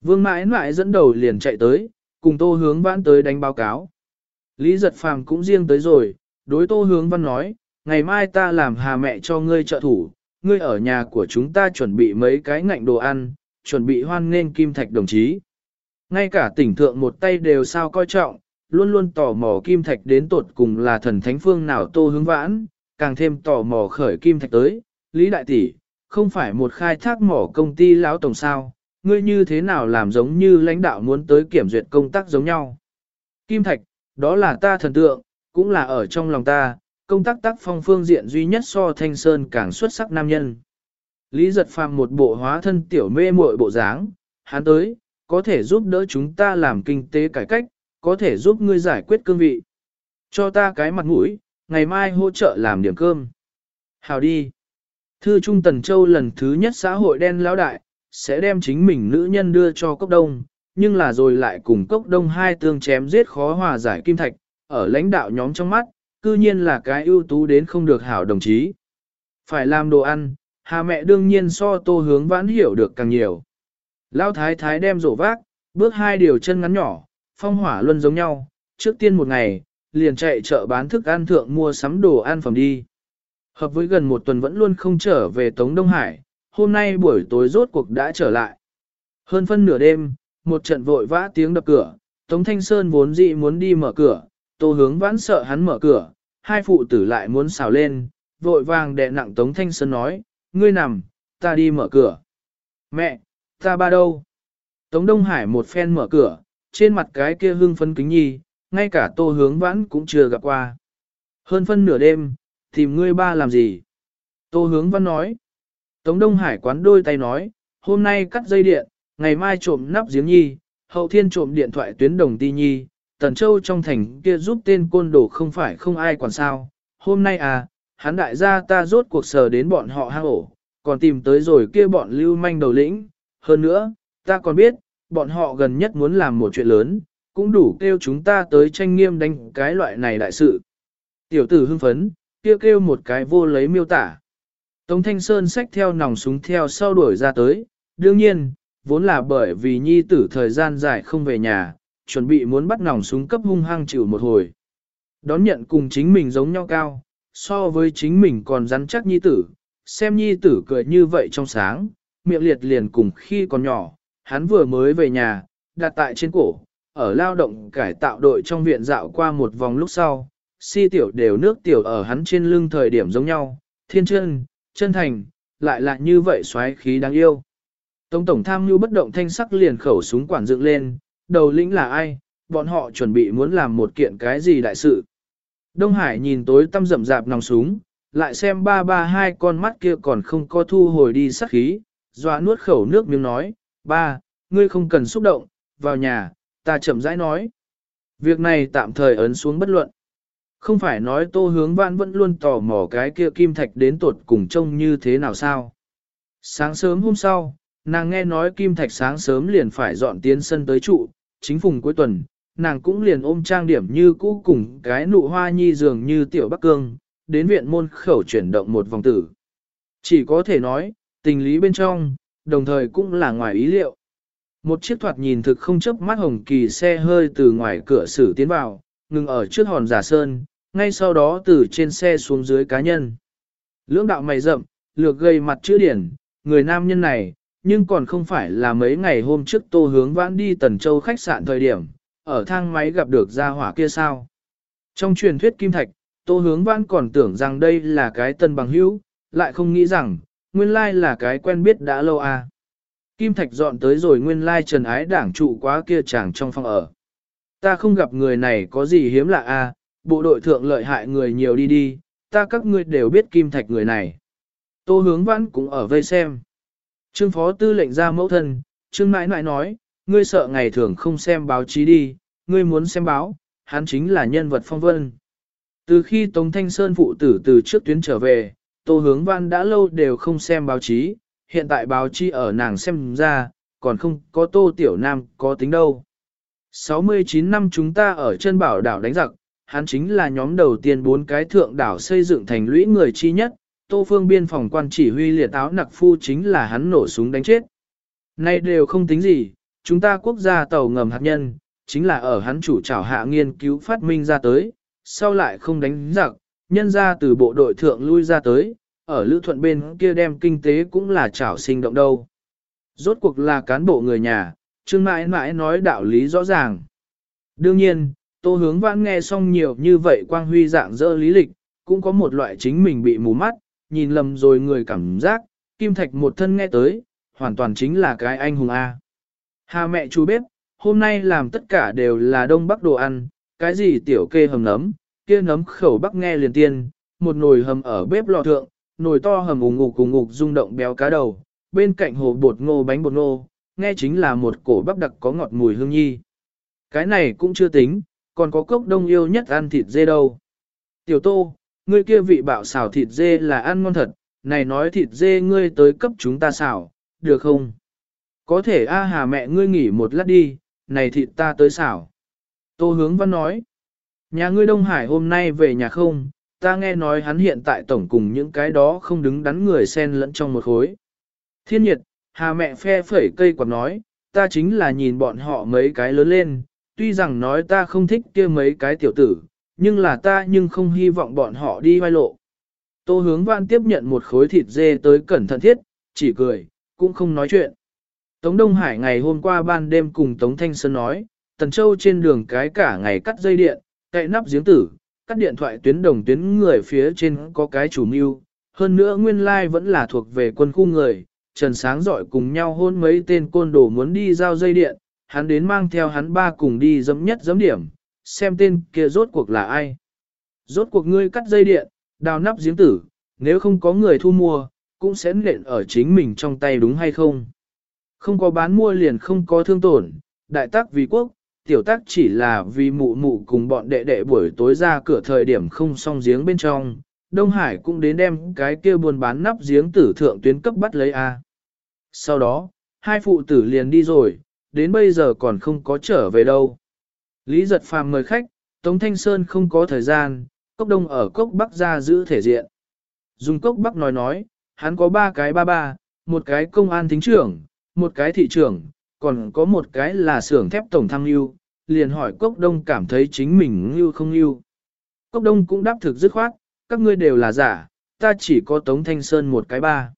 [SPEAKER 1] Vương mãi mãi dẫn đầu liền chạy tới, cùng tô hướng vãn tới đánh báo cáo. Lý giật phàm cũng riêng tới rồi, đối tô hướng văn nói, ngày mai ta làm hà mẹ cho ngươi trợ thủ, ngươi ở nhà của chúng ta chuẩn bị mấy cái ngạnh đồ ăn, chuẩn bị hoan nghênh kim thạch đồng chí. Ngay cả tỉnh thượng một tay đều sao coi trọng, luôn luôn tò mò kim thạch đến tột cùng là thần thánh phương nào tô hướng vãn, càng thêm tò mò khởi kim thạch tới, Lý Đại Tỷ, không phải một khai thác mỏ công ty lão tổng sao, ngươi như thế nào làm giống như lãnh đạo muốn tới kiểm duyệt công tác giống nhau. Kim Thạch, đó là ta thần tượng, cũng là ở trong lòng ta, công tác tác phong phương diện duy nhất so Thanh Sơn càng xuất sắc nam nhân. Lý giật phàm một bộ hóa thân tiểu mê muội bộ dáng, hắn tới, có thể giúp đỡ chúng ta làm kinh tế cải cách, có thể giúp ngươi giải quyết cương vị. Cho ta cái mặt mũi, ngày mai hỗ trợ làm điểm cơm. Hào đi. Thư Trung Tần Châu lần thứ nhất xã hội đen lão đại, sẽ đem chính mình nữ nhân đưa cho cốc đông, nhưng là rồi lại cùng cốc đông hai tương chém giết khó hòa giải kim thạch, ở lãnh đạo nhóm trong mắt, cư nhiên là cái ưu tú đến không được hảo đồng chí. Phải làm đồ ăn, hà mẹ đương nhiên so tô hướng vãn hiểu được càng nhiều. Lão thái thái đem rổ vác, bước hai điều chân ngắn nhỏ, phong hỏa luôn giống nhau, trước tiên một ngày, liền chạy chợ bán thức ăn thượng mua sắm đồ ăn phẩm đi. Hợp với gần một tuần vẫn luôn không trở về Tống Đông Hải, hôm nay buổi tối rốt cuộc đã trở lại. Hơn phân nửa đêm, một trận vội vã tiếng đập cửa, Tống Thanh Sơn vốn dị muốn đi mở cửa, tô hướng vãn sợ hắn mở cửa, hai phụ tử lại muốn xào lên, vội vàng đè nặng Tống Thanh Sơn nói, ngươi nằm, ta đi mở cửa. Mẹ, ta ba đâu? Tống Đông Hải một phen mở cửa, trên mặt cái kia hưng phấn kính nhi, ngay cả tô hướng vãn cũng chưa gặp qua. Hơn phân nửa đêm, tìm ngươi ba làm gì? Tô hướng văn nói. Tống Đông Hải quán đôi tay nói, hôm nay cắt dây điện, ngày mai trộm nắp giếng nhi, hậu thiên trộm điện thoại tuyến đồng ti nhi, Tần Châu trong thành kia giúp tên côn đồ không phải không ai quản sao. Hôm nay à, hắn đại gia ta rốt cuộc sờ đến bọn họ hang ổ, còn tìm tới rồi kia bọn lưu manh đầu lĩnh. Hơn nữa, ta còn biết, bọn họ gần nhất muốn làm một chuyện lớn, cũng đủ kêu chúng ta tới tranh nghiêm đánh cái loại này đại sự. Tiểu tử hưng phấn, kia kêu, kêu một cái vô lấy miêu tả. Tống Thanh Sơn xách theo nòng súng theo sau đuổi ra tới, đương nhiên, vốn là bởi vì nhi tử thời gian dài không về nhà, chuẩn bị muốn bắt nòng súng cấp hung hăng chịu một hồi. Đón nhận cùng chính mình giống nhau cao, so với chính mình còn rắn chắc nhi tử, xem nhi tử cười như vậy trong sáng, miệng liệt liền cùng khi còn nhỏ, hắn vừa mới về nhà, đặt tại trên cổ, ở lao động cải tạo đội trong viện dạo qua một vòng lúc sau, si tiểu đều nước tiểu ở hắn trên lưng thời điểm giống nhau, thiên chân, chân thành, lại là như vậy xoáy khí đáng yêu. tổng tổng tham mưu bất động thanh sắc liền khẩu súng quản dựng lên, đầu lĩnh là ai, bọn họ chuẩn bị muốn làm một kiện cái gì đại sự. Đông Hải nhìn tối tăm rậm rạp nòng súng, lại xem ba ba hai con mắt kia còn không có thu hồi đi sắc khí, dọa nuốt khẩu nước miếng nói, ba, ngươi không cần xúc động, vào nhà, ta chậm rãi nói. Việc này tạm thời ấn xuống bất luận. Không phải nói tô hướng vãn vẫn luôn tò mò cái kia kim thạch đến tuột cùng trông như thế nào sao. Sáng sớm hôm sau, nàng nghe nói kim thạch sáng sớm liền phải dọn tiến sân tới trụ, chính phùng cuối tuần, nàng cũng liền ôm trang điểm như cũ cùng cái nụ hoa nhi dường như tiểu bắc cương, đến viện môn khẩu chuyển động một vòng tử. Chỉ có thể nói, tình lý bên trong, đồng thời cũng là ngoài ý liệu. Một chiếc thoạt nhìn thực không chấp mắt hồng kỳ xe hơi từ ngoài cửa xử tiến vào, ngừng ở trước hòn giả sơn, ngay sau đó từ trên xe xuống dưới cá nhân. Lưỡng đạo mày rậm, lược gây mặt chữ điển, người nam nhân này, nhưng còn không phải là mấy ngày hôm trước tô hướng vãn đi Tần Châu khách sạn thời điểm, ở thang máy gặp được gia hỏa kia sao. Trong truyền thuyết Kim Thạch, tô hướng vãn còn tưởng rằng đây là cái tân bằng hữu, lại không nghĩ rằng, nguyên lai là cái quen biết đã lâu à. Kim Thạch dọn tới rồi nguyên lai trần ái đảng trụ quá kia chàng trong phòng ở. Ta không gặp người này có gì hiếm lạ a, à, bộ đội thượng lợi hại người nhiều đi đi, ta các ngươi đều biết Kim Thạch người này. Tô hướng vãn cũng ở vây xem. Trương phó tư lệnh ra mẫu thân, Trương nãi nãi nói, ngươi sợ ngày thường không xem báo chí đi, ngươi muốn xem báo, hắn chính là nhân vật phong vân. Từ khi Tống Thanh Sơn phụ tử từ trước tuyến trở về, Tô Hướng Văn đã lâu đều không xem báo chí, hiện tại báo chí ở nàng xem ra, còn không có Tô Tiểu Nam có tính đâu. 69 năm chúng ta ở chân bảo đảo đánh giặc, hắn chính là nhóm đầu tiên bốn cái thượng đảo xây dựng thành lũy người chi nhất, Tô Phương biên phòng quan chỉ huy liệt áo nặc phu chính là hắn nổ súng đánh chết. Nay đều không tính gì, chúng ta quốc gia tàu ngầm hạt nhân, chính là ở hắn chủ trảo hạ nghiên cứu phát minh ra tới, sau lại không đánh giặc, nhân ra từ bộ đội thượng lui ra tới, ở lữ thuận bên kia đem kinh tế cũng là trảo sinh động đâu. Rốt cuộc là cán bộ người nhà, Trương mãi mãi nói đạo lý rõ ràng. Đương nhiên, tô hướng vãn nghe xong nhiều như vậy quang huy dạng dơ lý lịch, cũng có một loại chính mình bị mù mắt, nhìn lầm rồi người cảm giác, kim thạch một thân nghe tới, hoàn toàn chính là cái anh hùng A. Hà mẹ chú bếp, hôm nay làm tất cả đều là đông bắc đồ ăn, cái gì tiểu kê hầm nấm, kia nấm khẩu bắc nghe liền tiên, một nồi hầm ở bếp lò thượng, nồi to hầm ủng ngục cùng ngục rung động béo cá đầu, bên cạnh hồ bột ngô bánh bột ngô, nghe chính là một cổ bắp đặc có ngọt mùi hương nhi. Cái này cũng chưa tính, còn có cốc đông yêu nhất ăn thịt dê đâu. Tiểu tô, ngươi kia vị bạo xào thịt dê là ăn ngon thật, này nói thịt dê ngươi tới cấp chúng ta xào, được không? Có thể a hà mẹ ngươi nghỉ một lát đi, này thịt ta tới xào. Tô hướng văn nói, nhà ngươi Đông Hải hôm nay về nhà không, ta nghe nói hắn hiện tại tổng cùng những cái đó không đứng đắn người xen lẫn trong một khối. Thiên nhiệt, hà mẹ phe phẩy cây quạt nói, ta chính là nhìn bọn họ mấy cái lớn lên, tuy rằng nói ta không thích kia mấy cái tiểu tử, nhưng là ta nhưng không hy vọng bọn họ đi vai lộ. Tô hướng văn tiếp nhận một khối thịt dê tới cẩn thận thiết, chỉ cười, cũng không nói chuyện. Tống Đông Hải ngày hôm qua ban đêm cùng Tống Thanh Sơn nói, Tần Châu trên đường cái cả ngày cắt dây điện, cậy nắp giếng tử, cắt điện thoại tuyến đồng tuyến người phía trên có cái chủ mưu, hơn nữa nguyên lai vẫn là thuộc về quân khu người, Trần Sáng giỏi cùng nhau hôn mấy tên côn đồ muốn đi giao dây điện, hắn đến mang theo hắn ba cùng đi dẫm nhất dẫm điểm, xem tên kia rốt cuộc là ai. Rốt cuộc ngươi cắt dây điện, đào nắp giếng tử, nếu không có người thu mua, cũng sẽ nện ở chính mình trong tay đúng hay không. Không có bán mua liền không có thương tổn, đại tác vì quốc, tiểu tác chỉ là vì mụ mụ cùng bọn đệ đệ buổi tối ra cửa thời điểm không xong giếng bên trong, Đông Hải cũng đến đem cái kia buôn bán nắp giếng tử thượng tuyến cấp bắt lấy A. Sau đó, hai phụ tử liền đi rồi, đến bây giờ còn không có trở về đâu. Lý giật phàm mời khách, Tống Thanh Sơn không có thời gian, cốc đông ở cốc bắc ra giữ thể diện. Dùng cốc bắc nói nói, hắn có ba cái ba ba, một cái công an thính trưởng, một cái thị trưởng, còn có một cái là xưởng thép tổng thăng lưu, liền hỏi Cốc Đông cảm thấy chính mình lưu không lưu. Cốc Đông cũng đáp thực dứt khoát, các ngươi đều là giả, ta chỉ có Tống Thanh Sơn một cái ba.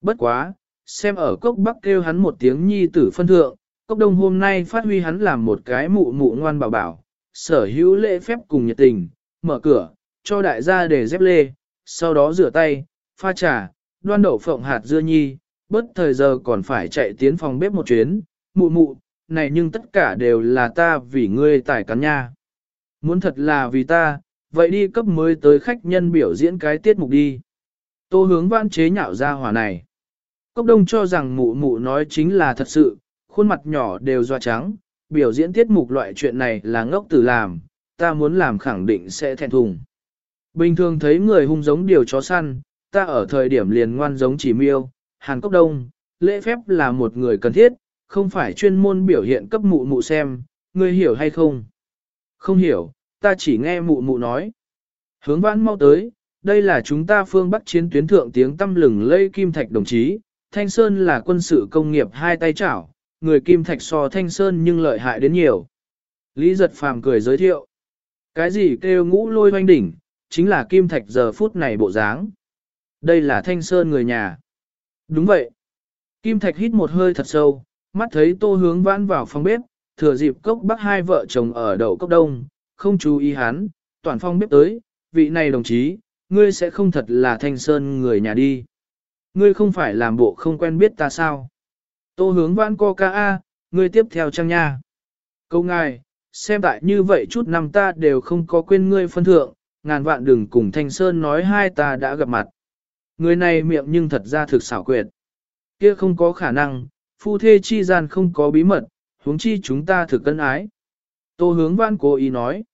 [SPEAKER 1] Bất quá, xem ở Cốc Bắc kêu hắn một tiếng nhi tử phân thượng, Cốc Đông hôm nay phát huy hắn làm một cái mụ mụ ngoan bảo bảo, sở hữu lễ phép cùng nhiệt tình, mở cửa, cho đại gia để dép lê, sau đó rửa tay, pha trà, đoan đậu phộng hạt dưa nhi, bất thời giờ còn phải chạy tiến phòng bếp một chuyến, mụ mụ, này nhưng tất cả đều là ta vì ngươi tải cắn nha. Muốn thật là vì ta, vậy đi cấp mới tới khách nhân biểu diễn cái tiết mục đi. Tô hướng vãn chế nhạo ra hỏa này. Cốc đông cho rằng mụ mụ nói chính là thật sự, khuôn mặt nhỏ đều doa trắng, biểu diễn tiết mục loại chuyện này là ngốc tử làm, ta muốn làm khẳng định sẽ thẹn thùng. Bình thường thấy người hung giống điều chó săn, ta ở thời điểm liền ngoan giống chỉ miêu, Hàn Cốc Đông, lễ phép là một người cần thiết, không phải chuyên môn biểu hiện cấp mụ mụ xem, ngươi hiểu hay không? Không hiểu, ta chỉ nghe mụ mụ nói. Hướng vãn mau tới, đây là chúng ta phương Bắc chiến tuyến thượng tiếng tâm lừng lây Kim Thạch đồng chí, Thanh Sơn là quân sự công nghiệp hai tay chảo, người Kim Thạch so Thanh Sơn nhưng lợi hại đến nhiều. Lý giật phàm cười giới thiệu. Cái gì kêu ngũ lôi hoanh đỉnh, chính là Kim Thạch giờ phút này bộ dáng. Đây là Thanh Sơn người nhà. Đúng vậy. Kim Thạch hít một hơi thật sâu, mắt thấy tô hướng vãn vào phòng bếp, thừa dịp cốc bắc hai vợ chồng ở đầu cốc đông, không chú ý hắn, toàn phong bếp tới, vị này đồng chí, ngươi sẽ không thật là thanh sơn người nhà đi. Ngươi không phải làm bộ không quen biết ta sao. Tô hướng vãn co ca a, ngươi tiếp theo trang nha. Câu ngài, xem tại như vậy chút năm ta đều không có quên ngươi phân thượng, ngàn vạn đừng cùng thanh sơn nói hai ta đã gặp mặt. Người này miệng nhưng thật ra thực xảo quyệt. Kia không có khả năng, phu thê chi gian không có bí mật, huống chi chúng ta thực cân ái. Tô hướng Vãn cố ý nói.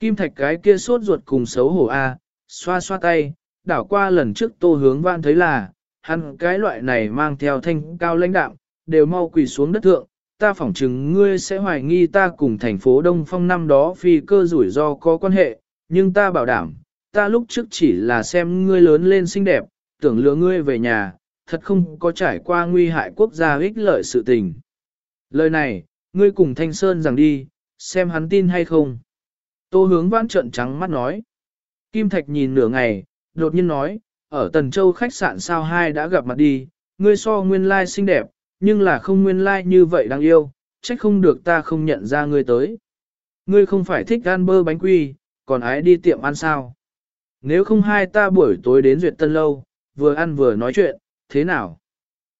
[SPEAKER 1] Kim thạch cái kia sốt ruột cùng xấu hổ A, xoa xoa tay, đảo qua lần trước tô hướng Vãn thấy là, hắn cái loại này mang theo thanh cao lãnh đạm, đều mau quỳ xuống đất thượng, ta phỏng chừng ngươi sẽ hoài nghi ta cùng thành phố Đông Phong năm đó phi cơ rủi ro có quan hệ, nhưng ta bảo đảm, ta lúc trước chỉ là xem ngươi lớn lên xinh đẹp, tưởng lừa ngươi về nhà, thật không có trải qua nguy hại quốc gia ích lợi sự tình. Lời này, ngươi cùng Thanh Sơn rằng đi, xem hắn tin hay không. Tô hướng vãn trận trắng mắt nói. Kim Thạch nhìn nửa ngày, đột nhiên nói, ở Tần Châu khách sạn sao hai đã gặp mặt đi, ngươi so nguyên lai xinh đẹp, nhưng là không nguyên lai như vậy đáng yêu, trách không được ta không nhận ra ngươi tới. Ngươi không phải thích ăn bơ bánh quy, còn ái đi tiệm ăn sao. Nếu không hai ta buổi tối đến duyệt tân lâu, vừa ăn vừa nói chuyện, thế nào?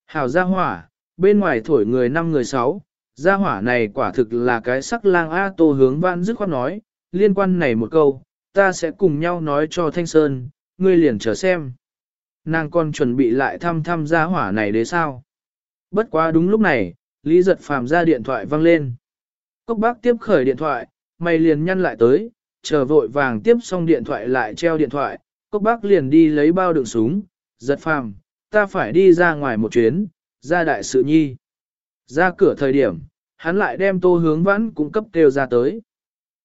[SPEAKER 1] Hảo gia hỏa, bên ngoài thổi người năm người sáu, gia hỏa này quả thực là cái sắc lang A tô hướng vạn dứt khoát nói, liên quan này một câu, ta sẽ cùng nhau nói cho Thanh Sơn, ngươi liền chờ xem. Nàng còn chuẩn bị lại thăm thăm gia hỏa này đấy sao? Bất quá đúng lúc này, Lý giật phàm ra điện thoại vang lên. Cốc bác tiếp khởi điện thoại, mày liền nhăn lại tới, chờ vội vàng tiếp xong điện thoại lại treo điện thoại, cốc bác liền đi lấy bao đựng súng, giật phàm, ta phải đi ra ngoài một chuyến, ra đại sự nhi. Ra cửa thời điểm, hắn lại đem tô hướng vãn cung cấp kêu ra tới.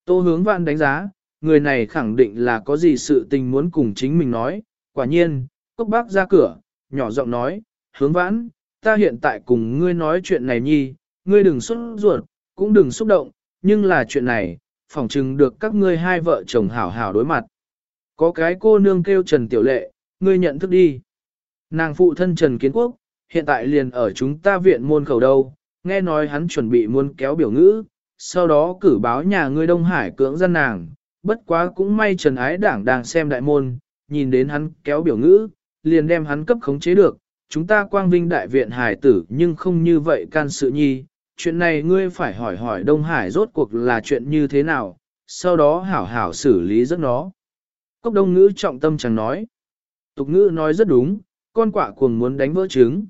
[SPEAKER 1] Tô hướng vãn đánh giá, người này khẳng định là có gì sự tình muốn cùng chính mình nói, quả nhiên, cốc bác ra cửa, nhỏ giọng nói, hướng vãn, ta hiện tại cùng ngươi nói chuyện này nhi, ngươi đừng xuất ruột, cũng đừng xúc động, nhưng là chuyện này, phỏng chừng được các ngươi hai vợ chồng hảo hảo đối mặt. Có cái cô nương kêu Trần Tiểu Lệ, ngươi nhận thức đi. Nàng phụ thân Trần Kiến Quốc, hiện tại liền ở chúng ta viện môn khẩu đâu, nghe nói hắn chuẩn bị muốn kéo biểu ngữ, sau đó cử báo nhà ngươi Đông Hải cưỡng dân nàng, bất quá cũng may Trần Ái Đảng đang xem đại môn, nhìn đến hắn kéo biểu ngữ, liền đem hắn cấp khống chế được, chúng ta quang vinh đại viện hải tử nhưng không như vậy can sự nhi, chuyện này ngươi phải hỏi hỏi Đông Hải rốt cuộc là chuyện như thế nào, sau đó hảo hảo xử lý rất nó. Cốc đông ngữ trọng tâm chẳng nói. Tục ngữ nói rất đúng, con quạ cuồng muốn đánh vỡ trứng.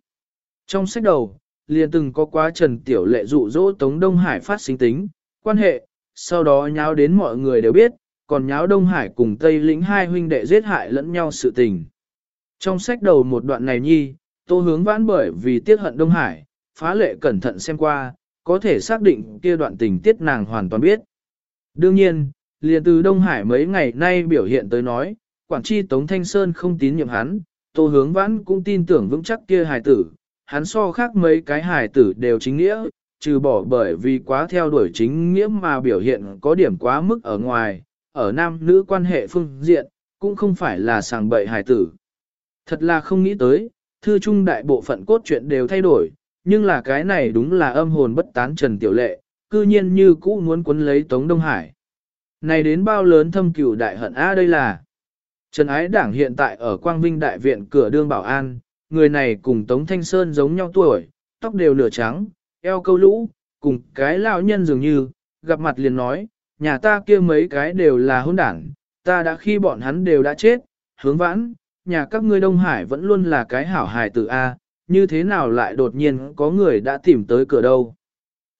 [SPEAKER 1] Trong sách đầu, liền từng có quá trần tiểu lệ dụ dỗ Tống Đông Hải phát sinh tính, quan hệ, sau đó nháo đến mọi người đều biết, còn nháo Đông Hải cùng Tây lĩnh hai huynh đệ giết hại lẫn nhau sự tình. Trong sách đầu một đoạn này nhi, tô hướng vãn bởi vì tiếc hận Đông Hải, phá lệ cẩn thận xem qua, có thể xác định kia đoạn tình tiết nàng hoàn toàn biết. Đương nhiên, liền từ Đông Hải mấy ngày nay biểu hiện tới nói, Quảng Chi Tống Thanh Sơn không tín nhiệm hắn, Tô Hướng Vãn cũng tin tưởng vững chắc kia hài tử, hắn so khác mấy cái hài tử đều chính nghĩa, trừ bỏ bởi vì quá theo đuổi chính nghĩa mà biểu hiện có điểm quá mức ở ngoài, ở nam nữ quan hệ phương diện, cũng không phải là sàng bậy hài tử. Thật là không nghĩ tới, thư trung đại bộ phận cốt truyện đều thay đổi, nhưng là cái này đúng là âm hồn bất tán Trần Tiểu Lệ, cư nhiên như cũ muốn cuốn lấy Tống Đông Hải. Này đến bao lớn thâm cửu đại hận A đây là. Trần Ái Đảng hiện tại ở Quang Vinh Đại Viện cửa đương bảo an, người này cùng Tống Thanh Sơn giống nhau tuổi, tóc đều nửa trắng, eo câu lũ, cùng cái lão nhân dường như, gặp mặt liền nói, nhà ta kia mấy cái đều là hôn đảng, ta đã khi bọn hắn đều đã chết, hướng vãn, nhà các ngươi Đông Hải vẫn luôn là cái hảo hài tử A, như thế nào lại đột nhiên có người đã tìm tới cửa đâu.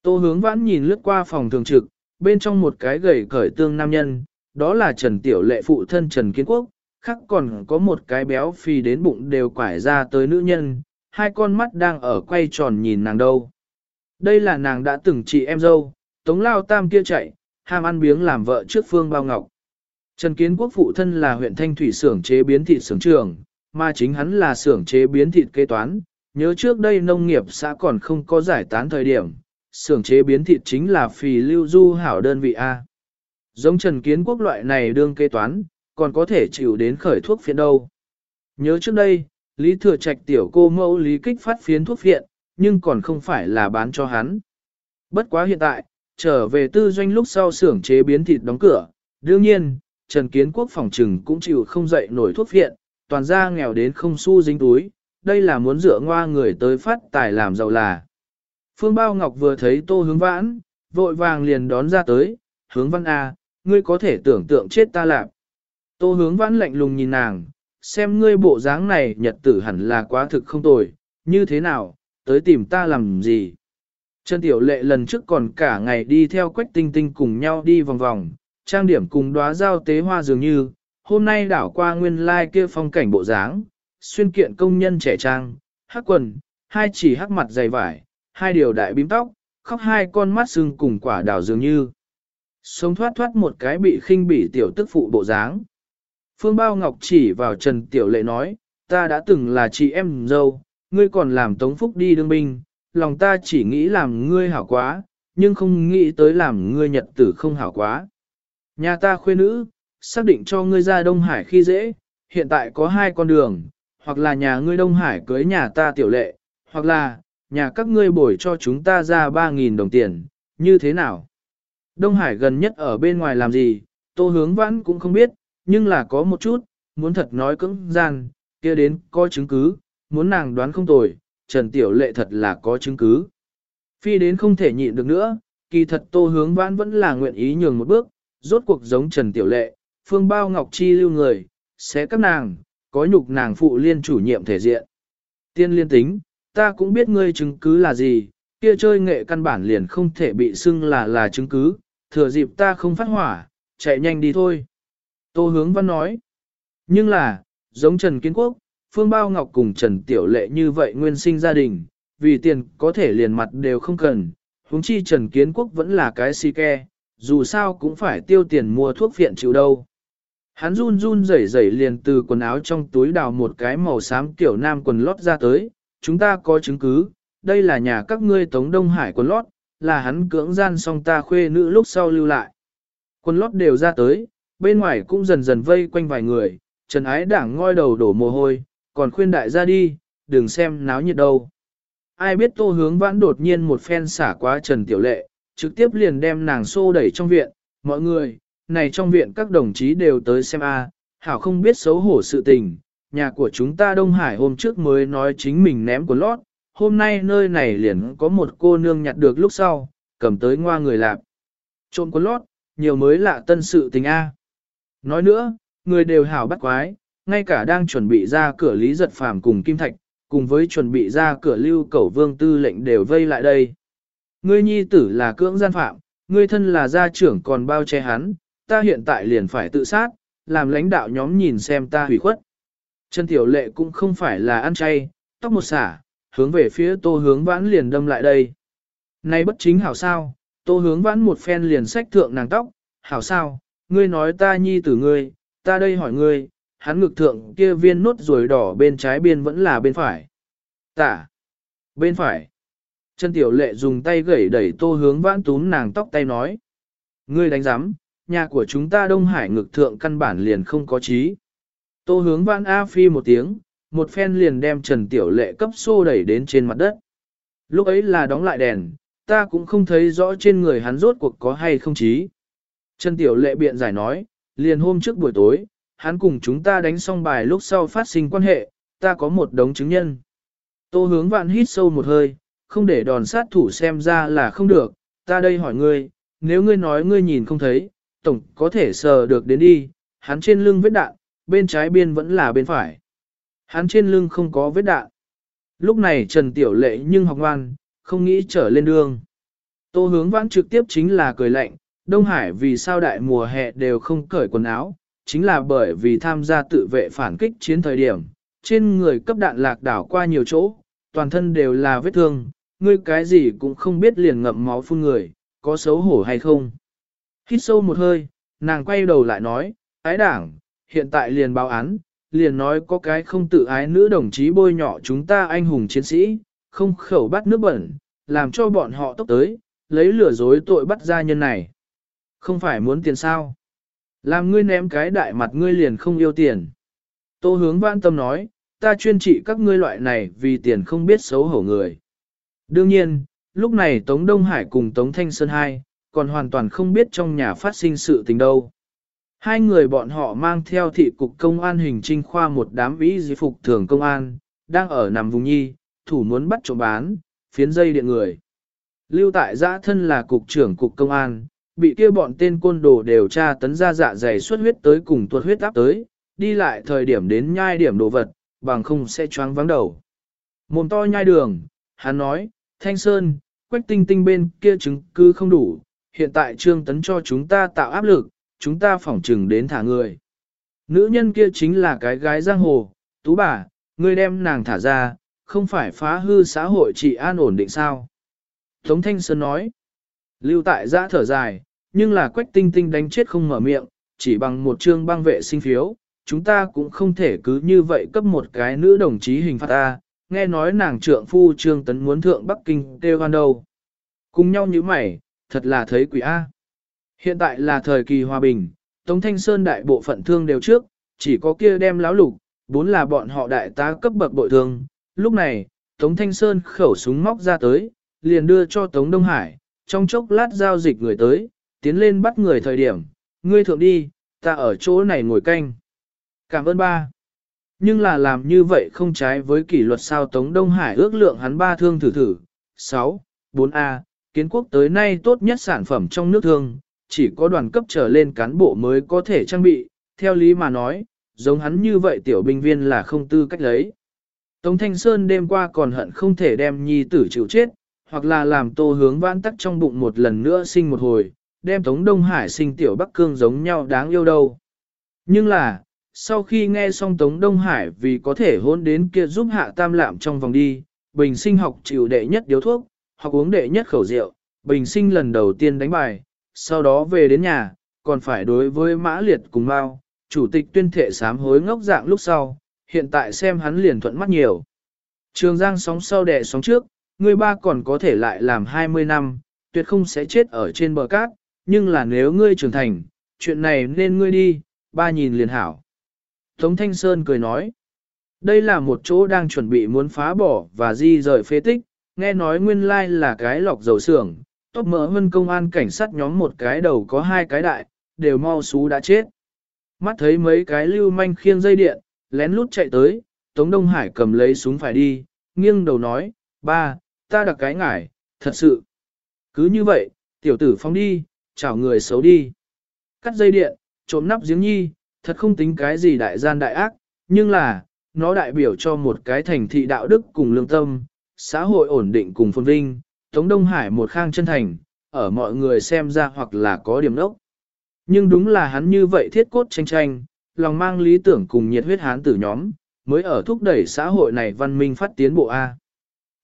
[SPEAKER 1] Tô hướng vãn nhìn lướt qua phòng thường trực, bên trong một cái gầy cởi tương nam nhân, đó là Trần Tiểu Lệ phụ thân Trần Kiến Quốc, khác còn có một cái béo phì đến bụng đều quải ra tới nữ nhân, hai con mắt đang ở quay tròn nhìn nàng đâu. Đây là nàng đã từng chị em dâu, Tống Lao Tam kia chạy, ham ăn biếng làm vợ trước Phương Bao Ngọc. Trần Kiến Quốc phụ thân là huyện Thanh Thủy xưởng chế biến thịt xưởng trưởng, mà chính hắn là xưởng chế biến thịt kế toán. Nhớ trước đây nông nghiệp xã còn không có giải tán thời điểm, xưởng chế biến thịt chính là phì lưu du hảo đơn vị A. Giống Trần Kiến Quốc loại này đương kế toán, còn có thể chịu đến khởi thuốc phiện đâu. Nhớ trước đây, Lý Thừa Trạch tiểu cô mẫu Lý Kích phát phiến thuốc phiện, nhưng còn không phải là bán cho hắn. Bất quá hiện tại, trở về tư doanh lúc sau xưởng chế biến thịt đóng cửa, đương nhiên, Trần Kiến Quốc phòng trừng cũng chịu không dậy nổi thuốc viện, toàn ra nghèo đến không xu dính túi, đây là muốn dựa ngoa người tới phát tài làm giàu là. Phương Bao Ngọc vừa thấy tô hướng vãn, vội vàng liền đón ra tới, hướng văn A, à, ngươi có thể tưởng tượng chết ta lạp. Tô hướng vãn lạnh lùng nhìn nàng, xem ngươi bộ dáng này nhật tử hẳn là quá thực không tồi, như thế nào, tới tìm ta làm gì. Trần Tiểu Lệ lần trước còn cả ngày đi theo Quách Tinh Tinh cùng nhau đi vòng vòng, trang điểm cùng đóa giao tế hoa dường như, hôm nay đảo qua nguyên lai like kia phong cảnh bộ dáng, xuyên kiện công nhân trẻ trang, hắc quần, hai chỉ hắc mặt dày vải, hai điều đại bím tóc, khóc hai con mắt sưng cùng quả đào dường như. Sống thoát thoát một cái bị khinh bỉ tiểu tức phụ bộ dáng. Phương Bao Ngọc chỉ vào Trần Tiểu Lệ nói, ta đã từng là chị em dâu, ngươi còn làm tống phúc đi đương binh, lòng ta chỉ nghĩ làm ngươi hảo quá, nhưng không nghĩ tới làm ngươi nhật tử không hảo quá. Nhà ta khuê nữ, xác định cho ngươi ra Đông Hải khi dễ, hiện tại có hai con đường, hoặc là nhà ngươi Đông Hải cưới nhà ta tiểu lệ, hoặc là, nhà các ngươi bồi cho chúng ta ra 3.000 đồng tiền, như thế nào? Đông Hải gần nhất ở bên ngoài làm gì, tô hướng vãn cũng không biết, nhưng là có một chút, muốn thật nói cứng gian, kia đến có chứng cứ, muốn nàng đoán không tồi, Trần Tiểu Lệ thật là có chứng cứ. Phi đến không thể nhịn được nữa, kỳ thật tô hướng vãn vẫn là nguyện ý nhường một bước, rốt cuộc giống Trần Tiểu Lệ, Phương Bao Ngọc Chi lưu người, sẽ các nàng, có nhục nàng phụ liên chủ nhiệm thể diện. Tiên liên tính, ta cũng biết ngươi chứng cứ là gì, kia chơi nghệ căn bản liền không thể bị xưng là là chứng cứ, thừa dịp ta không phát hỏa, chạy nhanh đi thôi. Tô hướng văn nói, nhưng là, giống Trần Kiến Quốc, Phương Bao Ngọc cùng Trần Tiểu Lệ như vậy nguyên sinh gia đình, vì tiền có thể liền mặt đều không cần, huống chi Trần Kiến Quốc vẫn là cái si ke, dù sao cũng phải tiêu tiền mua thuốc phiện chịu đâu. Hắn run run rẩy rẩy liền từ quần áo trong túi đào một cái màu xám kiểu nam quần lót ra tới, chúng ta có chứng cứ, đây là nhà các ngươi Tống Đông Hải quần lót, là hắn cưỡng gian xong ta khuê nữ lúc sau lưu lại. Quần lót đều ra tới, bên ngoài cũng dần dần vây quanh vài người, Trần Ái Đảng ngoi đầu đổ mồ hôi, còn khuyên đại gia đi, đừng xem náo nhiệt đâu. Ai biết tô hướng vãn đột nhiên một phen xả quá Trần Tiểu Lệ, trực tiếp liền đem nàng xô đẩy trong viện, mọi người, này trong viện các đồng chí đều tới xem a, hảo không biết xấu hổ sự tình, nhà của chúng ta Đông Hải hôm trước mới nói chính mình ném của lót, hôm nay nơi này liền có một cô nương nhặt được lúc sau, cầm tới ngoa người lạp. Trộm của lót, nhiều mới lạ tân sự tình a. Nói nữa, người đều hảo bắt quái, ngay cả đang chuẩn bị ra cửa Lý Giật Phàm cùng Kim Thạch, cùng với chuẩn bị ra cửa Lưu Cẩu Vương tư lệnh đều vây lại đây. Ngươi nhi tử là cưỡng gian phạm, ngươi thân là gia trưởng còn bao che hắn, ta hiện tại liền phải tự sát, làm lãnh đạo nhóm nhìn xem ta hủy khuất. Trần Tiểu Lệ cũng không phải là ăn chay, tóc một xả, hướng về phía tô hướng vãn liền đâm lại đây. Này bất chính hảo sao, tô hướng vãn một phen liền sách thượng nàng tóc, hảo sao, ngươi nói ta nhi tử ngươi, ta đây hỏi ngươi, hắn ngực thượng kia viên nốt ruồi đỏ bên trái biên vẫn là bên phải. Tả. Bên phải. Trần Tiểu Lệ dùng tay gẩy đẩy tô hướng vãn túm nàng tóc tay nói. Ngươi đánh giám, nhà của chúng ta Đông Hải ngực thượng căn bản liền không có trí. Tô hướng vãn A phi một tiếng, một phen liền đem Trần Tiểu Lệ cấp xô đẩy đến trên mặt đất. Lúc ấy là đóng lại đèn, ta cũng không thấy rõ trên người hắn rốt cuộc có hay không trí. Trần Tiểu Lệ biện giải nói, liền hôm trước buổi tối, hắn cùng chúng ta đánh xong bài lúc sau phát sinh quan hệ, ta có một đống chứng nhân. Tô hướng vạn hít sâu một hơi, không để đòn sát thủ xem ra là không được, ta đây hỏi ngươi, nếu ngươi nói ngươi nhìn không thấy, tổng có thể sờ được đến đi, hắn trên lưng vết đạn, bên trái biên vẫn là bên phải. Hắn trên lưng không có vết đạn. Lúc này Trần Tiểu Lệ nhưng học ngoan, không nghĩ trở lên đường. Tô hướng vãn trực tiếp chính là cười lạnh, Đông Hải vì sao đại mùa hè đều không cởi quần áo, chính là bởi vì tham gia tự vệ phản kích chiến thời điểm, trên người cấp đạn lạc đảo qua nhiều chỗ, toàn thân đều là vết thương, ngươi cái gì cũng không biết liền ngậm máu phun người, có xấu hổ hay không. Hít sâu một hơi, nàng quay đầu lại nói, ái đảng, hiện tại liền báo án, liền nói có cái không tự ái nữ đồng chí bôi nhỏ chúng ta anh hùng chiến sĩ, không khẩu bắt nước bẩn, làm cho bọn họ tốc tới, lấy lửa dối tội bắt gia nhân này. Không phải muốn tiền sao? Làm ngươi ném cái đại mặt ngươi liền không yêu tiền. Tô hướng vãn tâm nói, ta chuyên trị các ngươi loại này vì tiền không biết xấu hổ người. Đương nhiên, lúc này Tống Đông Hải cùng Tống Thanh Sơn hai, còn hoàn toàn không biết trong nhà phát sinh sự tình đâu. Hai người bọn họ mang theo thị cục công an hình trinh khoa một đám vĩ di phục thường công an, đang ở nằm vùng nhi, thủ muốn bắt trộm bán, phiến dây điện người. Lưu tại giã thân là cục trưởng cục công an, bị kia bọn tên côn đồ đều tra tấn ra dạ dày xuất huyết tới cùng tuột huyết áp tới, đi lại thời điểm đến nhai điểm đồ vật, bằng không sẽ choáng vắng đầu. Mồm to nhai đường, hắn nói, Thanh Sơn, Quách Tinh Tinh bên kia chứng cứ không đủ, hiện tại Trương Tấn cho chúng ta tạo áp lực, chúng ta phỏng trừng đến thả người. Nữ nhân kia chính là cái gái giang hồ, tú bà, ngươi đem nàng thả ra, không phải phá hư xã hội trị an ổn định sao. Tống Thanh Sơn nói, lưu tại giã thở dài, nhưng là Quách Tinh Tinh đánh chết không mở miệng, chỉ bằng một chương băng vệ sinh phiếu, chúng ta cũng không thể cứ như vậy cấp một cái nữ đồng chí hình phạt ta, nghe nói nàng trượng phu Trương Tấn muốn thượng Bắc Kinh kêu hoan đâu. Cùng nhau như mày, thật là thấy quỷ A. Hiện tại là thời kỳ hòa bình, Tống Thanh Sơn đại bộ phận thương đều trước, chỉ có kia đem láo lục, bốn là bọn họ đại tá cấp bậc bội thương. Lúc này, Tống Thanh Sơn khẩu súng móc ra tới, liền đưa cho Tống Đông Hải, trong chốc lát giao dịch người tới, tiến lên bắt người thời điểm, ngươi thượng đi, ta ở chỗ này ngồi canh. Cảm ơn ba. Nhưng là làm như vậy không trái với kỷ luật sao Tống Đông Hải ước lượng hắn ba thương thử thử. 6. 4A. Kiến quốc tới nay tốt nhất sản phẩm trong nước thương, chỉ có đoàn cấp trở lên cán bộ mới có thể trang bị, theo lý mà nói, giống hắn như vậy tiểu binh viên là không tư cách lấy. Tống Thanh Sơn đêm qua còn hận không thể đem nhi tử chịu chết, hoặc là làm tô hướng vãn tắc trong bụng một lần nữa sinh một hồi, đem Tống Đông Hải sinh tiểu Bắc Cương giống nhau đáng yêu đâu. Nhưng là, sau khi nghe xong Tống Đông Hải vì có thể hôn đến kia giúp hạ tam lạm trong vòng đi, bình sinh học chịu đệ nhất điếu thuốc, học uống đệ nhất khẩu rượu, bình sinh lần đầu tiên đánh bài, sau đó về đến nhà, còn phải đối với mã liệt cùng Mao, chủ tịch tuyên thệ sám hối ngốc dạng lúc sau, hiện tại xem hắn liền thuận mắt nhiều. Trường Giang sóng sau đẻ sóng trước, người ba còn có thể lại làm 20 năm, tuyệt không sẽ chết ở trên bờ cát, nhưng là nếu ngươi trưởng thành, chuyện này nên ngươi đi, ba nhìn liền hảo. Tống Thanh Sơn cười nói, đây là một chỗ đang chuẩn bị muốn phá bỏ và di rời phế tích, nghe nói nguyên lai là cái lọc dầu xưởng, tốt mỡ hơn công an cảnh sát nhóm một cái đầu có hai cái đại, đều mau xú đã chết. Mắt thấy mấy cái lưu manh khiêng dây điện, lén lút chạy tới, Tống Đông Hải cầm lấy súng phải đi, nghiêng đầu nói, ba, ta đặc cái ngải, thật sự. Cứ như vậy, tiểu tử phóng đi, chào người xấu đi. Cắt dây điện, trộm nắp giếng nhi, thật không tính cái gì đại gian đại ác, nhưng là, nó đại biểu cho một cái thành thị đạo đức cùng lương tâm, xã hội ổn định cùng phồn vinh, Tống Đông Hải một khang chân thành, ở mọi người xem ra hoặc là có điểm đốc. Nhưng đúng là hắn như vậy thiết cốt tranh tranh, lòng mang lý tưởng cùng nhiệt huyết hán tử nhóm, mới ở thúc đẩy xã hội này văn minh phát tiến bộ A.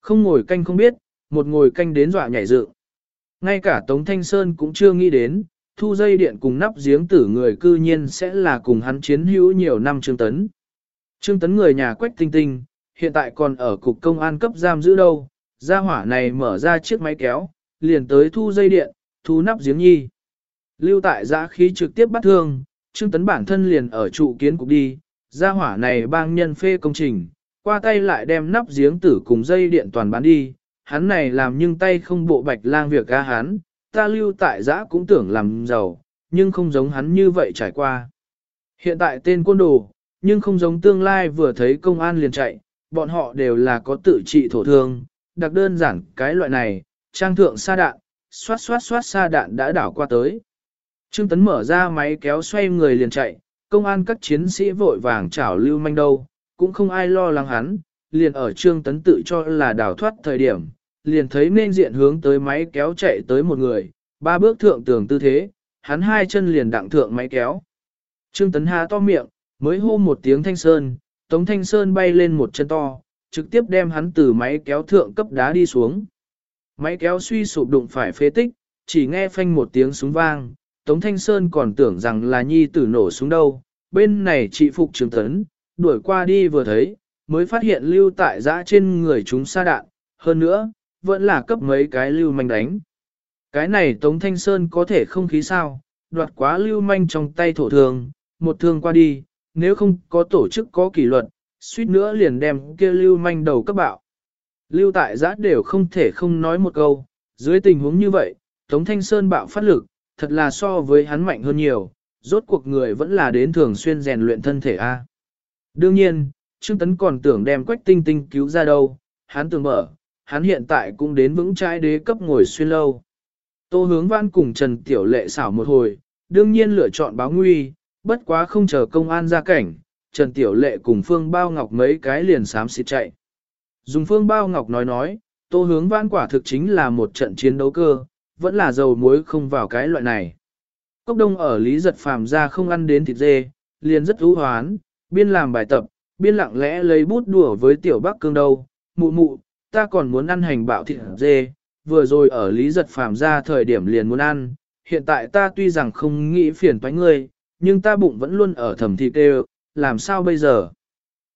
[SPEAKER 1] Không ngồi canh không biết, một ngồi canh đến dọa nhảy dựng. Ngay cả Tống Thanh Sơn cũng chưa nghĩ đến, thu dây điện cùng nắp giếng tử người cư nhiên sẽ là cùng hắn chiến hữu nhiều năm Trương Tấn. Trương Tấn người nhà quách tinh tinh, hiện tại còn ở cục công an cấp giam giữ đâu, gia hỏa này mở ra chiếc máy kéo, liền tới thu dây điện, thu nắp giếng nhi. Lưu tại giã khí trực tiếp bắt thương, Trương Tấn bản thân liền ở trụ kiến cục đi, gia hỏa này bang nhân phê công trình, qua tay lại đem nắp giếng tử cùng dây điện toàn bán đi, hắn này làm nhưng tay không bộ bạch lang việc ga hắn, ta lưu tại giã cũng tưởng làm giàu, nhưng không giống hắn như vậy trải qua. Hiện tại tên quân đồ, nhưng không giống tương lai vừa thấy công an liền chạy, bọn họ đều là có tự trị thổ thương, đặc đơn giản cái loại này, trang thượng sa đạn, xoát xoát xoát sa đạn đã đảo qua tới. Trương Tấn mở ra máy kéo xoay người liền chạy, công an các chiến sĩ vội vàng chảo lưu manh đâu, cũng không ai lo lắng hắn, liền ở Trương Tấn tự cho là đảo thoát thời điểm, liền thấy nên diện hướng tới máy kéo chạy tới một người, ba bước thượng tường tư thế, hắn hai chân liền đặng thượng máy kéo. Trương Tấn hà to miệng, mới hô một tiếng thanh sơn, Tống Thanh Sơn bay lên một chân to, trực tiếp đem hắn từ máy kéo thượng cấp đá đi xuống. Máy kéo suy sụp đụng phải phế tích, chỉ nghe phanh một tiếng súng vang, Tống Thanh Sơn còn tưởng rằng là nhi tử nổ súng đâu, bên này chị Phục trương Tấn, đuổi qua đi vừa thấy, mới phát hiện lưu tại giã trên người chúng xa đạn, hơn nữa, vẫn là cấp mấy cái lưu manh đánh. Cái này Tống Thanh Sơn có thể không khí sao, đoạt quá lưu manh trong tay thổ thường, một thương qua đi, nếu không có tổ chức có kỷ luật, suýt nữa liền đem kia lưu manh đầu cấp bạo. Lưu tại giã đều không thể không nói một câu, dưới tình huống như vậy, Tống Thanh Sơn bạo phát lực, thật là so với hắn mạnh hơn nhiều, rốt cuộc người vẫn là đến thường xuyên rèn luyện thân thể A. Đương nhiên, Trương Tấn còn tưởng đem quách tinh tinh cứu ra đâu, hắn tưởng mở, hắn hiện tại cũng đến vững trái đế cấp ngồi xuyên lâu. Tô hướng văn cùng Trần Tiểu Lệ xảo một hồi, đương nhiên lựa chọn báo nguy, bất quá không chờ công an ra cảnh, Trần Tiểu Lệ cùng Phương Bao Ngọc mấy cái liền sám xịt chạy. Dùng Phương Bao Ngọc nói nói, Tô hướng văn quả thực chính là một trận chiến đấu cơ, vẫn là dầu muối không vào cái loại này. Cốc đông ở Lý Giật Phàm ra không ăn đến thịt dê, liền rất thú hoán, biên làm bài tập, biên lặng lẽ lấy bút đùa với tiểu bắc cương đâu, mụ mụ, ta còn muốn ăn hành bạo thịt dê, vừa rồi ở Lý Giật Phàm ra thời điểm liền muốn ăn, hiện tại ta tuy rằng không nghĩ phiền toái ngươi, nhưng ta bụng vẫn luôn ở thầm thịt đều, làm sao bây giờ?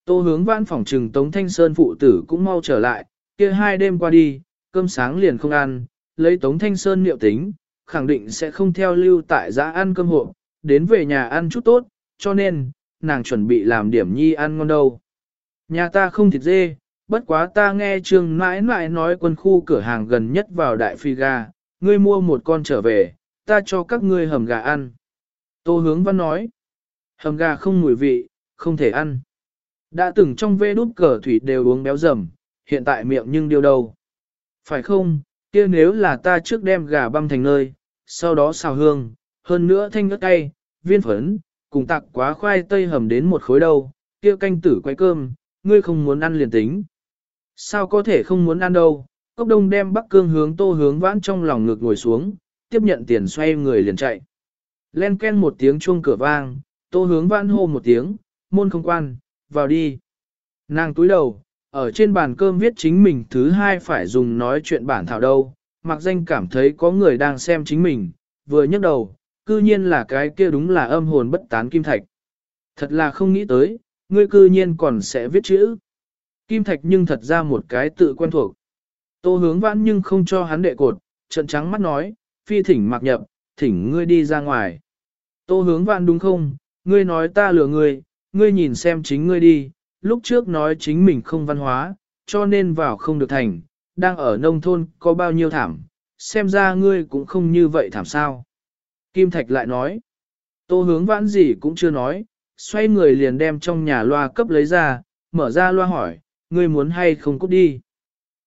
[SPEAKER 1] Tô hướng vãn phòng trừng Tống Thanh Sơn phụ tử cũng mau trở lại, kia hai đêm qua đi, cơm sáng liền không ăn, lấy Tống Thanh Sơn niệu tính, khẳng định sẽ không theo lưu tại giã ăn cơm hộ, đến về nhà ăn chút tốt, cho nên, nàng chuẩn bị làm điểm nhi ăn ngon đâu. Nhà ta không thịt dê, bất quá ta nghe trương mãi mãi nói quân khu cửa hàng gần nhất vào đại phi gà, ngươi mua một con trở về, ta cho các ngươi hầm gà ăn. Tô hướng văn nói, hầm gà không mùi vị, không thể ăn. Đã từng trong vê đút cờ thủy đều uống béo rầm, hiện tại miệng nhưng điều đâu. Phải không, kia nếu là ta trước đem gà băm thành nơi, sau đó xào hương, hơn nữa thanh ớt cay, viên phấn, cùng tặng quá khoai tây hầm đến một khối đâu, kia canh tử quay cơm, ngươi không muốn ăn liền tính. Sao có thể không muốn ăn đâu, cốc đông đem bắc cương hướng tô hướng vãn trong lòng ngực ngồi xuống, tiếp nhận tiền xoay người liền chạy. Len ken một tiếng chuông cửa vang, tô hướng vãn hô một tiếng, môn không quan, vào đi. Nàng túi đầu, ở trên bàn cơm viết chính mình thứ hai phải dùng nói chuyện bản thảo đâu, mặc danh cảm thấy có người đang xem chính mình, vừa nhấc đầu, cư nhiên là cái kia đúng là âm hồn bất tán kim thạch. Thật là không nghĩ tới, ngươi cư nhiên còn sẽ viết chữ. Kim thạch nhưng thật ra một cái tự quen thuộc. Tô hướng vãn nhưng không cho hắn đệ cột, trận trắng mắt nói, phi thỉnh mặc nhập, thỉnh ngươi đi ra ngoài. Tô hướng vãn đúng không, ngươi nói ta lừa ngươi, ngươi nhìn xem chính ngươi đi, lúc trước nói chính mình không văn hóa, cho nên vào không được thành, đang ở nông thôn có bao nhiêu thảm, xem ra ngươi cũng không như vậy thảm sao. Kim Thạch lại nói, tô hướng vãn gì cũng chưa nói, xoay người liền đem trong nhà loa cấp lấy ra, mở ra loa hỏi, ngươi muốn hay không cút đi.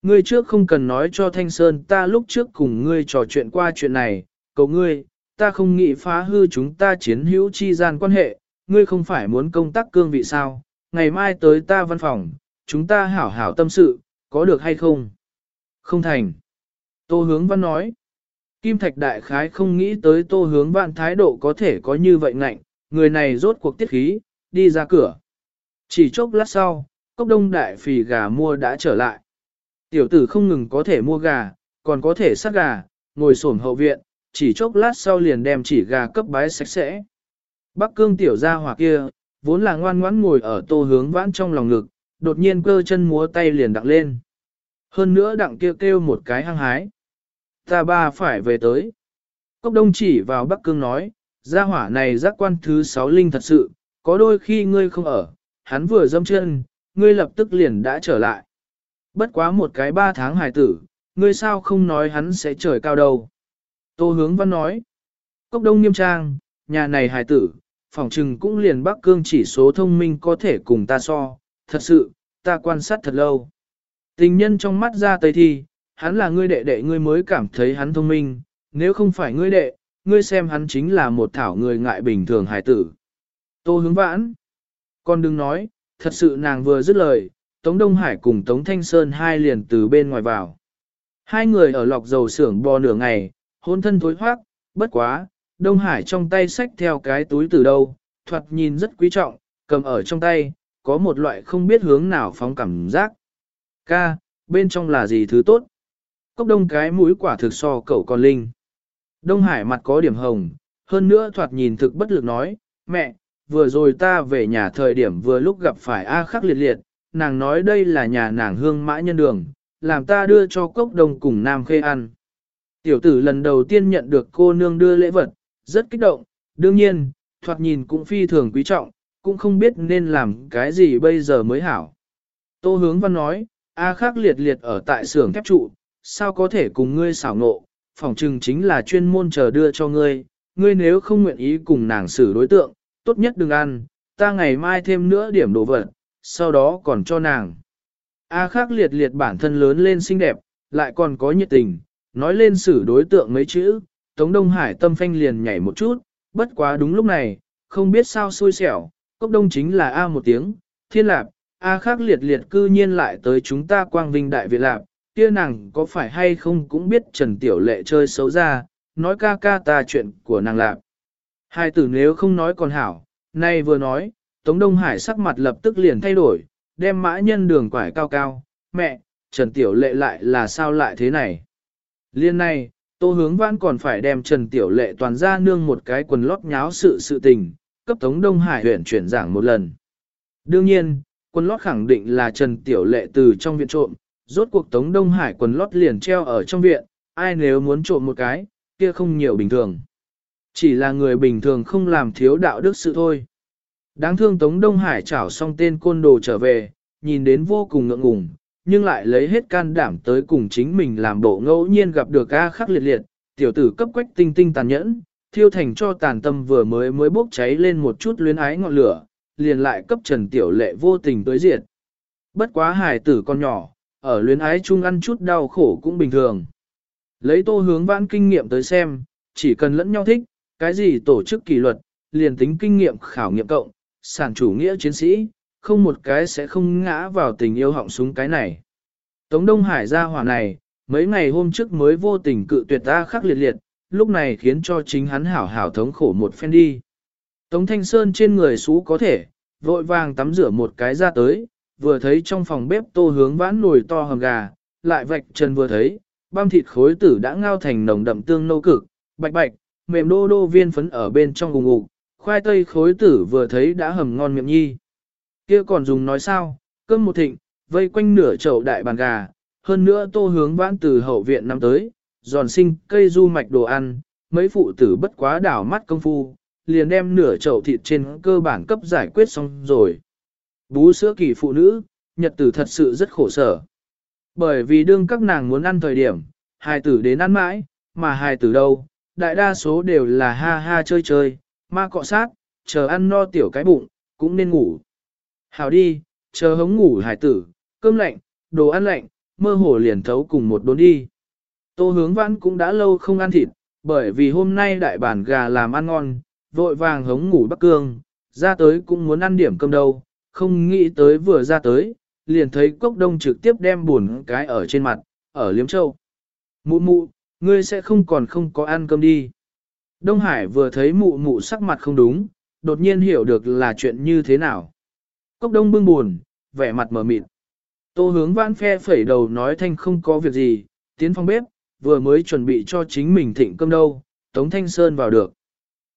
[SPEAKER 1] Ngươi trước không cần nói cho Thanh Sơn ta lúc trước cùng ngươi trò chuyện qua chuyện này, cầu ngươi, ta không nghĩ phá hư chúng ta chiến hữu chi gian quan hệ, ngươi không phải muốn công tác cương vị sao, ngày mai tới ta văn phòng, chúng ta hảo hảo tâm sự, có được hay không? Không thành. Tô hướng văn nói. Kim Thạch Đại Khái không nghĩ tới tô hướng văn thái độ có thể có như vậy ngạnh, người này rốt cuộc tiết khí, đi ra cửa. Chỉ chốc lát sau, cốc đông đại phì gà mua đã trở lại. Tiểu tử không ngừng có thể mua gà, còn có thể sát gà, ngồi xổm hậu viện, chỉ chốc lát sau liền đem chỉ gà cấp bái sạch sẽ. Bắc cương tiểu gia hỏa kia, vốn là ngoan ngoãn ngồi ở tô hướng vãn trong lòng ngực, đột nhiên cơ chân múa tay liền đặng lên. Hơn nữa đặng kêu kêu một cái hăng hái. Ta ba phải về tới. Cốc đông chỉ vào Bắc Cương nói, gia hỏa này giác quan thứ sáu linh thật sự, có đôi khi ngươi không ở, hắn vừa dâm chân, ngươi lập tức liền đã trở lại. Bất quá một cái ba tháng hài tử, ngươi sao không nói hắn sẽ trời cao đâu. Tô hướng văn nói, cốc đông nghiêm trang, nhà này hài tử, phỏng trừng cũng liền Bắc Cương chỉ số thông minh có thể cùng ta so, thật sự, ta quan sát thật lâu. Tình nhân trong mắt ra tây thi, hắn là ngươi đệ đệ ngươi mới cảm thấy hắn thông minh, nếu không phải ngươi đệ, ngươi xem hắn chính là một thảo người ngại bình thường hài tử. Tô hướng vãn, con đừng nói, thật sự nàng vừa dứt lời, Tống Đông Hải cùng Tống Thanh Sơn hai liền từ bên ngoài vào. Hai người ở lọc dầu xưởng bò nửa ngày, hôn thân thối thoát, bất quá, Đông Hải trong tay xách theo cái túi từ đâu, thoạt nhìn rất quý trọng, cầm ở trong tay, có một loại không biết hướng nào phóng cảm giác. Ca, bên trong là gì thứ tốt? Cốc đông cái mũi quả thực so cậu con linh. Đông Hải mặt có điểm hồng, hơn nữa thoạt nhìn thực bất lực nói, mẹ, vừa rồi ta về nhà thời điểm vừa lúc gặp phải A khắc liệt liệt, nàng nói đây là nhà nàng hương mã nhân đường, làm ta đưa cho cốc đông cùng Nam Khê ăn. Tiểu tử lần đầu tiên nhận được cô nương đưa lễ vật, rất kích động, đương nhiên, thoạt nhìn cũng phi thường quý trọng, cũng không biết nên làm cái gì bây giờ mới hảo. Tô hướng văn nói, A khắc liệt liệt ở tại xưởng thép trụ, sao có thể cùng ngươi xảo nộ, phỏng chừng chính là chuyên môn chờ đưa cho ngươi, ngươi nếu không nguyện ý cùng nàng xử đối tượng, tốt nhất đừng ăn, ta ngày mai thêm nữa điểm đồ vật, sau đó còn cho nàng. A khắc liệt liệt bản thân lớn lên xinh đẹp, lại còn có nhiệt tình, nói lên xử đối tượng mấy chữ, Tống Đông Hải tâm phanh liền nhảy một chút, bất quá đúng lúc này, không biết sao xui xẻo, cốc đông chính là A một tiếng, thiên lạp, A khắc liệt liệt cư nhiên lại tới chúng ta quang vinh đại viện lạp, kia nàng có phải hay không cũng biết Trần Tiểu Lệ chơi xấu ra, nói ca ca ta chuyện của nàng lạp. Hai tử nếu không nói còn hảo, nay vừa nói, Tống Đông Hải sắc mặt lập tức liền thay đổi, đem mã nhân đường quải cao cao, mẹ, Trần Tiểu Lệ lại là sao lại thế này? Liên này, Tô Hướng Văn còn phải đem Trần Tiểu Lệ toàn ra nương một cái quần lót nháo sự sự tình, cấp Tống Đông Hải huyện chuyển giảng một lần. Đương nhiên, quần lót khẳng định là Trần Tiểu Lệ từ trong viện trộm, rốt cuộc Tống Đông Hải quần lót liền treo ở trong viện, ai nếu muốn trộm một cái, kia không nhiều bình thường. Chỉ là người bình thường không làm thiếu đạo đức sự thôi. Đáng thương Tống Đông Hải chảo xong tên côn đồ trở về, nhìn đến vô cùng ngượng ngùng, nhưng lại lấy hết can đảm tới cùng chính mình làm bộ ngẫu nhiên gặp được A khắc liệt liệt, tiểu tử cấp quách tinh tinh tàn nhẫn, thiêu thành cho tàn tâm vừa mới mới bốc cháy lên một chút luyến ái ngọn lửa, liền lại cấp trần tiểu lệ vô tình tới diệt. Bất quá hải tử con nhỏ, ở luyến ái chung ăn chút đau khổ cũng bình thường. Lấy tô hướng vãn kinh nghiệm tới xem, chỉ cần lẫn nhau thích, cái gì tổ chức kỷ luật, liền tính kinh nghiệm khảo nghiệm cộng, sản chủ nghĩa chiến sĩ, không một cái sẽ không ngã vào tình yêu họng súng cái này. Tống Đông Hải ra hỏa này, mấy ngày hôm trước mới vô tình cự tuyệt ta khắc liệt liệt, lúc này khiến cho chính hắn hảo hảo thống khổ một phen đi. Tống Thanh Sơn trên người xú có thể, vội vàng tắm rửa một cái ra tới, vừa thấy trong phòng bếp tô hướng vãn nồi to hầm gà, lại vạch chân vừa thấy, băm thịt khối tử đã ngao thành nồng đậm tương nâu cực, bạch bạch, mềm đô đô viên phấn ở bên trong gùng ngục, khoai tây khối tử vừa thấy đã hầm ngon miệng nhi. kia còn dùng nói sao, cơm một thịnh, vây quanh nửa chậu đại bàn gà, hơn nữa tô hướng vãn từ hậu viện năm tới, giòn sinh cây du mạch đồ ăn, mấy phụ tử bất quá đảo mắt công phu, liền đem nửa chậu thịt trên cơ bản cấp giải quyết xong rồi. Bú sữa kỳ phụ nữ, nhật tử thật sự rất khổ sở. Bởi vì đương các nàng muốn ăn thời điểm, hài tử đến ăn mãi, mà hài tử đâu, đại đa số đều là ha ha chơi chơi, ma cọ sát, chờ ăn no tiểu cái bụng, cũng nên ngủ. Hào đi, chờ hống ngủ hải tử, cơm lạnh, đồ ăn lạnh, mơ hồ liền thấu cùng một đốn đi. Tô hướng văn cũng đã lâu không ăn thịt, bởi vì hôm nay đại bản gà làm ăn ngon, vội vàng hống ngủ Bắc Cương, ra tới cũng muốn ăn điểm cơm đâu, không nghĩ tới vừa ra tới, liền thấy cốc đông trực tiếp đem buồn cái ở trên mặt, ở liếm châu. Mụ mụ, ngươi sẽ không còn không có ăn cơm đi. Đông Hải vừa thấy mụ mụ sắc mặt không đúng, đột nhiên hiểu được là chuyện như thế nào. Cốc đông bưng buồn, vẻ mặt mở mịt. Tô hướng vãn phe phẩy đầu nói thanh không có việc gì, tiến phòng bếp, vừa mới chuẩn bị cho chính mình thịnh cơm đâu, Tống Thanh Sơn vào được.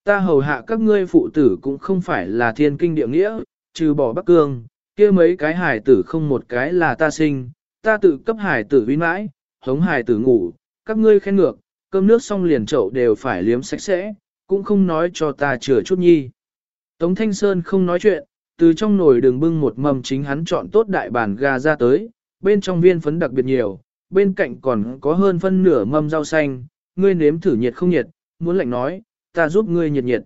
[SPEAKER 1] Ta hầu hạ các ngươi phụ tử cũng không phải là thiên kinh địa nghĩa, trừ bỏ Bắc Cương, kia mấy cái hải tử không một cái là ta sinh, ta tự cấp hải tử vinh mãi, hống hải tử ngủ, các ngươi khen ngược, cơm nước xong liền chậu đều phải liếm sạch sẽ, cũng không nói cho ta chừa chút nhi. Tống Thanh Sơn không nói chuyện, từ trong nồi đường bưng một mầm chính hắn chọn tốt đại bản gà ra tới, bên trong viên phấn đặc biệt nhiều, bên cạnh còn có hơn phân nửa mâm rau xanh, ngươi nếm thử nhiệt không nhiệt, muốn lạnh nói, ta giúp ngươi nhiệt nhiệt.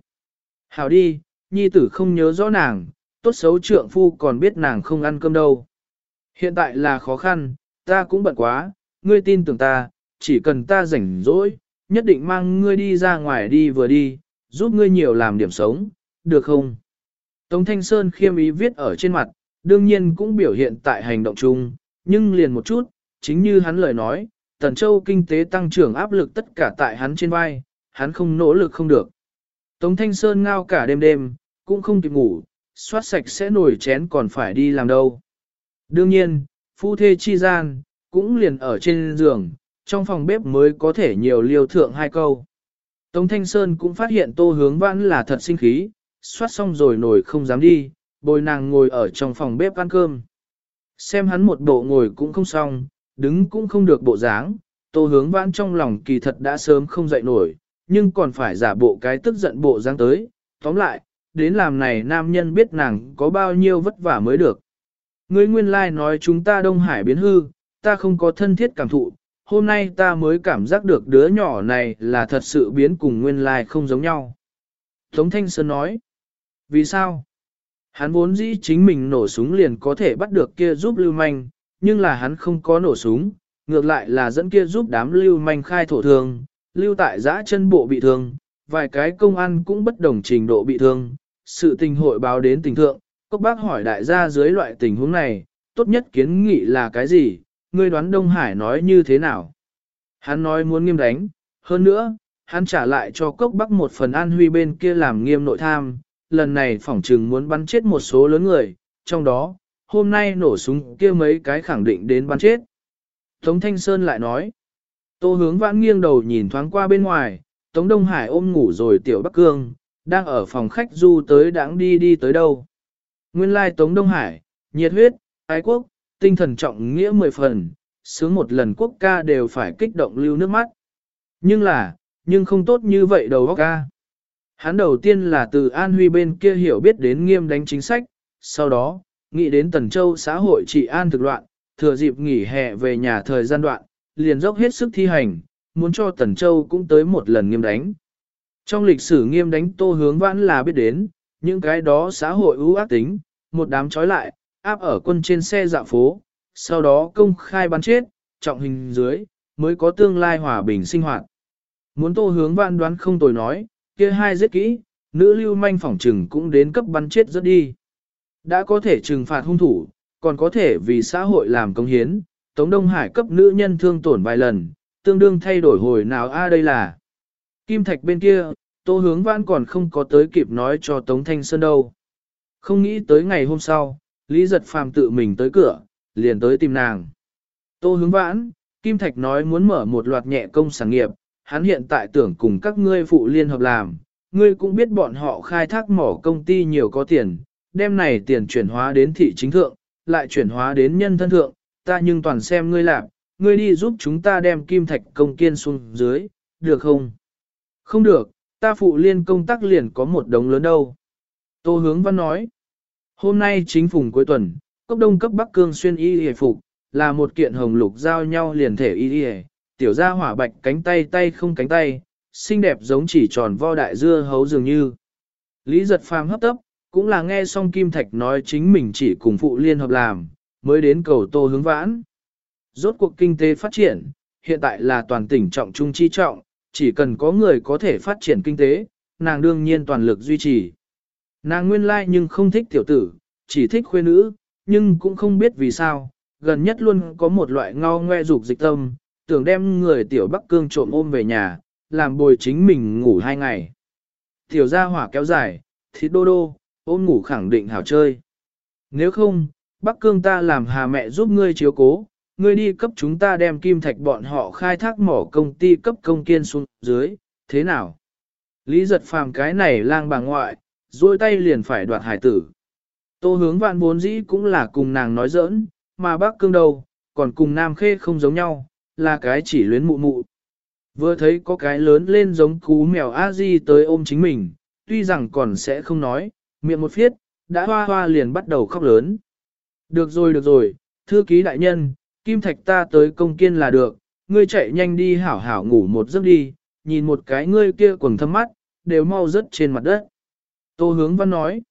[SPEAKER 1] Hảo đi, nhi tử không nhớ rõ nàng, tốt xấu trượng phu còn biết nàng không ăn cơm đâu. Hiện tại là khó khăn, ta cũng bận quá, ngươi tin tưởng ta, chỉ cần ta rảnh rỗi, nhất định mang ngươi đi ra ngoài đi vừa đi, giúp ngươi nhiều làm điểm sống, được không? Tống Thanh Sơn khiêm ý viết ở trên mặt, đương nhiên cũng biểu hiện tại hành động chung, nhưng liền một chút, chính như hắn lời nói, Tần Châu kinh tế tăng trưởng áp lực tất cả tại hắn trên vai, hắn không nỗ lực không được. Tống Thanh Sơn ngao cả đêm đêm, cũng không kịp ngủ, soát sạch sẽ nổi chén còn phải đi làm đâu. Đương nhiên, phu thê chi gian, cũng liền ở trên giường, trong phòng bếp mới có thể nhiều liều thượng hai câu. Tống Thanh Sơn cũng phát hiện tô hướng vãn là thật sinh khí, xoát xong rồi nổi không dám đi, bồi nàng ngồi ở trong phòng bếp ăn cơm. Xem hắn một bộ ngồi cũng không xong, đứng cũng không được bộ dáng, tô hướng vãn trong lòng kỳ thật đã sớm không dậy nổi, nhưng còn phải giả bộ cái tức giận bộ dáng tới, tóm lại, đến làm này nam nhân biết nàng có bao nhiêu vất vả mới được. Ngươi nguyên lai like nói chúng ta Đông Hải biến hư, ta không có thân thiết cảm thụ, hôm nay ta mới cảm giác được đứa nhỏ này là thật sự biến cùng nguyên lai like không giống nhau. Tống Thanh Sơn nói, vì sao? Hắn vốn dĩ chính mình nổ súng liền có thể bắt được kia giúp lưu manh, nhưng là hắn không có nổ súng, ngược lại là dẫn kia giúp đám lưu manh khai thổ thương, lưu tại giã chân bộ bị thương, vài cái công an cũng bất đồng trình độ bị thương. Sự tình hội báo đến tình thượng, cốc bác hỏi đại gia dưới loại tình huống này, tốt nhất kiến nghị là cái gì, ngươi đoán Đông Hải nói như thế nào? Hắn nói muốn nghiêm đánh, hơn nữa, hắn trả lại cho cốc bắc một phần an huy bên kia làm nghiêm nội tham, lần này phỏng trừng muốn bắn chết một số lớn người, trong đó, hôm nay nổ súng kia mấy cái khẳng định đến bắn chết. Tống Thanh Sơn lại nói, Tô hướng vãn nghiêng đầu nhìn thoáng qua bên ngoài, Tống Đông Hải ôm ngủ rồi tiểu Bắc Cương, đang ở phòng khách du tới đáng đi đi tới đâu. Nguyên lai Tống Đông Hải, nhiệt huyết, ái quốc, tinh thần trọng nghĩa mười phần, sướng một lần quốc ca đều phải kích động lưu nước mắt. Nhưng là, nhưng không tốt như vậy đầu óc ca. Hắn đầu tiên là từ An Huy bên kia hiểu biết đến nghiêm đánh chính sách, sau đó, nghĩ đến Tần Châu xã hội trị an thực loạn, thừa dịp nghỉ hè về nhà thời gian đoạn, liền dốc hết sức thi hành, muốn cho Tần Châu cũng tới một lần nghiêm đánh. Trong lịch sử nghiêm đánh tô hướng vãn là biết đến, những cái đó xã hội ưu ác tính, một đám trói lại, áp ở quân trên xe dạ phố, sau đó công khai bắn chết, trọng hình dưới, mới có tương lai hòa bình sinh hoạt. Muốn tô hướng vạn đoán không tồi nói, kia hai giết kỹ, nữ lưu manh phỏng trừng cũng đến cấp bắn chết rất đi. Đã có thể trừng phạt hung thủ, còn có thể vì xã hội làm công hiến, Tống Đông Hải cấp nữ nhân thương tổn vài lần, tương đương thay đổi hồi nào a à đây là. Kim Thạch bên kia, Tô Hướng Vãn còn không có tới kịp nói cho Tống Thanh Sơn đâu. Không nghĩ tới ngày hôm sau, Lý Giật Phàm tự mình tới cửa, liền tới tìm nàng. Tô Hướng Vãn, Kim Thạch nói muốn mở một loạt nhẹ công sản nghiệp, hắn hiện tại tưởng cùng các ngươi phụ liên hợp làm, ngươi cũng biết bọn họ khai thác mỏ công ty nhiều có tiền, đem này tiền chuyển hóa đến thị chính thượng, lại chuyển hóa đến nhân thân thượng, ta nhưng toàn xem ngươi làm, ngươi đi giúp chúng ta đem kim thạch công kiên xuống dưới, được không? Không được, ta phụ liên công tác liền có một đống lớn đâu. Tô hướng văn nói, hôm nay chính phùng cuối tuần, cốc đông cấp Bắc Cương xuyên y hề phục, là một kiện hồng lục giao nhau liền thể y hề, tiểu gia hỏa bạch cánh tay tay không cánh tay, xinh đẹp giống chỉ tròn vo đại dưa hấu dường như. Lý giật phàm hấp tấp, cũng là nghe xong Kim Thạch nói chính mình chỉ cùng phụ liên hợp làm, mới đến cầu tô hướng vãn. Rốt cuộc kinh tế phát triển, hiện tại là toàn tỉnh trọng trung chi trọng, chỉ cần có người có thể phát triển kinh tế, nàng đương nhiên toàn lực duy trì. Nàng nguyên lai like nhưng không thích tiểu tử, chỉ thích khuê nữ, nhưng cũng không biết vì sao, gần nhất luôn có một loại ngao ngoe dục dịch tâm, tưởng đem người tiểu Bắc Cương trộm ôm về nhà, làm bồi chính mình ngủ hai ngày. Tiểu gia hỏa kéo dài, thịt đô đô, ôm ngủ khẳng định hảo chơi. Nếu không, Bắc Cương ta làm hà mẹ giúp ngươi chiếu cố, ngươi đi cấp chúng ta đem kim thạch bọn họ khai thác mỏ công ty cấp công kiên xuống dưới, thế nào? Lý giật phàm cái này lang bà ngoại, duỗi tay liền phải đoạt hải tử. Tô hướng vạn vốn dĩ cũng là cùng nàng nói giỡn, mà bác cương đâu, còn cùng Nam Khê không giống nhau, là cái chỉ luyến mụ mụ. Vừa thấy có cái lớn lên giống cú mèo a di tới ôm chính mình, tuy rằng còn sẽ không nói, miệng một phiết, đã hoa hoa liền bắt đầu khóc lớn. Được rồi được rồi, thư ký đại nhân, kim thạch ta tới công kiên là được, ngươi chạy nhanh đi hảo hảo ngủ một giấc đi, nhìn một cái ngươi kia quần thâm mắt, đều mau rớt trên mặt đất. Tô hướng văn nói,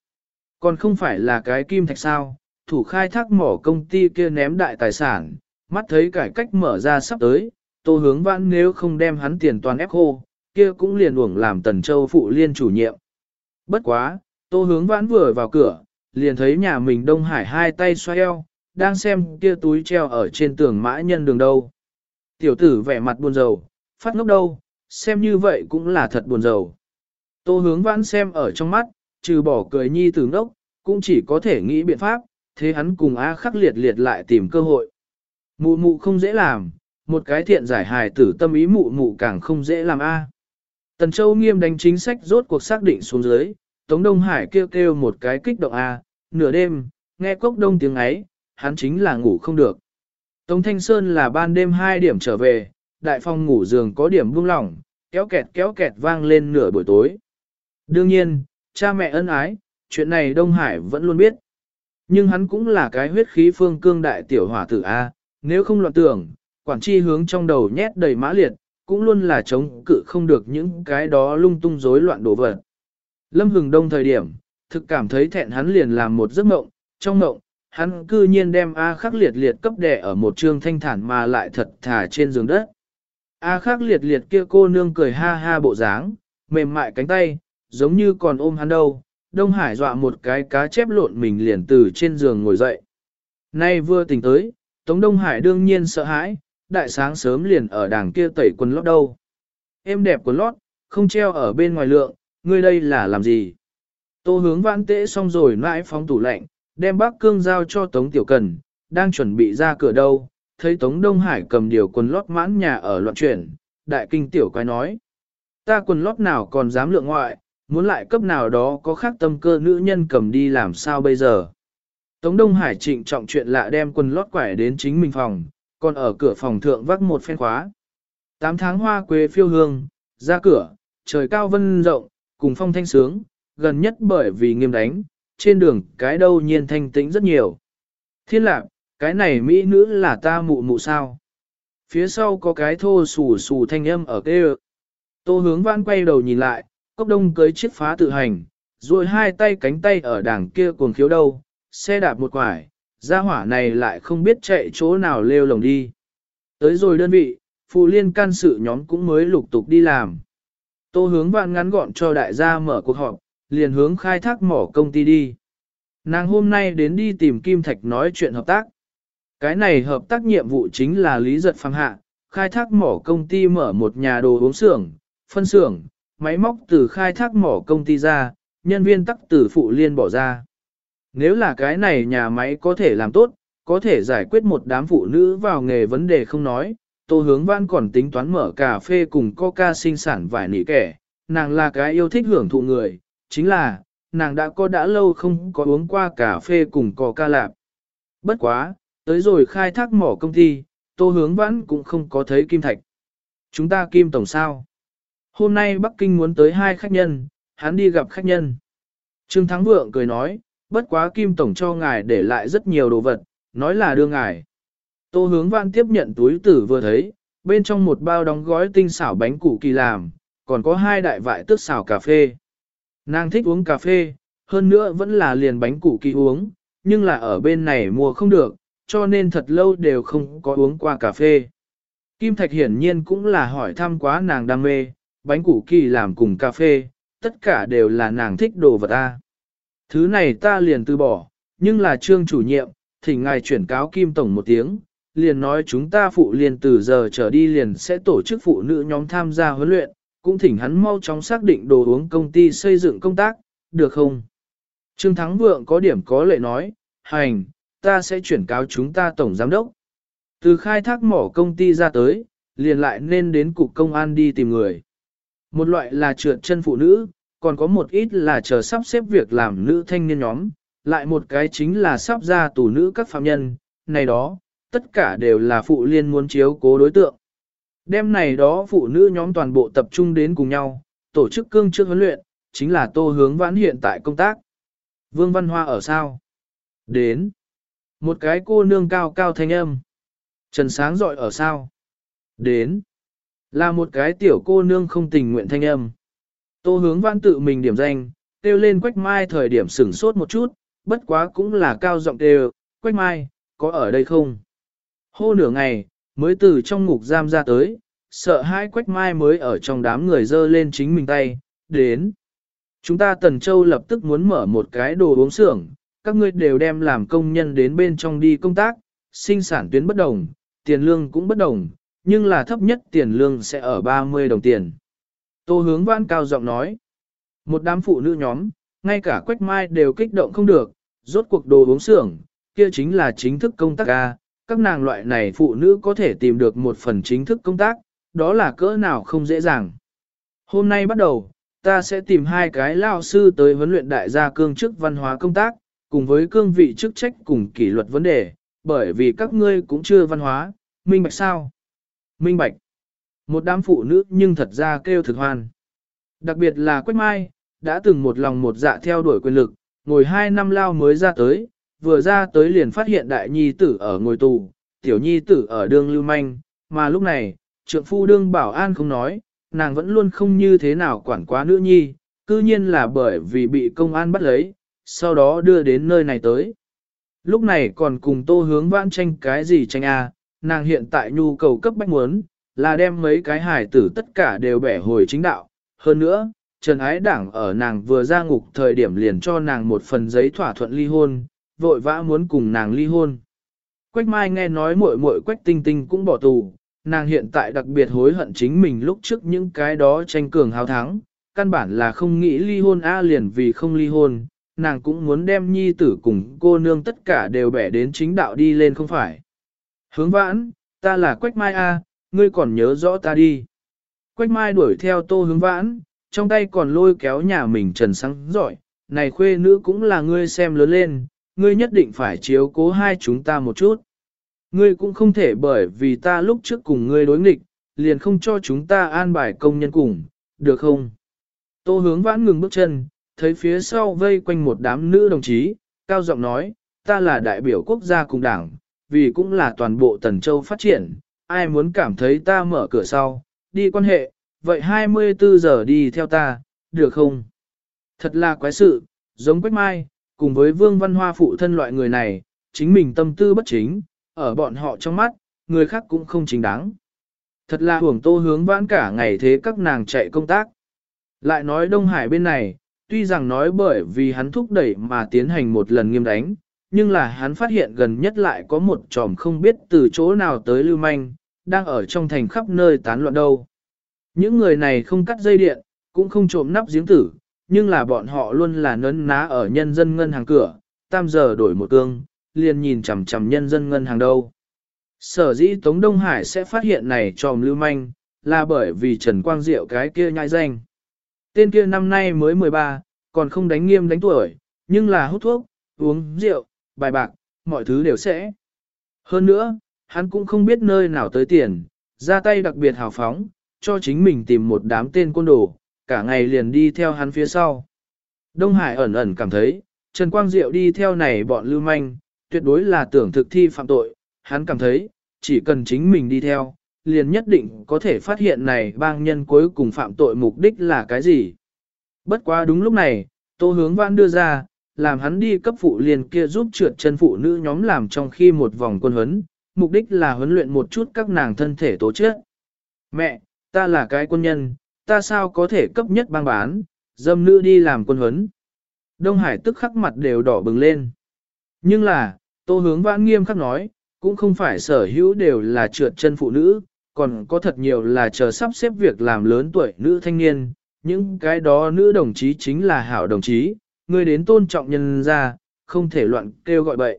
[SPEAKER 1] còn không phải là cái kim thạch sao, thủ khai thác mỏ công ty kia ném đại tài sản, mắt thấy cải cách mở ra sắp tới, tô hướng văn nếu không đem hắn tiền toàn ép khô, kia cũng liền uổng làm tần châu phụ liên chủ nhiệm. Bất quá, tô hướng vãn vừa vào cửa, liền thấy nhà mình Đông Hải hai tay xoay eo, đang xem kia túi treo ở trên tường mã nhân đường đâu. Tiểu tử vẻ mặt buồn rầu, phát ngốc đâu, xem như vậy cũng là thật buồn rầu. Tô hướng vãn xem ở trong mắt, trừ bỏ cười nhi tử ngốc, cũng chỉ có thể nghĩ biện pháp, thế hắn cùng A khắc liệt liệt lại tìm cơ hội. Mụ mụ không dễ làm, một cái thiện giải hài tử tâm ý mụ mụ càng không dễ làm A. Tần Châu nghiêm đánh chính sách rốt cuộc xác định xuống dưới, Tống Đông Hải kêu kêu một cái kích động A, nửa đêm, nghe cốc đông tiếng ấy, hắn chính là ngủ không được. Tống Thanh Sơn là ban đêm 2 điểm trở về, đại phong ngủ giường có điểm buông lỏng, kéo kẹt kéo kẹt vang lên nửa buổi tối. Đương nhiên, cha mẹ ân ái, chuyện này Đông Hải vẫn luôn biết. Nhưng hắn cũng là cái huyết khí phương cương đại tiểu hỏa tử A, nếu không loạn tưởng, quản chi hướng trong đầu nhét đầy mã liệt, cũng luôn là chống cự không được những cái đó lung tung rối loạn đổ vật. Lâm Hừng Đông thời điểm, thực cảm thấy thẹn hắn liền làm một giấc mộng, trong mộng, hắn cư nhiên đem A khắc liệt liệt cấp đẻ ở một trương thanh thản mà lại thật thả trên giường đất. A khắc liệt liệt kia cô nương cười ha ha bộ dáng, mềm mại cánh tay, giống như còn ôm hắn đâu, Đông Hải dọa một cái cá chép lộn mình liền từ trên giường ngồi dậy. Nay vừa tỉnh tới, Tống Đông Hải đương nhiên sợ hãi, đại sáng sớm liền ở đàng kia tẩy quần lót đâu. Em đẹp quần lót, không treo ở bên ngoài lượng, ngươi đây là làm gì? Tô hướng vãn tễ xong rồi nãi phóng tủ lạnh, đem bác cương giao cho Tống Tiểu Cần, đang chuẩn bị ra cửa đâu, thấy Tống Đông Hải cầm điều quần lót mãn nhà ở loạn chuyển, đại kinh tiểu quái nói. Ta quần lót nào còn dám lượng ngoại, muốn lại cấp nào đó có khác tâm cơ nữ nhân cầm đi làm sao bây giờ. Tống Đông Hải trịnh trọng chuyện lạ đem quần lót quải đến chính mình phòng, còn ở cửa phòng thượng vác một phen khóa. Tám tháng hoa quế phiêu hương, ra cửa, trời cao vân rộng, cùng phong thanh sướng, gần nhất bởi vì nghiêm đánh, trên đường cái đâu nhiên thanh tĩnh rất nhiều. Thiên lạc, cái này mỹ nữ là ta mụ mụ sao. Phía sau có cái thô xù xù thanh âm ở kê Tô hướng văn quay đầu nhìn lại, cốc đông cưới chiếc phá tự hành, rồi hai tay cánh tay ở đằng kia cuồng khiếu đâu, xe đạp một quải, gia hỏa này lại không biết chạy chỗ nào lêu lồng đi. Tới rồi đơn vị, phụ liên can sự nhóm cũng mới lục tục đi làm. Tô hướng vạn ngắn gọn cho đại gia mở cuộc họp, liền hướng khai thác mỏ công ty đi. Nàng hôm nay đến đi tìm Kim Thạch nói chuyện hợp tác. Cái này hợp tác nhiệm vụ chính là lý giật phăng hạ, khai thác mỏ công ty mở một nhà đồ uống xưởng, phân xưởng, máy móc từ khai thác mỏ công ty ra, nhân viên tắc từ phụ liên bỏ ra. Nếu là cái này nhà máy có thể làm tốt, có thể giải quyết một đám phụ nữ vào nghề vấn đề không nói, Tô Hướng Văn còn tính toán mở cà phê cùng coca sinh sản vài nỉ kẻ, nàng là cái yêu thích hưởng thụ người, chính là, nàng đã có đã lâu không có uống qua cà phê cùng coca lạp. Bất quá, tới rồi khai thác mỏ công ty, Tô Hướng Văn cũng không có thấy Kim Thạch. Chúng ta Kim Tổng sao? Hôm nay Bắc Kinh muốn tới hai khách nhân, hắn đi gặp khách nhân. Trương Thắng Vượng cười nói, bất quá Kim Tổng cho ngài để lại rất nhiều đồ vật, nói là đưa ngài. Tô hướng văn tiếp nhận túi tử vừa thấy, bên trong một bao đóng gói tinh xảo bánh củ kỳ làm, còn có hai đại vại tước xào cà phê. Nàng thích uống cà phê, hơn nữa vẫn là liền bánh củ kỳ uống, nhưng là ở bên này mua không được, cho nên thật lâu đều không có uống qua cà phê. Kim Thạch hiển nhiên cũng là hỏi thăm quá nàng đam mê, bánh củ kỳ làm cùng cà phê, tất cả đều là nàng thích đồ vật ta. Thứ này ta liền từ bỏ, nhưng là trương chủ nhiệm, thỉnh ngài chuyển cáo Kim Tổng một tiếng, liền nói chúng ta phụ liền từ giờ trở đi liền sẽ tổ chức phụ nữ nhóm tham gia huấn luyện, cũng thỉnh hắn mau chóng xác định đồ uống công ty xây dựng công tác, được không? Trương Thắng Vượng có điểm có lệ nói, hành, ta sẽ chuyển cáo chúng ta tổng giám đốc. Từ khai thác mỏ công ty ra tới, liền lại nên đến cục công an đi tìm người. Một loại là trượt chân phụ nữ, còn có một ít là chờ sắp xếp việc làm nữ thanh niên nhóm, lại một cái chính là sắp ra tù nữ các phạm nhân, này đó, tất cả đều là phụ liên muốn chiếu cố đối tượng. Đêm này đó phụ nữ nhóm toàn bộ tập trung đến cùng nhau, tổ chức cương trước huấn luyện, chính là tô hướng vãn hiện tại công tác. Vương Văn Hoa ở sao? Đến. Một cái cô nương cao cao thanh âm. Trần sáng dọi ở sao? Đến. Là một cái tiểu cô nương không tình nguyện thanh âm. Tô hướng văn tự mình điểm danh, kêu lên quách mai thời điểm sửng sốt một chút, bất quá cũng là cao giọng kêu, quách mai, có ở đây không? Hô nửa ngày, mới từ trong ngục giam ra tới, sợ hai quách mai mới ở trong đám người dơ lên chính mình tay, đến. Chúng ta Tần Châu lập tức muốn mở một cái đồ uống xưởng, các ngươi đều đem làm công nhân đến bên trong đi công tác, sinh sản tuyến bất đồng, tiền lương cũng bất đồng, nhưng là thấp nhất tiền lương sẽ ở 30 đồng tiền. Tô hướng văn cao giọng nói, một đám phụ nữ nhóm, ngay cả quách mai đều kích động không được, rốt cuộc đồ uống xưởng, kia chính là chính thức công tác ca, các nàng loại này phụ nữ có thể tìm được một phần chính thức công tác, đó là cỡ nào không dễ dàng. Hôm nay bắt đầu, ta sẽ tìm hai cái lao sư tới huấn luyện đại gia cương chức văn hóa công tác, cùng với cương vị chức trách cùng kỷ luật vấn đề, bởi vì các ngươi cũng chưa văn hóa, minh bạch sao? Minh bạch. Một đám phụ nữ nhưng thật ra kêu thực hoan. Đặc biệt là Quách Mai, đã từng một lòng một dạ theo đuổi quyền lực, ngồi hai năm lao mới ra tới, vừa ra tới liền phát hiện đại nhi tử ở ngồi tù, tiểu nhi tử ở đường lưu manh, mà lúc này, trượng phu đương bảo an không nói, nàng vẫn luôn không như thế nào quản quá nữ nhi, cư nhiên là bởi vì bị công an bắt lấy, sau đó đưa đến nơi này tới. Lúc này còn cùng tô hướng vãn tranh cái gì tranh a nàng hiện tại nhu cầu cấp bách muốn, là đem mấy cái hải tử tất cả đều bẻ hồi chính đạo. Hơn nữa, Trần Ái Đảng ở nàng vừa ra ngục thời điểm liền cho nàng một phần giấy thỏa thuận ly hôn, vội vã muốn cùng nàng ly hôn. Quách Mai nghe nói muội muội Quách Tinh Tinh cũng bỏ tù, nàng hiện tại đặc biệt hối hận chính mình lúc trước những cái đó tranh cường hào thắng, căn bản là không nghĩ ly hôn a liền vì không ly hôn, nàng cũng muốn đem nhi tử cùng cô nương tất cả đều bẻ đến chính đạo đi lên không phải. Hướng vãn, ta là Quách Mai a, ngươi còn nhớ rõ ta đi. Quách Mai đuổi theo tô hướng vãn, trong tay còn lôi kéo nhà mình trần sáng giỏi, này khuê nữ cũng là ngươi xem lớn lên, ngươi nhất định phải chiếu cố hai chúng ta một chút. Ngươi cũng không thể bởi vì ta lúc trước cùng ngươi đối nghịch, liền không cho chúng ta an bài công nhân cùng, được không? Tô hướng vãn ngừng bước chân, thấy phía sau vây quanh một đám nữ đồng chí, cao giọng nói, ta là đại biểu quốc gia cùng đảng, vì cũng là toàn bộ Tần Châu phát triển, ai muốn cảm thấy ta mở cửa sau, đi quan hệ, vậy 24 giờ đi theo ta, được không? Thật là quái sự, giống Quách Mai, cùng với Vương Văn Hoa phụ thân loại người này, chính mình tâm tư bất chính, ở bọn họ trong mắt, người khác cũng không chính đáng. Thật là hưởng tô hướng vãn cả ngày thế các nàng chạy công tác. Lại nói Đông Hải bên này, tuy rằng nói bởi vì hắn thúc đẩy mà tiến hành một lần nghiêm đánh, nhưng là hắn phát hiện gần nhất lại có một tròm không biết từ chỗ nào tới lưu manh, đang ở trong thành khắp nơi tán loạn đâu. Những người này không cắt dây điện, cũng không trộm nắp giếng tử, nhưng là bọn họ luôn là nấn ná ở nhân dân ngân hàng cửa, tam giờ đổi một cương, liền nhìn chằm chằm nhân dân ngân hàng đâu. Sở dĩ Tống Đông Hải sẽ phát hiện này tròm lưu manh, là bởi vì Trần Quang Diệu cái kia nhai danh. Tên kia năm nay mới 13, còn không đánh nghiêm đánh tuổi, nhưng là hút thuốc, uống rượu, bài bạc, mọi thứ đều sẽ. Hơn nữa, hắn cũng không biết nơi nào tới tiền, ra tay đặc biệt hào phóng, cho chính mình tìm một đám tên côn đồ, cả ngày liền đi theo hắn phía sau. Đông Hải ẩn ẩn cảm thấy, Trần Quang Diệu đi theo này bọn lưu manh, tuyệt đối là tưởng thực thi phạm tội, hắn cảm thấy, chỉ cần chính mình đi theo, liền nhất định có thể phát hiện này bang nhân cuối cùng phạm tội mục đích là cái gì. Bất quá đúng lúc này, Tô Hướng Vãn đưa ra, làm hắn đi cấp phụ liền kia giúp trượt chân phụ nữ nhóm làm trong khi một vòng quân huấn, mục đích là huấn luyện một chút các nàng thân thể tố chất. Mẹ, ta là cái quân nhân, ta sao có thể cấp nhất bang bán, dâm nữ đi làm quân huấn. Đông Hải tức khắc mặt đều đỏ bừng lên. Nhưng là, Tô Hướng Vãn nghiêm khắc nói, cũng không phải sở hữu đều là trượt chân phụ nữ, còn có thật nhiều là chờ sắp xếp việc làm lớn tuổi nữ thanh niên, những cái đó nữ đồng chí chính là hảo đồng chí, ngươi đến tôn trọng nhân ra, không thể loạn kêu gọi bậy.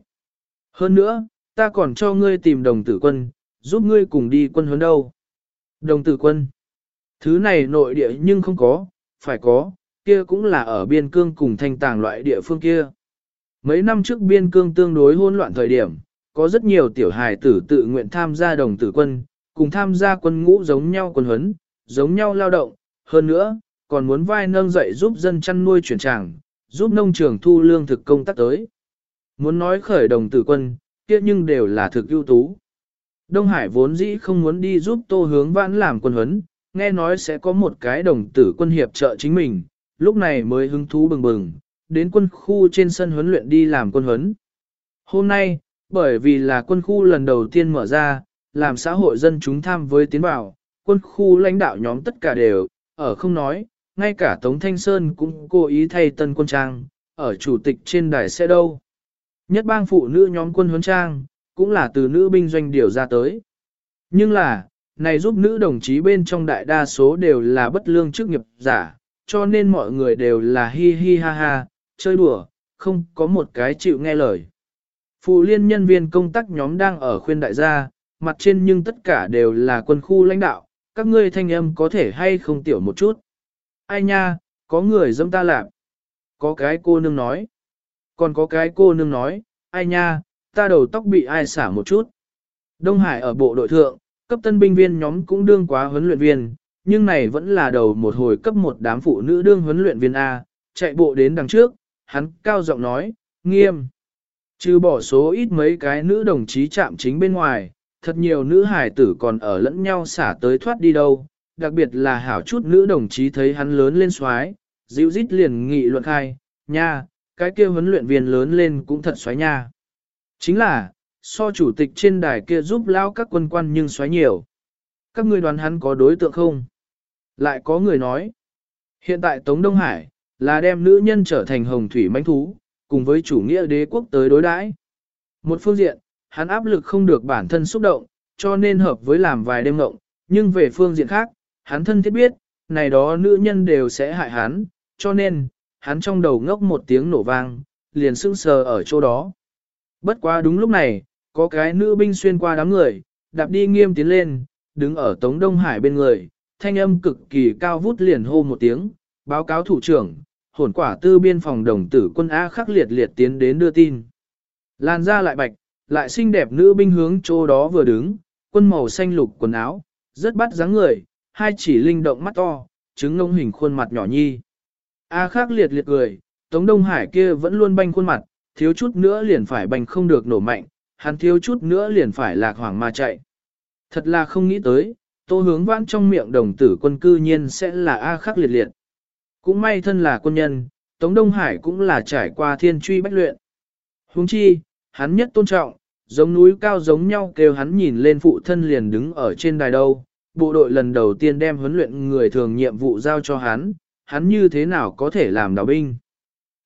[SPEAKER 1] Hơn nữa, ta còn cho ngươi tìm đồng tử quân, giúp ngươi cùng đi quân huấn đâu. Đồng tử quân, thứ này nội địa nhưng không có, phải có, kia cũng là ở biên cương cùng thanh tàng loại địa phương kia. Mấy năm trước biên cương tương đối hỗn loạn thời điểm, có rất nhiều tiểu hài tử tự nguyện tham gia đồng tử quân, cùng tham gia quân ngũ giống nhau quân huấn, giống nhau lao động, hơn nữa, còn muốn vai nâng dậy giúp dân chăn nuôi chuyển tràng, giúp nông trường thu lương thực công tác tới. Muốn nói khởi đồng tử quân, kia nhưng đều là thực ưu tú. Đông Hải vốn dĩ không muốn đi giúp tô hướng vãn làm quân huấn, nghe nói sẽ có một cái đồng tử quân hiệp trợ chính mình, lúc này mới hứng thú bừng bừng, đến quân khu trên sân huấn luyện đi làm quân huấn. Hôm nay, bởi vì là quân khu lần đầu tiên mở ra, làm xã hội dân chúng tham với tiến bảo quân khu lãnh đạo nhóm tất cả đều, ở không nói, ngay cả Tống Thanh Sơn cũng cố ý thay tân quân trang, ở chủ tịch trên đài xe đâu. Nhất bang phụ nữ nhóm quân huấn trang, cũng là từ nữ binh doanh điều ra tới. Nhưng là, này giúp nữ đồng chí bên trong đại đa số đều là bất lương chức nghiệp giả, cho nên mọi người đều là hi hi ha ha, chơi đùa, không có một cái chịu nghe lời. Phụ liên nhân viên công tác nhóm đang ở khuyên đại gia, mặt trên nhưng tất cả đều là quân khu lãnh đạo, các ngươi thanh âm có thể hay không tiểu một chút. Ai nha, có người dâm ta làm. Có cái cô nương nói. Còn có cái cô nương nói, ai nha, ta đầu tóc bị ai xả một chút. Đông Hải ở bộ đội thượng, cấp tân binh viên nhóm cũng đương quá huấn luyện viên, nhưng này vẫn là đầu một hồi cấp một đám phụ nữ đương huấn luyện viên A, chạy bộ đến đằng trước, hắn cao giọng nói, nghiêm. Trừ bỏ số ít mấy cái nữ đồng chí chạm chính bên ngoài, thật nhiều nữ hải tử còn ở lẫn nhau xả tới thoát đi đâu, đặc biệt là hảo chút nữ đồng chí thấy hắn lớn lên xoái, dịu dít liền nghị luận khai, nha, cái kia huấn luyện viên lớn lên cũng thật xoái nha. Chính là, so chủ tịch trên đài kia giúp lao các quân quan nhưng xoáy nhiều. Các ngươi đoán hắn có đối tượng không? Lại có người nói, hiện tại Tống Đông Hải, là đem nữ nhân trở thành hồng thủy mãnh thú, cùng với chủ nghĩa đế quốc tới đối đãi. Một phương diện, hắn áp lực không được bản thân xúc động, cho nên hợp với làm vài đêm ngộng, nhưng về phương diện khác, hắn thân thiết biết, này đó nữ nhân đều sẽ hại hắn, cho nên, hắn trong đầu ngốc một tiếng nổ vang, liền sững sờ ở chỗ đó. Bất quá đúng lúc này, có cái nữ binh xuyên qua đám người, đạp đi nghiêm tiến lên, đứng ở Tống Đông Hải bên người, thanh âm cực kỳ cao vút liền hô một tiếng, báo cáo thủ trưởng, hồn quả tư biên phòng đồng tử quân A khắc liệt liệt tiến đến đưa tin. Lan ra lại bạch, lại xinh đẹp nữ binh hướng chỗ đó vừa đứng, quân màu xanh lục quần áo, rất bắt dáng người, hai chỉ linh động mắt to, trứng ngông hình khuôn mặt nhỏ nhi. A khác liệt liệt cười, Tống Đông Hải kia vẫn luôn banh khuôn mặt, thiếu chút nữa liền phải banh không được nổ mạnh, hắn thiếu chút nữa liền phải lạc hoàng mà chạy. Thật là không nghĩ tới, tô hướng vãn trong miệng đồng tử quân cư nhiên sẽ là A khắc liệt liệt. Cũng may thân là quân nhân, Tống Đông Hải cũng là trải qua thiên truy bách luyện. Huống chi, hắn nhất tôn trọng, giống núi cao giống nhau kêu hắn nhìn lên phụ thân liền đứng ở trên đài đâu. Bộ đội lần đầu tiên đem huấn luyện người thường nhiệm vụ giao cho hắn, hắn như thế nào có thể làm đào binh.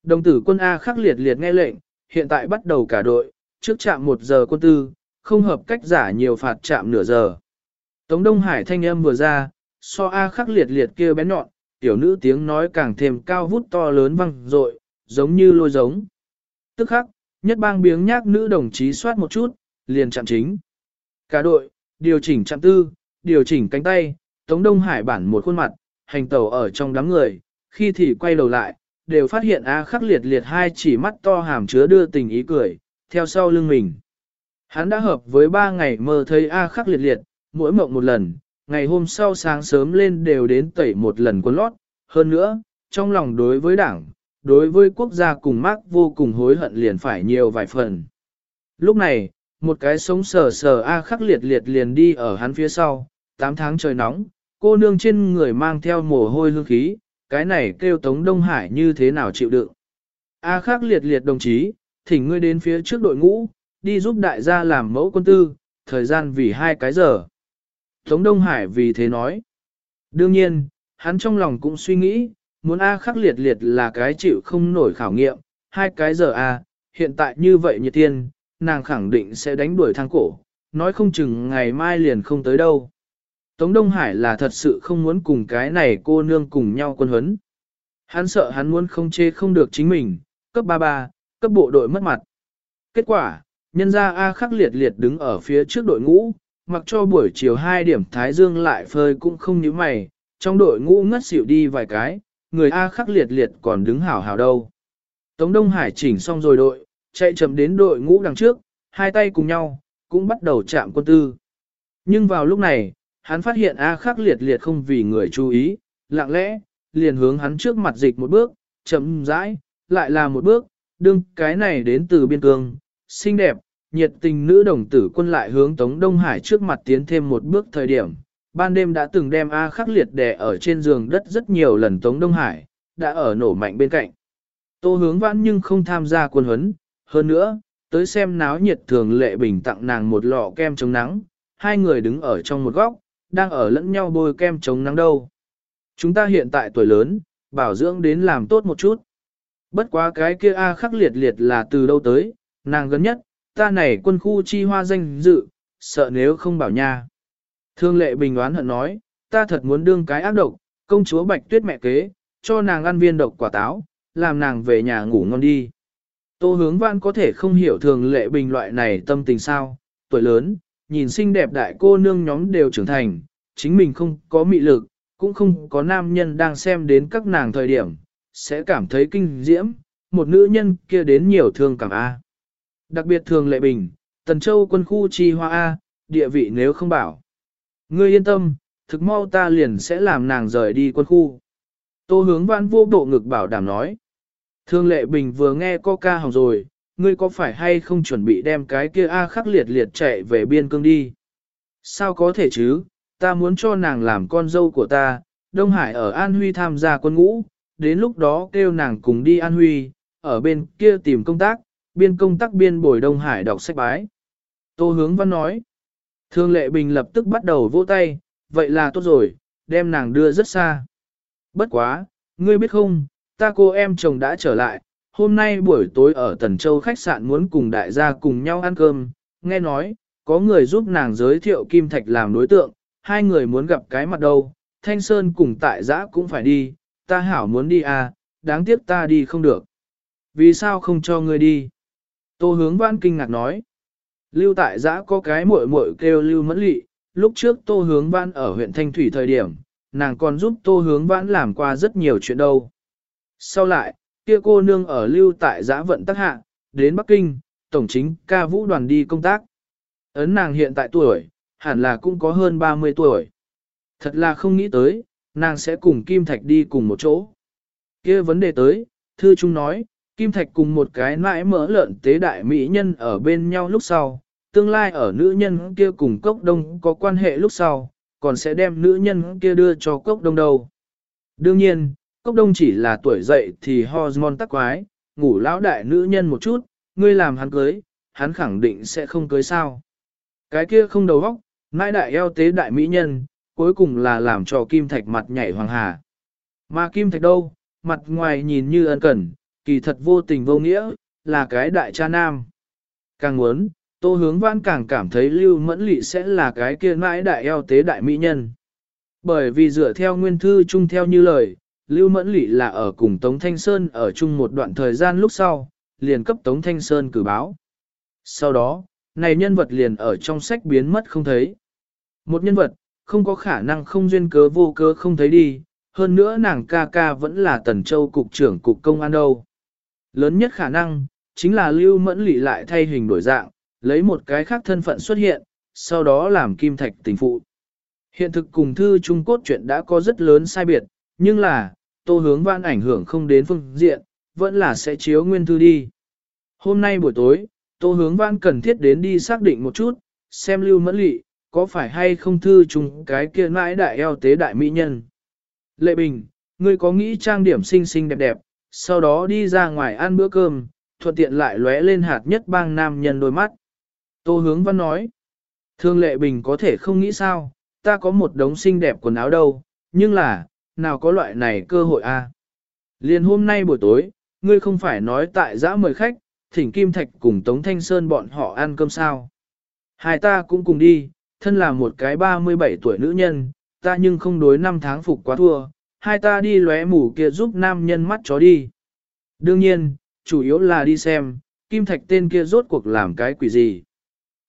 [SPEAKER 1] Đồng tử quân A khắc liệt liệt nghe lệnh, hiện tại bắt đầu cả đội, trước chạm một giờ quân tư, không hợp cách giả nhiều phạt chạm nửa giờ. Tống Đông Hải thanh âm vừa ra, so A khắc liệt liệt kia bén nhọn, tiểu nữ tiếng nói càng thêm cao vút to lớn vang dội, giống như lôi giống. Tức khắc, nhất bang biếng nhác nữ đồng chí soát một chút, liền chạm chính. Cả đội, điều chỉnh chạm tư, điều chỉnh cánh tay, Tống Đông Hải bản một khuôn mặt, hành tẩu ở trong đám người, khi thì quay đầu lại, đều phát hiện A khắc liệt liệt hai chỉ mắt to hàm chứa đưa tình ý cười, theo sau lưng mình. Hắn đã hợp với ba ngày mơ thấy A khắc liệt liệt, mỗi mộng một lần, ngày hôm sau sáng sớm lên đều đến tẩy một lần quân lót. Hơn nữa, trong lòng đối với đảng, đối với quốc gia cùng mác vô cùng hối hận liền phải nhiều vài phần. Lúc này, một cái sống sờ sờ A khắc liệt liệt liền đi ở hắn phía sau, Tám tháng trời nóng, cô nương trên người mang theo mồ hôi hương khí, cái này kêu Tống Đông Hải như thế nào chịu đựng. A khắc liệt liệt đồng chí, thỉnh ngươi đến phía trước đội ngũ, đi giúp đại gia làm mẫu quân tư, thời gian vì hai cái giờ. Tống Đông Hải vì thế nói. Đương nhiên, hắn trong lòng cũng suy nghĩ, muốn A khắc liệt liệt là cái chịu không nổi khảo nghiệm, hai cái giờ A, hiện tại như vậy nhiệt tiên, nàng khẳng định sẽ đánh đuổi thang cổ, nói không chừng ngày mai liền không tới đâu. Tống Đông Hải là thật sự không muốn cùng cái này cô nương cùng nhau quân huấn. Hắn sợ hắn muốn không chê không được chính mình, cấp 33, cấp bộ đội mất mặt. Kết quả, nhân gia A khắc liệt liệt đứng ở phía trước đội ngũ, mặc cho buổi chiều 2 điểm Thái Dương lại phơi cũng không như mày, trong đội ngũ ngất xỉu đi vài cái, người A khắc liệt liệt còn đứng hảo hảo đâu. Tống Đông Hải chỉnh xong rồi đội, chạy chậm đến đội ngũ đằng trước, hai tay cùng nhau, cũng bắt đầu chạm quân tư. Nhưng vào lúc này, hắn phát hiện A khắc liệt liệt không vì người chú ý, lặng lẽ, liền hướng hắn trước mặt dịch một bước, chậm rãi, lại là một bước, đương cái này đến từ biên cương, xinh đẹp, nhiệt tình nữ đồng tử quân lại hướng Tống Đông Hải trước mặt tiến thêm một bước thời điểm. Ban đêm đã từng đem A khắc liệt đè ở trên giường đất rất nhiều lần Tống Đông Hải, đã ở nổ mạnh bên cạnh. Tô hướng vãn nhưng không tham gia quân huấn, hơn nữa, tới xem náo nhiệt thường lệ bình tặng nàng một lọ kem chống nắng, hai người đứng ở trong một góc, đang ở lẫn nhau bôi kem chống nắng đâu. Chúng ta hiện tại tuổi lớn, bảo dưỡng đến làm tốt một chút. Bất quá cái kia A khắc liệt liệt là từ đâu tới, nàng gần nhất, ta này quân khu chi hoa danh dự, sợ nếu không bảo nha. Thương lệ bình đoán hận nói, ta thật muốn đương cái ác độc, công chúa bạch tuyết mẹ kế, cho nàng ăn viên độc quả táo, làm nàng về nhà ngủ ngon đi. Tô hướng văn có thể không hiểu thường lệ bình loại này tâm tình sao, tuổi lớn, nhìn xinh đẹp đại cô nương nhóm đều trưởng thành, chính mình không có mị lực, cũng không có nam nhân đang xem đến các nàng thời điểm, sẽ cảm thấy kinh diễm, một nữ nhân kia đến nhiều thương cảm A. Đặc biệt thường lệ bình, Tần Châu quân khu chi hoa A, địa vị nếu không bảo. Ngươi yên tâm, thực mau ta liền sẽ làm nàng rời đi quân khu. Tô hướng văn vô bộ ngực bảo đảm nói. Thương lệ bình vừa nghe có ca hỏng rồi, ngươi có phải hay không chuẩn bị đem cái kia A khắc liệt liệt chạy về biên cương đi? Sao có thể chứ, ta muốn cho nàng làm con dâu của ta, Đông Hải ở An Huy tham gia quân ngũ, đến lúc đó kêu nàng cùng đi An Huy, ở bên kia tìm công tác, biên công tác biên bồi Đông Hải đọc sách bái. Tô hướng văn nói, thương lệ bình lập tức bắt đầu vỗ tay, vậy là tốt rồi, đem nàng đưa rất xa. Bất quá, ngươi biết không, ta cô em chồng đã trở lại, hôm nay buổi tối ở Tần Châu khách sạn muốn cùng đại gia cùng nhau ăn cơm, nghe nói, có người giúp nàng giới thiệu Kim Thạch làm đối tượng, hai người muốn gặp cái mặt đâu, Thanh Sơn cùng tại giã cũng phải đi, ta hảo muốn đi à, đáng tiếc ta đi không được. Vì sao không cho ngươi đi? Tô hướng văn kinh ngạc nói. Lưu tại giã có cái muội muội kêu Lưu Mẫn Lị, lúc trước Tô hướng văn ở huyện Thanh Thủy thời điểm, nàng còn giúp Tô hướng Vãn làm qua rất nhiều chuyện đâu. Sau lại, kia cô nương ở lưu tại giã vận tác hạ, đến Bắc Kinh, tổng chính ca vũ đoàn đi công tác. Ấn nàng hiện tại tuổi, hẳn là cũng có hơn 30 tuổi. Thật là không nghĩ tới, nàng sẽ cùng Kim Thạch đi cùng một chỗ. kia vấn đề tới, thư trung nói, Kim Thạch cùng một cái nãi mỡ lợn tế đại mỹ nhân ở bên nhau lúc sau, tương lai ở nữ nhân kia cùng cốc đông có quan hệ lúc sau, còn sẽ đem nữ nhân kia đưa cho cốc đông đầu Đương nhiên, cốc đông chỉ là tuổi dậy thì hormone tắc quái, ngủ lão đại nữ nhân một chút, ngươi làm hắn cưới, hắn khẳng định sẽ không cưới sao. Cái kia không đầu óc, nãi đại eo tế đại mỹ nhân, cuối cùng là làm cho kim thạch mặt nhảy hoàng hà. Mà kim thạch đâu, mặt ngoài nhìn như ân cần, kỳ thật vô tình vô nghĩa, là cái đại cha nam. Càng muốn, tô hướng văn càng cảm thấy lưu mẫn lị sẽ là cái kia mãi đại eo tế đại mỹ nhân. Bởi vì dựa theo nguyên thư chung theo như lời, lưu mẫn lị là ở cùng Tống Thanh Sơn ở chung một đoạn thời gian lúc sau, liền cấp Tống Thanh Sơn cử báo. Sau đó, này nhân vật liền ở trong sách biến mất không thấy. Một nhân vật, không có khả năng không duyên cớ vô cớ không thấy đi, hơn nữa nàng ca ca vẫn là Tần Châu cục trưởng cục công an đâu. Lớn nhất khả năng, chính là Lưu Mẫn Lị lại thay hình đổi dạng, lấy một cái khác thân phận xuất hiện, sau đó làm kim thạch tình phụ. Hiện thực cùng thư Trung Quốc chuyện đã có rất lớn sai biệt, nhưng là, tô hướng văn ảnh hưởng không đến phương diện, vẫn là sẽ chiếu nguyên thư đi. Hôm nay buổi tối, tô hướng văn cần thiết đến đi xác định một chút, xem Lưu Mẫn Lị, có phải hay không thư Trung cái kia mãi đại eo tế đại mỹ nhân. Lệ Bình, ngươi có nghĩ trang điểm xinh xinh đẹp đẹp, sau đó đi ra ngoài ăn bữa cơm, thuận tiện lại lóe lên hạt nhất bang nam nhân đôi mắt. Tô hướng văn nói, thương lệ bình có thể không nghĩ sao, ta có một đống xinh đẹp quần áo đâu, nhưng là, nào có loại này cơ hội a? À? Liền hôm nay buổi tối, ngươi không phải nói tại giã mời khách, thỉnh Kim Thạch cùng Tống Thanh Sơn bọn họ ăn cơm sao. Hai ta cũng cùng đi, thân là một cái 37 tuổi nữ nhân, ta nhưng không đối năm tháng phục quá thua, hai ta đi lóe mù kia giúp nam nhân mắt chó đi. Đương nhiên, chủ yếu là đi xem, kim thạch tên kia rốt cuộc làm cái quỷ gì.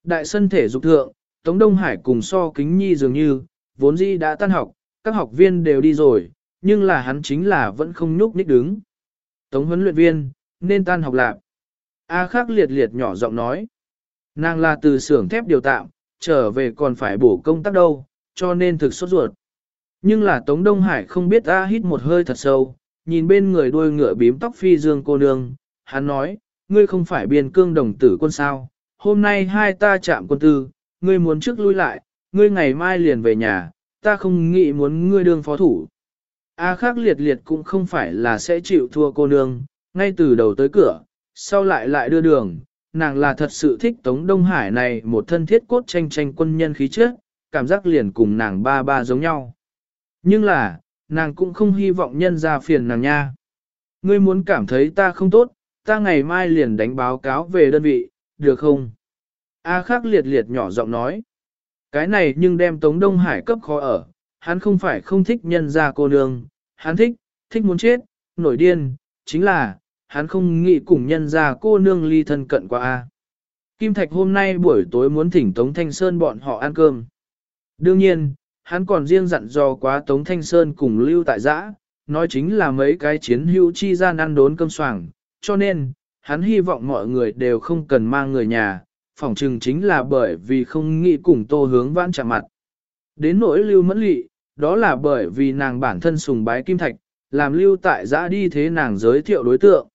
[SPEAKER 1] Đại sân thể dục thượng, Tống Đông Hải cùng so kính nhi dường như, vốn dĩ đã tan học, các học viên đều đi rồi, nhưng là hắn chính là vẫn không nhúc nhích đứng. Tống huấn luyện viên, nên tan học lạc. A khắc liệt liệt nhỏ giọng nói. Nàng là từ xưởng thép điều tạm, trở về còn phải bổ công tác đâu, cho nên thực sốt ruột. Nhưng là Tống Đông Hải không biết a hít một hơi thật sâu, nhìn bên người đuôi ngựa bím tóc phi dương cô nương, hắn nói, ngươi không phải biên cương đồng tử quân sao, hôm nay hai ta chạm quân tư, ngươi muốn trước lui lại, ngươi ngày mai liền về nhà, ta không nghĩ muốn ngươi đương phó thủ. A khác liệt liệt cũng không phải là sẽ chịu thua cô nương, ngay từ đầu tới cửa, sau lại lại đưa đường, nàng là thật sự thích Tống Đông Hải này một thân thiết cốt tranh tranh quân nhân khí chất, cảm giác liền cùng nàng ba ba giống nhau. Nhưng là, nàng cũng không hy vọng nhân ra phiền nàng nha. Ngươi muốn cảm thấy ta không tốt, ta ngày mai liền đánh báo cáo về đơn vị, được không? A khắc liệt liệt nhỏ giọng nói. Cái này nhưng đem Tống Đông Hải cấp khó ở, hắn không phải không thích nhân ra cô nương, hắn thích, thích muốn chết, nổi điên, chính là, hắn không nghĩ cùng nhân ra cô nương ly thân cận qua A. Kim Thạch hôm nay buổi tối muốn thỉnh Tống Thanh Sơn bọn họ ăn cơm. Đương nhiên, hắn còn riêng dặn dò quá Tống Thanh Sơn cùng lưu tại giã, nói chính là mấy cái chiến hữu chi gian ăn đốn cơm soảng, cho nên, hắn hy vọng mọi người đều không cần mang người nhà, phỏng chừng chính là bởi vì không nghĩ cùng tô hướng vãn chạm mặt. Đến nỗi lưu mẫn lị, đó là bởi vì nàng bản thân sùng bái kim thạch, làm lưu tại giã đi thế nàng giới thiệu đối tượng.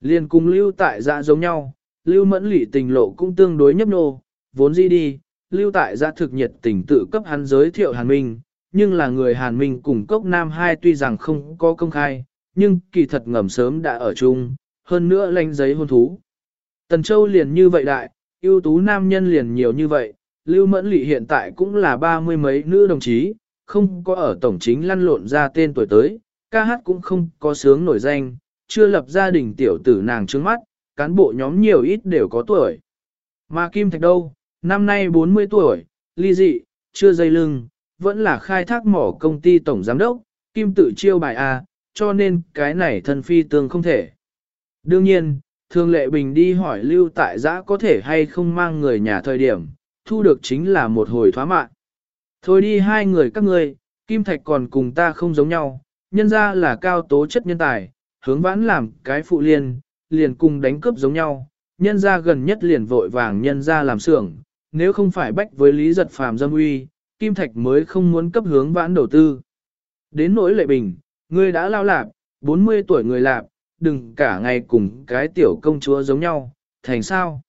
[SPEAKER 1] Liên cùng lưu tại giã giống nhau, lưu mẫn lị tình lộ cũng tương đối nhấp nô, vốn gì đi, lưu tại giã thực nhiệt tình tự cấp hắn giới thiệu hàn minh, nhưng là người hàn minh cùng cốc nam hai tuy rằng không có công khai, nhưng kỳ thật ngầm sớm đã ở chung, hơn nữa lanh giấy hôn thú. Tần Châu liền như vậy đại, ưu tú nam nhân liền nhiều như vậy, Lưu Mẫn Lị hiện tại cũng là ba mươi mấy nữ đồng chí, không có ở tổng chính lăn lộn ra tên tuổi tới, ca hát cũng không có sướng nổi danh, chưa lập gia đình tiểu tử nàng trước mắt, cán bộ nhóm nhiều ít đều có tuổi. Mà Kim Thạch đâu, năm nay 40 tuổi, ly dị, chưa dây lưng, vẫn là khai thác mỏ công ty tổng giám đốc, Kim tự chiêu bài A, cho nên cái này thân phi tương không thể. Đương nhiên, Thường Lệ Bình đi hỏi lưu tại giã có thể hay không mang người nhà thời điểm, thu được chính là một hồi thoá mạng. Thôi đi hai người các ngươi, Kim Thạch còn cùng ta không giống nhau, nhân ra là cao tố chất nhân tài, hướng vãn làm cái phụ liên, liền cùng đánh cướp giống nhau, nhân ra gần nhất liền vội vàng nhân ra làm xưởng, nếu không phải bách với lý giật phàm dâm uy, Kim Thạch mới không muốn cấp hướng vãn đầu tư. Đến nỗi lệ bình, ngươi đã lao lạp, 40 tuổi người lạp, đừng cả ngày cùng cái tiểu công chúa giống nhau, thành sao?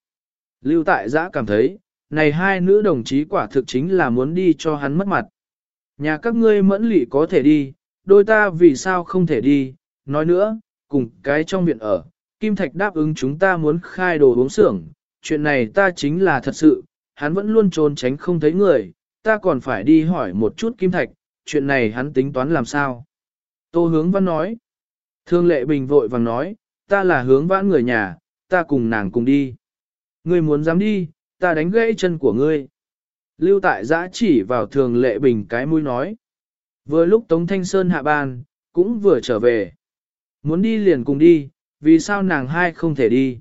[SPEAKER 1] Lưu tại giã cảm thấy, này hai nữ đồng chí quả thực chính là muốn đi cho hắn mất mặt. Nhà các ngươi mẫn lị có thể đi, đôi ta vì sao không thể đi, nói nữa, cùng cái trong viện ở, Kim Thạch đáp ứng chúng ta muốn khai đồ uống xưởng, chuyện này ta chính là thật sự, hắn vẫn luôn trốn tránh không thấy người, ta còn phải đi hỏi một chút Kim Thạch, chuyện này hắn tính toán làm sao. Tô hướng văn nói, thương lệ bình vội vàng nói, ta là hướng vãn người nhà, ta cùng nàng cùng đi. Ngươi muốn dám đi, ta đánh gãy chân của ngươi. Lưu tại giã chỉ vào thường lệ bình cái mũi nói. Vừa lúc Tống Thanh Sơn hạ ban, cũng vừa trở về. Muốn đi liền cùng đi, vì sao nàng hai không thể đi?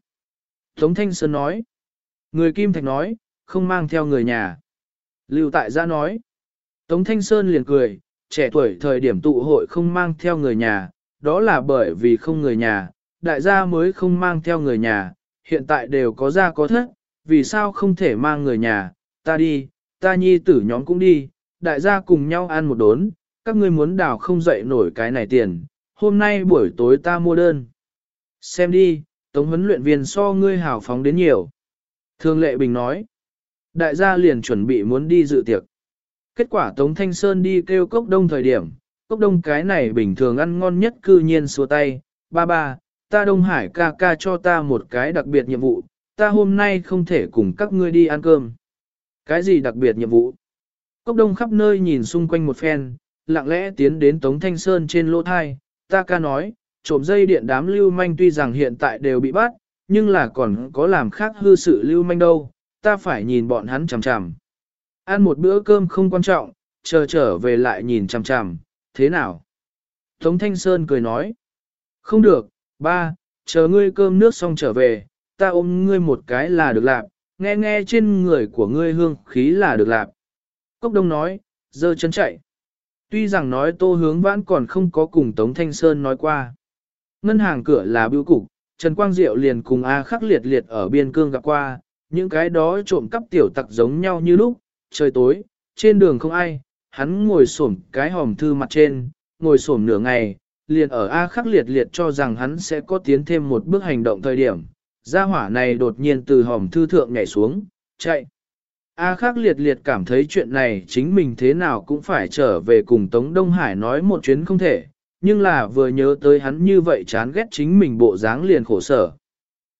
[SPEAKER 1] Tống Thanh Sơn nói. Người Kim Thạch nói, không mang theo người nhà. Lưu tại giã nói. Tống Thanh Sơn liền cười, trẻ tuổi thời điểm tụ hội không mang theo người nhà, đó là bởi vì không người nhà, đại gia mới không mang theo người nhà, hiện tại đều có gia có thất, vì sao không thể mang người nhà, ta đi, ta nhi tử nhóm cũng đi, đại gia cùng nhau ăn một đốn, các ngươi muốn đào không dậy nổi cái này tiền, hôm nay buổi tối ta mua đơn. Xem đi, tống huấn luyện viên so ngươi hào phóng đến nhiều. Thương lệ bình nói, đại gia liền chuẩn bị muốn đi dự tiệc. Kết quả Tống Thanh Sơn đi kêu cốc đông thời điểm, cốc đông cái này bình thường ăn ngon nhất cư nhiên xua tay, ba ba, ta Đông Hải ca ca cho ta một cái đặc biệt nhiệm vụ, ta hôm nay không thể cùng các ngươi đi ăn cơm. Cái gì đặc biệt nhiệm vụ? Cốc đông khắp nơi nhìn xung quanh một phen, lặng lẽ tiến đến Tống Thanh Sơn trên lỗ thai, ta ca nói, trộm dây điện đám lưu manh tuy rằng hiện tại đều bị bắt, nhưng là còn có làm khác hư sự lưu manh đâu, ta phải nhìn bọn hắn chằm chằm. Ăn một bữa cơm không quan trọng, chờ trở về lại nhìn chằm chằm, thế nào? Tống Thanh Sơn cười nói, không được, ba, chờ ngươi cơm nước xong trở về, ta ôm ngươi một cái là được lạp, nghe nghe trên người của ngươi hương khí là được lạp. Cốc đông nói, dơ chân chạy. Tuy rằng nói tô hướng vãn còn không có cùng Tống Thanh Sơn nói qua. Ngân hàng cửa là bưu cục, Trần Quang Diệu liền cùng A khắc liệt liệt ở biên cương gặp qua, những cái đó trộm cắp tiểu tặc giống nhau như lúc, trời tối, trên đường không ai, hắn ngồi xổm cái hòm thư mặt trên, ngồi xổm nửa ngày, liền ở A khắc liệt liệt cho rằng hắn sẽ có tiến thêm một bước hành động thời điểm. Gia hỏa này đột nhiên từ hòm thư thượng nhảy xuống, chạy. A khắc liệt liệt cảm thấy chuyện này chính mình thế nào cũng phải trở về cùng Tống Đông Hải nói một chuyến không thể, nhưng là vừa nhớ tới hắn như vậy chán ghét chính mình bộ dáng liền khổ sở.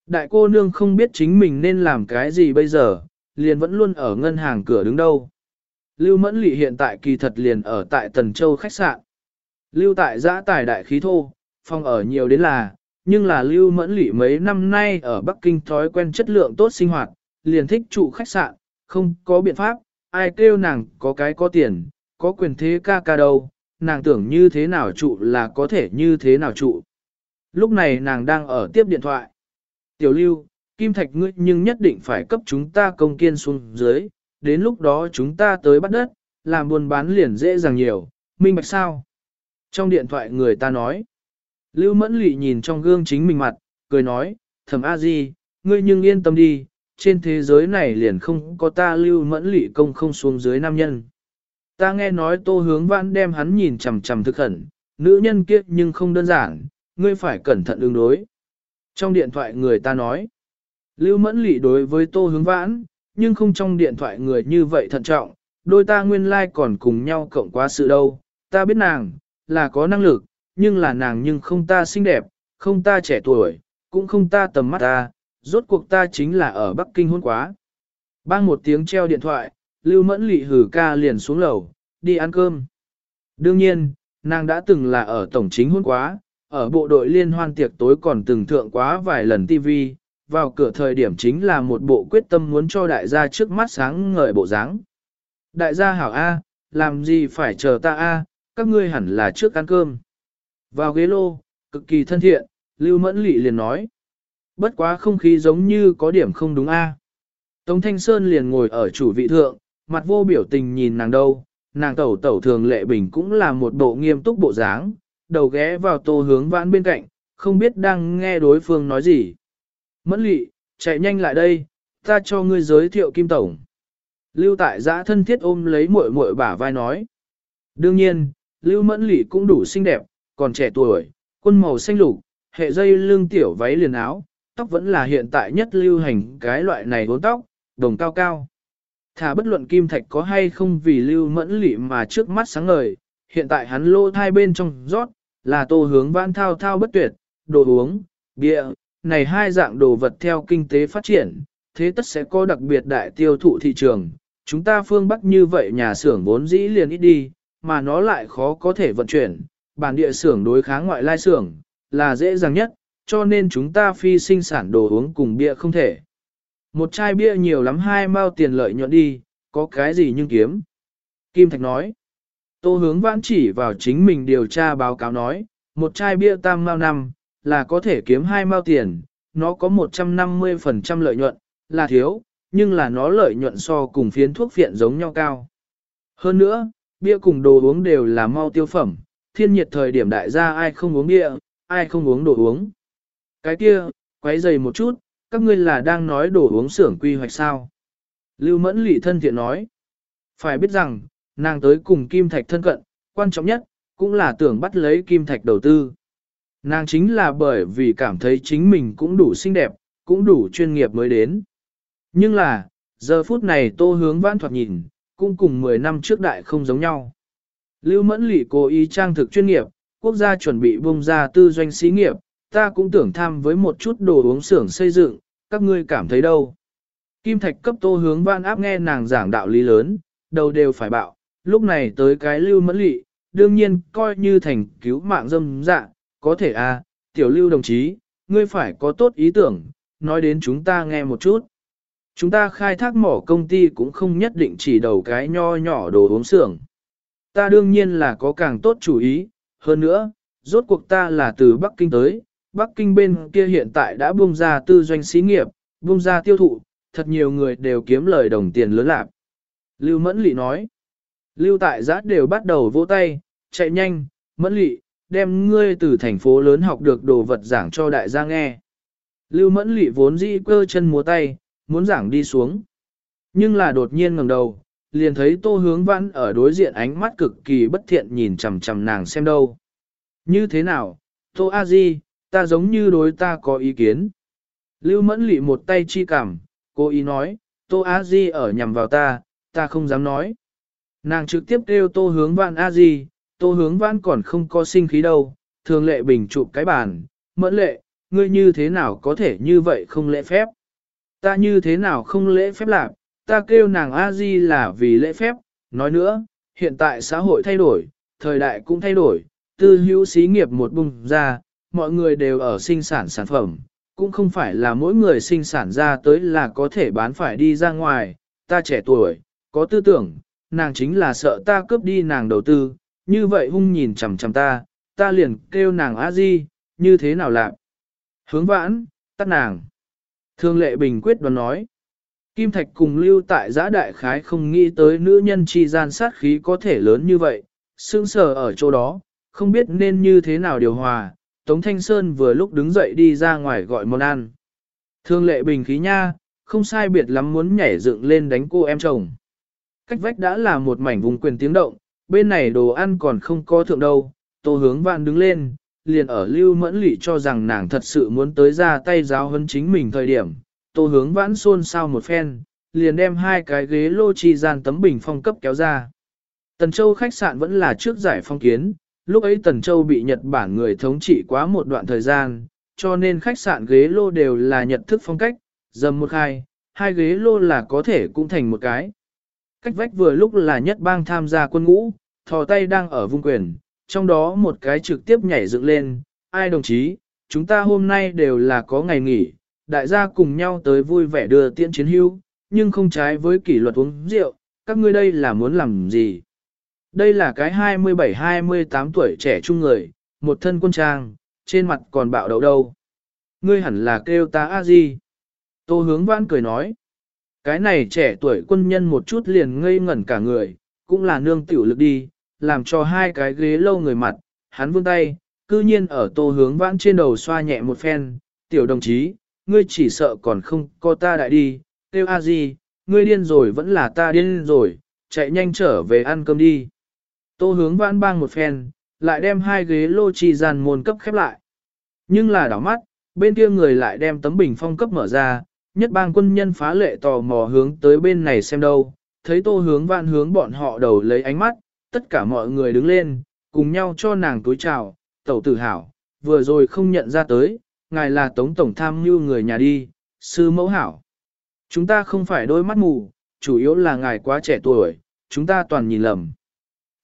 [SPEAKER 1] Đại cô nương không biết chính mình nên làm cái gì bây giờ, liền vẫn luôn ở ngân hàng cửa đứng đâu. Lưu Mẫn Lị hiện tại kỳ thật liền ở tại Tần Châu khách sạn. Lưu tại giã tài đại khí thô, phòng ở nhiều đến là, nhưng là Lưu Mẫn Lị mấy năm nay ở Bắc Kinh thói quen chất lượng tốt sinh hoạt, liền thích trụ khách sạn, không có biện pháp, ai kêu nàng có cái có tiền, có quyền thế ca ca đâu, nàng tưởng như thế nào trụ là có thể như thế nào trụ. Lúc này nàng đang ở tiếp điện thoại. Tiểu lưu, Kim Thạch ngươi nhưng nhất định phải cấp chúng ta công kiên xuống dưới, đến lúc đó chúng ta tới bắt đất, làm buôn bán liền dễ dàng nhiều, minh bạch sao? Trong điện thoại người ta nói, Lưu Mẫn Lị nhìn trong gương chính mình mặt, cười nói, thầm A Di, ngươi nhưng yên tâm đi, trên thế giới này liền không có ta Lưu Mẫn Lị công không xuống dưới nam nhân. Ta nghe nói tô hướng vãn đem hắn nhìn chằm chằm thực khẩn, nữ nhân kiếp nhưng không đơn giản, ngươi phải cẩn thận ứng đối. Trong điện thoại người ta nói, Lưu Mẫn Lị đối với tô hướng vãn, nhưng không trong điện thoại người như vậy thận trọng, đôi ta nguyên lai like còn cùng nhau cộng quá sự đâu, ta biết nàng, là có năng lực, nhưng là nàng nhưng không ta xinh đẹp, không ta trẻ tuổi, cũng không ta tầm mắt ta, rốt cuộc ta chính là ở Bắc Kinh hôn quá. Bang một tiếng treo điện thoại, Lưu Mẫn Lị hử ca liền xuống lầu, đi ăn cơm. Đương nhiên, nàng đã từng là ở tổng chính hôn quá, ở bộ đội liên hoan tiệc tối còn từng thượng quá vài lần TV, vào cửa thời điểm chính là một bộ quyết tâm muốn cho đại gia trước mắt sáng ngời bộ dáng. Đại gia hảo A, làm gì phải chờ ta A, các ngươi hẳn là trước ăn cơm. Vào ghế lô, cực kỳ thân thiện, Lưu Mẫn Lị liền nói. Bất quá không khí giống như có điểm không đúng A. Tống Thanh Sơn liền ngồi ở chủ vị thượng, mặt vô biểu tình nhìn nàng đâu, nàng tẩu tẩu thường lệ bình cũng là một bộ nghiêm túc bộ dáng, đầu ghé vào tô hướng vãn bên cạnh, không biết đang nghe đối phương nói gì. Mẫn lị, chạy nhanh lại đây, ta cho ngươi giới thiệu Kim Tổng. Lưu tại giã thân thiết ôm lấy muội muội bả vai nói. Đương nhiên, Lưu Mẫn lị cũng đủ xinh đẹp, còn trẻ tuổi, quân màu xanh lục, hệ dây lưng tiểu váy liền áo, tóc vẫn là hiện tại nhất lưu hành cái loại này bốn tóc, đồng cao cao. Thả bất luận kim thạch có hay không vì lưu mẫn lị mà trước mắt sáng ngời, hiện tại hắn lô thai bên trong rót, là tô hướng vãn thao thao bất tuyệt, đồ uống, bia, này hai dạng đồ vật theo kinh tế phát triển, thế tất sẽ có đặc biệt đại tiêu thụ thị trường. Chúng ta phương Bắc như vậy nhà xưởng vốn dĩ liền ít đi, mà nó lại khó có thể vận chuyển, bản địa xưởng đối kháng ngoại lai xưởng, là dễ dàng nhất, cho nên chúng ta phi sinh sản đồ uống cùng bia không thể. Một chai bia nhiều lắm hai mao tiền lợi nhuận đi, có cái gì nhưng kiếm. Kim Thạch nói, tô hướng vãn chỉ vào chính mình điều tra báo cáo nói, một chai bia tam mao năm, là có thể kiếm hai mao tiền, nó có 150% lợi nhuận, là thiếu, nhưng là nó lợi nhuận so cùng phiến thuốc viện giống nhau cao. Hơn nữa, bia cùng đồ uống đều là mau tiêu phẩm, thiên nhiệt thời điểm đại gia ai không uống bia, ai không uống đồ uống. Cái kia, quấy dày một chút, các ngươi là đang nói đồ uống xưởng quy hoạch sao. Lưu Mẫn Lị thân thiện nói, phải biết rằng, nàng tới cùng Kim Thạch thân cận, quan trọng nhất, cũng là tưởng bắt lấy Kim Thạch đầu tư. Nàng chính là bởi vì cảm thấy chính mình cũng đủ xinh đẹp, cũng đủ chuyên nghiệp mới đến. Nhưng là, giờ phút này tô hướng vãn thoạt nhìn, cũng cùng 10 năm trước đại không giống nhau. Lưu Mẫn Lị cố ý trang thực chuyên nghiệp, quốc gia chuẩn bị bông ra tư doanh xí nghiệp, ta cũng tưởng tham với một chút đồ uống xưởng xây dựng, các ngươi cảm thấy đâu. Kim Thạch cấp tô hướng vãn áp nghe nàng giảng đạo lý lớn, đầu đều phải bạo, lúc này tới cái Lưu Mẫn Lị, đương nhiên coi như thành cứu mạng dâm dạ, có thể à, tiểu lưu đồng chí, ngươi phải có tốt ý tưởng, nói đến chúng ta nghe một chút. Chúng ta khai thác mỏ công ty cũng không nhất định chỉ đầu cái nho nhỏ đồ uống xưởng. Ta đương nhiên là có càng tốt chủ ý, hơn nữa, rốt cuộc ta là từ Bắc Kinh tới, Bắc Kinh bên kia hiện tại đã buông ra tư doanh xí nghiệp, buông ra tiêu thụ, thật nhiều người đều kiếm lời đồng tiền lớn lạc. Lưu Mẫn Lị nói, Lưu tại Giác đều bắt đầu vỗ tay, chạy nhanh, Mẫn Lị, đem ngươi từ thành phố lớn học được đồ vật giảng cho đại gia nghe. Lưu Mẫn Lị vốn dĩ cơ chân múa tay, muốn giảng đi xuống. Nhưng là đột nhiên ngẩng đầu, liền thấy tô hướng văn ở đối diện ánh mắt cực kỳ bất thiện nhìn chầm chầm nàng xem đâu. Như thế nào, tô a di, ta giống như đối ta có ý kiến. Lưu mẫn lị một tay chi cảm, cô ý nói, tô a di ở nhằm vào ta, ta không dám nói. Nàng trực tiếp kêu tô hướng văn a di, tô hướng văn còn không có sinh khí đâu, thường lệ bình chụp cái bàn, mẫn lệ, ngươi như thế nào có thể như vậy không lễ phép. Ta như thế nào không lễ phép lạc, ta kêu nàng A-di là vì lễ phép, nói nữa, hiện tại xã hội thay đổi, thời đại cũng thay đổi, tư hữu xí nghiệp một bùng ra, mọi người đều ở sinh sản sản phẩm, cũng không phải là mỗi người sinh sản ra tới là có thể bán phải đi ra ngoài, ta trẻ tuổi, có tư tưởng, nàng chính là sợ ta cướp đi nàng đầu tư, như vậy hung nhìn chằm chằm ta, ta liền kêu nàng A-di, như thế nào lạc. Hướng vãn, tắt nàng. Thương lệ bình quyết đoán nói. Kim Thạch cùng lưu tại giã đại khái không nghĩ tới nữ nhân chi gian sát khí có thể lớn như vậy, sững sờ ở chỗ đó, không biết nên như thế nào điều hòa, Tống Thanh Sơn vừa lúc đứng dậy đi ra ngoài gọi món ăn. Thương lệ bình khí nha, không sai biệt lắm muốn nhảy dựng lên đánh cô em chồng. Cách vách đã là một mảnh vùng quyền tiếng động, bên này đồ ăn còn không có thượng đâu, tô hướng vạn đứng lên, liền ở lưu mẫn lỷ cho rằng nàng thật sự muốn tới ra tay giáo hấn chính mình thời điểm, tô hướng vãn xôn xao một phen, liền đem hai cái ghế lô chi gian tấm bình phong cấp kéo ra. Tần Châu khách sạn vẫn là trước giải phong kiến, lúc ấy Tần Châu bị Nhật Bản người thống trị quá một đoạn thời gian, cho nên khách sạn ghế lô đều là nhật thức phong cách, dầm một hai, hai ghế lô là có thể cũng thành một cái. Cách vách vừa lúc là nhất bang tham gia quân ngũ, thò tay đang ở vung quyền, trong đó một cái trực tiếp nhảy dựng lên, ai đồng chí, chúng ta hôm nay đều là có ngày nghỉ, đại gia cùng nhau tới vui vẻ đưa tiễn chiến hưu, nhưng không trái với kỷ luật uống rượu, các ngươi đây là muốn làm gì? Đây là cái 27-28 tuổi trẻ trung người, một thân quân trang, trên mặt còn bạo đầu đâu. Ngươi hẳn là kêu ta a gì? Tô hướng vãn cười nói. Cái này trẻ tuổi quân nhân một chút liền ngây ngẩn cả người, cũng là nương tiểu lực đi, làm cho hai cái ghế lâu người mặt, hắn vươn tay, cư nhiên ở tô hướng vãn trên đầu xoa nhẹ một phen, tiểu đồng chí, ngươi chỉ sợ còn không có ta đại đi, tiêu a gì, ngươi điên rồi vẫn là ta điên rồi, chạy nhanh trở về ăn cơm đi. Tô hướng vãn bang một phen, lại đem hai ghế lô trì dàn môn cấp khép lại. Nhưng là đảo mắt, bên kia người lại đem tấm bình phong cấp mở ra, nhất bang quân nhân phá lệ tò mò hướng tới bên này xem đâu, thấy tô hướng vạn hướng bọn họ đầu lấy ánh mắt, tất cả mọi người đứng lên, cùng nhau cho nàng túi chào, tẩu tử hảo, vừa rồi không nhận ra tới, ngài là tống tổng tham như người nhà đi, sư mẫu hảo. Chúng ta không phải đôi mắt mù, chủ yếu là ngài quá trẻ tuổi, chúng ta toàn nhìn lầm.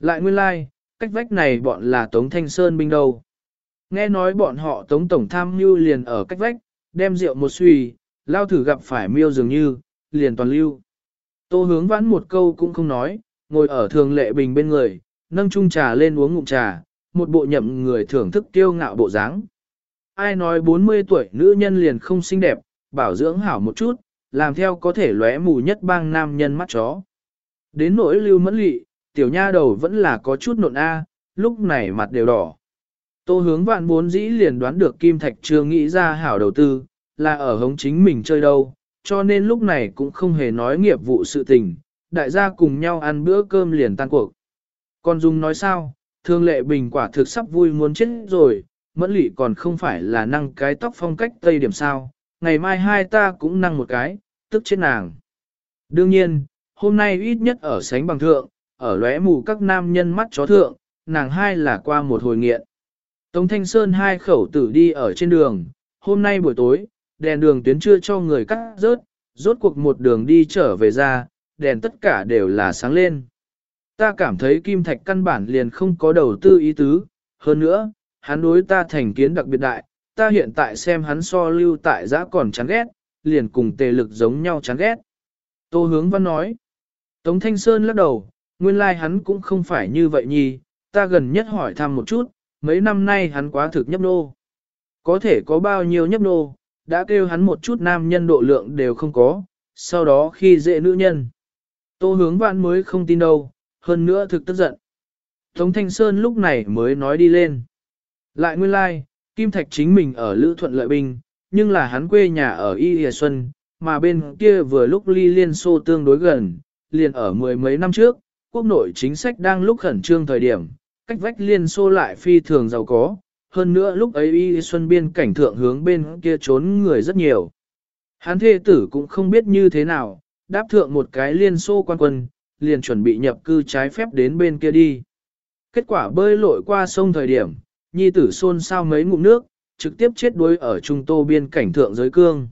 [SPEAKER 1] Lại nguyên lai, like, cách vách này bọn là tống thanh sơn binh đâu. Nghe nói bọn họ tống tổng tham như liền ở cách vách, đem rượu một suy, lao thử gặp phải miêu dường như, liền toàn lưu. Tô hướng vãn một câu cũng không nói, ngồi ở thường lệ bình bên người, nâng chung trà lên uống ngụm trà, một bộ nhậm người thưởng thức tiêu ngạo bộ dáng. Ai nói 40 tuổi nữ nhân liền không xinh đẹp, bảo dưỡng hảo một chút, làm theo có thể lóe mù nhất bang nam nhân mắt chó. Đến nỗi lưu mẫn lị, tiểu nha đầu vẫn là có chút nộn a, lúc này mặt đều đỏ. Tô hướng vạn bốn dĩ liền đoán được Kim Thạch chưa nghĩ ra hảo đầu tư, là ở hống chính mình chơi đâu, cho nên lúc này cũng không hề nói nghiệp vụ sự tình, đại gia cùng nhau ăn bữa cơm liền tan cuộc. Còn Dung nói sao, thương lệ bình quả thực sắp vui muốn chết rồi, mẫn lị còn không phải là năng cái tóc phong cách tây điểm sao, ngày mai hai ta cũng năng một cái, tức chết nàng. Đương nhiên, hôm nay ít nhất ở sánh bằng thượng, ở lóe mù các nam nhân mắt chó thượng, nàng hai là qua một hồi nghiện. Tống Thanh Sơn hai khẩu tử đi ở trên đường, hôm nay buổi tối, đèn đường tuyến chưa cho người cắt rớt, rốt cuộc một đường đi trở về ra, đèn tất cả đều là sáng lên. Ta cảm thấy kim thạch căn bản liền không có đầu tư ý tứ, hơn nữa, hắn đối ta thành kiến đặc biệt đại, ta hiện tại xem hắn so lưu tại giã còn chán ghét, liền cùng tề lực giống nhau chán ghét. Tô hướng văn nói, Tống Thanh Sơn lắc đầu, nguyên lai like hắn cũng không phải như vậy nhi, ta gần nhất hỏi thăm một chút, mấy năm nay hắn quá thực nhấp nô. Có thể có bao nhiêu nhấp nô, đã kêu hắn một chút nam nhân độ lượng đều không có, sau đó khi dễ nữ nhân. Tô hướng vạn mới không tin đâu, hơn nữa thực tức giận. Tống Thanh Sơn lúc này mới nói đi lên. Lại nguyên lai, like, Kim Thạch chính mình ở Lữ Thuận Lợi bình, nhưng là hắn quê nhà ở Y Hìa Xuân, mà bên kia vừa lúc ly Liên Xô tương đối gần, liền ở mười mấy năm trước, quốc nội chính sách đang lúc khẩn trương thời điểm, cách vách Liên Xô lại phi thường giàu có, hơn nữa lúc ấy y xuân biên cảnh thượng hướng bên kia trốn người rất nhiều. Hán thê tử cũng không biết như thế nào, đáp thượng một cái Liên Xô quan quân, liền chuẩn bị nhập cư trái phép đến bên kia đi. Kết quả bơi lội qua sông thời điểm, nhi tử xôn sao mấy ngụm nước, trực tiếp chết đuối ở trung tô biên cảnh thượng giới cương.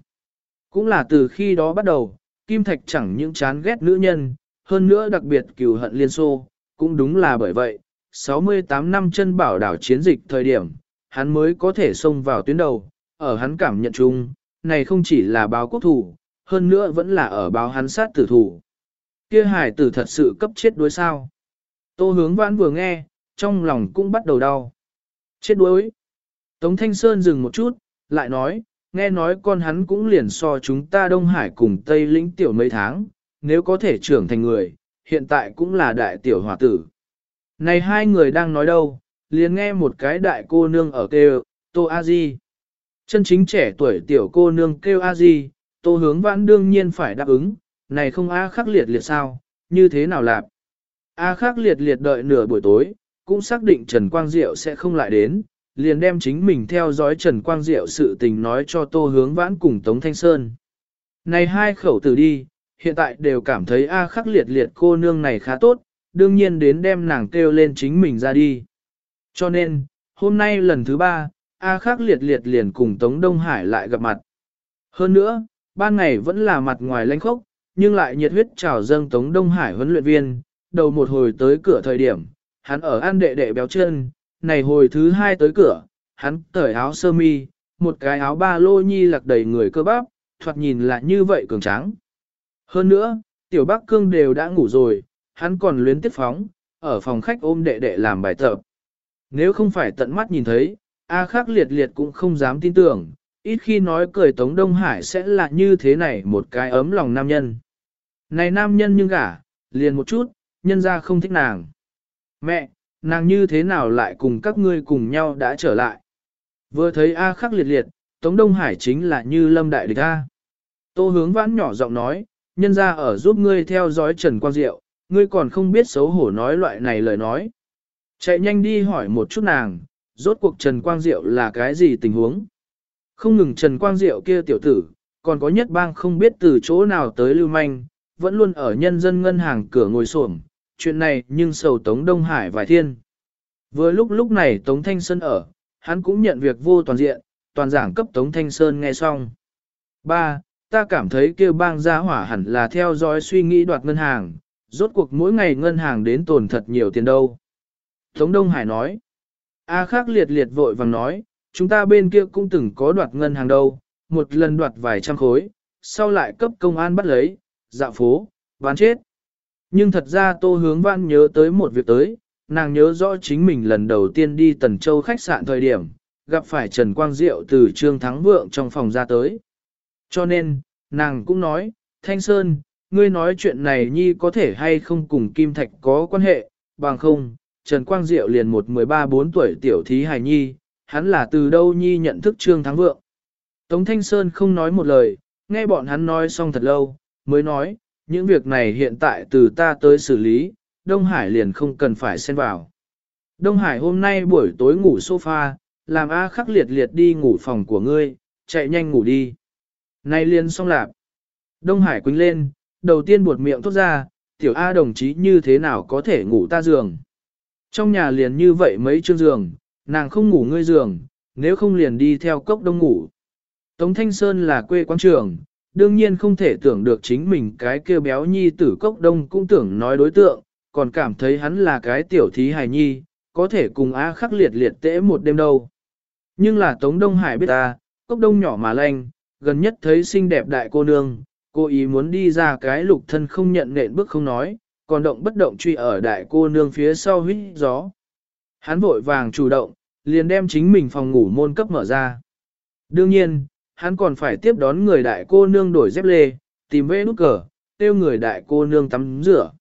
[SPEAKER 1] Cũng là từ khi đó bắt đầu, Kim Thạch chẳng những chán ghét nữ nhân, hơn nữa đặc biệt cừu hận liên xô, cũng đúng là bởi vậy, 68 năm chân bảo đảo chiến dịch thời điểm, hắn mới có thể xông vào tuyến đầu, ở hắn cảm nhận chung, này không chỉ là báo quốc thủ, hơn nữa vẫn là ở báo hắn sát tử thủ. Kia hải tử thật sự cấp chết đuối sao. Tô hướng vãn vừa nghe, trong lòng cũng bắt đầu đau. Chết đuối. Tống Thanh Sơn dừng một chút, lại nói, nghe nói con hắn cũng liền so chúng ta Đông Hải cùng Tây Lĩnh tiểu mấy tháng, nếu có thể trưởng thành người, hiện tại cũng là đại tiểu hòa tử. Này hai người đang nói đâu, liền nghe một cái đại cô nương ở kêu, Tô A Di. Chân chính trẻ tuổi tiểu cô nương kêu A Di, Tô hướng vãn đương nhiên phải đáp ứng, này không A khắc liệt liệt sao, như thế nào lạp. A khắc liệt liệt đợi nửa buổi tối, cũng xác định Trần Quang Diệu sẽ không lại đến, liền đem chính mình theo dõi Trần Quang Diệu sự tình nói cho Tô Hướng Vãn cùng Tống Thanh Sơn. Này hai khẩu tử đi, hiện tại đều cảm thấy A khắc liệt liệt cô nương này khá tốt, đương nhiên đến đem nàng kêu lên chính mình ra đi. Cho nên, hôm nay lần thứ ba, A khắc liệt liệt liền cùng Tống Đông Hải lại gặp mặt. Hơn nữa, ban ngày vẫn là mặt ngoài lãnh khốc, nhưng lại nhiệt huyết chào dâng Tống Đông Hải huấn luyện viên, đầu một hồi tới cửa thời điểm, hắn ở ăn đệ đệ béo chân, này hồi thứ hai tới cửa, hắn cởi áo sơ mi, một cái áo ba lô nhi lạc đầy người cơ bắp, thoạt nhìn là như vậy cường tráng. Hơn nữa, tiểu bác cương đều đã ngủ rồi, hắn còn luyến tiếp phóng, ở phòng khách ôm đệ đệ làm bài tập. Nếu không phải tận mắt nhìn thấy, A khắc liệt liệt cũng không dám tin tưởng, ít khi nói cười Tống Đông Hải sẽ là như thế này một cái ấm lòng nam nhân. Này nam nhân nhưng gả, liền một chút, nhân ra không thích nàng. Mẹ, nàng như thế nào lại cùng các ngươi cùng nhau đã trở lại. Vừa thấy A khắc liệt liệt, Tống Đông Hải chính là như lâm đại địch A. Tô hướng vãn nhỏ giọng nói, nhân ra ở giúp ngươi theo dõi Trần Quang Diệu, ngươi còn không biết xấu hổ nói loại này lời nói. Chạy nhanh đi hỏi một chút nàng, rốt cuộc Trần Quang Diệu là cái gì tình huống. Không ngừng Trần Quang Diệu kia tiểu tử, còn có nhất bang không biết từ chỗ nào tới lưu manh, vẫn luôn ở nhân dân ngân hàng cửa ngồi xổm chuyện này nhưng sầu Tống Đông Hải vài thiên. Vừa lúc lúc này Tống Thanh Sơn ở, hắn cũng nhận việc vô toàn diện, toàn giảng cấp Tống Thanh Sơn nghe xong. 3. Ta cảm thấy kêu bang gia hỏa hẳn là theo dõi suy nghĩ đoạt ngân hàng, rốt cuộc mỗi ngày ngân hàng đến tồn thật nhiều tiền đâu. Tống Đông Hải nói. A khác liệt liệt vội vàng nói, chúng ta bên kia cũng từng có đoạt ngân hàng đâu, một lần đoạt vài trăm khối, sau lại cấp công an bắt lấy, dạo phố, bán chết. Nhưng thật ra Tô Hướng Văn nhớ tới một việc tới, nàng nhớ rõ chính mình lần đầu tiên đi Tần Châu khách sạn thời điểm, gặp phải Trần Quang Diệu từ Trương Thắng Vượng trong phòng ra tới. Cho nên, nàng cũng nói, Thanh Sơn, ngươi nói chuyện này Nhi có thể hay không cùng Kim Thạch có quan hệ, bằng không, Trần Quang Diệu liền một 13-4 tuổi tiểu thí hài Nhi, hắn là từ đâu Nhi nhận thức Trương Thắng Vượng. Tống Thanh Sơn không nói một lời, nghe bọn hắn nói xong thật lâu, mới nói, những việc này hiện tại từ ta tới xử lý, Đông Hải liền không cần phải xen vào. Đông Hải hôm nay buổi tối ngủ sofa, làm A khắc liệt liệt đi ngủ phòng của ngươi, chạy nhanh ngủ đi. Nay liền xong lạp. Đông Hải quýnh lên, đầu tiên buột miệng thốt ra, tiểu A đồng chí như thế nào có thể ngủ ta giường. Trong nhà liền như vậy mấy chương giường, nàng không ngủ ngươi giường, nếu không liền đi theo cốc đông ngủ. Tống Thanh Sơn là quê quán trường, đương nhiên không thể tưởng được chính mình cái kia béo nhi tử cốc đông cũng tưởng nói đối tượng, còn cảm thấy hắn là cái tiểu thí hài nhi, có thể cùng A khắc liệt liệt tễ một đêm đâu. Nhưng là Tống Đông Hải biết ta, cốc đông nhỏ mà lanh, gần nhất thấy xinh đẹp đại cô nương, cô ý muốn đi ra cái lục thân không nhận nện bước không nói, còn động bất động truy ở đại cô nương phía sau huyết gió. Hắn vội vàng chủ động, liền đem chính mình phòng ngủ môn cấp mở ra. Đương nhiên, hắn còn phải tiếp đón người đại cô nương đổi dép lê, tìm vê nút cờ, tiêu người đại cô nương tắm rửa.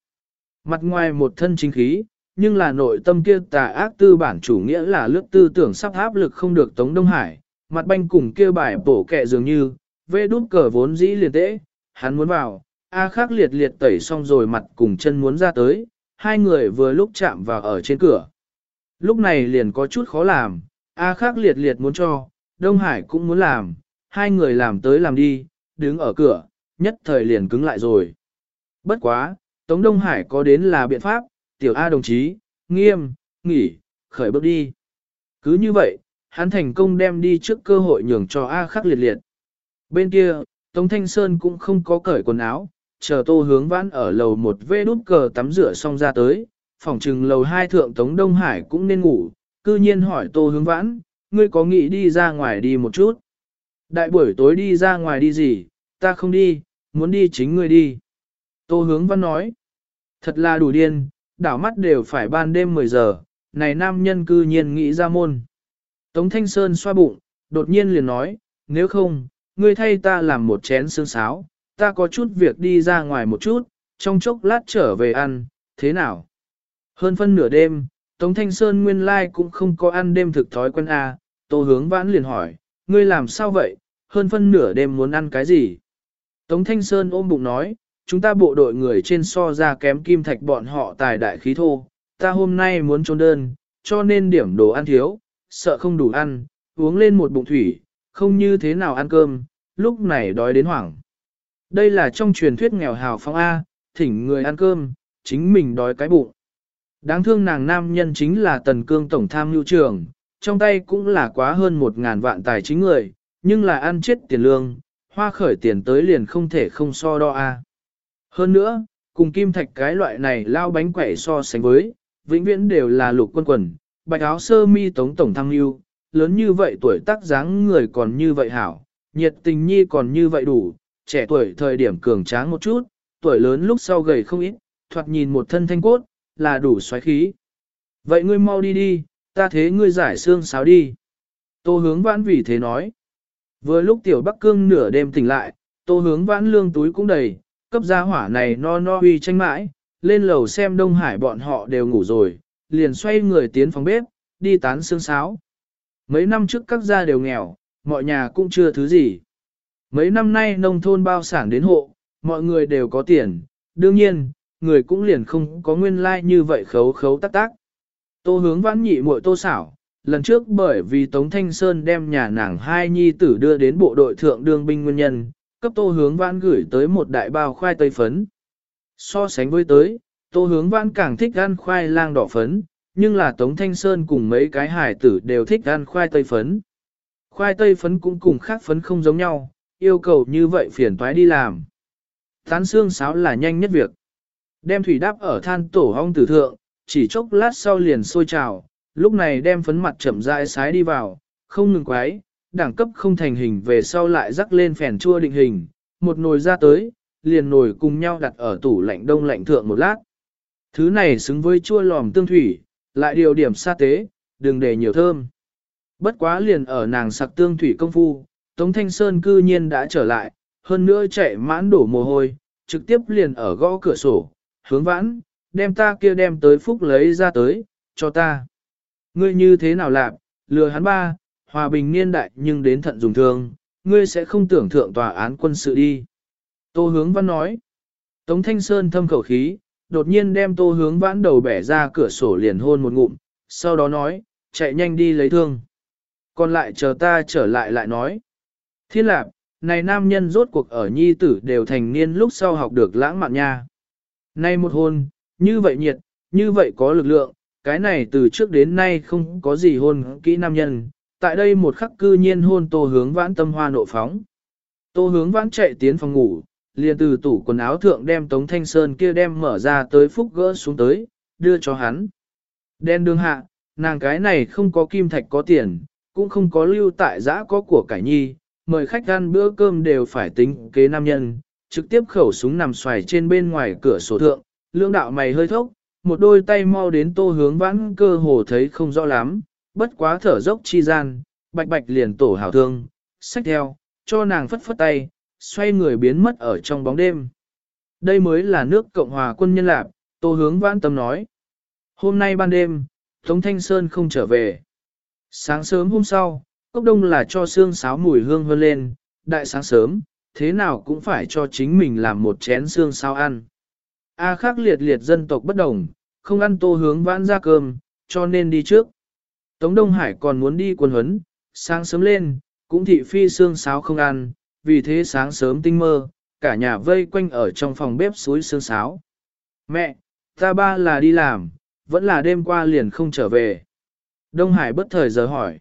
[SPEAKER 1] Mặt ngoài một thân chính khí, nhưng là nội tâm kia tà ác tư bản chủ nghĩa là lướt tư tưởng sắp áp lực không được Tống Đông Hải, mặt banh cùng kia bài bổ kẹ dường như, vê đút cờ vốn dĩ liền tễ, hắn muốn vào, A khắc liệt liệt tẩy xong rồi mặt cùng chân muốn ra tới, hai người vừa lúc chạm vào ở trên cửa. Lúc này liền có chút khó làm, A khắc liệt liệt muốn cho, Đông Hải cũng muốn làm, hai người làm tới làm đi, đứng ở cửa, nhất thời liền cứng lại rồi. Bất quá, Tống Đông Hải có đến là biện pháp, tiểu A đồng chí, nghiêm, nghỉ, khởi bước đi. Cứ như vậy, hắn thành công đem đi trước cơ hội nhường cho A khắc liệt liệt. Bên kia, Tống Thanh Sơn cũng không có cởi quần áo, chờ tô hướng vãn ở lầu một vê đút cờ tắm rửa xong ra tới, phòng trừng lầu hai thượng Tống Đông Hải cũng nên ngủ, cư nhiên hỏi tô hướng vãn, ngươi có nghĩ đi ra ngoài đi một chút. Đại buổi tối đi ra ngoài đi gì, ta không đi, muốn đi chính ngươi đi. Tô hướng văn nói, thật là đủ điên, đảo mắt đều phải ban đêm 10 giờ, này nam nhân cư nhiên nghĩ ra môn. Tống Thanh Sơn xoa bụng, đột nhiên liền nói, nếu không, ngươi thay ta làm một chén xương sáo, ta có chút việc đi ra ngoài một chút, trong chốc lát trở về ăn, thế nào? Hơn phân nửa đêm, Tống Thanh Sơn nguyên lai cũng không có ăn đêm thực thói quen à, Tô Hướng Vãn liền hỏi, ngươi làm sao vậy, hơn phân nửa đêm muốn ăn cái gì? Tống Thanh Sơn ôm bụng nói, chúng ta bộ đội người trên so ra kém kim thạch bọn họ tài đại khí thô, ta hôm nay muốn trốn đơn, cho nên điểm đồ ăn thiếu, sợ không đủ ăn, uống lên một bụng thủy, không như thế nào ăn cơm, lúc này đói đến hoảng. Đây là trong truyền thuyết nghèo hào phong A, thỉnh người ăn cơm, chính mình đói cái bụng. Đáng thương nàng nam nhân chính là tần cương tổng tham nhu trường, trong tay cũng là quá hơn một ngàn vạn tài chính người, nhưng là ăn chết tiền lương, hoa khởi tiền tới liền không thể không so đo A. Hơn nữa, cùng kim thạch cái loại này lao bánh quẩy so sánh với, vĩnh viễn đều là lục quân quần, bạch áo sơ mi tống tổng tham nhu, lớn như vậy tuổi tác dáng người còn như vậy hảo, nhiệt tình nhi còn như vậy đủ, trẻ tuổi thời điểm cường tráng một chút, tuổi lớn lúc sau gầy không ít, thoạt nhìn một thân thanh cốt, là đủ xoáy khí. Vậy ngươi mau đi đi, ta thế ngươi giải xương sáo đi. Tô hướng vãn vì thế nói. Vừa lúc tiểu Bắc Cương nửa đêm tỉnh lại, tô hướng vãn lương túi cũng đầy, cấp gia hỏa này no no huy tranh mãi, lên lầu xem Đông Hải bọn họ đều ngủ rồi, liền xoay người tiến phòng bếp, đi tán xương sáo. Mấy năm trước các gia đều nghèo, mọi nhà cũng chưa thứ gì. Mấy năm nay nông thôn bao sản đến hộ, mọi người đều có tiền, đương nhiên, người cũng liền không có nguyên lai like như vậy khấu khấu tắc tác. Tô hướng vãn nhị muội tô xảo, lần trước bởi vì Tống Thanh Sơn đem nhà nàng hai nhi tử đưa đến bộ đội thượng đương binh nguyên nhân, cấp tô hướng vãn gửi tới một đại bao khoai tây phấn. So sánh với tới, tô hướng vãn càng thích ăn khoai lang đỏ phấn, nhưng là Tống Thanh Sơn cùng mấy cái hải tử đều thích ăn khoai tây phấn. Khoai tây phấn cũng cùng khác phấn không giống nhau, yêu cầu như vậy phiền toái đi làm. Tán xương sáo là nhanh nhất việc. Đem thủy đáp ở than tổ hong tử thượng, chỉ chốc lát sau liền sôi trào, lúc này đem phấn mặt chậm rãi sái đi vào, không ngừng quái, đẳng cấp không thành hình về sau lại rắc lên phèn chua định hình, một nồi ra tới, liền nồi cùng nhau đặt ở tủ lạnh đông lạnh thượng một lát. Thứ này xứng với chua lòm tương thủy, lại điều điểm sa tế, đừng để nhiều thơm. Bất quá liền ở nàng sặc tương thủy công phu, Tống Thanh Sơn cư nhiên đã trở lại, hơn nữa chạy mãn đổ mồ hôi, trực tiếp liền ở gõ cửa sổ, hướng vãn, đem ta kia đem tới phúc lấy ra tới, cho ta. Ngươi như thế nào làm, lừa hắn ba, hòa bình niên đại nhưng đến thận dùng thương, ngươi sẽ không tưởng thượng tòa án quân sự đi. Tô hướng văn nói. Tống Thanh Sơn thâm khẩu khí, đột nhiên đem tô hướng vãn đầu bẻ ra cửa sổ liền hôn một ngụm, sau đó nói, chạy nhanh đi lấy thương. Còn lại chờ ta trở lại lại nói. Thiên lạc, này nam nhân rốt cuộc ở nhi tử đều thành niên lúc sau học được lãng mạn nha. Nay một hôn, như vậy nhiệt, như vậy có lực lượng, cái này từ trước đến nay không có gì hôn kỹ nam nhân, tại đây một khắc cư nhiên hôn tô hướng vãn tâm hoa nộ phóng. Tô hướng vãn chạy tiến phòng ngủ, liền từ tủ quần áo thượng đem Tống Thanh Sơn kia đem mở ra tới phúc gỡ xuống tới, đưa cho hắn. Đen đường hạ, nàng cái này không có kim thạch có tiền, cũng không có lưu tại giã có của cải nhi, mời khách ăn bữa cơm đều phải tính kế nam nhân, trực tiếp khẩu súng nằm xoài trên bên ngoài cửa sổ thượng, lưỡng đạo mày hơi thốc, một đôi tay mau đến tô hướng vãn cơ hồ thấy không rõ lắm, bất quá thở dốc chi gian, bạch bạch liền tổ hảo thương, xách theo, cho nàng phất phất tay, xoay người biến mất ở trong bóng đêm. Đây mới là nước Cộng hòa quân nhân lạc, tô hướng vãn tâm nói. Hôm nay ban đêm, Tống Thanh Sơn không trở về. Sáng sớm hôm sau, cốc đông là cho xương sáo mùi hương hơn lên, đại sáng sớm, thế nào cũng phải cho chính mình làm một chén xương sáo ăn. A khác liệt liệt dân tộc bất đồng, không ăn tô hướng vãn ra cơm, cho nên đi trước. Tống Đông Hải còn muốn đi quân huấn, sáng sớm lên, cũng thị phi xương sáo không ăn, vì thế sáng sớm tinh mơ, cả nhà vây quanh ở trong phòng bếp suối xương sáo. Mẹ, ta ba là đi làm, vẫn là đêm qua liền không trở về. Đông Hải bất thời giờ hỏi.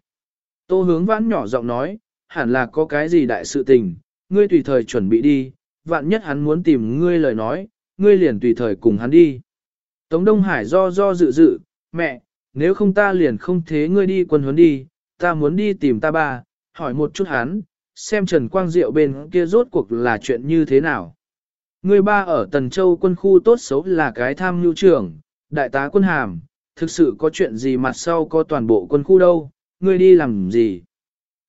[SPEAKER 1] Tô hướng vãn nhỏ giọng nói, hẳn là có cái gì đại sự tình, ngươi tùy thời chuẩn bị đi, vạn nhất hắn muốn tìm ngươi lời nói, ngươi liền tùy thời cùng hắn đi. Tống Đông Hải do do dự dự, mẹ, nếu không ta liền không thế ngươi đi quân huấn đi, ta muốn đi tìm ta ba, hỏi một chút hắn, xem Trần Quang Diệu bên kia rốt cuộc là chuyện như thế nào. Ngươi ba ở Tần Châu quân khu tốt xấu là cái tham nhu trưởng, đại tá quân hàm, thực sự có chuyện gì mặt sau có toàn bộ quân khu đâu, ngươi đi làm gì.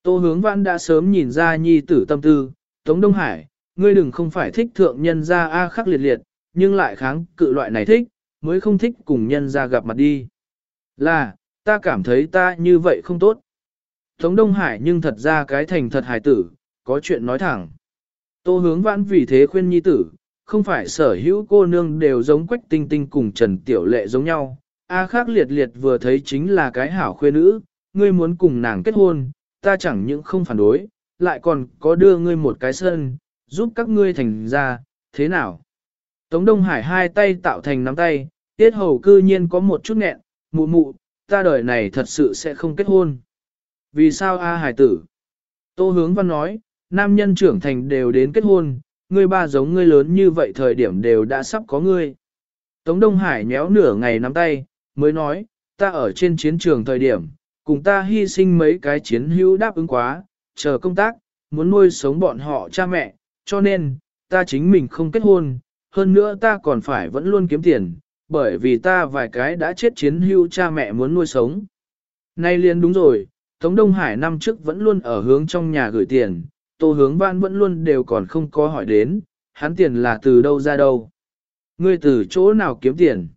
[SPEAKER 1] Tô hướng vãn đã sớm nhìn ra nhi tử tâm tư, Tống Đông Hải, ngươi đừng không phải thích thượng nhân ra A khắc liệt liệt, nhưng lại kháng cự loại này thích, mới không thích cùng nhân ra gặp mặt đi. Là, ta cảm thấy ta như vậy không tốt. Tống Đông Hải nhưng thật ra cái thành thật hài tử, có chuyện nói thẳng. Tô hướng vãn vì thế khuyên nhi tử, không phải sở hữu cô nương đều giống quách tinh tinh cùng Trần Tiểu Lệ giống nhau. A khác liệt liệt vừa thấy chính là cái hảo khuê nữ, ngươi muốn cùng nàng kết hôn, ta chẳng những không phản đối, lại còn có đưa ngươi một cái sân, giúp các ngươi thành ra, thế nào? Tống Đông Hải hai tay tạo thành nắm tay, tiết hầu cư nhiên có một chút nghẹn, mụ mụ, ta đời này thật sự sẽ không kết hôn. Vì sao A hải tử? Tô hướng văn nói, nam nhân trưởng thành đều đến kết hôn, ngươi ba giống ngươi lớn như vậy thời điểm đều đã sắp có ngươi. Tống Đông Hải nhéo nửa ngày nắm tay, mới nói, ta ở trên chiến trường thời điểm, cùng ta hy sinh mấy cái chiến hữu đáp ứng quá, chờ công tác, muốn nuôi sống bọn họ cha mẹ, cho nên, ta chính mình không kết hôn, hơn nữa ta còn phải vẫn luôn kiếm tiền, bởi vì ta vài cái đã chết chiến hữu cha mẹ muốn nuôi sống. Nay liền đúng rồi, Tống Đông Hải năm trước vẫn luôn ở hướng trong nhà gửi tiền, Tô Hướng Văn vẫn luôn đều còn không có hỏi đến, hắn tiền là từ đâu ra đâu. Ngươi từ chỗ nào kiếm tiền?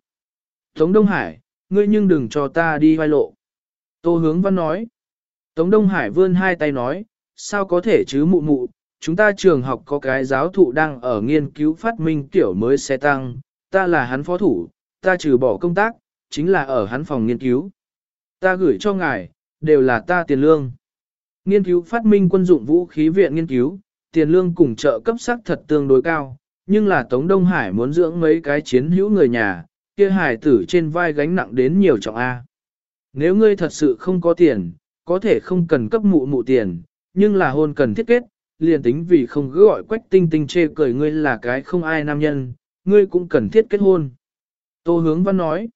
[SPEAKER 1] Tống Đông Hải, ngươi nhưng đừng cho ta đi vai lộ. Tô Hướng Văn nói. Tống Đông Hải vươn hai tay nói, sao có thể chứ mụ mụ, chúng ta trường học có cái giáo thụ đang ở nghiên cứu phát minh kiểu mới xe tăng, ta là hắn phó thủ, ta trừ bỏ công tác, chính là ở hắn phòng nghiên cứu. Ta gửi cho ngài, đều là ta tiền lương. Nghiên cứu phát minh quân dụng vũ khí viện nghiên cứu, tiền lương cùng trợ cấp sắc thật tương đối cao, nhưng là Tống Đông Hải muốn dưỡng mấy cái chiến hữu người nhà, kia hải tử trên vai gánh nặng đến nhiều trọng A. Nếu ngươi thật sự không có tiền, có thể không cần cấp mụ mụ tiền, nhưng là hôn cần thiết kết, liền tính vì không cứ gọi quách tinh tinh chê cười ngươi là cái không ai nam nhân, ngươi cũng cần thiết kết hôn. Tô hướng văn nói,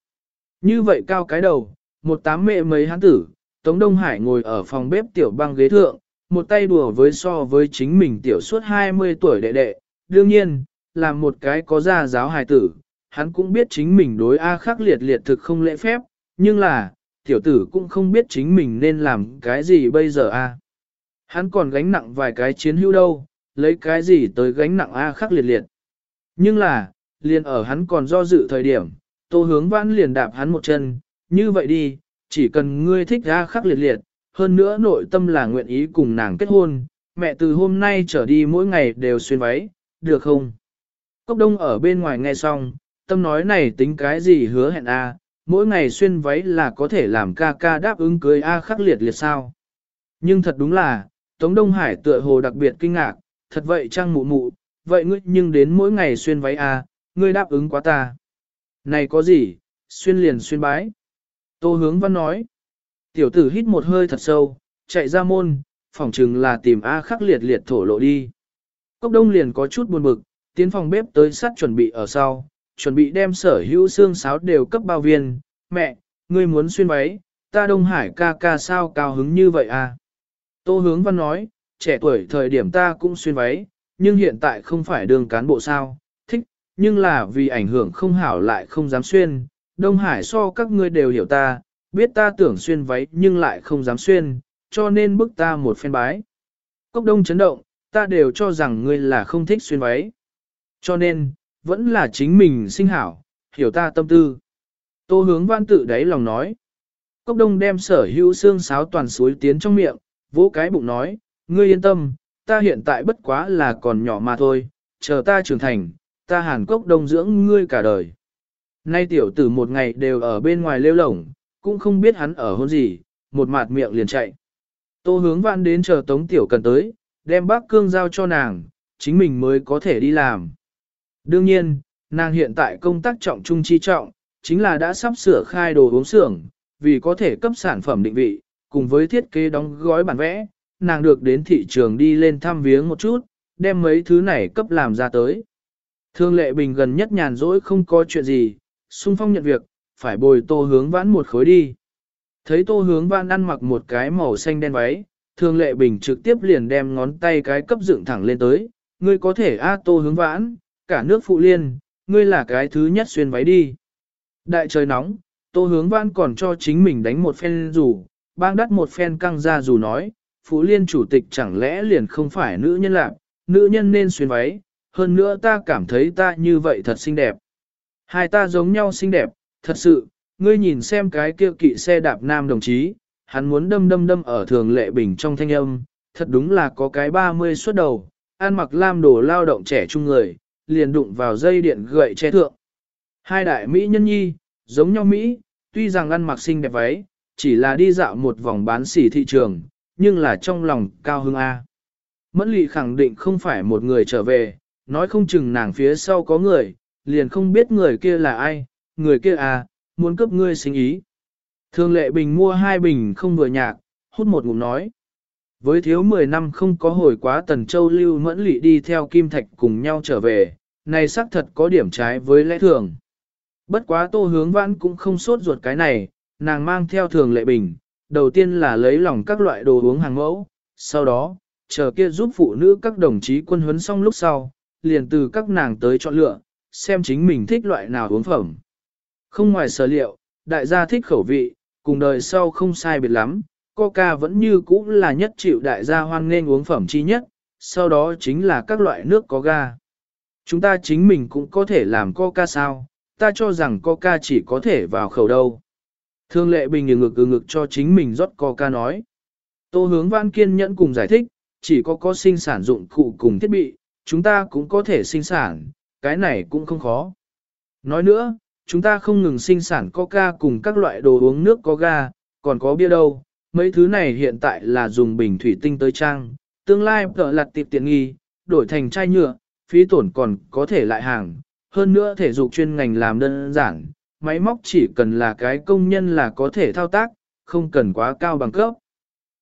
[SPEAKER 1] như vậy cao cái đầu, một tám mẹ mấy hán tử, Tống Đông Hải ngồi ở phòng bếp tiểu băng ghế thượng, một tay đùa với so với chính mình tiểu suốt 20 tuổi đệ đệ, đương nhiên, là một cái có gia giáo hài tử, hắn cũng biết chính mình đối A khắc liệt liệt thực không lễ phép, nhưng là, tiểu tử cũng không biết chính mình nên làm cái gì bây giờ A. Hắn còn gánh nặng vài cái chiến hữu đâu, lấy cái gì tới gánh nặng A khắc liệt liệt. Nhưng là, liền ở hắn còn do dự thời điểm, tô hướng vãn liền đạp hắn một chân, như vậy đi, chỉ cần ngươi thích A khắc liệt liệt, hơn nữa nội tâm là nguyện ý cùng nàng kết hôn, mẹ từ hôm nay trở đi mỗi ngày đều xuyên váy, được không? Cốc đông ở bên ngoài nghe xong, tâm nói này tính cái gì hứa hẹn A, mỗi ngày xuyên váy là có thể làm ca ca đáp ứng cưới A khắc liệt liệt sao. Nhưng thật đúng là, Tống Đông Hải tựa hồ đặc biệt kinh ngạc, thật vậy trang mụ mụ, vậy ngươi nhưng đến mỗi ngày xuyên váy A, ngươi đáp ứng quá ta. Này có gì, xuyên liền xuyên bái. Tô hướng văn nói. Tiểu tử hít một hơi thật sâu, chạy ra môn, phòng chừng là tìm A khắc liệt liệt thổ lộ đi. Cốc đông liền có chút buồn bực, tiến phòng bếp tới sắt chuẩn bị ở sau, chuẩn bị đem sở hữu xương sáo đều cấp bao viên. Mẹ, ngươi muốn xuyên váy, ta Đông Hải ca ca sao cao hứng như vậy à? Tô hướng văn nói, trẻ tuổi thời điểm ta cũng xuyên váy, nhưng hiện tại không phải đường cán bộ sao, thích, nhưng là vì ảnh hưởng không hảo lại không dám xuyên, Đông Hải so các ngươi đều hiểu ta, biết ta tưởng xuyên váy nhưng lại không dám xuyên, cho nên bức ta một phen bái. Cốc đông chấn động, ta đều cho rằng ngươi là không thích xuyên váy. Cho nên, vẫn là chính mình sinh hảo, hiểu ta tâm tư. Tô hướng văn tự đáy lòng nói. Cốc đông đem sở hữu xương sáo toàn suối tiến trong miệng, vỗ cái bụng nói, ngươi yên tâm, ta hiện tại bất quá là còn nhỏ mà thôi, chờ ta trưởng thành, ta hàn cốc đông dưỡng ngươi cả đời. Nay tiểu tử một ngày đều ở bên ngoài lêu lổng, cũng không biết hắn ở hôn gì, một mạt miệng liền chạy. Tô hướng vãn đến chờ tống tiểu cần tới, đem bác cương giao cho nàng, chính mình mới có thể đi làm. Đương nhiên, nàng hiện tại công tác trọng trung chi trọng, chính là đã sắp sửa khai đồ uống xưởng, vì có thể cấp sản phẩm định vị, cùng với thiết kế đóng gói bản vẽ, nàng được đến thị trường đi lên thăm viếng một chút, đem mấy thứ này cấp làm ra tới. Thương lệ bình gần nhất nhàn rỗi không có chuyện gì, xung phong nhận việc, phải bồi tô hướng vãn một khối đi. Thấy tô hướng vãn ăn mặc một cái màu xanh đen váy, thương lệ bình trực tiếp liền đem ngón tay cái cấp dựng thẳng lên tới, ngươi có thể a tô hướng vãn, cả nước phụ liên, ngươi là cái thứ nhất xuyên váy đi. Đại trời nóng, tô hướng văn còn cho chính mình đánh một phen rủ, bang đắt một phen căng ra dù nói, phụ liên chủ tịch chẳng lẽ liền không phải nữ nhân lạc, nữ nhân nên xuyên váy, hơn nữa ta cảm thấy ta như vậy thật xinh đẹp. Hai ta giống nhau xinh đẹp, thật sự, ngươi nhìn xem cái kia kỵ xe đạp nam đồng chí, hắn muốn đâm đâm đâm ở thường lệ bình trong thanh âm, thật đúng là có cái 30 suốt đầu, ăn mặc lam đồ lao động trẻ trung người, liền đụng vào dây điện gậy che thượng. Hai đại Mỹ nhân nhi, giống nhau Mỹ, tuy rằng ăn mặc xinh đẹp váy, chỉ là đi dạo một vòng bán sỉ thị trường, nhưng là trong lòng cao hưng A. Mẫn lị khẳng định không phải một người trở về, nói không chừng nàng phía sau có người, liền không biết người kia là ai, người kia à, muốn cướp ngươi sinh ý. Thường lệ bình mua hai bình không vừa nhạc, hút một ngụm nói. Với thiếu 10 năm không có hồi quá tần châu lưu mẫn lị đi theo kim thạch cùng nhau trở về, này xác thật có điểm trái với lẽ thường. Bất quá tô hướng vãn cũng không sốt ruột cái này, nàng mang theo thường lệ bình, đầu tiên là lấy lòng các loại đồ uống hàng mẫu, sau đó, chờ kia giúp phụ nữ các đồng chí quân huấn xong lúc sau, liền từ các nàng tới chọn lựa, xem chính mình thích loại nào uống phẩm. Không ngoài sở liệu, đại gia thích khẩu vị, cùng đời sau không sai biệt lắm, coca vẫn như cũ là nhất chịu đại gia hoan nghênh uống phẩm chi nhất, sau đó chính là các loại nước có ga. Chúng ta chính mình cũng có thể làm coca sao, ta cho rằng coca chỉ có thể vào khẩu đâu. Thương lệ bình ngực ngực ngực cho chính mình rót coca nói. Tô hướng văn kiên nhẫn cùng giải thích, chỉ có có sinh sản dụng cụ cùng thiết bị, chúng ta cũng có thể sinh sản, cái này cũng không khó. Nói nữa, chúng ta không ngừng sinh sản coca cùng các loại đồ uống nước có ga, còn có bia đâu, mấy thứ này hiện tại là dùng bình thủy tinh tới trang, tương lai tợ lặt tiệp tiện nghi, đổi thành chai nhựa, phí tổn còn có thể lại hàng, hơn nữa thể dục chuyên ngành làm đơn giản, máy móc chỉ cần là cái công nhân là có thể thao tác, không cần quá cao bằng cấp.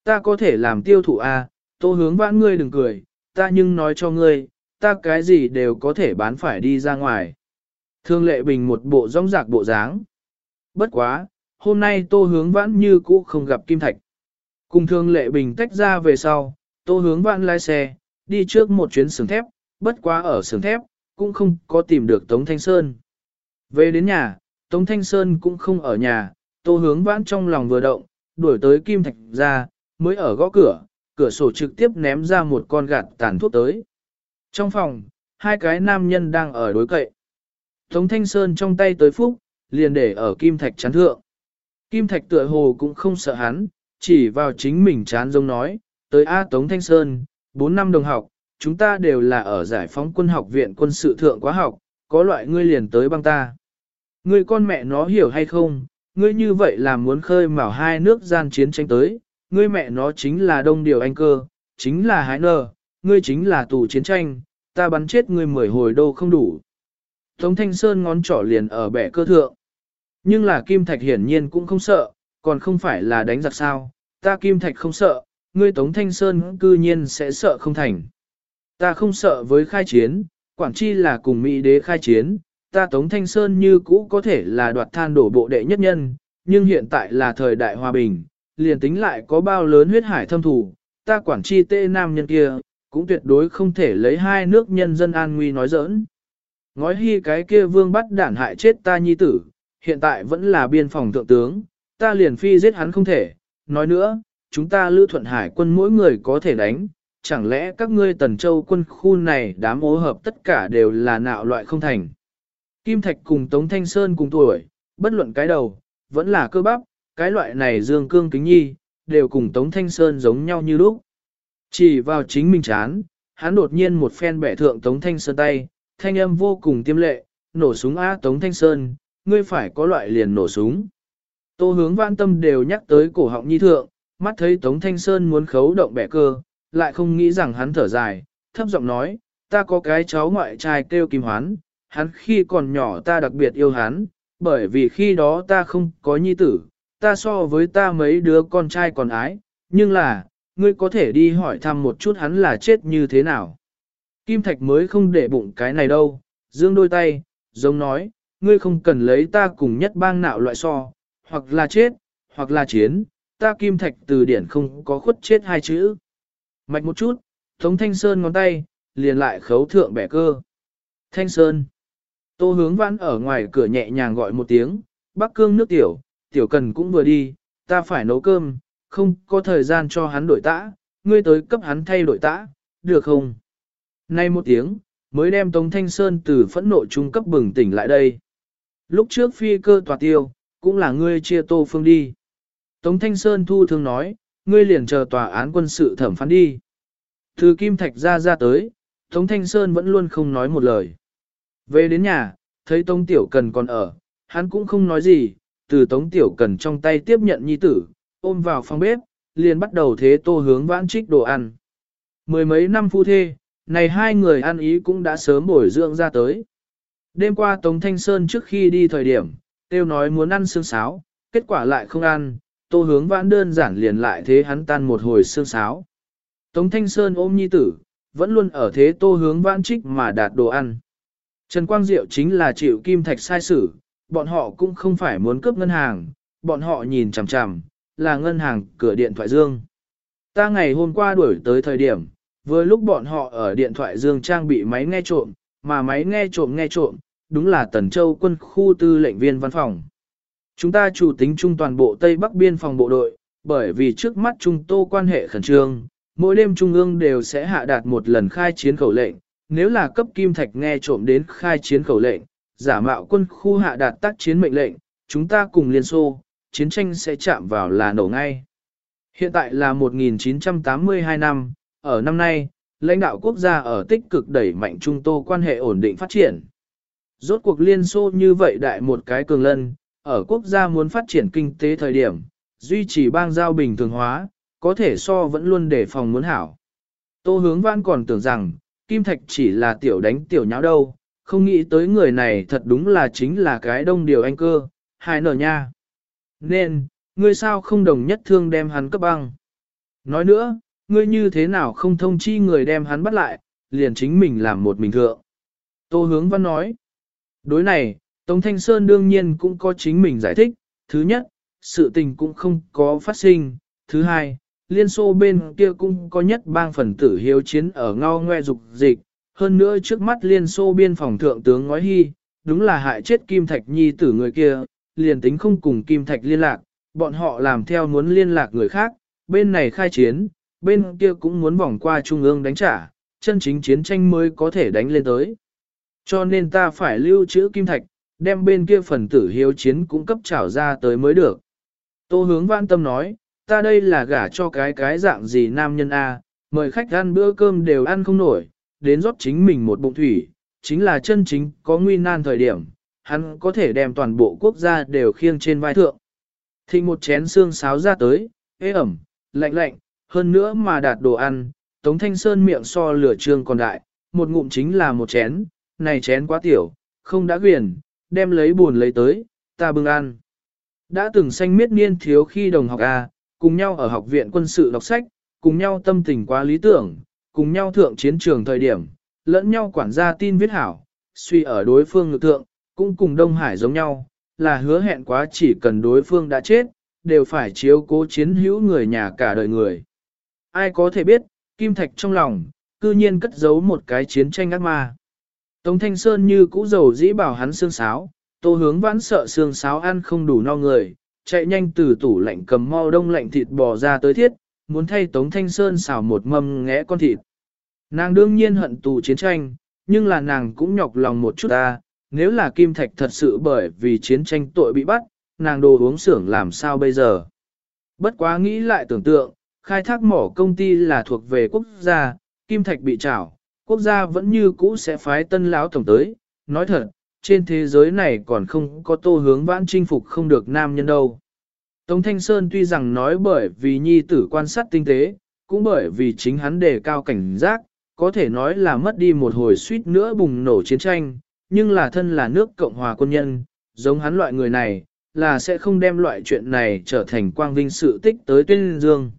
[SPEAKER 1] Ta có thể làm tiêu thụ A, tô hướng vãn ngươi đừng cười, ta nhưng nói cho ngươi, ta cái gì đều có thể bán phải đi ra ngoài. Thương lệ bình một bộ rong rạc bộ dáng. Bất quá, hôm nay tô hướng vãn như cũ không gặp kim thạch. Cùng thương lệ bình tách ra về sau, tô hướng vãn lái xe, đi trước một chuyến sừng thép, bất quá ở sườn thép, cũng không có tìm được Tống Thanh Sơn. Về đến nhà, Tống Thanh Sơn cũng không ở nhà, tô hướng vãn trong lòng vừa động, đuổi tới kim thạch ra, mới ở gõ cửa, cửa sổ trực tiếp ném ra một con gạt tàn thuốc tới. Trong phòng, hai cái nam nhân đang ở đối cậy. Tống Thanh Sơn trong tay tới phúc, liền để ở kim thạch chán thượng. Kim thạch tựa hồ cũng không sợ hắn, chỉ vào chính mình chán giống nói, tới A Tống Thanh Sơn, 4 năm đồng học, chúng ta đều là ở giải phóng quân học viện quân sự thượng quá học, có loại ngươi liền tới băng ta. Ngươi con mẹ nó hiểu hay không, ngươi như vậy là muốn khơi mào hai nước gian chiến tranh tới, ngươi mẹ nó chính là đông điều anh cơ, chính là hái nơ, ngươi chính là tù chiến tranh, ta bắn chết ngươi mười hồi đô không đủ. Tống Thanh Sơn ngón trỏ liền ở bẻ cơ thượng. Nhưng là Kim Thạch hiển nhiên cũng không sợ, còn không phải là đánh giặc sao, ta Kim Thạch không sợ, ngươi Tống Thanh Sơn cư nhiên sẽ sợ không thành. Ta không sợ với khai chiến, Quảng Chi là cùng Mỹ đế khai chiến, ta Tống Thanh Sơn như cũ có thể là đoạt than đổ bộ đệ nhất nhân, nhưng hiện tại là thời đại hòa bình, liền tính lại có bao lớn huyết hải thâm thủ, ta Quảng Chi tê nam nhân kia, cũng tuyệt đối không thể lấy hai nước nhân dân an nguy nói giỡn. Ngói hy cái kia vương bắt đản hại chết ta nhi tử, hiện tại vẫn là biên phòng thượng tướng, ta liền phi giết hắn không thể. Nói nữa, chúng ta lưu thuận hải quân mỗi người có thể đánh, chẳng lẽ các ngươi tần châu quân khu này đám ố hợp tất cả đều là nạo loại không thành. Kim Thạch cùng Tống Thanh Sơn cùng tuổi, bất luận cái đầu, vẫn là cơ bắp, cái loại này dương cương kính nhi, đều cùng Tống Thanh Sơn giống nhau như lúc. Chỉ vào chính mình chán, hắn đột nhiên một phen bẻ thượng Tống Thanh Sơn tay, thanh âm vô cùng tiêm lệ, nổ súng A Tống Thanh Sơn, ngươi phải có loại liền nổ súng. Tô hướng vãn tâm đều nhắc tới cổ họng nhi thượng, mắt thấy Tống Thanh Sơn muốn khấu động bẻ cơ, lại không nghĩ rằng hắn thở dài, thấp giọng nói, ta có cái cháu ngoại trai kêu Kim Hoán, hắn khi còn nhỏ ta đặc biệt yêu hắn, bởi vì khi đó ta không có nhi tử, ta so với ta mấy đứa con trai còn ái, nhưng là, ngươi có thể đi hỏi thăm một chút hắn là chết như thế nào. Kim Thạch mới không để bụng cái này đâu, dương đôi tay, giống nói, ngươi không cần lấy ta cùng nhất bang nạo loại so, hoặc là chết, hoặc là chiến, ta Kim Thạch từ điển không có khuất chết hai chữ. Mạch một chút, Tống Thanh Sơn ngón tay, liền lại khấu thượng bẻ cơ. Thanh Sơn. Tô hướng vãn ở ngoài cửa nhẹ nhàng gọi một tiếng, bắc cương nước tiểu, tiểu cần cũng vừa đi, ta phải nấu cơm, không có thời gian cho hắn đổi tã, ngươi tới cấp hắn thay đổi tã, được không? Nay một tiếng, mới đem Tống Thanh Sơn từ phẫn nộ trung cấp bừng tỉnh lại đây. Lúc trước phi cơ tòa tiêu, cũng là ngươi chia tô phương đi. Tống Thanh Sơn thu thương nói, ngươi liền chờ tòa án quân sự thẩm phán đi. Từ Kim Thạch ra ra tới, Tống Thanh Sơn vẫn luôn không nói một lời. Về đến nhà, thấy Tống Tiểu Cần còn ở, hắn cũng không nói gì, từ Tống Tiểu Cần trong tay tiếp nhận nhi tử, ôm vào phòng bếp, liền bắt đầu thế tô hướng vãn trích đồ ăn. Mười mấy năm phu thê, này hai người ăn ý cũng đã sớm bồi dưỡng ra tới. Đêm qua Tống Thanh Sơn trước khi đi thời điểm, tiêu nói muốn ăn xương sáo, kết quả lại không ăn, tô hướng vãn đơn giản liền lại thế hắn tan một hồi xương sáo. Tống Thanh Sơn ôm nhi tử, vẫn luôn ở thế tô hướng vãn trích mà đạt đồ ăn. Trần Quang Diệu chính là chịu kim thạch sai sử, bọn họ cũng không phải muốn cướp ngân hàng, bọn họ nhìn chằm chằm, là ngân hàng cửa điện thoại dương. Ta ngày hôm qua đuổi tới thời điểm, vừa lúc bọn họ ở điện thoại dương trang bị máy nghe trộm, mà máy nghe trộm nghe trộm, đúng là Tần Châu quân khu tư lệnh viên văn phòng. Chúng ta chủ tính chung toàn bộ Tây Bắc biên phòng bộ đội, bởi vì trước mắt chúng tô quan hệ khẩn trương, mỗi đêm trung ương đều sẽ hạ đạt một lần khai chiến khẩu lệnh, nếu là cấp kim thạch nghe trộm đến khai chiến khẩu lệnh, giả mạo quân khu hạ đạt tác chiến mệnh lệnh, chúng ta cùng Liên Xô, chiến tranh sẽ chạm vào là nổ ngay. Hiện tại là 1982 năm, ở năm nay, lãnh đạo quốc gia ở tích cực đẩy mạnh trung tô quan hệ ổn định phát triển. Rốt cuộc Liên Xô như vậy đại một cái cường lân, ở quốc gia muốn phát triển kinh tế thời điểm, duy trì bang giao bình thường hóa, có thể so vẫn luôn để phòng muốn hảo. Tô hướng văn còn tưởng rằng, Kim Thạch chỉ là tiểu đánh tiểu nháo đâu, không nghĩ tới người này thật đúng là chính là cái đông điều anh cơ, hài nở nha. Nên, ngươi sao không đồng nhất thương đem hắn cấp băng? Nói nữa, ngươi như thế nào không thông chi người đem hắn bắt lại, liền chính mình làm một mình thượng. Tô hướng văn nói. Đối này, Tống Thanh Sơn đương nhiên cũng có chính mình giải thích. Thứ nhất, sự tình cũng không có phát sinh. Thứ hai, Liên Xô bên kia cũng có nhất bang phần tử hiếu chiến ở ngao ngoe dục dịch. Hơn nữa trước mắt Liên Xô biên phòng thượng tướng ngói hy, đúng là hại chết Kim Thạch Nhi tử người kia, liền tính không cùng Kim Thạch liên lạc, bọn họ làm theo muốn liên lạc người khác, bên này khai chiến, bên kia cũng muốn vòng qua trung ương đánh trả, chân chính chiến tranh mới có thể đánh lên tới. Cho nên ta phải lưu trữ Kim Thạch, đem bên kia phần tử hiếu chiến cũng cấp trảo ra tới mới được. Tô hướng vãn tâm nói, ta đây là gả cho cái cái dạng gì nam nhân A, mời khách ăn bữa cơm đều ăn không nổi, đến rót chính mình một bụng thủy, chính là chân chính có nguy nan thời điểm, hắn có thể đem toàn bộ quốc gia đều khiêng trên vai thượng. Thịnh một chén xương sáo ra tới, ế ẩm, lạnh lạnh, hơn nữa mà đạt đồ ăn, Tống Thanh Sơn miệng so lửa trương còn đại, một ngụm chính là một chén, này chén quá tiểu, không đã quyền, đem lấy buồn lấy tới, ta bưng ăn. Đã từng xanh miết niên thiếu khi đồng học A, cùng nhau ở học viện quân sự đọc sách, cùng nhau tâm tình quá lý tưởng, cùng nhau thượng chiến trường thời điểm, lẫn nhau quản gia tin viết hảo, suy ở đối phương ngược thượng, cũng cùng Đông Hải giống nhau, là hứa hẹn quá chỉ cần đối phương đã chết, đều phải chiếu cố chiến hữu người nhà cả đời người. Ai có thể biết, Kim Thạch trong lòng, cư nhiên cất giấu một cái chiến tranh ác ma. Tống Thanh Sơn như cũ dầu dĩ bảo hắn xương sáo, tô hướng vãn sợ xương sáo ăn không đủ no người, chạy nhanh từ tủ lạnh cầm mau đông lạnh thịt bò ra tới thiết, muốn thay Tống Thanh Sơn xào một mâm ngẽ con thịt. Nàng đương nhiên hận tù chiến tranh, nhưng là nàng cũng nhọc lòng một chút ta, nếu là Kim Thạch thật sự bởi vì chiến tranh tội bị bắt, nàng đồ uống xưởng làm sao bây giờ. Bất quá nghĩ lại tưởng tượng, khai thác mỏ công ty là thuộc về quốc gia, kim thạch bị trảo, quốc gia vẫn như cũ sẽ phái tân lão tổng tới, nói thật, trên thế giới này còn không có tô hướng vãn chinh phục không được nam nhân đâu. Tống Thanh Sơn tuy rằng nói bởi vì nhi tử quan sát tinh tế, cũng bởi vì chính hắn đề cao cảnh giác, có thể nói là mất đi một hồi suýt nữa bùng nổ chiến tranh, nhưng là thân là nước Cộng hòa quân nhân, giống hắn loại người này, là sẽ không đem loại chuyện này trở thành quang vinh sự tích tới tuyên dương.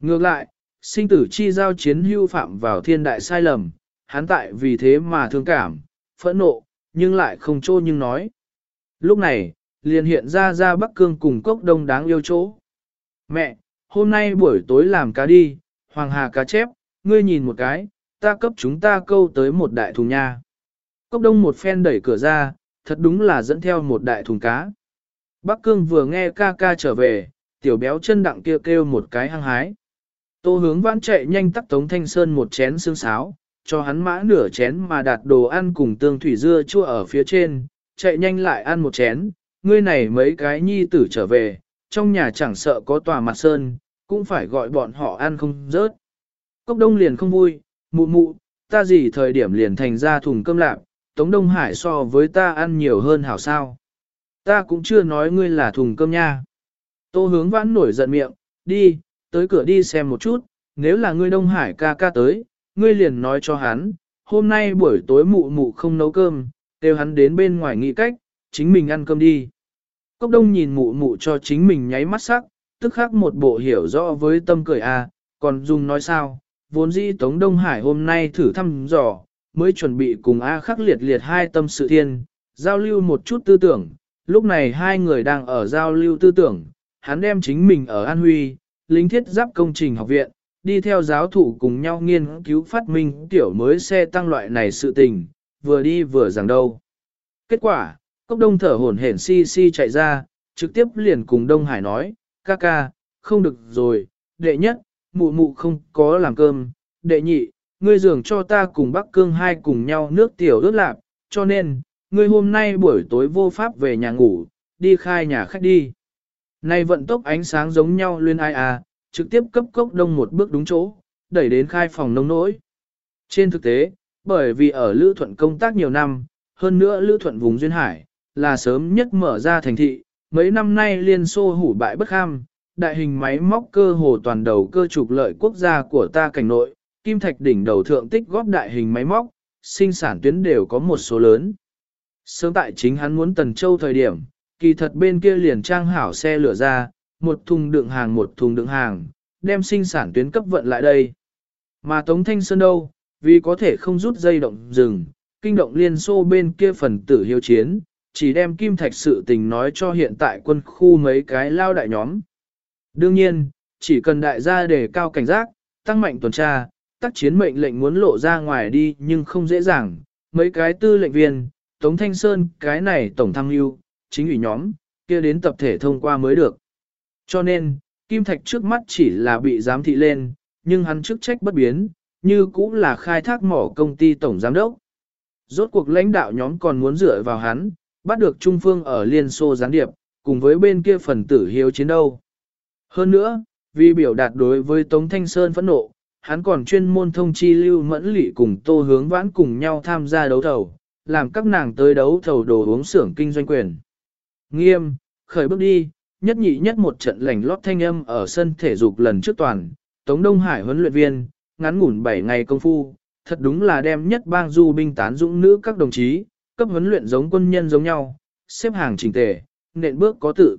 [SPEAKER 1] Ngược lại, sinh tử chi giao chiến hưu phạm vào thiên đại sai lầm, hắn tại vì thế mà thương cảm, phẫn nộ, nhưng lại không trô nhưng nói. Lúc này, liền hiện ra ra Bắc Cương cùng cốc đông đáng yêu chỗ. Mẹ, hôm nay buổi tối làm cá đi, hoàng hà cá chép, ngươi nhìn một cái, ta cấp chúng ta câu tới một đại thùng nha. Cốc đông một phen đẩy cửa ra, thật đúng là dẫn theo một đại thùng cá. Bắc Cương vừa nghe ca ca trở về, tiểu béo chân đặng kia kêu, kêu một cái hăng hái. Tô hướng vãn chạy nhanh tắt Tống Thanh Sơn một chén xương sáo, cho hắn mã nửa chén mà đặt đồ ăn cùng tương thủy dưa chua ở phía trên, chạy nhanh lại ăn một chén, ngươi này mấy cái nhi tử trở về, trong nhà chẳng sợ có tòa mặt sơn, cũng phải gọi bọn họ ăn không rớt. Cốc đông liền không vui, mụ mụ, ta gì thời điểm liền thành ra thùng cơm lạp, Tống Đông Hải so với ta ăn nhiều hơn hảo sao. Ta cũng chưa nói ngươi là thùng cơm nha. Tô hướng vãn nổi giận miệng, đi, tới cửa đi xem một chút, nếu là ngươi Đông Hải ca ca tới, ngươi liền nói cho hắn, hôm nay buổi tối mụ mụ không nấu cơm, kêu hắn đến bên ngoài nghĩ cách, chính mình ăn cơm đi. Cốc đông nhìn mụ mụ cho chính mình nháy mắt sắc, tức khắc một bộ hiểu rõ với tâm cười a, à, còn dùng nói sao, vốn dĩ Tống Đông Hải hôm nay thử thăm dò, mới chuẩn bị cùng A khắc liệt liệt hai tâm sự thiên, giao lưu một chút tư tưởng, lúc này hai người đang ở giao lưu tư tưởng, hắn đem chính mình ở An Huy, lính thiết giáp công trình học viện, đi theo giáo thủ cùng nhau nghiên cứu phát minh tiểu mới xe tăng loại này sự tình, vừa đi vừa giảng đâu. Kết quả, cốc đông thở hổn hển si si chạy ra, trực tiếp liền cùng Đông Hải nói, ca ca, không được rồi, đệ nhất, mụ mụ không có làm cơm, đệ nhị, ngươi dường cho ta cùng Bắc Cương hai cùng nhau nước tiểu ướt lạp, cho nên, ngươi hôm nay buổi tối vô pháp về nhà ngủ, đi khai nhà khách đi. Này vận tốc ánh sáng giống nhau luyên ai à, trực tiếp cấp cốc đông một bước đúng chỗ, đẩy đến khai phòng nông nỗi. Trên thực tế, bởi vì ở Lữ Thuận công tác nhiều năm, hơn nữa Lữ Thuận vùng Duyên Hải, là sớm nhất mở ra thành thị, mấy năm nay liên xô hủ bại bất ham đại hình máy móc cơ hồ toàn đầu cơ trục lợi quốc gia của ta cảnh nội, kim thạch đỉnh đầu thượng tích góp đại hình máy móc, sinh sản tuyến đều có một số lớn. Sớm tại chính hắn muốn Tần Châu thời điểm, kỳ thật bên kia liền trang hảo xe lửa ra, một thùng đựng hàng một thùng đựng hàng, đem sinh sản tuyến cấp vận lại đây. Mà Tống Thanh Sơn đâu, vì có thể không rút dây động rừng, kinh động liên xô bên kia phần tử hiếu chiến, chỉ đem kim thạch sự tình nói cho hiện tại quân khu mấy cái lao đại nhóm. Đương nhiên, chỉ cần đại gia để cao cảnh giác, tăng mạnh tuần tra, tác chiến mệnh lệnh muốn lộ ra ngoài đi nhưng không dễ dàng. Mấy cái tư lệnh viên, Tống Thanh Sơn, cái này tổng tham mưu, chính ủy nhóm, kia đến tập thể thông qua mới được. Cho nên, Kim Thạch trước mắt chỉ là bị giám thị lên, nhưng hắn chức trách bất biến, như cũng là khai thác mỏ công ty tổng giám đốc. Rốt cuộc lãnh đạo nhóm còn muốn dựa vào hắn, bắt được Trung Phương ở Liên Xô gián điệp, cùng với bên kia phần tử hiếu chiến đâu. Hơn nữa, vì biểu đạt đối với Tống Thanh Sơn phẫn nộ, hắn còn chuyên môn thông chi lưu mẫn lị cùng tô hướng vãn cùng nhau tham gia đấu thầu, làm các nàng tới đấu thầu đồ uống xưởng kinh doanh quyền. Nghiêm, khởi bước đi, nhất nhị nhất một trận lành lót thanh âm ở sân thể dục lần trước toàn, Tống Đông Hải huấn luyện viên, ngắn ngủn 7 ngày công phu, thật đúng là đem nhất bang du binh tán dũng nữ các đồng chí, cấp huấn luyện giống quân nhân giống nhau, xếp hàng chỉnh tề, nện bước có tự.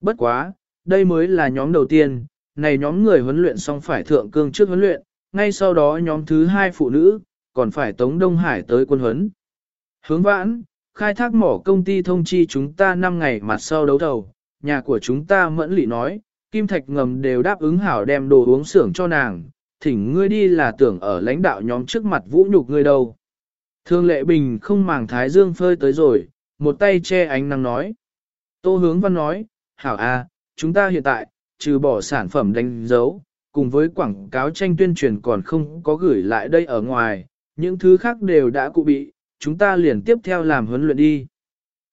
[SPEAKER 1] Bất quá, đây mới là nhóm đầu tiên, này nhóm người huấn luyện xong phải thượng cương trước huấn luyện, ngay sau đó nhóm thứ hai phụ nữ, còn phải Tống Đông Hải tới quân huấn. Hướng vãn, khai thác mỏ công ty thông chi chúng ta 5 ngày mặt sau đấu thầu, nhà của chúng ta mẫn lị nói, Kim Thạch ngầm đều đáp ứng hảo đem đồ uống xưởng cho nàng, thỉnh ngươi đi là tưởng ở lãnh đạo nhóm trước mặt vũ nhục ngươi đâu. Thương lệ bình không màng thái dương phơi tới rồi, một tay che ánh nắng nói. Tô hướng văn nói, hảo a, chúng ta hiện tại, trừ bỏ sản phẩm đánh dấu, cùng với quảng cáo tranh tuyên truyền còn không có gửi lại đây ở ngoài, những thứ khác đều đã cụ bị, chúng ta liền tiếp theo làm huấn luyện đi.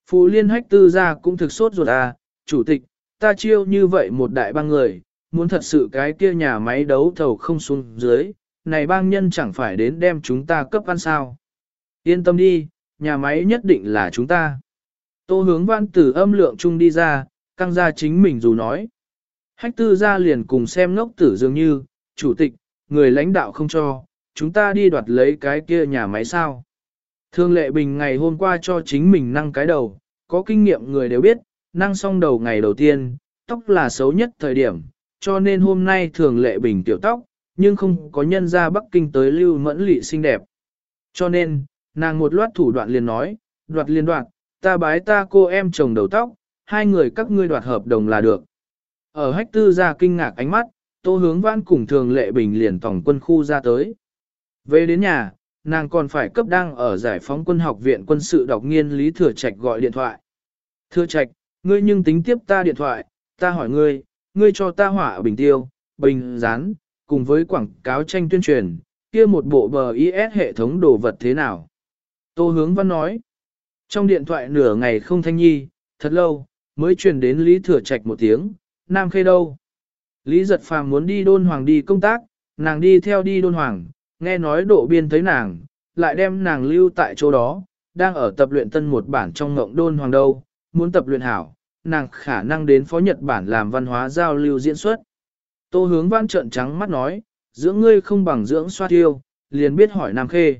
[SPEAKER 1] Phụ liên hách tư gia cũng thực sốt ruột à, chủ tịch, ta chiêu như vậy một đại bang người, muốn thật sự cái kia nhà máy đấu thầu không xuống dưới, này bang nhân chẳng phải đến đem chúng ta cấp ăn sao. Yên tâm đi, nhà máy nhất định là chúng ta. Tô hướng văn từ âm lượng chung đi ra, căng ra chính mình dù nói. Hách tư ra liền cùng xem ngốc tử dường như, chủ tịch, người lãnh đạo không cho, chúng ta đi đoạt lấy cái kia nhà máy sao. Thương lệ bình ngày hôm qua cho chính mình năng cái đầu, có kinh nghiệm người đều biết, năng xong đầu ngày đầu tiên, tóc là xấu nhất thời điểm, cho nên hôm nay thường lệ bình tiểu tóc, nhưng không có nhân ra Bắc Kinh tới lưu mẫn lị xinh đẹp. Cho nên, nàng một loạt thủ đoạn liền nói, đoạt liên đoạt, ta bái ta cô em chồng đầu tóc, hai người các ngươi đoạt hợp đồng là được. Ở hách tư ra kinh ngạc ánh mắt, tô hướng vãn cùng thường lệ bình liền tổng quân khu ra tới. Về đến nhà, nàng còn phải cấp đang ở giải phóng quân học viện quân sự đọc nghiên Lý Thừa Trạch gọi điện thoại. Thừa Trạch, ngươi nhưng tính tiếp ta điện thoại, ta hỏi ngươi, ngươi cho ta hỏa bình tiêu, bình rán, cùng với quảng cáo tranh tuyên truyền, kia một bộ bờ IS hệ thống đồ vật thế nào? Tô hướng văn nói, trong điện thoại nửa ngày không thanh nhi, thật lâu, mới truyền đến Lý Thừa Trạch một tiếng, Nam Khê đâu? Lý giật phàm muốn đi đôn hoàng đi công tác, nàng đi theo đi đôn hoàng, nghe nói độ biên thấy nàng, lại đem nàng lưu tại chỗ đó, đang ở tập luyện tân một bản trong ngộng đôn hoàng đâu, muốn tập luyện hảo, nàng khả năng đến phó Nhật Bản làm văn hóa giao lưu diễn xuất. Tô hướng văn trợn trắng mắt nói, dưỡng ngươi không bằng dưỡng xoa tiêu, liền biết hỏi Nam Khê.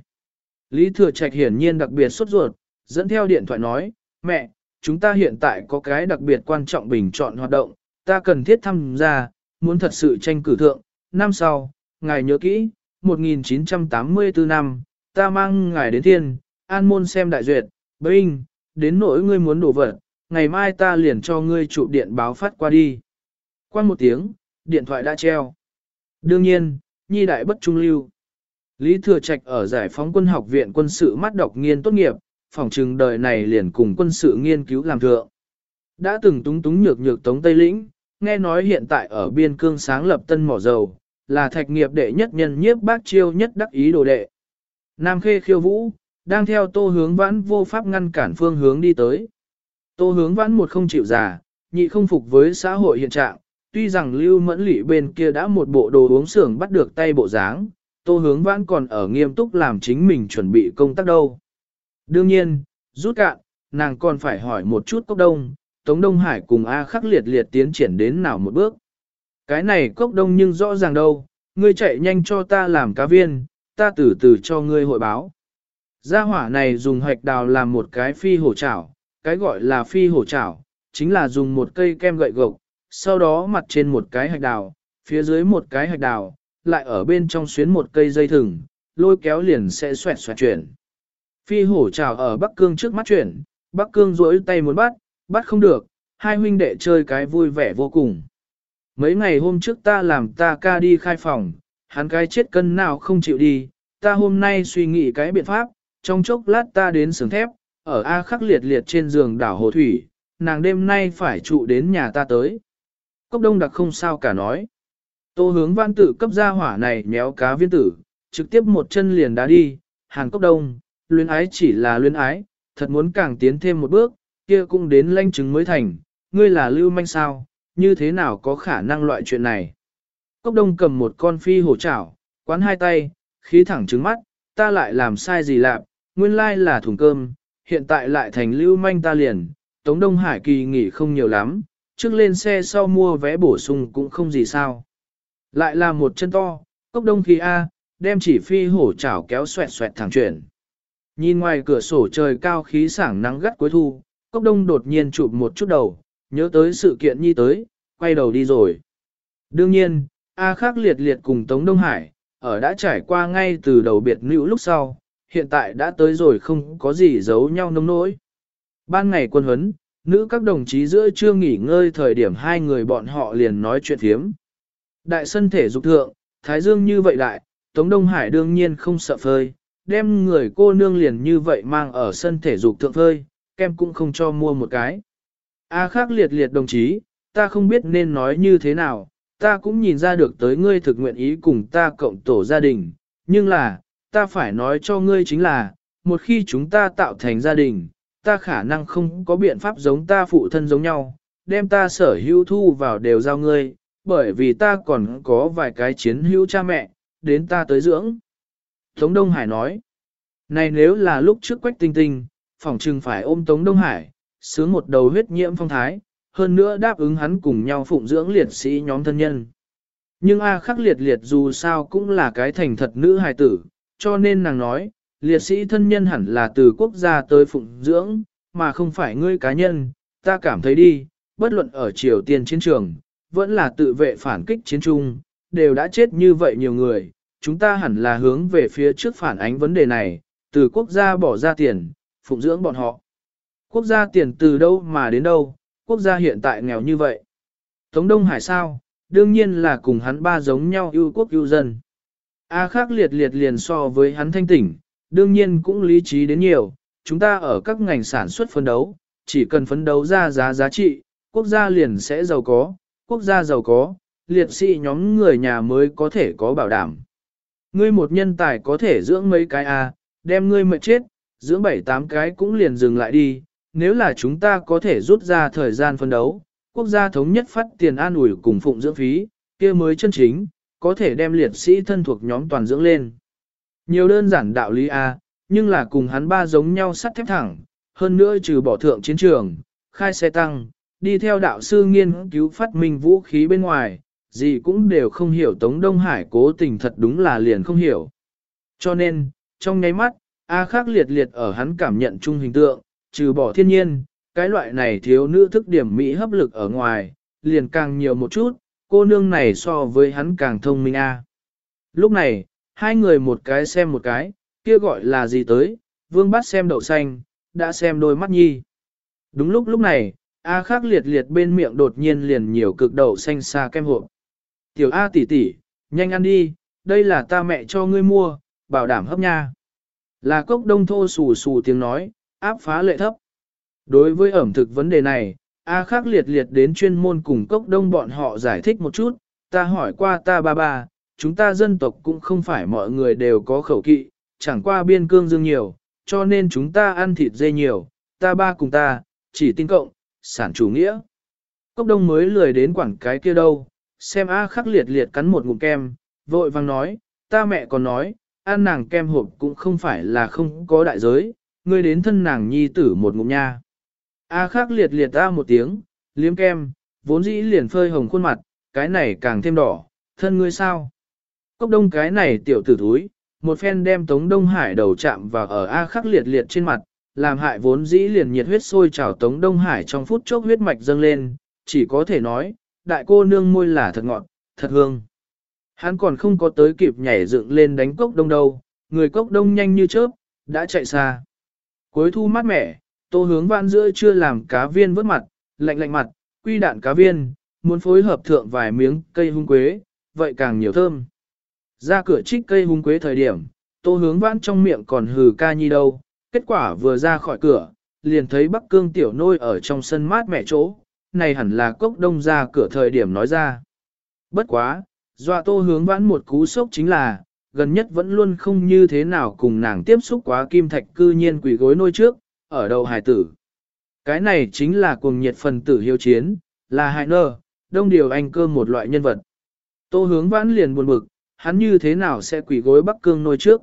[SPEAKER 1] Lý Thừa Trạch hiển nhiên đặc biệt sốt ruột, dẫn theo điện thoại nói, mẹ, chúng ta hiện tại có cái đặc biệt quan trọng bình chọn hoạt động, ta cần thiết tham gia, muốn thật sự tranh cử thượng. Năm sau, ngài nhớ kỹ, 1984 năm, ta mang ngài đến thiên, an môn xem đại duyệt, binh, đến nỗi ngươi muốn đổ vật, ngày mai ta liền cho ngươi trụ điện báo phát qua đi. Qua một tiếng, điện thoại đã treo. Đương nhiên, nhi đại bất trung lưu. Lý Thừa Trạch ở giải phóng quân học viện quân sự mắt đọc nghiên tốt nghiệp, phòng trừng đời này liền cùng quân sự nghiên cứu làm thượng. Đã từng túng túng nhược nhược tống Tây Lĩnh, nghe nói hiện tại ở biên cương sáng lập tân mỏ dầu, là thạch nghiệp đệ nhất nhân nhiếp bác chiêu nhất đắc ý đồ đệ. Nam Khê khiêu vũ, đang theo tô hướng vãn vô pháp ngăn cản phương hướng đi tới. Tô hướng vãn một không chịu già, nhị không phục với xã hội hiện trạng, tuy rằng lưu mẫn lỷ bên kia đã một bộ đồ uống xưởng bắt được tay bộ dáng, tô hướng vãn còn ở nghiêm túc làm chính mình chuẩn bị công tác đâu. Đương nhiên, rút cạn, nàng còn phải hỏi một chút cốc đông, Tống Đông Hải cùng A khắc liệt liệt tiến triển đến nào một bước. Cái này cốc đông nhưng rõ ràng đâu, ngươi chạy nhanh cho ta làm cá viên, ta từ từ cho ngươi hội báo. Gia hỏa này dùng hạch đào làm một cái phi hổ chảo, cái gọi là phi hổ chảo, chính là dùng một cây kem gậy gộc, sau đó mặt trên một cái hạch đào, phía dưới một cái hạch đào, lại ở bên trong xuyến một cây dây thừng, lôi kéo liền sẽ xoẹt xoẹt chuyển. Phi hổ chảo ở Bắc Cương trước mắt chuyển, Bắc Cương rỗi tay muốn bắt, bắt không được, hai huynh đệ chơi cái vui vẻ vô cùng. Mấy ngày hôm trước ta làm ta ca đi khai phòng, hắn cái chết cân nào không chịu đi, ta hôm nay suy nghĩ cái biện pháp, trong chốc lát ta đến sướng thép, ở A khắc liệt liệt trên giường đảo Hồ Thủy, nàng đêm nay phải trụ đến nhà ta tới. Cốc đông đặc không sao cả nói. Tô hướng văn tử cấp ra hỏa này méo cá viên tử, trực tiếp một chân liền đá đi, hàng cốc đông, luyến ái chỉ là luyến ái, thật muốn càng tiến thêm một bước, kia cũng đến lanh chứng mới thành, ngươi là lưu manh sao, như thế nào có khả năng loại chuyện này. Cốc đông cầm một con phi hổ chảo, quán hai tay, khí thẳng trứng mắt, ta lại làm sai gì lạp, nguyên lai là thùng cơm, hiện tại lại thành lưu manh ta liền, Tống Đông Hải kỳ nghỉ không nhiều lắm, trước lên xe sau mua vé bổ sung cũng không gì sao. Lại là một chân to, cốc đông khí A, đem chỉ phi hổ chảo kéo xoẹt xoẹt thẳng chuyển. Nhìn ngoài cửa sổ trời cao khí sảng nắng gắt cuối thu, cốc đông đột nhiên chụp một chút đầu, nhớ tới sự kiện nhi tới, quay đầu đi rồi. Đương nhiên, A khắc liệt liệt cùng Tống Đông Hải, ở đã trải qua ngay từ đầu biệt nữ lúc sau, hiện tại đã tới rồi không có gì giấu nhau nông nỗi. Ban ngày quân huấn, nữ các đồng chí giữa chưa nghỉ ngơi thời điểm hai người bọn họ liền nói chuyện thiếm. Đại sân thể dục thượng, Thái Dương như vậy đại, Tống Đông Hải đương nhiên không sợ phơi, đem người cô nương liền như vậy mang ở sân thể dục thượng phơi, kem cũng không cho mua một cái. A khác liệt liệt đồng chí, ta không biết nên nói như thế nào, ta cũng nhìn ra được tới ngươi thực nguyện ý cùng ta cộng tổ gia đình, nhưng là, ta phải nói cho ngươi chính là, một khi chúng ta tạo thành gia đình, ta khả năng không có biện pháp giống ta phụ thân giống nhau, đem ta sở hữu thu vào đều giao ngươi, bởi vì ta còn có vài cái chiến hữu cha mẹ, đến ta tới dưỡng. Tống Đông Hải nói, này nếu là lúc trước quách tinh tinh, phỏng trừng phải ôm Tống Đông Hải, sướng một đầu huyết nhiễm phong thái, hơn nữa đáp ứng hắn cùng nhau phụng dưỡng liệt sĩ nhóm thân nhân. Nhưng A khắc liệt liệt dù sao cũng là cái thành thật nữ hài tử, cho nên nàng nói, liệt sĩ thân nhân hẳn là từ quốc gia tới phụng dưỡng, mà không phải ngươi cá nhân, ta cảm thấy đi, bất luận ở Triều Tiên chiến trường, vẫn là tự vệ phản kích chiến trung, đều đã chết như vậy nhiều người, chúng ta hẳn là hướng về phía trước phản ánh vấn đề này, từ quốc gia bỏ ra tiền, phụng dưỡng bọn họ. Quốc gia tiền từ đâu mà đến đâu, quốc gia hiện tại nghèo như vậy. Tống Đông Hải sao, đương nhiên là cùng hắn ba giống nhau ưu quốc ưu dân. A khác liệt liệt liền so với hắn thanh tỉnh, đương nhiên cũng lý trí đến nhiều, chúng ta ở các ngành sản xuất phấn đấu, chỉ cần phấn đấu ra giá giá trị, quốc gia liền sẽ giàu có, quốc gia giàu có, liệt sĩ nhóm người nhà mới có thể có bảo đảm. Ngươi một nhân tài có thể dưỡng mấy cái A, đem ngươi mệt chết, dưỡng bảy tám cái cũng liền dừng lại đi, nếu là chúng ta có thể rút ra thời gian phân đấu, quốc gia thống nhất phát tiền an ủi cùng phụng dưỡng phí, kia mới chân chính, có thể đem liệt sĩ thân thuộc nhóm toàn dưỡng lên. Nhiều đơn giản đạo lý A, nhưng là cùng hắn ba giống nhau sắt thép thẳng, hơn nữa trừ bỏ thượng chiến trường, khai xe tăng, đi theo đạo sư nghiên cứu phát minh vũ khí bên ngoài, gì cũng đều không hiểu Tống Đông Hải cố tình thật đúng là liền không hiểu. Cho nên, trong nháy mắt, A khắc liệt liệt ở hắn cảm nhận chung hình tượng, trừ bỏ thiên nhiên, cái loại này thiếu nữ thức điểm mỹ hấp lực ở ngoài, liền càng nhiều một chút, cô nương này so với hắn càng thông minh a. Lúc này, hai người một cái xem một cái, kia gọi là gì tới, vương bắt xem đậu xanh, đã xem đôi mắt nhi. Đúng lúc lúc này, A Khác liệt liệt bên miệng đột nhiên liền nhiều cực đậu xanh xa kem hộp. Tiểu A tỷ tỷ, nhanh ăn đi, đây là ta mẹ cho ngươi mua, bảo đảm hấp nha. Là cốc đông thô xù xù tiếng nói, áp phá lệ thấp. Đối với ẩm thực vấn đề này, A khắc liệt liệt đến chuyên môn cùng cốc đông bọn họ giải thích một chút, ta hỏi qua ta ba ba, chúng ta dân tộc cũng không phải mọi người đều có khẩu kỵ, chẳng qua biên cương dương nhiều, cho nên chúng ta ăn thịt dê nhiều, ta ba cùng ta, chỉ tin cộng, sản chủ nghĩa. Cốc đông mới lười đến quảng cái kia đâu, xem A khắc liệt liệt cắn một ngụm kem, vội vang nói, ta mẹ còn nói, ăn nàng kem hộp cũng không phải là không có đại giới, ngươi đến thân nàng nhi tử một ngụm nha. A khắc liệt liệt ta một tiếng, liếm kem, vốn dĩ liền phơi hồng khuôn mặt, cái này càng thêm đỏ, thân ngươi sao? Cốc đông cái này tiểu tử thúi, một phen đem Tống Đông Hải đầu chạm vào ở A khắc liệt liệt trên mặt, làm hại vốn dĩ liền nhiệt huyết sôi trào Tống Đông Hải trong phút chốc huyết mạch dâng lên, chỉ có thể nói, đại cô nương môi là thật ngọt, thật hương. Hắn còn không có tới kịp nhảy dựng lên đánh cốc đông đâu, người cốc đông nhanh như chớp, đã chạy xa. Cuối thu mát mẻ, tô hướng vãn giữa chưa làm cá viên vớt mặt, lạnh lạnh mặt, quy đạn cá viên, muốn phối hợp thượng vài miếng cây hung quế, vậy càng nhiều thơm. Ra cửa trích cây hung quế thời điểm, tô hướng vãn trong miệng còn hừ ca nhi đâu, kết quả vừa ra khỏi cửa, liền thấy bắc cương tiểu nôi ở trong sân mát mẻ chỗ, này hẳn là cốc đông ra cửa thời điểm nói ra. Bất quá, dọa tô hướng vãn một cú sốc chính là, gần nhất vẫn luôn không như thế nào cùng nàng tiếp xúc quá kim thạch cư nhiên quỷ gối nôi trước, ở đầu hải tử. Cái này chính là cuồng nhiệt phần tử hiếu chiến, là hại nơ, đông điều anh cơ một loại nhân vật. Tô hướng vãn liền buồn bực, hắn như thế nào sẽ quỷ gối bắc cương nôi trước.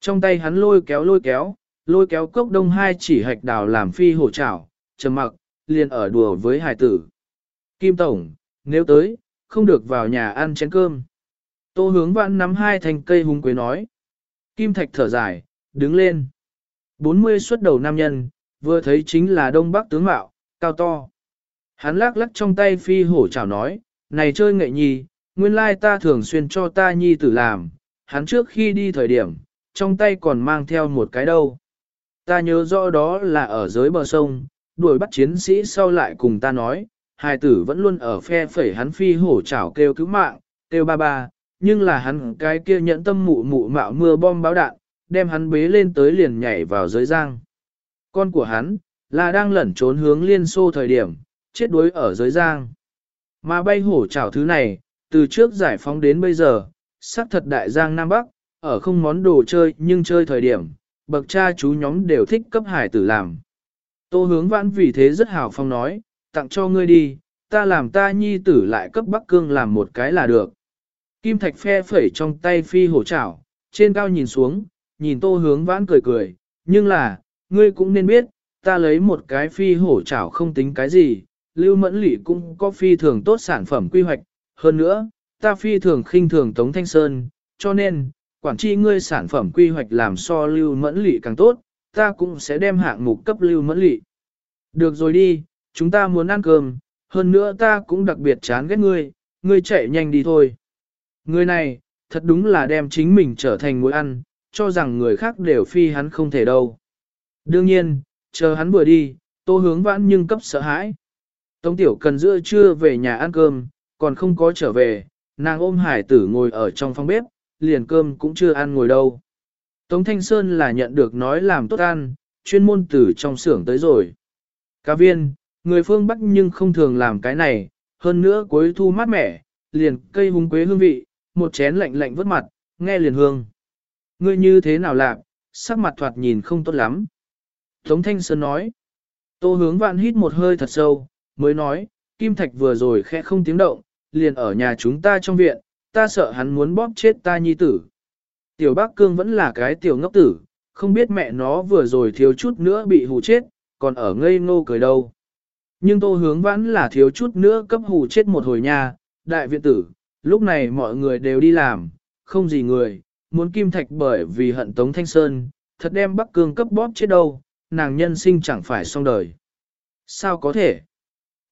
[SPEAKER 1] Trong tay hắn lôi kéo lôi kéo, lôi kéo cốc đông hai chỉ hạch đào làm phi hổ trảo, trầm mặc, liền ở đùa với hải tử. Kim Tổng, nếu tới, không được vào nhà ăn chén cơm. Tô hướng vãn nắm hai thành cây hung quế nói. Kim Thạch thở dài, đứng lên. 40 xuất đầu nam nhân, vừa thấy chính là đông bắc tướng mạo, cao to. Hắn lắc lắc trong tay phi hổ chào nói, này chơi nghệ nhi, nguyên lai ta thường xuyên cho ta nhi tử làm, hắn trước khi đi thời điểm, trong tay còn mang theo một cái đâu. Ta nhớ rõ đó là ở dưới bờ sông, đuổi bắt chiến sĩ sau lại cùng ta nói, hài tử vẫn luôn ở phe phẩy hắn phi hổ chảo kêu cứu mạng, kêu ba ba, nhưng là hắn cái kia nhẫn tâm mụ mụ mạo mưa bom báo đạn, đem hắn bế lên tới liền nhảy vào giới giang. Con của hắn, là đang lẩn trốn hướng liên xô thời điểm, chết đuối ở giới giang. Mà bay hổ chảo thứ này, từ trước giải phóng đến bây giờ, sắc thật đại giang Nam Bắc, ở không món đồ chơi nhưng chơi thời điểm, bậc cha chú nhóm đều thích cấp hải tử làm. Tô hướng vãn vì thế rất hào phong nói, tặng cho ngươi đi, ta làm ta nhi tử lại cấp Bắc Cương làm một cái là được. Kim Thạch phe phẩy trong tay phi hổ chảo, trên cao nhìn xuống, nhìn tô hướng vãn cười cười, nhưng là, ngươi cũng nên biết, ta lấy một cái phi hổ chảo không tính cái gì, lưu mẫn lỷ cũng có phi thường tốt sản phẩm quy hoạch, hơn nữa, ta phi thường khinh thường Tống Thanh Sơn, cho nên, quản trị ngươi sản phẩm quy hoạch làm so lưu mẫn lỷ càng tốt, ta cũng sẽ đem hạng mục cấp lưu mẫn lị. Được rồi đi, chúng ta muốn ăn cơm, hơn nữa ta cũng đặc biệt chán ghét ngươi, ngươi chạy nhanh đi thôi. Người này, thật đúng là đem chính mình trở thành mối ăn, cho rằng người khác đều phi hắn không thể đâu. Đương nhiên, chờ hắn vừa đi, tô hướng vãn nhưng cấp sợ hãi. Tống tiểu cần giữa trưa về nhà ăn cơm, còn không có trở về, nàng ôm hải tử ngồi ở trong phòng bếp, liền cơm cũng chưa ăn ngồi đâu. Tống Thanh Sơn là nhận được nói làm tốt ăn, chuyên môn từ trong xưởng tới rồi. Cá viên, người phương Bắc nhưng không thường làm cái này, hơn nữa cuối thu mát mẻ, liền cây húng quế hương vị, một chén lạnh lạnh vớt mặt, nghe liền hương. Ngươi như thế nào làm, sắc mặt thoạt nhìn không tốt lắm. Tống Thanh Sơn nói, tô hướng vạn hít một hơi thật sâu, mới nói, Kim Thạch vừa rồi khẽ không tiếng động, liền ở nhà chúng ta trong viện, ta sợ hắn muốn bóp chết ta nhi tử. Tiểu Bắc Cương vẫn là cái tiểu ngốc tử, không biết mẹ nó vừa rồi thiếu chút nữa bị hù chết, còn ở ngây ngô cười đâu. Nhưng tô hướng vãn là thiếu chút nữa cấp hù chết một hồi nha, đại viện tử, lúc này mọi người đều đi làm, không gì người, muốn kim thạch bởi vì hận Tống Thanh Sơn, thật đem Bắc Cương cấp bóp chết đâu, nàng nhân sinh chẳng phải xong đời. Sao có thể?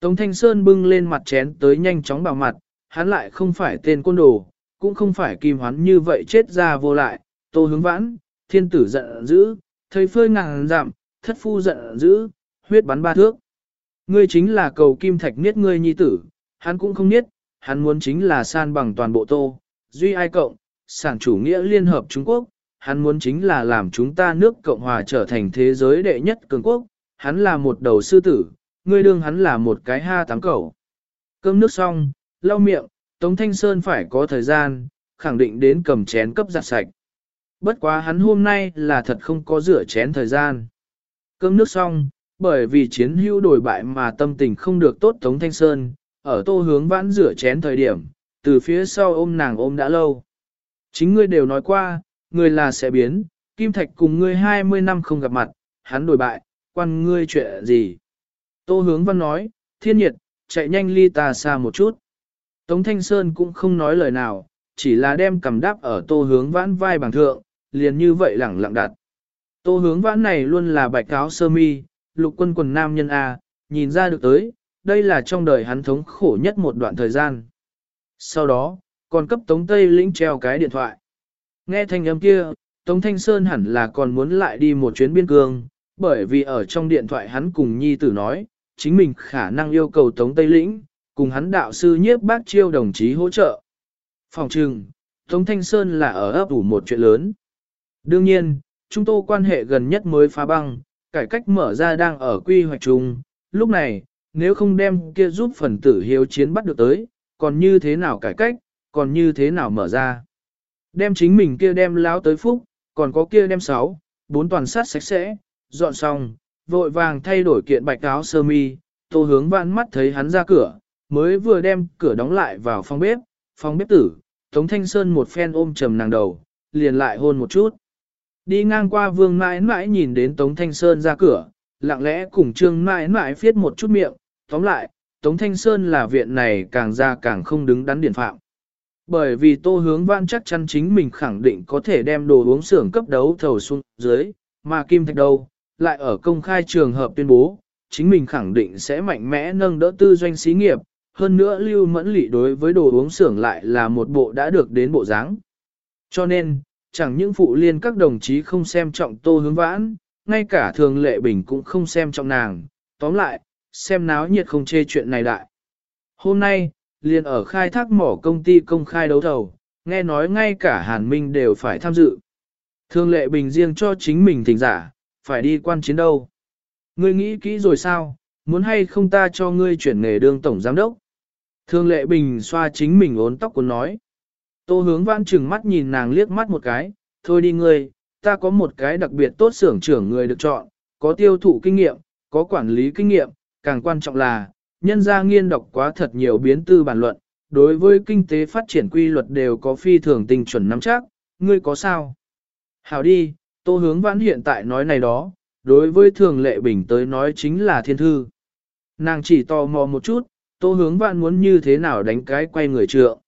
[SPEAKER 1] Tống Thanh Sơn bưng lên mặt chén tới nhanh chóng bảo mặt, hắn lại không phải tên côn đồ, cũng không phải kim hoán như vậy chết ra vô lại, tô hướng vãn, thiên tử giận dữ, thầy phơi ngàn giảm, thất phu giận dữ, huyết bắn ba thước. Ngươi chính là cầu kim thạch niết ngươi nhi tử, hắn cũng không niết, hắn muốn chính là san bằng toàn bộ tô, duy ai cộng, sản chủ nghĩa liên hợp Trung Quốc, hắn muốn chính là làm chúng ta nước Cộng Hòa trở thành thế giới đệ nhất cường quốc, hắn là một đầu sư tử, ngươi đương hắn là một cái ha tám cẩu. Cơm nước xong, lau miệng, Tống Thanh Sơn phải có thời gian, khẳng định đến cầm chén cấp giặt sạch. Bất quá hắn hôm nay là thật không có rửa chén thời gian. Cơm nước xong, bởi vì chiến hữu đổi bại mà tâm tình không được tốt Tống Thanh Sơn, ở tô hướng vãn rửa chén thời điểm, từ phía sau ôm nàng ôm đã lâu. Chính ngươi đều nói qua, ngươi là sẽ biến, Kim Thạch cùng ngươi 20 năm không gặp mặt, hắn đổi bại, quan ngươi chuyện gì. Tô hướng văn nói, thiên nhiệt, chạy nhanh ly ta xa một chút. Tống Thanh Sơn cũng không nói lời nào, chỉ là đem cầm đáp ở tô hướng vãn vai bằng thượng, liền như vậy lẳng lặng đặt. Tô hướng vãn này luôn là bạch cáo sơ mi, lục quân quần nam nhân A, nhìn ra được tới, đây là trong đời hắn thống khổ nhất một đoạn thời gian. Sau đó, còn cấp Tống Tây Lĩnh treo cái điện thoại. Nghe thanh âm kia, Tống Thanh Sơn hẳn là còn muốn lại đi một chuyến biên cương, bởi vì ở trong điện thoại hắn cùng Nhi Tử nói, chính mình khả năng yêu cầu Tống Tây Lĩnh, cùng hắn đạo sư nhiếp bác chiêu đồng chí hỗ trợ. Phòng trừng, Tống Thanh Sơn là ở ấp ủ một chuyện lớn. Đương nhiên, chúng tôi quan hệ gần nhất mới phá băng, cải cách mở ra đang ở quy hoạch chung. Lúc này, nếu không đem kia giúp phần tử hiếu chiến bắt được tới, còn như thế nào cải cách, còn như thế nào mở ra. Đem chính mình kia đem láo tới phúc, còn có kia đem sáu, bốn toàn sát sạch sẽ, dọn xong, vội vàng thay đổi kiện bạch áo sơ mi, tô hướng vạn mắt thấy hắn ra cửa, mới vừa đem cửa đóng lại vào phòng bếp, phòng bếp tử, Tống Thanh Sơn một phen ôm trầm nàng đầu, liền lại hôn một chút. Đi ngang qua vương mãi mãi nhìn đến Tống Thanh Sơn ra cửa, lặng lẽ cùng trương mãi mãi phiết một chút miệng, tóm lại, Tống Thanh Sơn là viện này càng ra càng không đứng đắn điển phạm. Bởi vì tô hướng văn chắc chắn chính mình khẳng định có thể đem đồ uống xưởng cấp đấu thầu xuống dưới, mà Kim Thạch đâu, lại ở công khai trường hợp tuyên bố, chính mình khẳng định sẽ mạnh mẽ nâng đỡ tư doanh xí nghiệp, hơn nữa lưu mẫn lị đối với đồ uống xưởng lại là một bộ đã được đến bộ dáng. Cho nên, chẳng những phụ liên các đồng chí không xem trọng tô hướng vãn, ngay cả thường lệ bình cũng không xem trọng nàng, tóm lại, xem náo nhiệt không chê chuyện này đại. Hôm nay, liền ở khai thác mỏ công ty công khai đấu thầu, nghe nói ngay cả Hàn Minh đều phải tham dự. Thương lệ bình riêng cho chính mình thỉnh giả, phải đi quan chiến đâu. Ngươi nghĩ kỹ rồi sao, muốn hay không ta cho ngươi chuyển nghề đương tổng giám đốc? Thương lệ bình xoa chính mình ốn tóc của nói. Tô hướng văn chừng mắt nhìn nàng liếc mắt một cái, thôi đi ngươi, ta có một cái đặc biệt tốt xưởng trưởng người được chọn, có tiêu thụ kinh nghiệm, có quản lý kinh nghiệm, càng quan trọng là, nhân gia nghiên đọc quá thật nhiều biến tư bản luận, đối với kinh tế phát triển quy luật đều có phi thường tình chuẩn nắm chắc, ngươi có sao? Hảo đi, tô hướng vãn hiện tại nói này đó, đối với thường lệ bình tới nói chính là thiên thư. Nàng chỉ tò mò một chút, tô hướng vãn muốn như thế nào đánh cái quay người trượng.